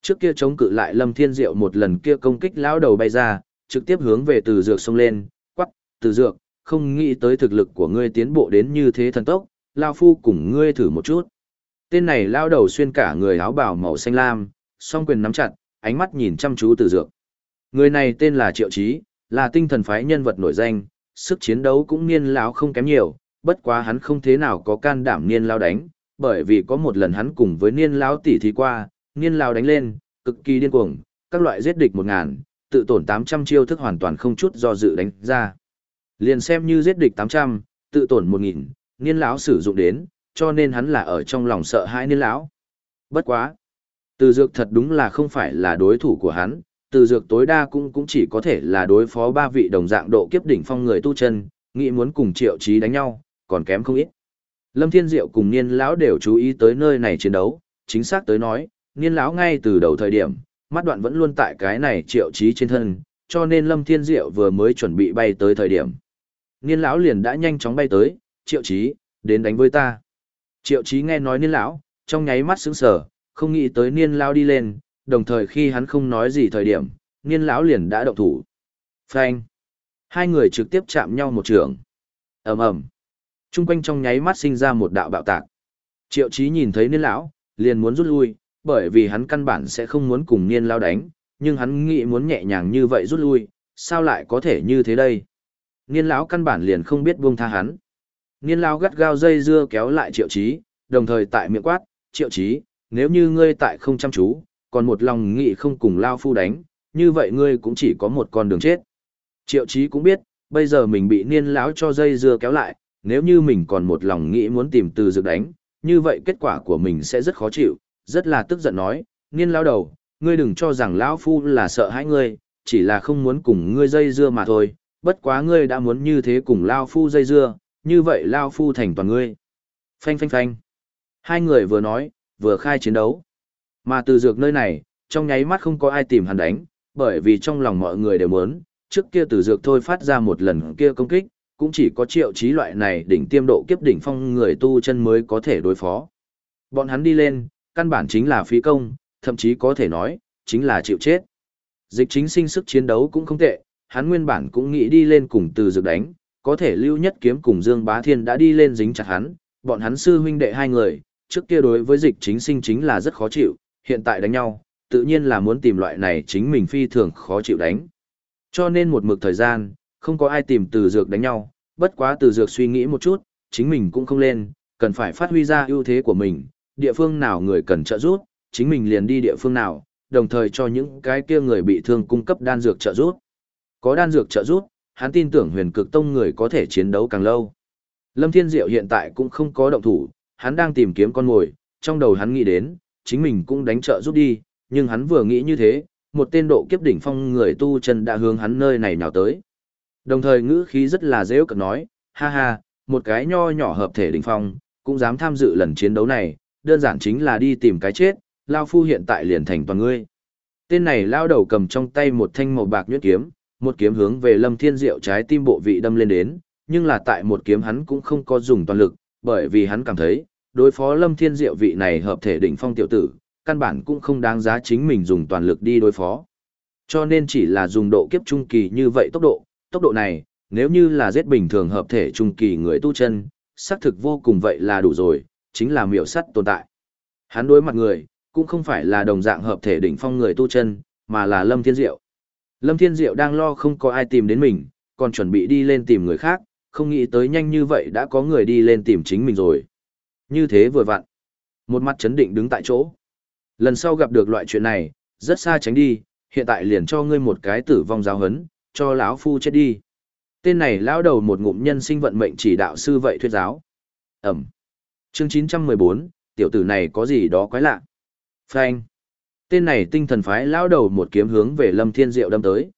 Trước kia chống cự lại lâm thiên diệu một lần kia công kích lão đầu bay ra, trực tiếp hướng về từ dược xông lên, quát, từ dược, không nghĩ tới thực lực của ngươi tiến bộ đến như thế thần tốc, lao phu cùng ngươi thử một chút. Tên này lao đầu xuyên cả người áo bào màu xanh lam, song quyền nắm chặt, ánh mắt nhìn chăm chú từ dược. Người này tên là Triệu Chí, là tinh thần phái nhân vật nổi danh, sức chiến đấu cũng niên lão không kém nhiều, bất quá hắn không thế nào có can đảm niên lao đánh, bởi vì có một lần hắn cùng với niên lão tỷ thí qua, niên lão đánh lên, cực kỳ điên cuồng, các loại giết địch một ngàn, tự tổn 800 chiêu thức hoàn toàn không chút do dự đánh ra. Liền xem như giết địch 800, tự tổn 1000, niên lão sử dụng đến, cho nên hắn là ở trong lòng sợ hãi niên lão. Bất quá, từ dược thật đúng là không phải là đối thủ của hắn, từ dược tối đa cũng cũng chỉ có thể là đối phó ba vị đồng dạng độ kiếp đỉnh phong người tu chân, nghĩ muốn cùng triệu chí đánh nhau, còn kém không ít. Lâm Thiên Diệu cùng Niên lão đều chú ý tới nơi này chiến đấu, chính xác tới nói, Niên lão ngay từ đầu thời điểm, mắt đoạn vẫn luôn tại cái này triệu chí trên thân, cho nên Lâm Thiên Diệu vừa mới chuẩn bị bay tới thời điểm. Niên lão liền đã nhanh chóng bay tới, "Triệu Chí, đến đánh với ta." Triệu Chí nghe nói Niên lão, trong nháy mắt sững sờ, không nghĩ tới niên lão đi lên, đồng thời khi hắn không nói gì thời điểm, niên lão liền đã động thủ. Phanh. Hai người trực tiếp chạm nhau một trường. ầm ầm. Trung quanh trong nháy mắt sinh ra một đạo bạo tạc. Triệu Chí nhìn thấy niên lão, liền muốn rút lui, bởi vì hắn căn bản sẽ không muốn cùng niên lão đánh, nhưng hắn nghĩ muốn nhẹ nhàng như vậy rút lui, sao lại có thể như thế đây? Niên lão căn bản liền không biết buông tha hắn. Niên lão gắt gao dây dưa kéo lại Triệu Chí, đồng thời tại miệng quát, "Triệu Chí, nếu như ngươi tại không chăm chú, còn một lòng nghĩ không cùng lao phu đánh, như vậy ngươi cũng chỉ có một con đường chết." Triệu Chí cũng biết, bây giờ mình bị Niên lão cho dây dưa kéo lại, nếu như mình còn một lòng nghĩ muốn tìm từ dược đánh, như vậy kết quả của mình sẽ rất khó chịu, rất là tức giận nói, nghiên lao đầu, ngươi đừng cho rằng lão phu là sợ hãi ngươi, chỉ là không muốn cùng ngươi dây dưa mà thôi, bất quá ngươi đã muốn như thế cùng Lao Phu dây dưa, như vậy Lao Phu thành toàn ngươi. Phanh phanh phanh. Hai người vừa nói, vừa khai chiến đấu. Mà từ dược nơi này, trong nháy mắt không có ai tìm hắn đánh, bởi vì trong lòng mọi người đều muốn, trước kia từ dược thôi phát ra một lần kia công kích, cũng chỉ có triệu trí loại này đỉnh tiêm độ kiếp đỉnh phong người tu chân mới có thể đối phó. Bọn hắn đi lên, căn bản chính là phí công, thậm chí có thể nói, chính là chịu chết. Dịch chính sinh sức chiến đấu cũng không tệ, hắn nguyên bản cũng nghĩ đi lên cùng từ dược đánh, có thể lưu nhất kiếm cùng Dương Bá Thiên đã đi lên dính chặt hắn, bọn hắn sư huynh đệ hai người, trước kia đối với dịch chính sinh chính là rất khó chịu, hiện tại đánh nhau, tự nhiên là muốn tìm loại này chính mình phi thường khó chịu đánh. Cho nên một mực thời gian, không có ai tìm từ dược đánh nhau, bất quá từ dược suy nghĩ một chút, chính mình cũng không lên, cần phải phát huy ra ưu thế của mình, địa phương nào người cần trợ giúp, chính mình liền đi địa phương nào, đồng thời cho những cái kia người bị thương cung cấp đan dược trợ giúp. Có đan dược trợ giúp, hắn tin tưởng huyền cực tông người có thể chiến đấu càng lâu. Lâm Thiên Diệu hiện tại cũng không có động thủ, hắn đang tìm kiếm con mồi, trong đầu hắn nghĩ đến, chính mình cũng đánh trợ giúp đi, nhưng hắn vừa nghĩ như thế, một tên độ kiếp đỉnh phong người tu chân đã hướng hắn nơi này nào tới. Đồng thời ngữ khí rất là dễ cận nói, ha ha, một cái nho nhỏ hợp thể đỉnh phong, cũng dám tham dự lần chiến đấu này, đơn giản chính là đi tìm cái chết, Lao Phu hiện tại liền thành toàn ngươi. Tên này lao đầu cầm trong tay một thanh màu bạc nhuyễn kiếm, một kiếm hướng về Lâm Thiên Diệu trái tim bộ vị đâm lên đến, nhưng là tại một kiếm hắn cũng không có dùng toàn lực, bởi vì hắn cảm thấy, đối phó Lâm Thiên Diệu vị này hợp thể đỉnh phong tiểu tử, căn bản cũng không đáng giá chính mình dùng toàn lực đi đối phó. Cho nên chỉ là dùng độ kiếp trung kỳ như vậy tốc độ, tốc độ này, nếu như là giết bình thường hợp thể trung kỳ người tu chân, xác thực vô cùng vậy là đủ rồi, chính là miểu sắt tồn tại. Hắn đối mặt người, cũng không phải là đồng dạng hợp thể đỉnh phong người tu chân, mà là Lâm Thiên Diệu. Lâm Thiên Diệu đang lo không có ai tìm đến mình, còn chuẩn bị đi lên tìm người khác, không nghĩ tới nhanh như vậy đã có người đi lên tìm chính mình rồi. Như thế vừa vặn. Một mặt chấn định đứng tại chỗ. Lần sau gặp được loại chuyện này, rất xa tránh đi, hiện tại liền cho ngươi một cái tử vong giáo hấn, cho lão phu chết đi. Tên này lão đầu một ngụm nhân sinh vận mệnh chỉ đạo sư vậy thuyết giáo. Ẩm. Chương 914, tiểu tử này có gì đó quái lạ. Phanh. Tên này tinh thần phái lão đầu một kiếm hướng về Lâm Thiên Diệu đâm tới.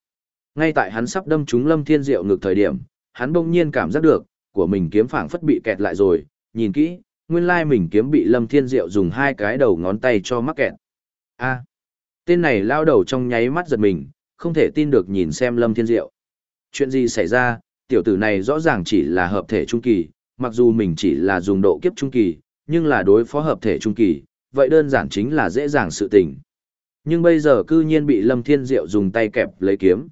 Ngay tại hắn sắp đâm trúng Lâm Thiên Diệu ngược thời điểm, hắn bỗng nhiên cảm giác được, của mình kiếm phảng phất bị kẹt lại rồi, nhìn kỹ, nguyên lai mình kiếm bị Lâm Thiên Diệu dùng hai cái đầu ngón tay cho mắc kẹt. A. Tên này lao đầu trong nháy mắt giật mình, không thể tin được nhìn xem Lâm Thiên Diệu. Chuyện gì xảy ra, tiểu tử này rõ ràng chỉ là hợp thể trung kỳ, mặc dù mình chỉ là dùng độ kiếp trung kỳ, nhưng là đối phó hợp thể trung kỳ, vậy đơn giản chính là dễ dàng sự tình. Nhưng bây giờ cư nhiên bị Lâm Thiên Diệu dùng tay kẹp lấy kiếm.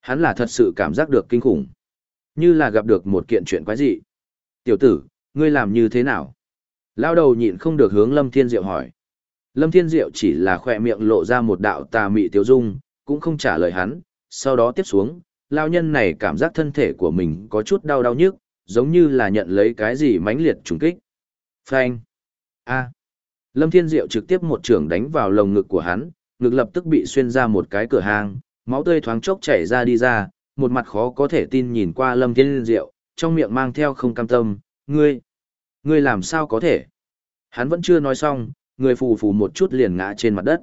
Hắn là thật sự cảm giác được kinh khủng. Như là gặp được một kiện chuyện quái dị. Tiểu tử, ngươi làm như thế nào? Lao đầu nhịn không được hướng Lâm Thiên Diệu hỏi. Lâm Thiên Diệu chỉ là khỏe miệng lộ ra một đạo tà mị tiêu dung, cũng không trả lời hắn. Sau đó tiếp xuống, lao nhân này cảm giác thân thể của mình có chút đau đau nhức, giống như là nhận lấy cái gì mãnh liệt trùng kích. Phanh. A. Lâm Thiên Diệu trực tiếp một trường đánh vào lồng ngực của hắn, ngực lập tức bị xuyên ra một cái cửa hang, máu tươi thoáng chốc chảy ra đi ra, một mặt khó có thể tin nhìn qua Lâm Thiên Diệu, trong miệng mang theo không cam tâm, ngươi, ngươi làm sao có thể? Hắn vẫn chưa nói xong, người phù phù một chút liền ngã trên mặt đất.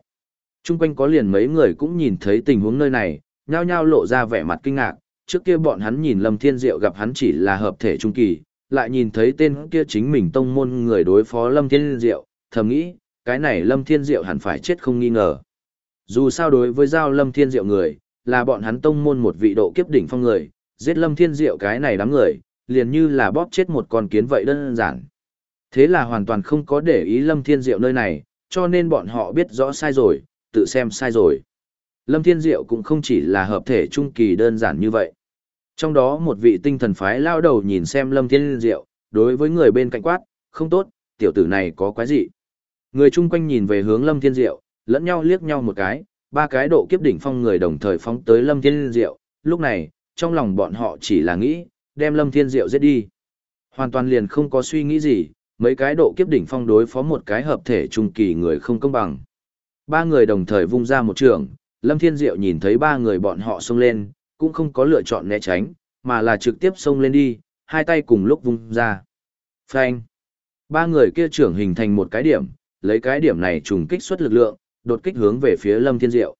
Trung quanh có liền mấy người cũng nhìn thấy tình huống nơi này, nhao nhao lộ ra vẻ mặt kinh ngạc, trước kia bọn hắn nhìn Lâm Thiên Diệu gặp hắn chỉ là hợp thể trung kỳ, lại nhìn thấy tên kia chính mình tông môn người đối phó Lâm Thiên Diệu, thầm nghĩ, cái này Lâm Thiên Diệu hẳn phải chết không nghi ngờ. Dù sao đối với giao Lâm Thiên Diệu người, là bọn hắn tông môn một vị độ kiếp đỉnh phong người, giết Lâm Thiên Diệu cái này đám người, liền như là bóp chết một con kiến vậy đơn giản. Thế là hoàn toàn không có để ý Lâm Thiên Diệu nơi này, cho nên bọn họ biết rõ sai rồi, tự xem sai rồi. Lâm Thiên Diệu cũng không chỉ là hợp thể trung kỳ đơn giản như vậy. Trong đó một vị tinh thần phái lao đầu nhìn xem Lâm Thiên Diệu, đối với người bên cạnh quát, không tốt, tiểu tử này có quái gì. Người chung quanh nhìn về hướng Lâm Thiên Diệu, lẫn nhau liếc nhau một cái, ba cái độ kiếp đỉnh phong người đồng thời phóng tới Lâm Thiên Diệu, lúc này, trong lòng bọn họ chỉ là nghĩ, đem Lâm Thiên Diệu giết đi. Hoàn toàn liền không có suy nghĩ gì, mấy cái độ kiếp đỉnh phong đối phó một cái hợp thể trung kỳ người không công bằng. Ba người đồng thời vung ra một trường, Lâm Thiên Diệu nhìn thấy ba người bọn họ xông lên, cũng không có lựa chọn né tránh, mà là trực tiếp xông lên đi, hai tay cùng lúc vung ra. Phanh! Ba người kia trưởng hình thành một cái điểm, lấy cái điểm này trùng kích xuất lực lượng, đột kích hướng về phía Lâm Thiên Diệu.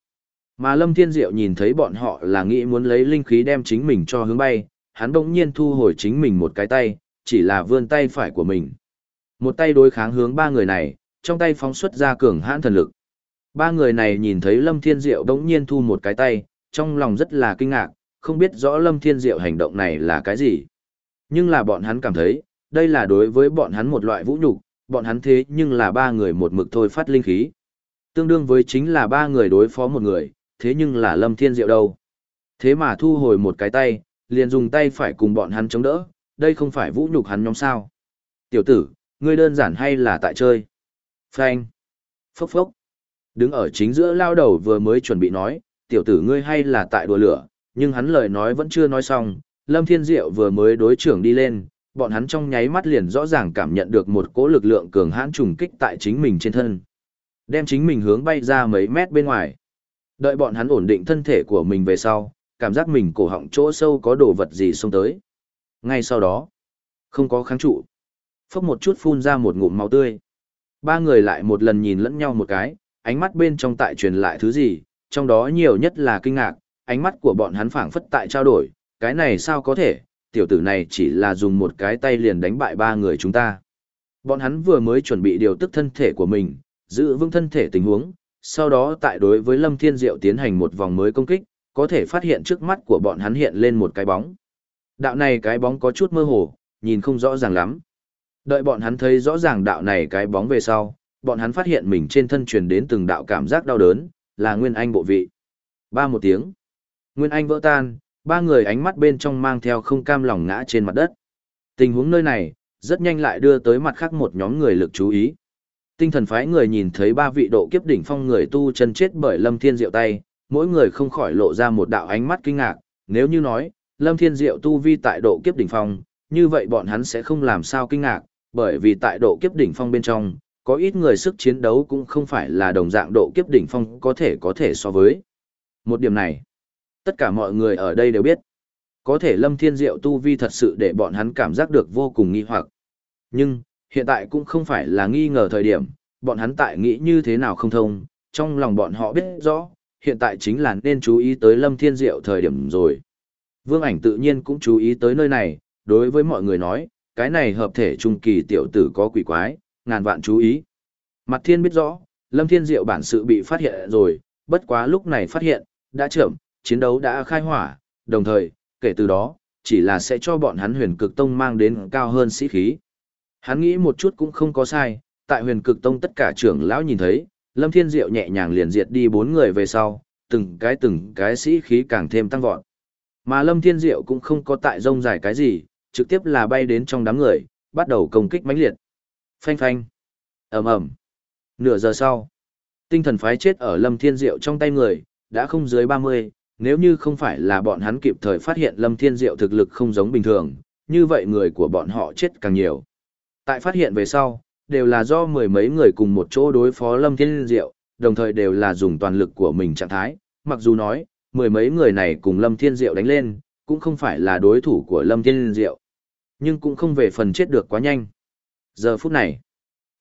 Mà Lâm Thiên Diệu nhìn thấy bọn họ là nghĩ muốn lấy linh khí đem chính mình cho hướng bay, hắn bỗng nhiên thu hồi chính mình một cái tay, chỉ là vươn tay phải của mình. Một tay đối kháng hướng ba người này, trong tay phóng xuất ra cường hãn thần lực. Ba người này nhìn thấy Lâm Thiên Diệu đống nhiên thu một cái tay, trong lòng rất là kinh ngạc, không biết rõ Lâm Thiên Diệu hành động này là cái gì. Nhưng là bọn hắn cảm thấy, đây là đối với bọn hắn một loại vũ nhục, bọn hắn thế nhưng là ba người một mực thôi phát linh khí. Tương đương với chính là ba người đối phó một người, thế nhưng là Lâm Thiên Diệu đâu. Thế mà thu hồi một cái tay, liền dùng tay phải cùng bọn hắn chống đỡ, đây không phải vũ nhục hắn nhóm sao. Tiểu tử, ngươi đơn giản hay là tại chơi? Phanh. Phốc phốc. Đứng ở chính giữa lao đầu vừa mới chuẩn bị nói, tiểu tử ngươi hay là tại đùa lửa, nhưng hắn lời nói vẫn chưa nói xong, Lâm Thiên Diệu vừa mới đối trưởng đi lên, bọn hắn trong nháy mắt liền rõ ràng cảm nhận được một cỗ lực lượng cường hãn trùng kích tại chính mình trên thân. Đem chính mình hướng bay ra mấy mét bên ngoài. Đợi bọn hắn ổn định thân thể của mình về sau, cảm giác mình cổ họng chỗ sâu có đồ vật gì xông tới. Ngay sau đó, không có kháng trụ. Phốc một chút phun ra một ngụm máu tươi. Ba người lại một lần nhìn lẫn nhau một cái, ánh mắt bên trong tại truyền lại thứ gì, trong đó nhiều nhất là kinh ngạc, ánh mắt của bọn hắn phảng phất tại trao đổi, cái này sao có thể, tiểu tử này chỉ là dùng một cái tay liền đánh bại ba người chúng ta. Bọn hắn vừa mới chuẩn bị điều tức thân thể của mình, giữ vững thân thể tình huống, sau đó tại đối với Lâm Thiên Diệu tiến hành một vòng mới công kích, có thể phát hiện trước mắt của bọn hắn hiện lên một cái bóng. Đạo này cái bóng có chút mơ hồ, nhìn không rõ ràng lắm. Đợi bọn hắn thấy rõ ràng đạo này cái bóng về sau, bọn hắn phát hiện mình trên thân truyền đến từng đạo cảm giác đau đớn, là Nguyên Anh bộ vị. Ba một tiếng. Nguyên Anh vỡ tan, ba người ánh mắt bên trong mang theo không cam lòng ngã trên mặt đất. Tình huống nơi này, rất nhanh lại đưa tới mặt khác một nhóm người lực chú ý. Tinh thần phái người nhìn thấy ba vị độ kiếp đỉnh phong người tu chân chết bởi Lâm Thiên Diệu tay, mỗi người không khỏi lộ ra một đạo ánh mắt kinh ngạc, nếu như nói, Lâm Thiên Diệu tu vi tại độ kiếp đỉnh phong, như vậy bọn hắn sẽ không làm sao kinh ngạc, bởi vì tại độ kiếp đỉnh phong bên trong, có ít người sức chiến đấu cũng không phải là đồng dạng độ kiếp đỉnh phong có thể có thể so với. Một điểm này, tất cả mọi người ở đây đều biết. Có thể Lâm Thiên Diệu tu vi thật sự để bọn hắn cảm giác được vô cùng nghi hoặc. Nhưng, hiện tại cũng không phải là nghi ngờ thời điểm, bọn hắn tại nghĩ như thế nào không thông, trong lòng bọn họ biết rõ, hiện tại chính là nên chú ý tới Lâm Thiên Diệu thời điểm rồi. Vương ảnh tự nhiên cũng chú ý tới nơi này, đối với mọi người nói, cái này hợp thể trung kỳ tiểu tử có quỷ quái, ngàn vạn chú ý. Mặt thiên biết rõ, Lâm Thiên Diệu bản sự bị phát hiện rồi, bất quá lúc này phát hiện, đã chậm, chiến đấu đã khai hỏa, đồng thời, kể từ đó, chỉ là sẽ cho bọn hắn huyền cực tông mang đến cao hơn sĩ khí. Hắn nghĩ một chút cũng không có sai, tại huyền cực tông tất cả trưởng lão nhìn thấy, Lâm Thiên Diệu nhẹ nhàng liền diệt đi bốn người về sau, từng cái từng cái sĩ khí càng thêm tăng vọt. Mà Lâm Thiên Diệu cũng không có tại rông dài cái gì, trực tiếp là bay đến trong đám người, bắt đầu công kích mãnh liệt. Phanh phanh. ầm ầm. Nửa giờ sau, tinh thần phái chết ở Lâm Thiên Diệu trong tay người, đã không dưới 30, nếu như không phải là bọn hắn kịp thời phát hiện Lâm Thiên Diệu thực lực không giống bình thường, như vậy người của bọn họ chết càng nhiều. Tại phát hiện về sau, đều là do mười mấy người cùng một chỗ đối phó Lâm Thiên Diệu, đồng thời đều là dùng toàn lực của mình trạng thái, mặc dù nói, mười mấy người này cùng Lâm Thiên Diệu đánh lên, cũng không phải là đối thủ của Lâm Thiên Diệu, nhưng cũng không về phần chết được quá nhanh. Giờ phút này,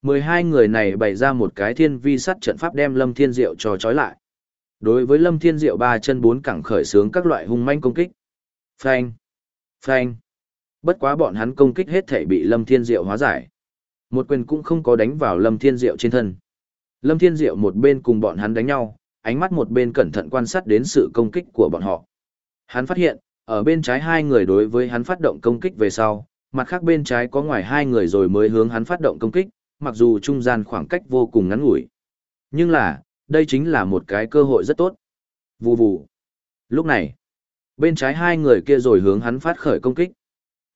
12 người này bày ra một cái thiên vi sắt trận pháp đem Lâm Thiên Diệu cho trói lại. Đối với Lâm Thiên Diệu ba chân bốn cẳng khởi sướng các loại hung manh công kích. Phanh! Phanh! Bất quá bọn hắn công kích hết thể bị Lâm Thiên Diệu hóa giải. Một quyền cũng không có đánh vào Lâm Thiên Diệu trên thân. Lâm Thiên Diệu một bên cùng bọn hắn đánh nhau, ánh mắt một bên cẩn thận quan sát đến sự công kích của bọn họ. Hắn phát hiện, ở bên trái hai người đối với hắn phát động công kích về sau, mặt khác bên trái có ngoài hai người rồi mới hướng hắn phát động công kích, mặc dù trung gian khoảng cách vô cùng ngắn ngủi, Nhưng là, đây chính là một cái cơ hội rất tốt. Vù vù. Lúc này, bên trái hai người kia rồi hướng hắn phát khởi công kích.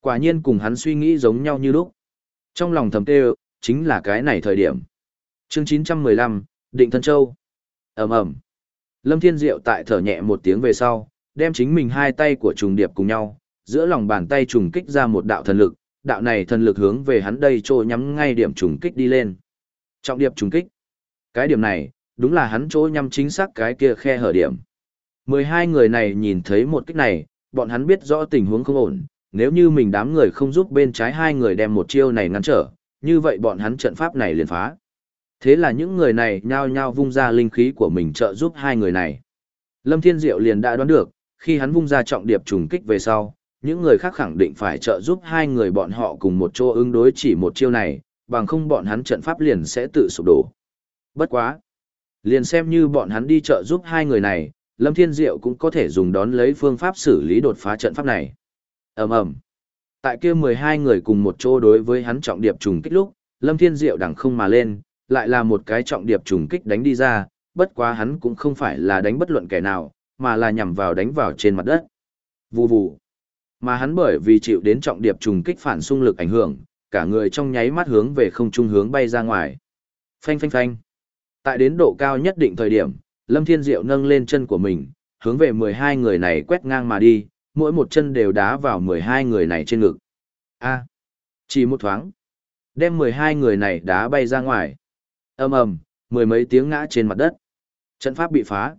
Quả nhiên cùng hắn suy nghĩ giống nhau như lúc. Trong lòng thầm kêu chính là cái này thời điểm. Chương 915, Định Thân Châu. ầm ầm Lâm Thiên Diệu tại thở nhẹ một tiếng về sau, đem chính mình hai tay của trùng điệp cùng nhau, giữa lòng bàn tay trùng kích ra một đạo thần lực, đạo này thần lực hướng về hắn đây trôi nhắm ngay điểm trùng kích đi lên. Trọng điệp trùng kích. Cái điểm này, đúng là hắn chỗ nhắm chính xác cái kia khe hở điểm. 12 người này nhìn thấy một kích này, bọn hắn biết rõ tình huống không ổn, nếu như mình đám người không giúp bên trái hai người đem một chiêu này ngăn trở, như vậy bọn hắn trận pháp này liền phá. Thế là những người này nhao nhao vung ra linh khí của mình trợ giúp hai người này. Lâm Thiên Diệu liền đã đoán được, khi hắn vung ra trọng điệp trùng kích về sau, những người khác khẳng định phải trợ giúp hai người bọn họ cùng một chỗ ứng đối chỉ một chiêu này, bằng không bọn hắn trận pháp liền sẽ tự sụp đổ. Bất quá. Liền xem như bọn hắn đi trợ giúp hai người này, Lâm Thiên Diệu cũng có thể dùng đón lấy phương pháp xử lý đột phá trận pháp này. ầm ầm Tại kia 12 người cùng một chỗ đối với hắn trọng điệp trùng kích lúc, Lâm Thiên Diệu đằng không mà lên, lại là một cái trọng điệp trùng kích đánh đi ra, bất quá hắn cũng không phải là đánh bất luận kẻ nào, mà là nhằm vào đánh vào trên mặt đất. Vù vù. Mà hắn bởi vì chịu đến trọng điệp trùng kích phản xung lực ảnh hưởng, cả người trong nháy mắt hướng về không trung hướng bay ra ngoài. Phanh phanh phanh. Tại đến độ cao nhất định thời điểm, Lâm Thiên Diệu nâng lên chân của mình, hướng về 12 người này quét ngang mà đi, mỗi một chân đều đá vào 12 người này trên ngực. A. chỉ một thoáng, đem 12 người này đá bay ra ngoài. Ầm ầm, mười mấy tiếng ngã trên mặt đất. Trận pháp bị phá.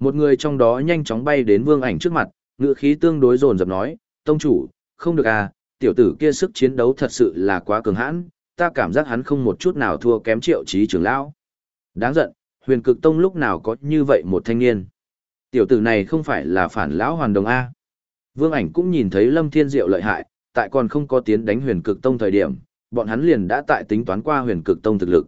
Một người trong đó nhanh chóng bay đến Vương Ảnh trước mặt, ngữ khí tương đối dồn dập nói, "Tông chủ, không được à, tiểu tử kia sức chiến đấu thật sự là quá cường hãn, ta cảm giác hắn không một chút nào thua kém Triệu trí trưởng lão." Đáng giận, Huyền Cực Tông lúc nào có như vậy một thanh niên? Tiểu tử này không phải là phản lão hoàn đồng a? Vương Ảnh cũng nhìn thấy Lâm Thiên Diệu lợi hại, tại còn không có tiến đánh Huyền Cực Tông thời điểm, bọn hắn liền đã tại tính toán qua Huyền Cực Tông thực lực.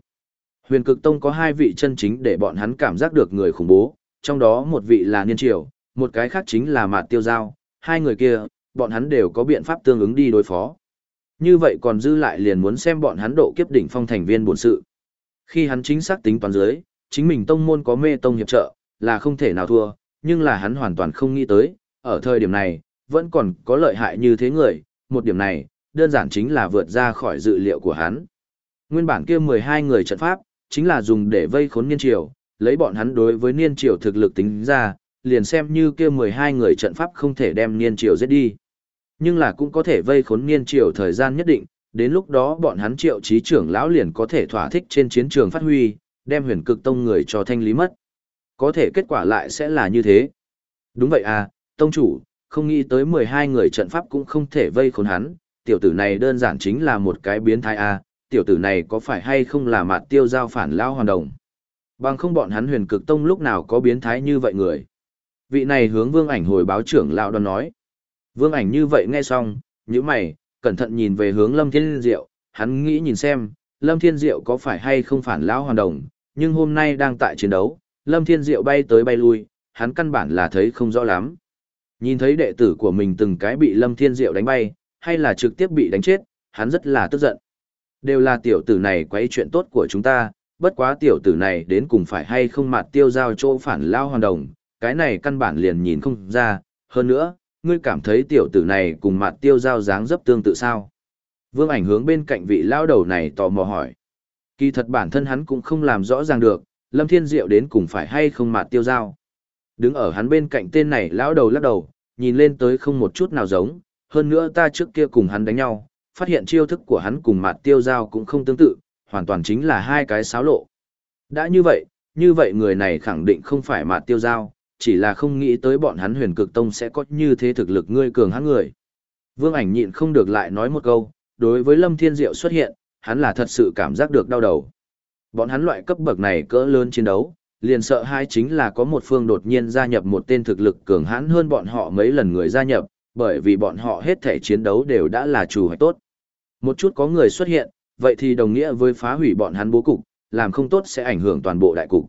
Huyền cực tông có hai vị chân chính để bọn hắn cảm giác được người khủng bố, trong đó một vị là Niên Triều, một cái khác chính là Mạt Tiêu Giao, hai người kia, bọn hắn đều có biện pháp tương ứng đi đối phó. Như vậy còn dư lại liền muốn xem bọn hắn độ kiếp đỉnh phong thành viên bổn sự. Khi hắn chính xác tính toán dưới, chính mình tông môn có mê tông hiệp trợ, là không thể nào thua, nhưng là hắn hoàn toàn không nghĩ tới, ở thời điểm này, vẫn còn có lợi hại như thế người, một điểm này, đơn giản chính là vượt ra khỏi dự liệu của hắn. Nguyên bản kia 12 người trận pháp, chính là dùng để vây khốn niên triều, lấy bọn hắn đối với niên triều thực lực tính ra, liền xem như kia 12 người trận pháp không thể đem niên triều giết đi. Nhưng là cũng có thể vây khốn niên triều thời gian nhất định, đến lúc đó bọn hắn triệu trí trưởng lão liền có thể thỏa thích trên chiến trường phát huy, đem huyền cực tông người cho thanh lý mất. Có thể kết quả lại sẽ là như thế. Đúng vậy à, tông chủ, không nghĩ tới 12 người trận pháp cũng không thể vây khốn hắn, tiểu tử này đơn giản chính là một cái biến thái à, tiểu tử này có phải hay không là mặt tiêu giao phản lao hoàn đồng. Bằng không bọn hắn huyền cực tông lúc nào có biến thái như vậy người. Vị này hướng vương ảnh hồi báo trưởng lão đoàn nói. Vương ảnh như vậy nghe xong, như mày, cẩn thận nhìn về hướng lâm thiên diệu, hắn nghĩ nhìn xem, lâm thiên diệu có phải hay không phản lão hoàn đồng, nhưng hôm nay đang tại chiến đấu, lâm thiên diệu bay tới bay lui, hắn căn bản là thấy không rõ lắm. Nhìn thấy đệ tử của mình từng cái bị lâm thiên diệu đánh bay, hay là trực tiếp bị đánh chết, hắn rất là tức giận. Đều là tiểu tử này quấy chuyện tốt của chúng ta, bất quá tiểu tử này đến cùng phải hay không mặt tiêu giao chỗ phản lao hoàn đồng, cái này căn bản liền nhìn không ra, hơn nữa, ngươi cảm thấy tiểu tử này cùng mặt tiêu giao dáng dấp tương tự sao. Vương ảnh hướng bên cạnh vị lao đầu này tò mò hỏi. Kỳ thật bản thân hắn cũng không làm rõ ràng được, Lâm Thiên Diệu đến cùng phải hay không mặt tiêu giao. Đứng ở hắn bên cạnh tên này lão đầu lắc đầu, nhìn lên tới không một chút nào giống, hơn nữa ta trước kia cùng hắn đánh nhau, phát hiện chiêu thức của hắn cùng mặt tiêu giao cũng không tương tự, hoàn toàn chính là hai cái xáo lộ. Đã như vậy, như vậy người này khẳng định không phải mặt tiêu giao, chỉ là không nghĩ tới bọn hắn huyền cực tông sẽ có như thế thực lực ngươi cường hắn người. Vương ảnh nhịn không được lại nói một câu, đối với Lâm Thiên Diệu xuất hiện, hắn là thật sự cảm giác được đau đầu. Bọn hắn loại cấp bậc này cỡ lớn chiến đấu, liền sợ hai chính là có một phương đột nhiên gia nhập một tên thực lực cường hãn hơn bọn họ mấy lần người gia nhập, bởi vì bọn họ hết thể chiến đấu đều đã là chủ hoạch tốt. Một chút có người xuất hiện, vậy thì đồng nghĩa với phá hủy bọn hắn bố cục, làm không tốt sẽ ảnh hưởng toàn bộ đại cục.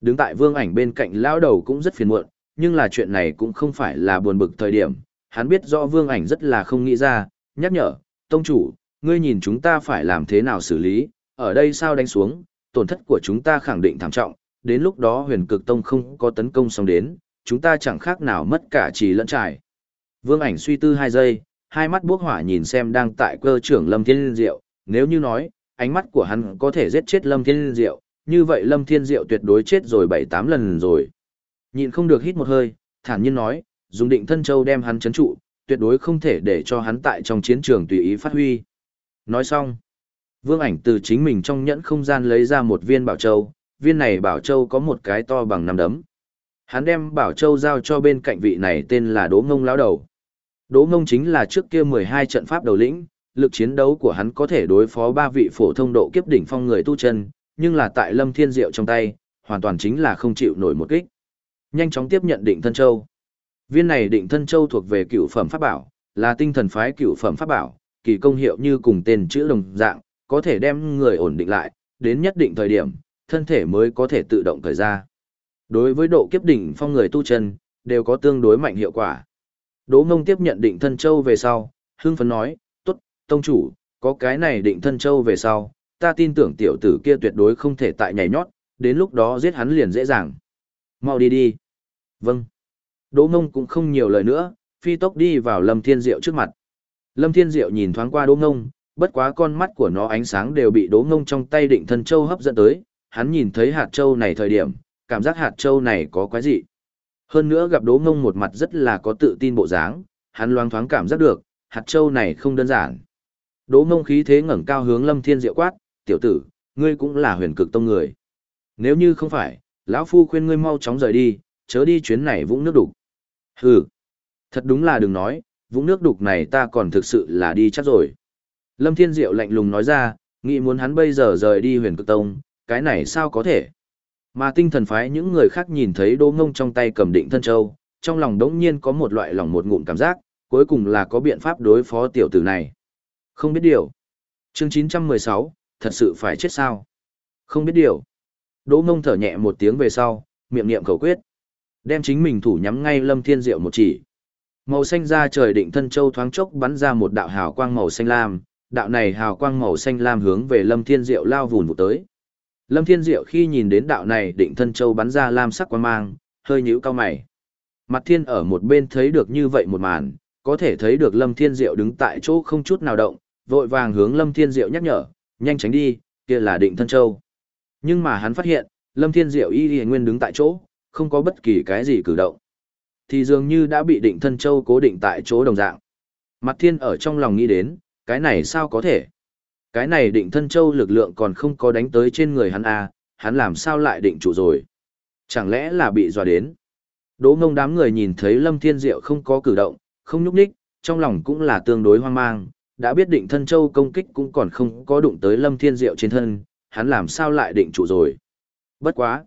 Đứng tại vương ảnh bên cạnh lão đầu cũng rất phiền muộn, nhưng là chuyện này cũng không phải là buồn bực thời điểm, hắn biết rõ vương ảnh rất là không nghĩ ra, nhắc nhở, tông chủ, ngươi nhìn chúng ta phải làm thế nào xử lý, ở đây sao đánh xuống, tổn thất của chúng ta khẳng định thảm trọng, đến lúc đó huyền cực tông không có tấn công xong đến, chúng ta chẳng khác nào mất cả trì lẫn trải. Vương ảnh suy tư hai giây, hai mắt bốc hỏa nhìn xem đang tại cơ trưởng Lâm Thiên Diệu, nếu như nói, ánh mắt của hắn có thể giết chết Lâm Thiên Diệu, như vậy Lâm Thiên Diệu tuyệt đối chết rồi bảy tám lần rồi. Nhịn không được hít một hơi, thản nhiên nói, dùng định thân châu đem hắn chấn trụ, tuyệt đối không thể để cho hắn tại trong chiến trường tùy ý phát huy. Nói xong, Vương ảnh từ chính mình trong nhẫn không gian lấy ra một viên bảo châu, viên này bảo châu có một cái to bằng nắm đấm. Hắn đem bảo châu giao cho bên cạnh vị này tên là Đỗ Ngông lão đầu. Đỗ Ngông chính là trước kia 12 trận pháp đầu lĩnh, lực chiến đấu của hắn có thể đối phó ba vị phổ thông độ kiếp đỉnh phong người tu chân, nhưng là tại Lâm Thiên Diệu trong tay, hoàn toàn chính là không chịu nổi một kích. Nhanh chóng tiếp nhận định thân châu. Viên này định thân châu thuộc về cựu phẩm pháp bảo, là tinh thần phái cựu phẩm pháp bảo, kỳ công hiệu như cùng tên chữ đồng dạng, có thể đem người ổn định lại, đến nhất định thời điểm, thân thể mới có thể tự động thời ra. Đối với độ kiếp đỉnh phong người tu chân, đều có tương đối mạnh hiệu quả. Đỗ Mông tiếp nhận định thân châu về sau, hưng phấn nói, tốt, tông chủ, có cái này định thân châu về sau, ta tin tưởng tiểu tử kia tuyệt đối không thể tại nhảy nhót, đến lúc đó giết hắn liền dễ dàng. Mau đi đi. Vâng. Đỗ Ngông cũng không nhiều lời nữa, phi tốc đi vào Lâm Thiên Diệu trước mặt. Lâm Thiên Diệu nhìn thoáng qua Đỗ Ngông, bất quá con mắt của nó ánh sáng đều bị Đỗ Ngông trong tay định thân châu hấp dẫn tới, hắn nhìn thấy hạt châu này thời điểm, cảm giác hạt châu này có quái gì. Hơn nữa gặp Đỗ Ngông một mặt rất là có tự tin bộ dáng, hắn loáng thoáng cảm giác được, hạt châu này không đơn giản. Đỗ Ngông khí thế ngẩng cao hướng Lâm Thiên Diệu quát, "Tiểu tử, ngươi cũng là huyền cực tông người. Nếu như không phải, lão phu khuyên ngươi mau chóng rời đi, chớ đi chuyến này vũng nước đục." Hừ. Thật đúng là đừng nói, vũng nước đục này ta còn thực sự là đi chắc rồi. Lâm Thiên Diệu lạnh lùng nói ra, nghĩ muốn hắn bây giờ rời đi huyền cực tông, cái này sao có thể. Mà tinh thần phái những người khác nhìn thấy Đô ngông trong tay cầm định thân châu, trong lòng đống nhiên có một loại lòng một ngụm cảm giác, cuối cùng là có biện pháp đối phó tiểu tử này. Không biết điều. Chương 916, thật sự phải chết sao? Không biết điều. Đỗ mông thở nhẹ một tiếng về sau, miệng niệm khẩu quyết. Đem chính mình thủ nhắm ngay Lâm Thiên Diệu một chỉ. Màu xanh ra trời định thân châu thoáng chốc bắn ra một đạo hào quang màu xanh lam, đạo này hào quang màu xanh lam hướng về Lâm Thiên Diệu lao vùn vụt tới. Lâm Thiên Diệu khi nhìn đến đạo này định thân châu bắn ra lam sắc quang mang, hơi nhíu cao mày. Mặt thiên ở một bên thấy được như vậy một màn, có thể thấy được Lâm Thiên Diệu đứng tại chỗ không chút nào động, vội vàng hướng Lâm Thiên Diệu nhắc nhở, nhanh tránh đi, kia là định thân châu. Nhưng mà hắn phát hiện, Lâm Thiên Diệu y y nguyên đứng tại chỗ, không có bất kỳ cái gì cử động. Thì dường như đã bị định thân châu cố định tại chỗ đồng dạng. Mặt thiên ở trong lòng nghĩ đến, cái này sao có thể? Cái này định thân châu lực lượng còn không có đánh tới trên người hắn à, hắn làm sao lại định trụ rồi? Chẳng lẽ là bị dọa đến? Đỗ ngông đám người nhìn thấy Lâm Thiên Diệu không có cử động, không nhúc nhích, trong lòng cũng là tương đối hoang mang, đã biết định thân châu công kích cũng còn không có đụng tới Lâm Thiên Diệu trên thân, hắn làm sao lại định trụ rồi? Bất quá!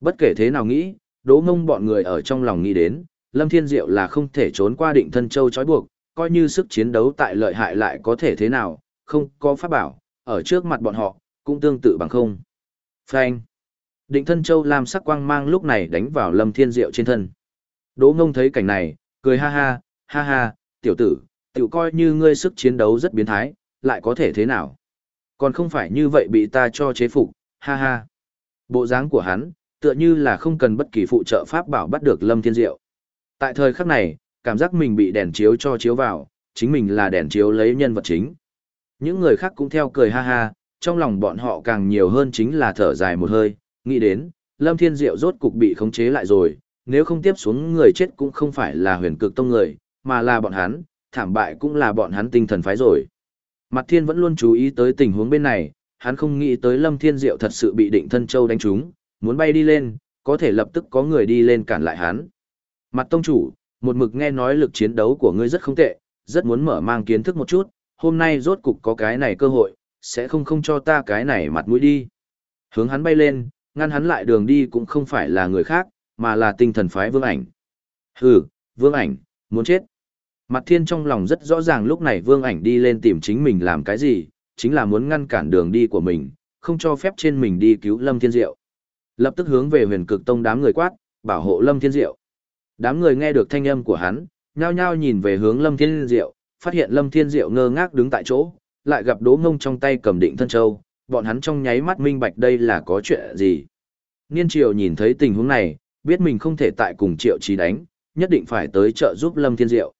Bất kể thế nào nghĩ, đỗ ngông bọn người ở trong lòng nghĩ đến, Lâm Thiên Diệu là không thể trốn qua định thân châu trói buộc, coi như sức chiến đấu tại lợi hại lại có thể thế nào, không có pháp bảo, ở trước mặt bọn họ, cũng tương tự bằng không. Phanh. Định thân châu làm sắc quang mang lúc này đánh vào Lâm Thiên Diệu trên thân. Đỗ ngông thấy cảnh này, cười ha ha, ha ha, tiểu tử, tự coi như ngươi sức chiến đấu rất biến thái, lại có thể thế nào. Còn không phải như vậy bị ta cho chế phục, ha ha. Bộ dáng của hắn, tựa như là không cần bất kỳ phụ trợ pháp bảo bắt được Lâm Thiên Diệu. Tại thời khắc này, cảm giác mình bị đèn chiếu cho chiếu vào, chính mình là đèn chiếu lấy nhân vật chính. Những người khác cũng theo cười ha ha, trong lòng bọn họ càng nhiều hơn chính là thở dài một hơi, nghĩ đến, Lâm Thiên Diệu rốt cục bị khống chế lại rồi, nếu không tiếp xuống người chết cũng không phải là huyền cực tông người, mà là bọn hắn, thảm bại cũng là bọn hắn tinh thần phái rồi. Mặt Thiên vẫn luôn chú ý tới tình huống bên này, hắn không nghĩ tới Lâm Thiên Diệu thật sự bị định thân châu đánh trúng, muốn bay đi lên, có thể lập tức có người đi lên cản lại hắn. Mặt tông chủ, một mực nghe nói lực chiến đấu của ngươi rất không tệ, rất muốn mở mang kiến thức một chút, hôm nay rốt cục có cái này cơ hội, sẽ không không cho ta cái này mặt mũi đi. Hướng hắn bay lên, ngăn hắn lại đường đi cũng không phải là người khác, mà là tinh thần phái vương ảnh. Hừ, vương ảnh, muốn chết. Mặt thiên trong lòng rất rõ ràng lúc này vương ảnh đi lên tìm chính mình làm cái gì, chính là muốn ngăn cản đường đi của mình, không cho phép trên mình đi cứu Lâm Thiên Diệu. Lập tức hướng về huyền cực tông đám người quát, bảo hộ Lâm Thiên Diệu. Đám người nghe được thanh âm của hắn, nhao nhao nhìn về hướng Lâm Thiên Diệu, phát hiện Lâm Thiên Diệu ngơ ngác đứng tại chỗ, lại gặp Đỗ Ngông trong tay cầm định thân châu, bọn hắn trong nháy mắt minh bạch đây là có chuyện gì. Niên triều nhìn thấy tình huống này, biết mình không thể tại cùng triệu trí đánh, nhất định phải tới trợ giúp Lâm Thiên Diệu.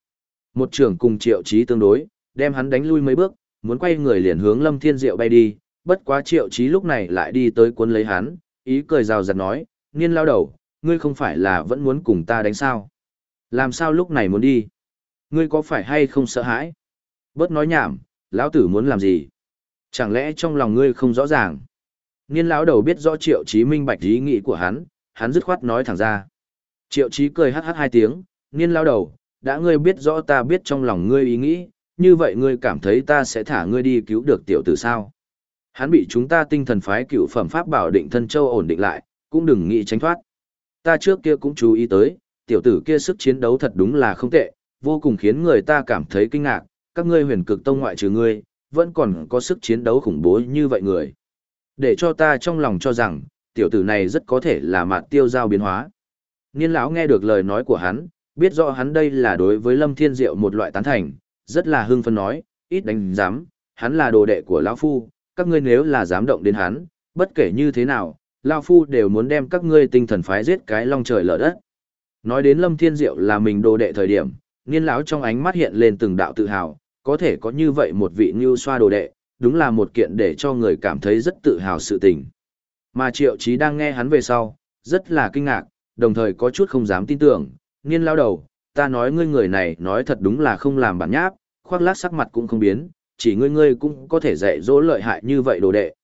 Một trưởng cùng triệu trí tương đối, đem hắn đánh lui mấy bước, muốn quay người liền hướng Lâm Thiên Diệu bay đi, bất quá triệu trí lúc này lại đi tới cuốn lấy hắn, ý cười rào rạt nói, niên lao đầu, ngươi không phải là vẫn muốn cùng ta đánh sao? Làm sao lúc này muốn đi? Ngươi có phải hay không sợ hãi? Bớt nói nhảm, lão tử muốn làm gì? Chẳng lẽ trong lòng ngươi không rõ ràng? Niên lão đầu biết rõ triệu trí minh bạch ý nghĩ của hắn, hắn dứt khoát nói thẳng ra. Triệu trí cười hát hát hai tiếng, niên lão đầu, đã ngươi biết rõ ta biết trong lòng ngươi ý nghĩ, như vậy ngươi cảm thấy ta sẽ thả ngươi đi cứu được tiểu tử sao? Hắn bị chúng ta tinh thần phái cựu phẩm pháp bảo định thân châu ổn định lại, cũng đừng nghĩ tránh thoát. Ta trước kia cũng chú ý tới, tiểu tử kia sức chiến đấu thật đúng là không tệ, vô cùng khiến người ta cảm thấy kinh ngạc, các ngươi huyền cực tông ngoại trừ ngươi, vẫn còn có sức chiến đấu khủng bố như vậy người. Để cho ta trong lòng cho rằng, tiểu tử này rất có thể là mạt tiêu giao biến hóa. Niên lão nghe được lời nói của hắn, biết rõ hắn đây là đối với Lâm Thiên Diệu một loại tán thành, rất là hưng phấn nói, ít đánh dám, hắn là đồ đệ của lão phu, các ngươi nếu là dám động đến hắn, bất kể như thế nào, lão phu đều muốn đem các ngươi tinh thần phái giết cái long trời lở đất. Nói đến Lâm Thiên Diệu là mình đồ đệ thời điểm, niên lão trong ánh mắt hiện lên từng đạo tự hào, có thể có như vậy một vị như xoa đồ đệ, đúng là một kiện để cho người cảm thấy rất tự hào sự tình. Mà triệu chí đang nghe hắn về sau, rất là kinh ngạc, đồng thời có chút không dám tin tưởng, niên lao đầu, ta nói ngươi người này nói thật đúng là không làm bản nháp, khoác lác sắc mặt cũng không biến, chỉ ngươi ngươi cũng có thể dạy dỗ lợi hại như vậy đồ đệ.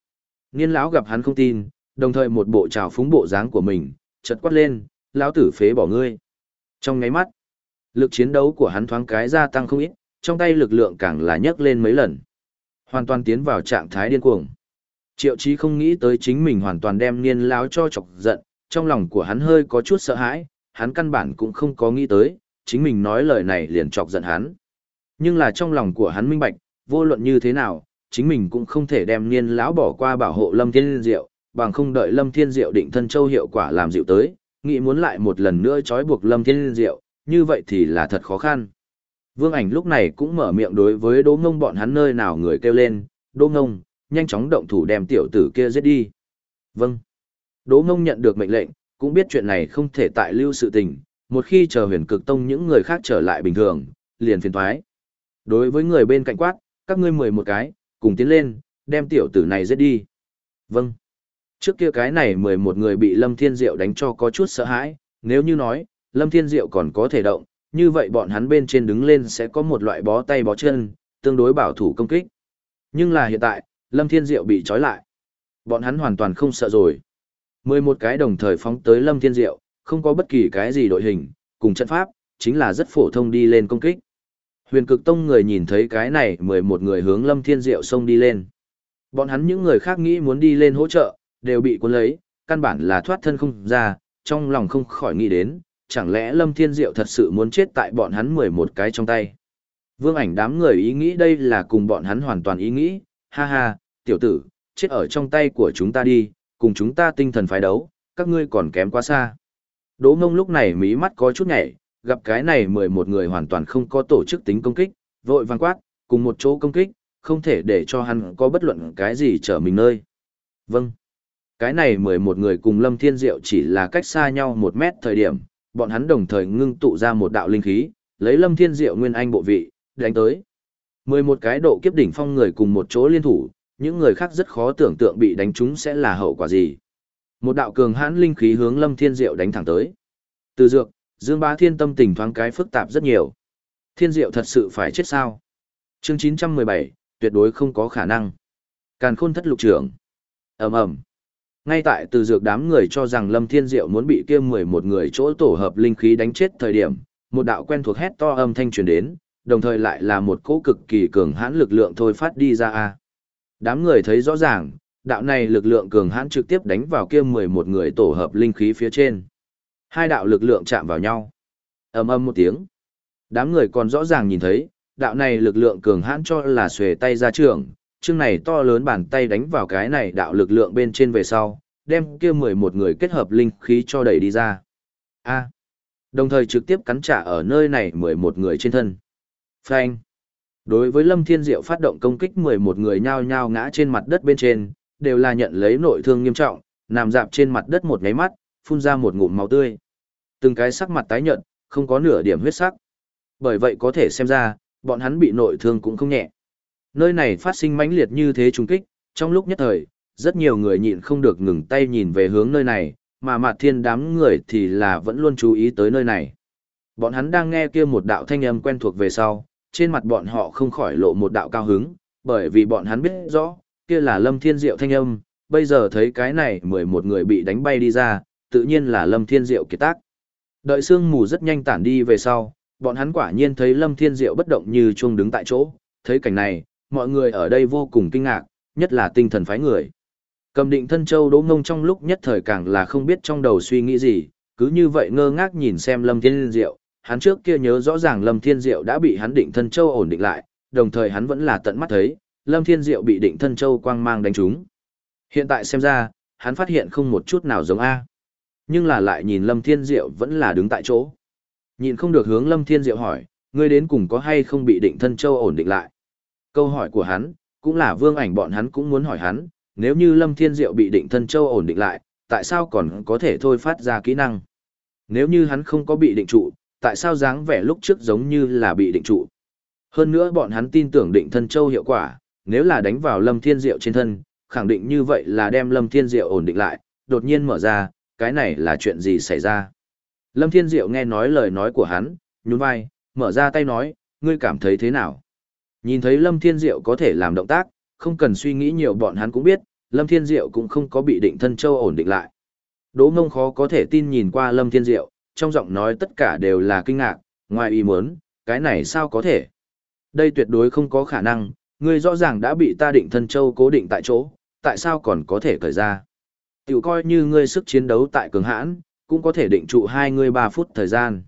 Niên lão gặp hắn không tin, đồng thời một bộ trào phúng bộ dáng của mình, chợt quát lên, lão tử phế bỏ ngươi. Trong ngáy mắt, lực chiến đấu của hắn thoáng cái gia tăng không ít, trong tay lực lượng càng là nhấc lên mấy lần. Hoàn toàn tiến vào trạng thái điên cuồng. Triệu Chí không nghĩ tới chính mình hoàn toàn đem niên lão cho chọc giận, trong lòng của hắn hơi có chút sợ hãi, hắn căn bản cũng không có nghĩ tới, chính mình nói lời này liền chọc giận hắn. Nhưng là trong lòng của hắn minh bạch, vô luận như thế nào, chính mình cũng không thể đem niên lão bỏ qua bảo hộ Lâm Thiên Diệu, bằng không đợi Lâm Thiên Diệu định thân châu hiệu quả làm dịu tới, nghĩ muốn lại một lần nữa trói buộc Lâm Thiên Diệu, như vậy thì là thật khó khăn. Vương ảnh lúc này cũng mở miệng đối với Đỗ Ngông bọn hắn nơi nào người kêu lên, Đỗ Ngông, nhanh chóng động thủ đem tiểu tử kia giết đi. Vâng. Đỗ Ngông nhận được mệnh lệnh, cũng biết chuyện này không thể tại lưu sự tình, một khi chờ huyền cực tông những người khác trở lại bình thường, liền phiền thoái. Đối với người bên cạnh quát, các ngươi mười một cái, cùng tiến lên, đem tiểu tử này giết đi. Vâng. Trước kia cái này mười một người bị Lâm Thiên Diệu đánh cho có chút sợ hãi, nếu như nói, Lâm Thiên Diệu còn có thể động, như vậy bọn hắn bên trên đứng lên sẽ có một loại bó tay bó chân, tương đối bảo thủ công kích. Nhưng là hiện tại, Lâm Thiên Diệu bị trói lại. Bọn hắn hoàn toàn không sợ rồi. Mười một cái đồng thời phóng tới Lâm Thiên Diệu, không có bất kỳ cái gì đội hình, cùng trận pháp, chính là rất phổ thông đi lên công kích. Huyền cực tông người nhìn thấy cái này mười một người hướng Lâm Thiên Diệu xông đi lên. Bọn hắn những người khác nghĩ muốn đi lên hỗ trợ, đều bị cuốn lấy, căn bản là thoát thân không ra, trong lòng không khỏi nghĩ đến, chẳng lẽ Lâm Thiên Diệu thật sự muốn chết tại bọn hắn 11 cái trong tay. Vương ảnh đám người ý nghĩ đây là cùng bọn hắn hoàn toàn ý nghĩ, ha ha, tiểu tử, chết ở trong tay của chúng ta đi, cùng chúng ta tinh thần phái đấu, các ngươi còn kém quá xa. Đỗ mông lúc này mí mắt có chút nhảy, gặp cái này 11 người hoàn toàn không có tổ chức tính công kích, vội vàng quát, cùng một chỗ công kích, không thể để cho hắn có bất luận cái gì trở mình nơi. Vâng. Cái này 11 người cùng Lâm Thiên Diệu chỉ là cách xa nhau một mét thời điểm, bọn hắn đồng thời ngưng tụ ra một đạo linh khí, lấy Lâm Thiên Diệu nguyên anh bộ vị, đánh tới. 11 cái độ kiếp đỉnh phong người cùng một chỗ liên thủ, những người khác rất khó tưởng tượng bị đánh trúng sẽ là hậu quả gì. Một đạo cường hãn linh khí hướng Lâm Thiên Diệu đánh thẳng tới. Từ dược, Dương Bá Thiên tâm tình thoáng cái phức tạp rất nhiều. Thiên Diệu thật sự phải chết sao? Chương 917, tuyệt đối không có khả năng. Càn khôn thất lục trưởng. ầm ầm ngay tại từ dược đám người cho rằng Lâm Thiên Diệu muốn bị kia mười một người chỗ tổ hợp linh khí đánh chết thời điểm, một đạo quen thuộc hét to âm thanh truyền đến, đồng thời lại là một cỗ cực kỳ cường hãn lực lượng thôi phát đi ra a. Đám người thấy rõ ràng, đạo này lực lượng cường hãn trực tiếp đánh vào kia mười một người tổ hợp linh khí phía trên. Hai đạo lực lượng chạm vào nhau. Ầm ầm một tiếng. Đám người còn rõ ràng nhìn thấy, đạo này lực lượng cường hãn cho là xuề tay ra trường, chương này to lớn bàn tay đánh vào cái này đạo lực lượng bên trên về sau, đem kia mười một người kết hợp linh khí cho đẩy đi ra. A. Đồng thời trực tiếp cắn trả ở nơi này mười một người trên thân. Phanh. Đối với Lâm Thiên Diệu phát động công kích mười một người nhao nhao ngã trên mặt đất bên trên, đều là nhận lấy nội thương nghiêm trọng, nằm dạp trên mặt đất một ngáy mắt, phun ra một ngụm máu tươi. Từng cái sắc mặt tái nhợt, không có nửa điểm huyết sắc. Bởi vậy có thể xem ra, bọn hắn bị nội thương cũng không nhẹ. Nơi này phát sinh mãnh liệt như thế trùng kích, trong lúc nhất thời, rất nhiều người nhịn không được ngừng tay nhìn về hướng nơi này, mà Mạt thiên đám người thì là vẫn luôn chú ý tới nơi này. Bọn hắn đang nghe kia một đạo thanh âm quen thuộc về sau, trên mặt bọn họ không khỏi lộ một đạo cao hứng, bởi vì bọn hắn biết rõ, kia là Lâm Thiên Diệu thanh âm, bây giờ thấy cái này mười một người bị đánh bay đi ra, tự nhiên là Lâm Thiên Diệu kiệt tác. Đợi sương mù rất nhanh tản đi về sau, bọn hắn quả nhiên thấy Lâm Thiên Diệu bất động như chuông đứng tại chỗ, thấy cảnh này, mọi người ở đây vô cùng kinh ngạc, nhất là tinh thần phái người. Cầm định thân châu đỗ ngông trong lúc nhất thời càng là không biết trong đầu suy nghĩ gì, cứ như vậy ngơ ngác nhìn xem Lâm Thiên Diệu, hắn trước kia nhớ rõ ràng Lâm Thiên Diệu đã bị hắn định thân châu ổn định lại, đồng thời hắn vẫn là tận mắt thấy, Lâm Thiên Diệu bị định thân châu quang mang đánh trúng. Hiện tại xem ra, hắn phát hiện không một chút nào giống A. Nhưng là lại nhìn Lâm Thiên Diệu vẫn là đứng tại chỗ. Nhìn không được hướng Lâm Thiên Diệu hỏi, ngươi đến cùng có hay không bị định thân châu ổn định lại. Câu hỏi của hắn, cũng là vương ảnh bọn hắn cũng muốn hỏi hắn, nếu như Lâm Thiên Diệu bị định thân châu ổn định lại, tại sao còn có thể thôi phát ra kỹ năng? Nếu như hắn không có bị định trụ, tại sao dáng vẻ lúc trước giống như là bị định trụ? Hơn nữa bọn hắn tin tưởng định thân châu hiệu quả, nếu là đánh vào Lâm Thiên Diệu trên thân, khẳng định như vậy là đem Lâm Thiên Diệu ổn định lại, đột nhiên mở ra, cái này là chuyện gì xảy ra? Lâm Thiên Diệu nghe nói lời nói của hắn, nhún vai, mở ra tay nói, ngươi cảm thấy thế nào? Nhìn thấy Lâm Thiên Diệu có thể làm động tác, không cần suy nghĩ nhiều bọn hắn cũng biết, Lâm Thiên Diệu cũng không có bị định thân châu ổn định lại. Đỗ mông khó có thể tin nhìn qua Lâm Thiên Diệu, trong giọng nói tất cả đều là kinh ngạc, ngoài ý muốn, cái này sao có thể? Đây tuyệt đối không có khả năng, ngươi rõ ràng đã bị ta định thân châu cố định tại chỗ, tại sao còn có thể cởi ra? Tiểu coi như ngươi sức chiến đấu tại cường hãn, cũng có thể định trụ hai ngươi ba phút thời gian.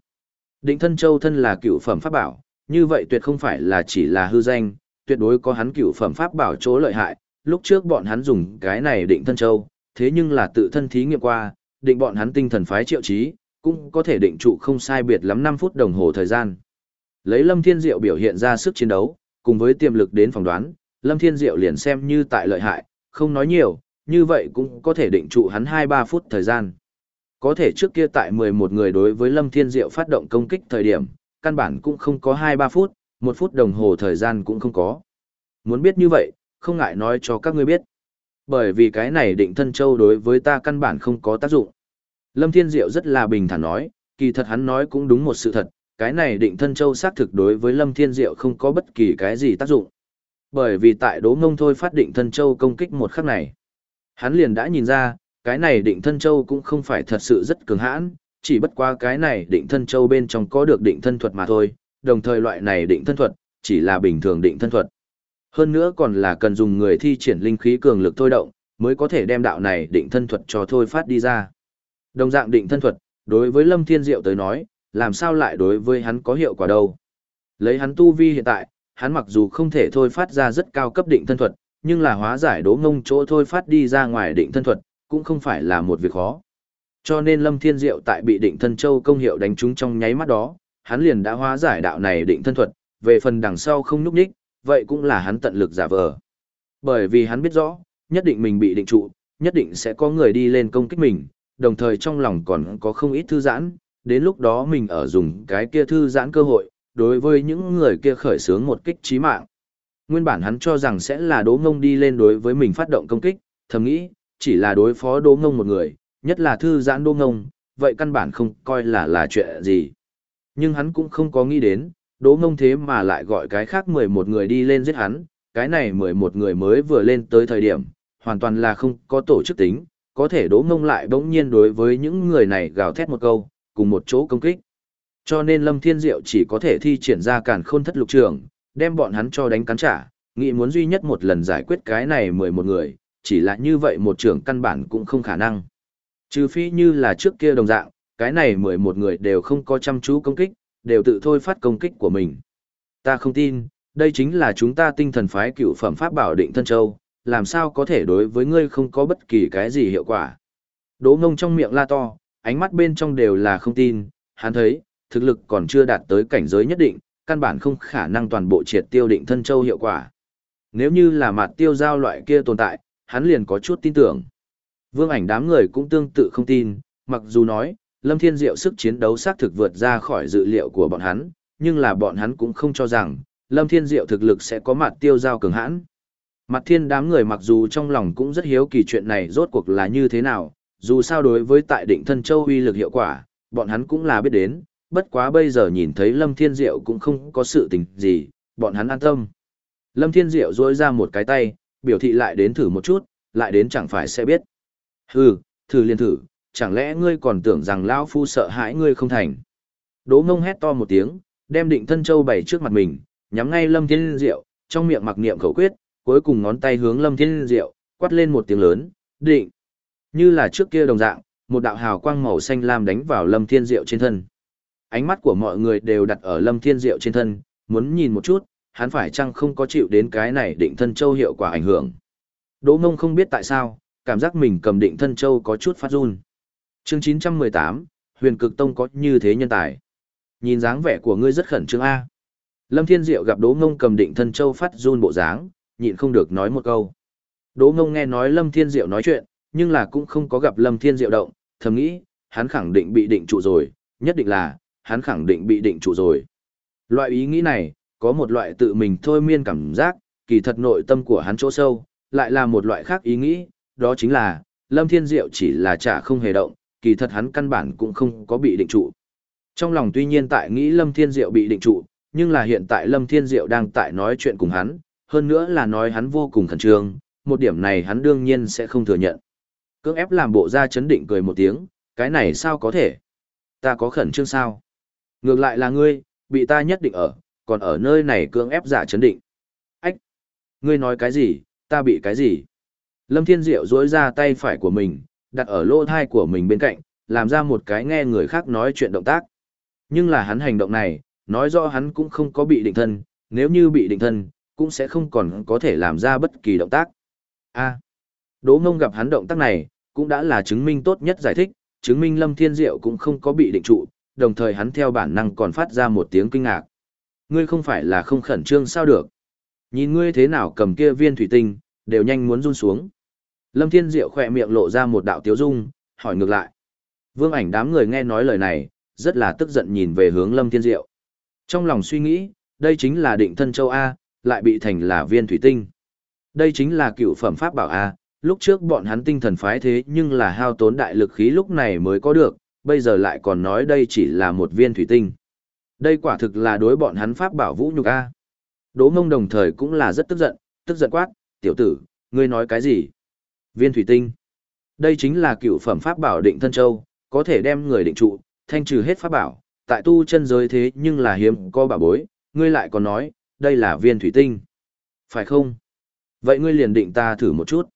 Định thân châu thân là cựu phẩm pháp bảo, như vậy tuyệt không phải là chỉ là hư danh, tuyệt đối có hắn cựu phẩm pháp bảo chỗ lợi hại, lúc trước bọn hắn dùng cái này định thân châu, thế nhưng là tự thân thí nghiệm qua, định bọn hắn tinh thần phái triệu trí, cũng có thể định trụ không sai biệt lắm 5 phút đồng hồ thời gian. Lấy Lâm Thiên Diệu biểu hiện ra sức chiến đấu, cùng với tiềm lực đến phỏng đoán, Lâm Thiên Diệu liền xem như tại lợi hại, không nói nhiều, như vậy cũng có thể định trụ hắn 2-3 phút thời gian. Có thể trước kia tại 11 người đối với Lâm Thiên Diệu phát động công kích thời điểm, căn bản cũng không có 2-3 phút, một phút đồng hồ thời gian cũng không có. Muốn biết như vậy, không ngại nói cho các ngươi biết. Bởi vì cái này định thân châu đối với ta căn bản không có tác dụng. Lâm Thiên Diệu rất là bình thản nói, kỳ thật hắn nói cũng đúng một sự thật, cái này định thân châu xác thực đối với Lâm Thiên Diệu không có bất kỳ cái gì tác dụng. Bởi vì tại đố ngông thôi phát định thân châu công kích một khắc này. Hắn liền đã nhìn ra, cái này định thân châu cũng không phải thật sự rất cường hãn, chỉ bất qua cái này định thân châu bên trong có được định thân thuật mà thôi, đồng thời loại này định thân thuật, chỉ là bình thường định thân thuật. Hơn nữa còn là cần dùng người thi triển linh khí cường lực thôi động, mới có thể đem đạo này định thân thuật cho thôi phát đi ra. Đồng dạng định thân thuật, đối với Lâm Thiên Diệu tới nói, làm sao lại đối với hắn có hiệu quả đâu. Lấy hắn tu vi hiện tại, hắn mặc dù không thể thôi phát ra rất cao cấp định thân thuật, nhưng là hóa giải đố ngông chỗ thôi phát đi ra ngoài định thân thuật, cũng không phải là một việc khó. Cho nên Lâm Thiên Diệu tại bị định thân châu công hiệu đánh trúng trong nháy mắt đó, hắn liền đã hóa giải đạo này định thân thuật, về phần đằng sau không núp đích, vậy cũng là hắn tận lực giả vờ. Bởi vì hắn biết rõ, nhất định mình bị định trụ, nhất định sẽ có người đi lên công kích mình, đồng thời trong lòng còn có không ít thư giãn, đến lúc đó mình ở dùng cái kia thư giãn cơ hội, đối với những người kia khởi xướng một kích trí mạng. Nguyên bản hắn cho rằng sẽ là đố ngông đi lên đối với mình phát động công kích, thầm nghĩ, chỉ là đối phó đố ngông một người, nhất là thư giãn đố ngông, vậy căn bản không coi là là chuyện gì. Nhưng hắn cũng không có nghĩ đến, đố ngông thế mà lại gọi cái khác 11 người đi lên giết hắn, cái này 11 người mới vừa lên tới thời điểm, hoàn toàn là không có tổ chức tính, có thể đỗ ngông lại bỗng nhiên đối với những người này gào thét một câu, cùng một chỗ công kích. Cho nên Lâm Thiên Diệu chỉ có thể thi triển ra càn khôn thất lục trường, đem bọn hắn cho đánh cắn trả, nghĩ muốn duy nhất một lần giải quyết cái này 11 người, chỉ là như vậy một trường căn bản cũng không khả năng. Trừ phi như là trước kia đồng dạng, cái này 11 người đều không có chăm chú công kích, đều tự thôi phát công kích của mình. Ta không tin, đây chính là chúng ta tinh thần phái cựu phẩm pháp bảo định thân châu, làm sao có thể đối với ngươi không có bất kỳ cái gì hiệu quả. Đỗ ngông trong miệng la to, ánh mắt bên trong đều là không tin, hắn thấy, thực lực còn chưa đạt tới cảnh giới nhất định, căn bản không khả năng toàn bộ triệt tiêu định thân châu hiệu quả. Nếu như là mặt tiêu giao loại kia tồn tại, hắn liền có chút tin tưởng. Vương ảnh đám người cũng tương tự không tin, mặc dù nói, Lâm Thiên Diệu sức chiến đấu xác thực vượt ra khỏi dự liệu của bọn hắn, nhưng là bọn hắn cũng không cho rằng, Lâm Thiên Diệu thực lực sẽ có mặt tiêu giao cường hãn. Mặt thiên đám người mặc dù trong lòng cũng rất hiếu kỳ chuyện này rốt cuộc là như thế nào, dù sao đối với tại định thân châu uy lực hiệu quả, bọn hắn cũng là biết đến, bất quá bây giờ nhìn thấy Lâm Thiên Diệu cũng không có sự tình gì, bọn hắn an tâm. Lâm Thiên Diệu duỗi ra một cái tay, biểu thị lại đến thử một chút, lại đến chẳng phải sẽ biết. Hừ, thử liền thử, chẳng lẽ ngươi còn tưởng rằng Lão Phu sợ hãi ngươi không thành. Đỗ ngông hét to một tiếng, đem định thân châu bày trước mặt mình, nhắm ngay Lâm Thiên Diệu, trong miệng mặc niệm khẩu quyết, cuối cùng ngón tay hướng Lâm Thiên Diệu, quát lên một tiếng lớn, định. Như là trước kia đồng dạng, một đạo hào quang màu xanh lam đánh vào Lâm Thiên Diệu trên thân. Ánh mắt của mọi người đều đặt ở Lâm Thiên Diệu trên thân, muốn nhìn một chút, hắn phải chăng không có chịu đến cái này định thân châu hiệu quả ảnh hưởng. Đỗ Mông không biết tại sao, cảm giác mình cầm định thân châu có chút phát run. Chương 918, Huyền Cực Tông có như thế nhân tài. Nhìn dáng vẻ của ngươi rất khẩn trương a. Lâm Thiên Diệu gặp Đỗ Mông cầm định thân châu phát run bộ dáng, nhịn không được nói một câu. Đỗ Ngông nghe nói Lâm Thiên Diệu nói chuyện, nhưng là cũng không có gặp Lâm Thiên Diệu động, thầm nghĩ, hắn khẳng định bị định trụ rồi, nhất định là, hắn khẳng định bị định trụ rồi. Loại ý nghĩ này, có một loại tự mình thôi miên cảm giác, kỳ thật nội tâm của hắn chỗ sâu, lại là một loại khác ý nghĩ, đó chính là, Lâm Thiên Diệu chỉ là trả không hề động, kỳ thật hắn căn bản cũng không có bị định trụ. Trong lòng tuy nhiên tại nghĩ Lâm Thiên Diệu bị định trụ, nhưng là hiện tại Lâm Thiên Diệu đang tại nói chuyện cùng hắn, hơn nữa là nói hắn vô cùng khẩn trương, một điểm này hắn đương nhiên sẽ không thừa nhận. Cưỡng ép làm bộ ra chấn định cười một tiếng, cái này sao có thể? Ta có khẩn trương sao? Ngược lại là ngươi, bị ta nhất định ở, còn ở nơi này cưỡng ép giả chấn định. Ách! Ngươi nói cái gì, ta bị cái gì? Lâm Thiên Diệu dối ra tay phải của mình, đặt ở lỗ thai của mình bên cạnh, làm ra một cái nghe người khác nói chuyện động tác. Nhưng là hắn hành động này, nói rõ hắn cũng không có bị định thân, nếu như bị định thân, cũng sẽ không còn có thể làm ra bất kỳ động tác. A. Đỗ Ngông gặp hắn động tác này, cũng đã là chứng minh tốt nhất giải thích, chứng minh Lâm Thiên Diệu cũng không có bị định trụ, đồng thời hắn theo bản năng còn phát ra một tiếng kinh ngạc. Ngươi không phải là không khẩn trương sao được? Nhìn ngươi thế nào cầm kia viên thủy tinh, đều nhanh muốn run xuống. Lâm Thiên Diệu khỏe miệng lộ ra một đạo tiếu dung, hỏi ngược lại. Vương ảnh đám người nghe nói lời này, rất là tức giận nhìn về hướng Lâm Thiên Diệu. Trong lòng suy nghĩ, đây chính là định thân châu A, lại bị thành là viên thủy tinh. Đây chính là cựu phẩm pháp bảo A, lúc trước bọn hắn tinh thần phái thế nhưng là hao tốn đại lực khí lúc này mới có được, bây giờ lại còn nói đây chỉ là một viên thủy tinh. Đây quả thực là đối bọn hắn pháp bảo vũ nhục A. Đỗ mông đồng thời cũng là rất tức giận, tức giận quát, tiểu tử, ngươi nói cái gì? Viên thủy tinh. Đây chính là cựu phẩm pháp bảo định thân châu, có thể đem người định trụ, thanh trừ hết pháp bảo, tại tu chân giới thế nhưng là hiếm có bảo bối, ngươi lại còn nói, đây là viên thủy tinh. Phải không? Vậy ngươi liền định ta thử một chút.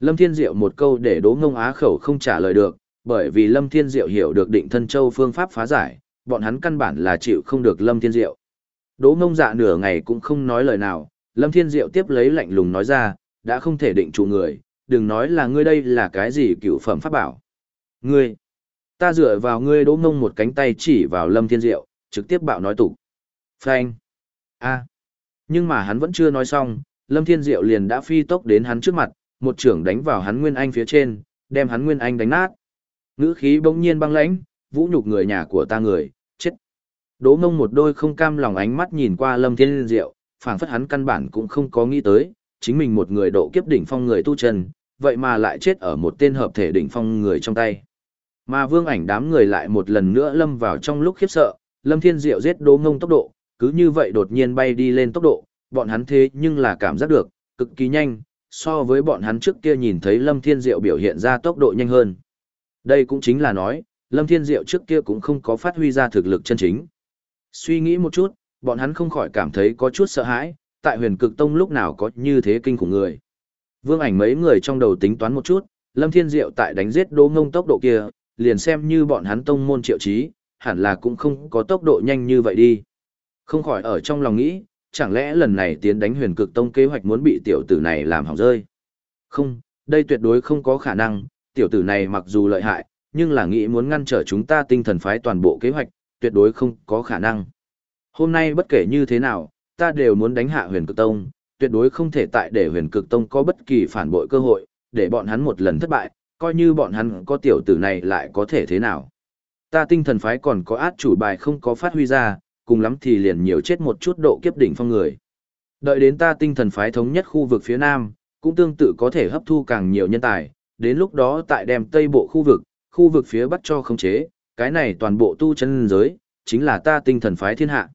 Lâm Thiên Diệu một câu để đố ngông á khẩu không trả lời được, bởi vì Lâm Thiên Diệu hiểu được định thân châu phương pháp phá giải, bọn hắn căn bản là chịu không được Lâm Thiên Diệu. Đố ngông dạ nửa ngày cũng không nói lời nào, Lâm Thiên Diệu tiếp lấy lạnh lùng nói ra, đã không thể định chủ người, đừng nói là ngươi đây là cái gì cựu phẩm pháp bảo. Ngươi, ta dựa vào ngươi đố ngông một cánh tay chỉ vào Lâm Thiên Diệu, trực tiếp bạo nói tục. Phanh. a nhưng mà hắn vẫn chưa nói xong, Lâm Thiên Diệu liền đã phi tốc đến hắn trước mặt, một trưởng đánh vào hắn Nguyên Anh phía trên, đem hắn Nguyên Anh đánh nát. Ngữ khí bỗng nhiên băng lãnh, vũ nhục người nhà của ta người, chết. Đỗ mông một đôi không cam lòng ánh mắt nhìn qua Lâm Thiên Diệu, phảng phất hắn căn bản cũng không có nghĩ tới, chính mình một người độ kiếp đỉnh phong người tu chân, vậy mà lại chết ở một tên hợp thể đỉnh phong người trong tay. Mà vương ảnh đám người lại một lần nữa lâm vào trong lúc khiếp sợ, Lâm Thiên Diệu giết Đỗ Ngông tốc độ, cứ như vậy đột nhiên bay đi lên tốc độ, bọn hắn thế nhưng là cảm giác được, cực kỳ nhanh, so với bọn hắn trước kia nhìn thấy Lâm Thiên Diệu biểu hiện ra tốc độ nhanh hơn. Đây cũng chính là nói, Lâm Thiên Diệu trước kia cũng không có phát huy ra thực lực chân chính. Suy nghĩ một chút, bọn hắn không khỏi cảm thấy có chút sợ hãi, tại huyền cực tông lúc nào có như thế kinh khủng người. Vương ảnh mấy người trong đầu tính toán một chút, Lâm Thiên Diệu tại đánh giết đố ngông tốc độ kia, liền xem như bọn hắn tông môn triệu trí, hẳn là cũng không có tốc độ nhanh như vậy đi. Không khỏi ở trong lòng nghĩ, chẳng lẽ lần này tiến đánh huyền cực tông kế hoạch muốn bị tiểu tử này làm hỏng rơi? Không, đây tuyệt đối không có khả năng, tiểu tử này mặc dù lợi hại, nhưng là nghĩ muốn ngăn trở chúng ta tinh thần phái toàn bộ kế hoạch, tuyệt đối không có khả năng. Hôm nay bất kể như thế nào, ta đều muốn đánh hạ huyền cực tông, tuyệt đối không thể tại để huyền cực tông có bất kỳ phản bội cơ hội, để bọn hắn một lần thất bại, coi như bọn hắn có tiểu tử này lại có thể thế nào. Ta tinh thần phái còn có át chủ bài không có phát huy ra, cùng lắm thì liền nhiều chết một chút độ kiếp đỉnh phong người. Đợi đến ta tinh thần phái thống nhất khu vực phía Nam, cũng tương tự có thể hấp thu càng nhiều nhân tài, đến lúc đó tại đem Tây Bộ khu vực, khu vực phía Bắc cho khống chế, cái này toàn bộ tu chân giới, chính là ta tinh thần phái thiên hạ.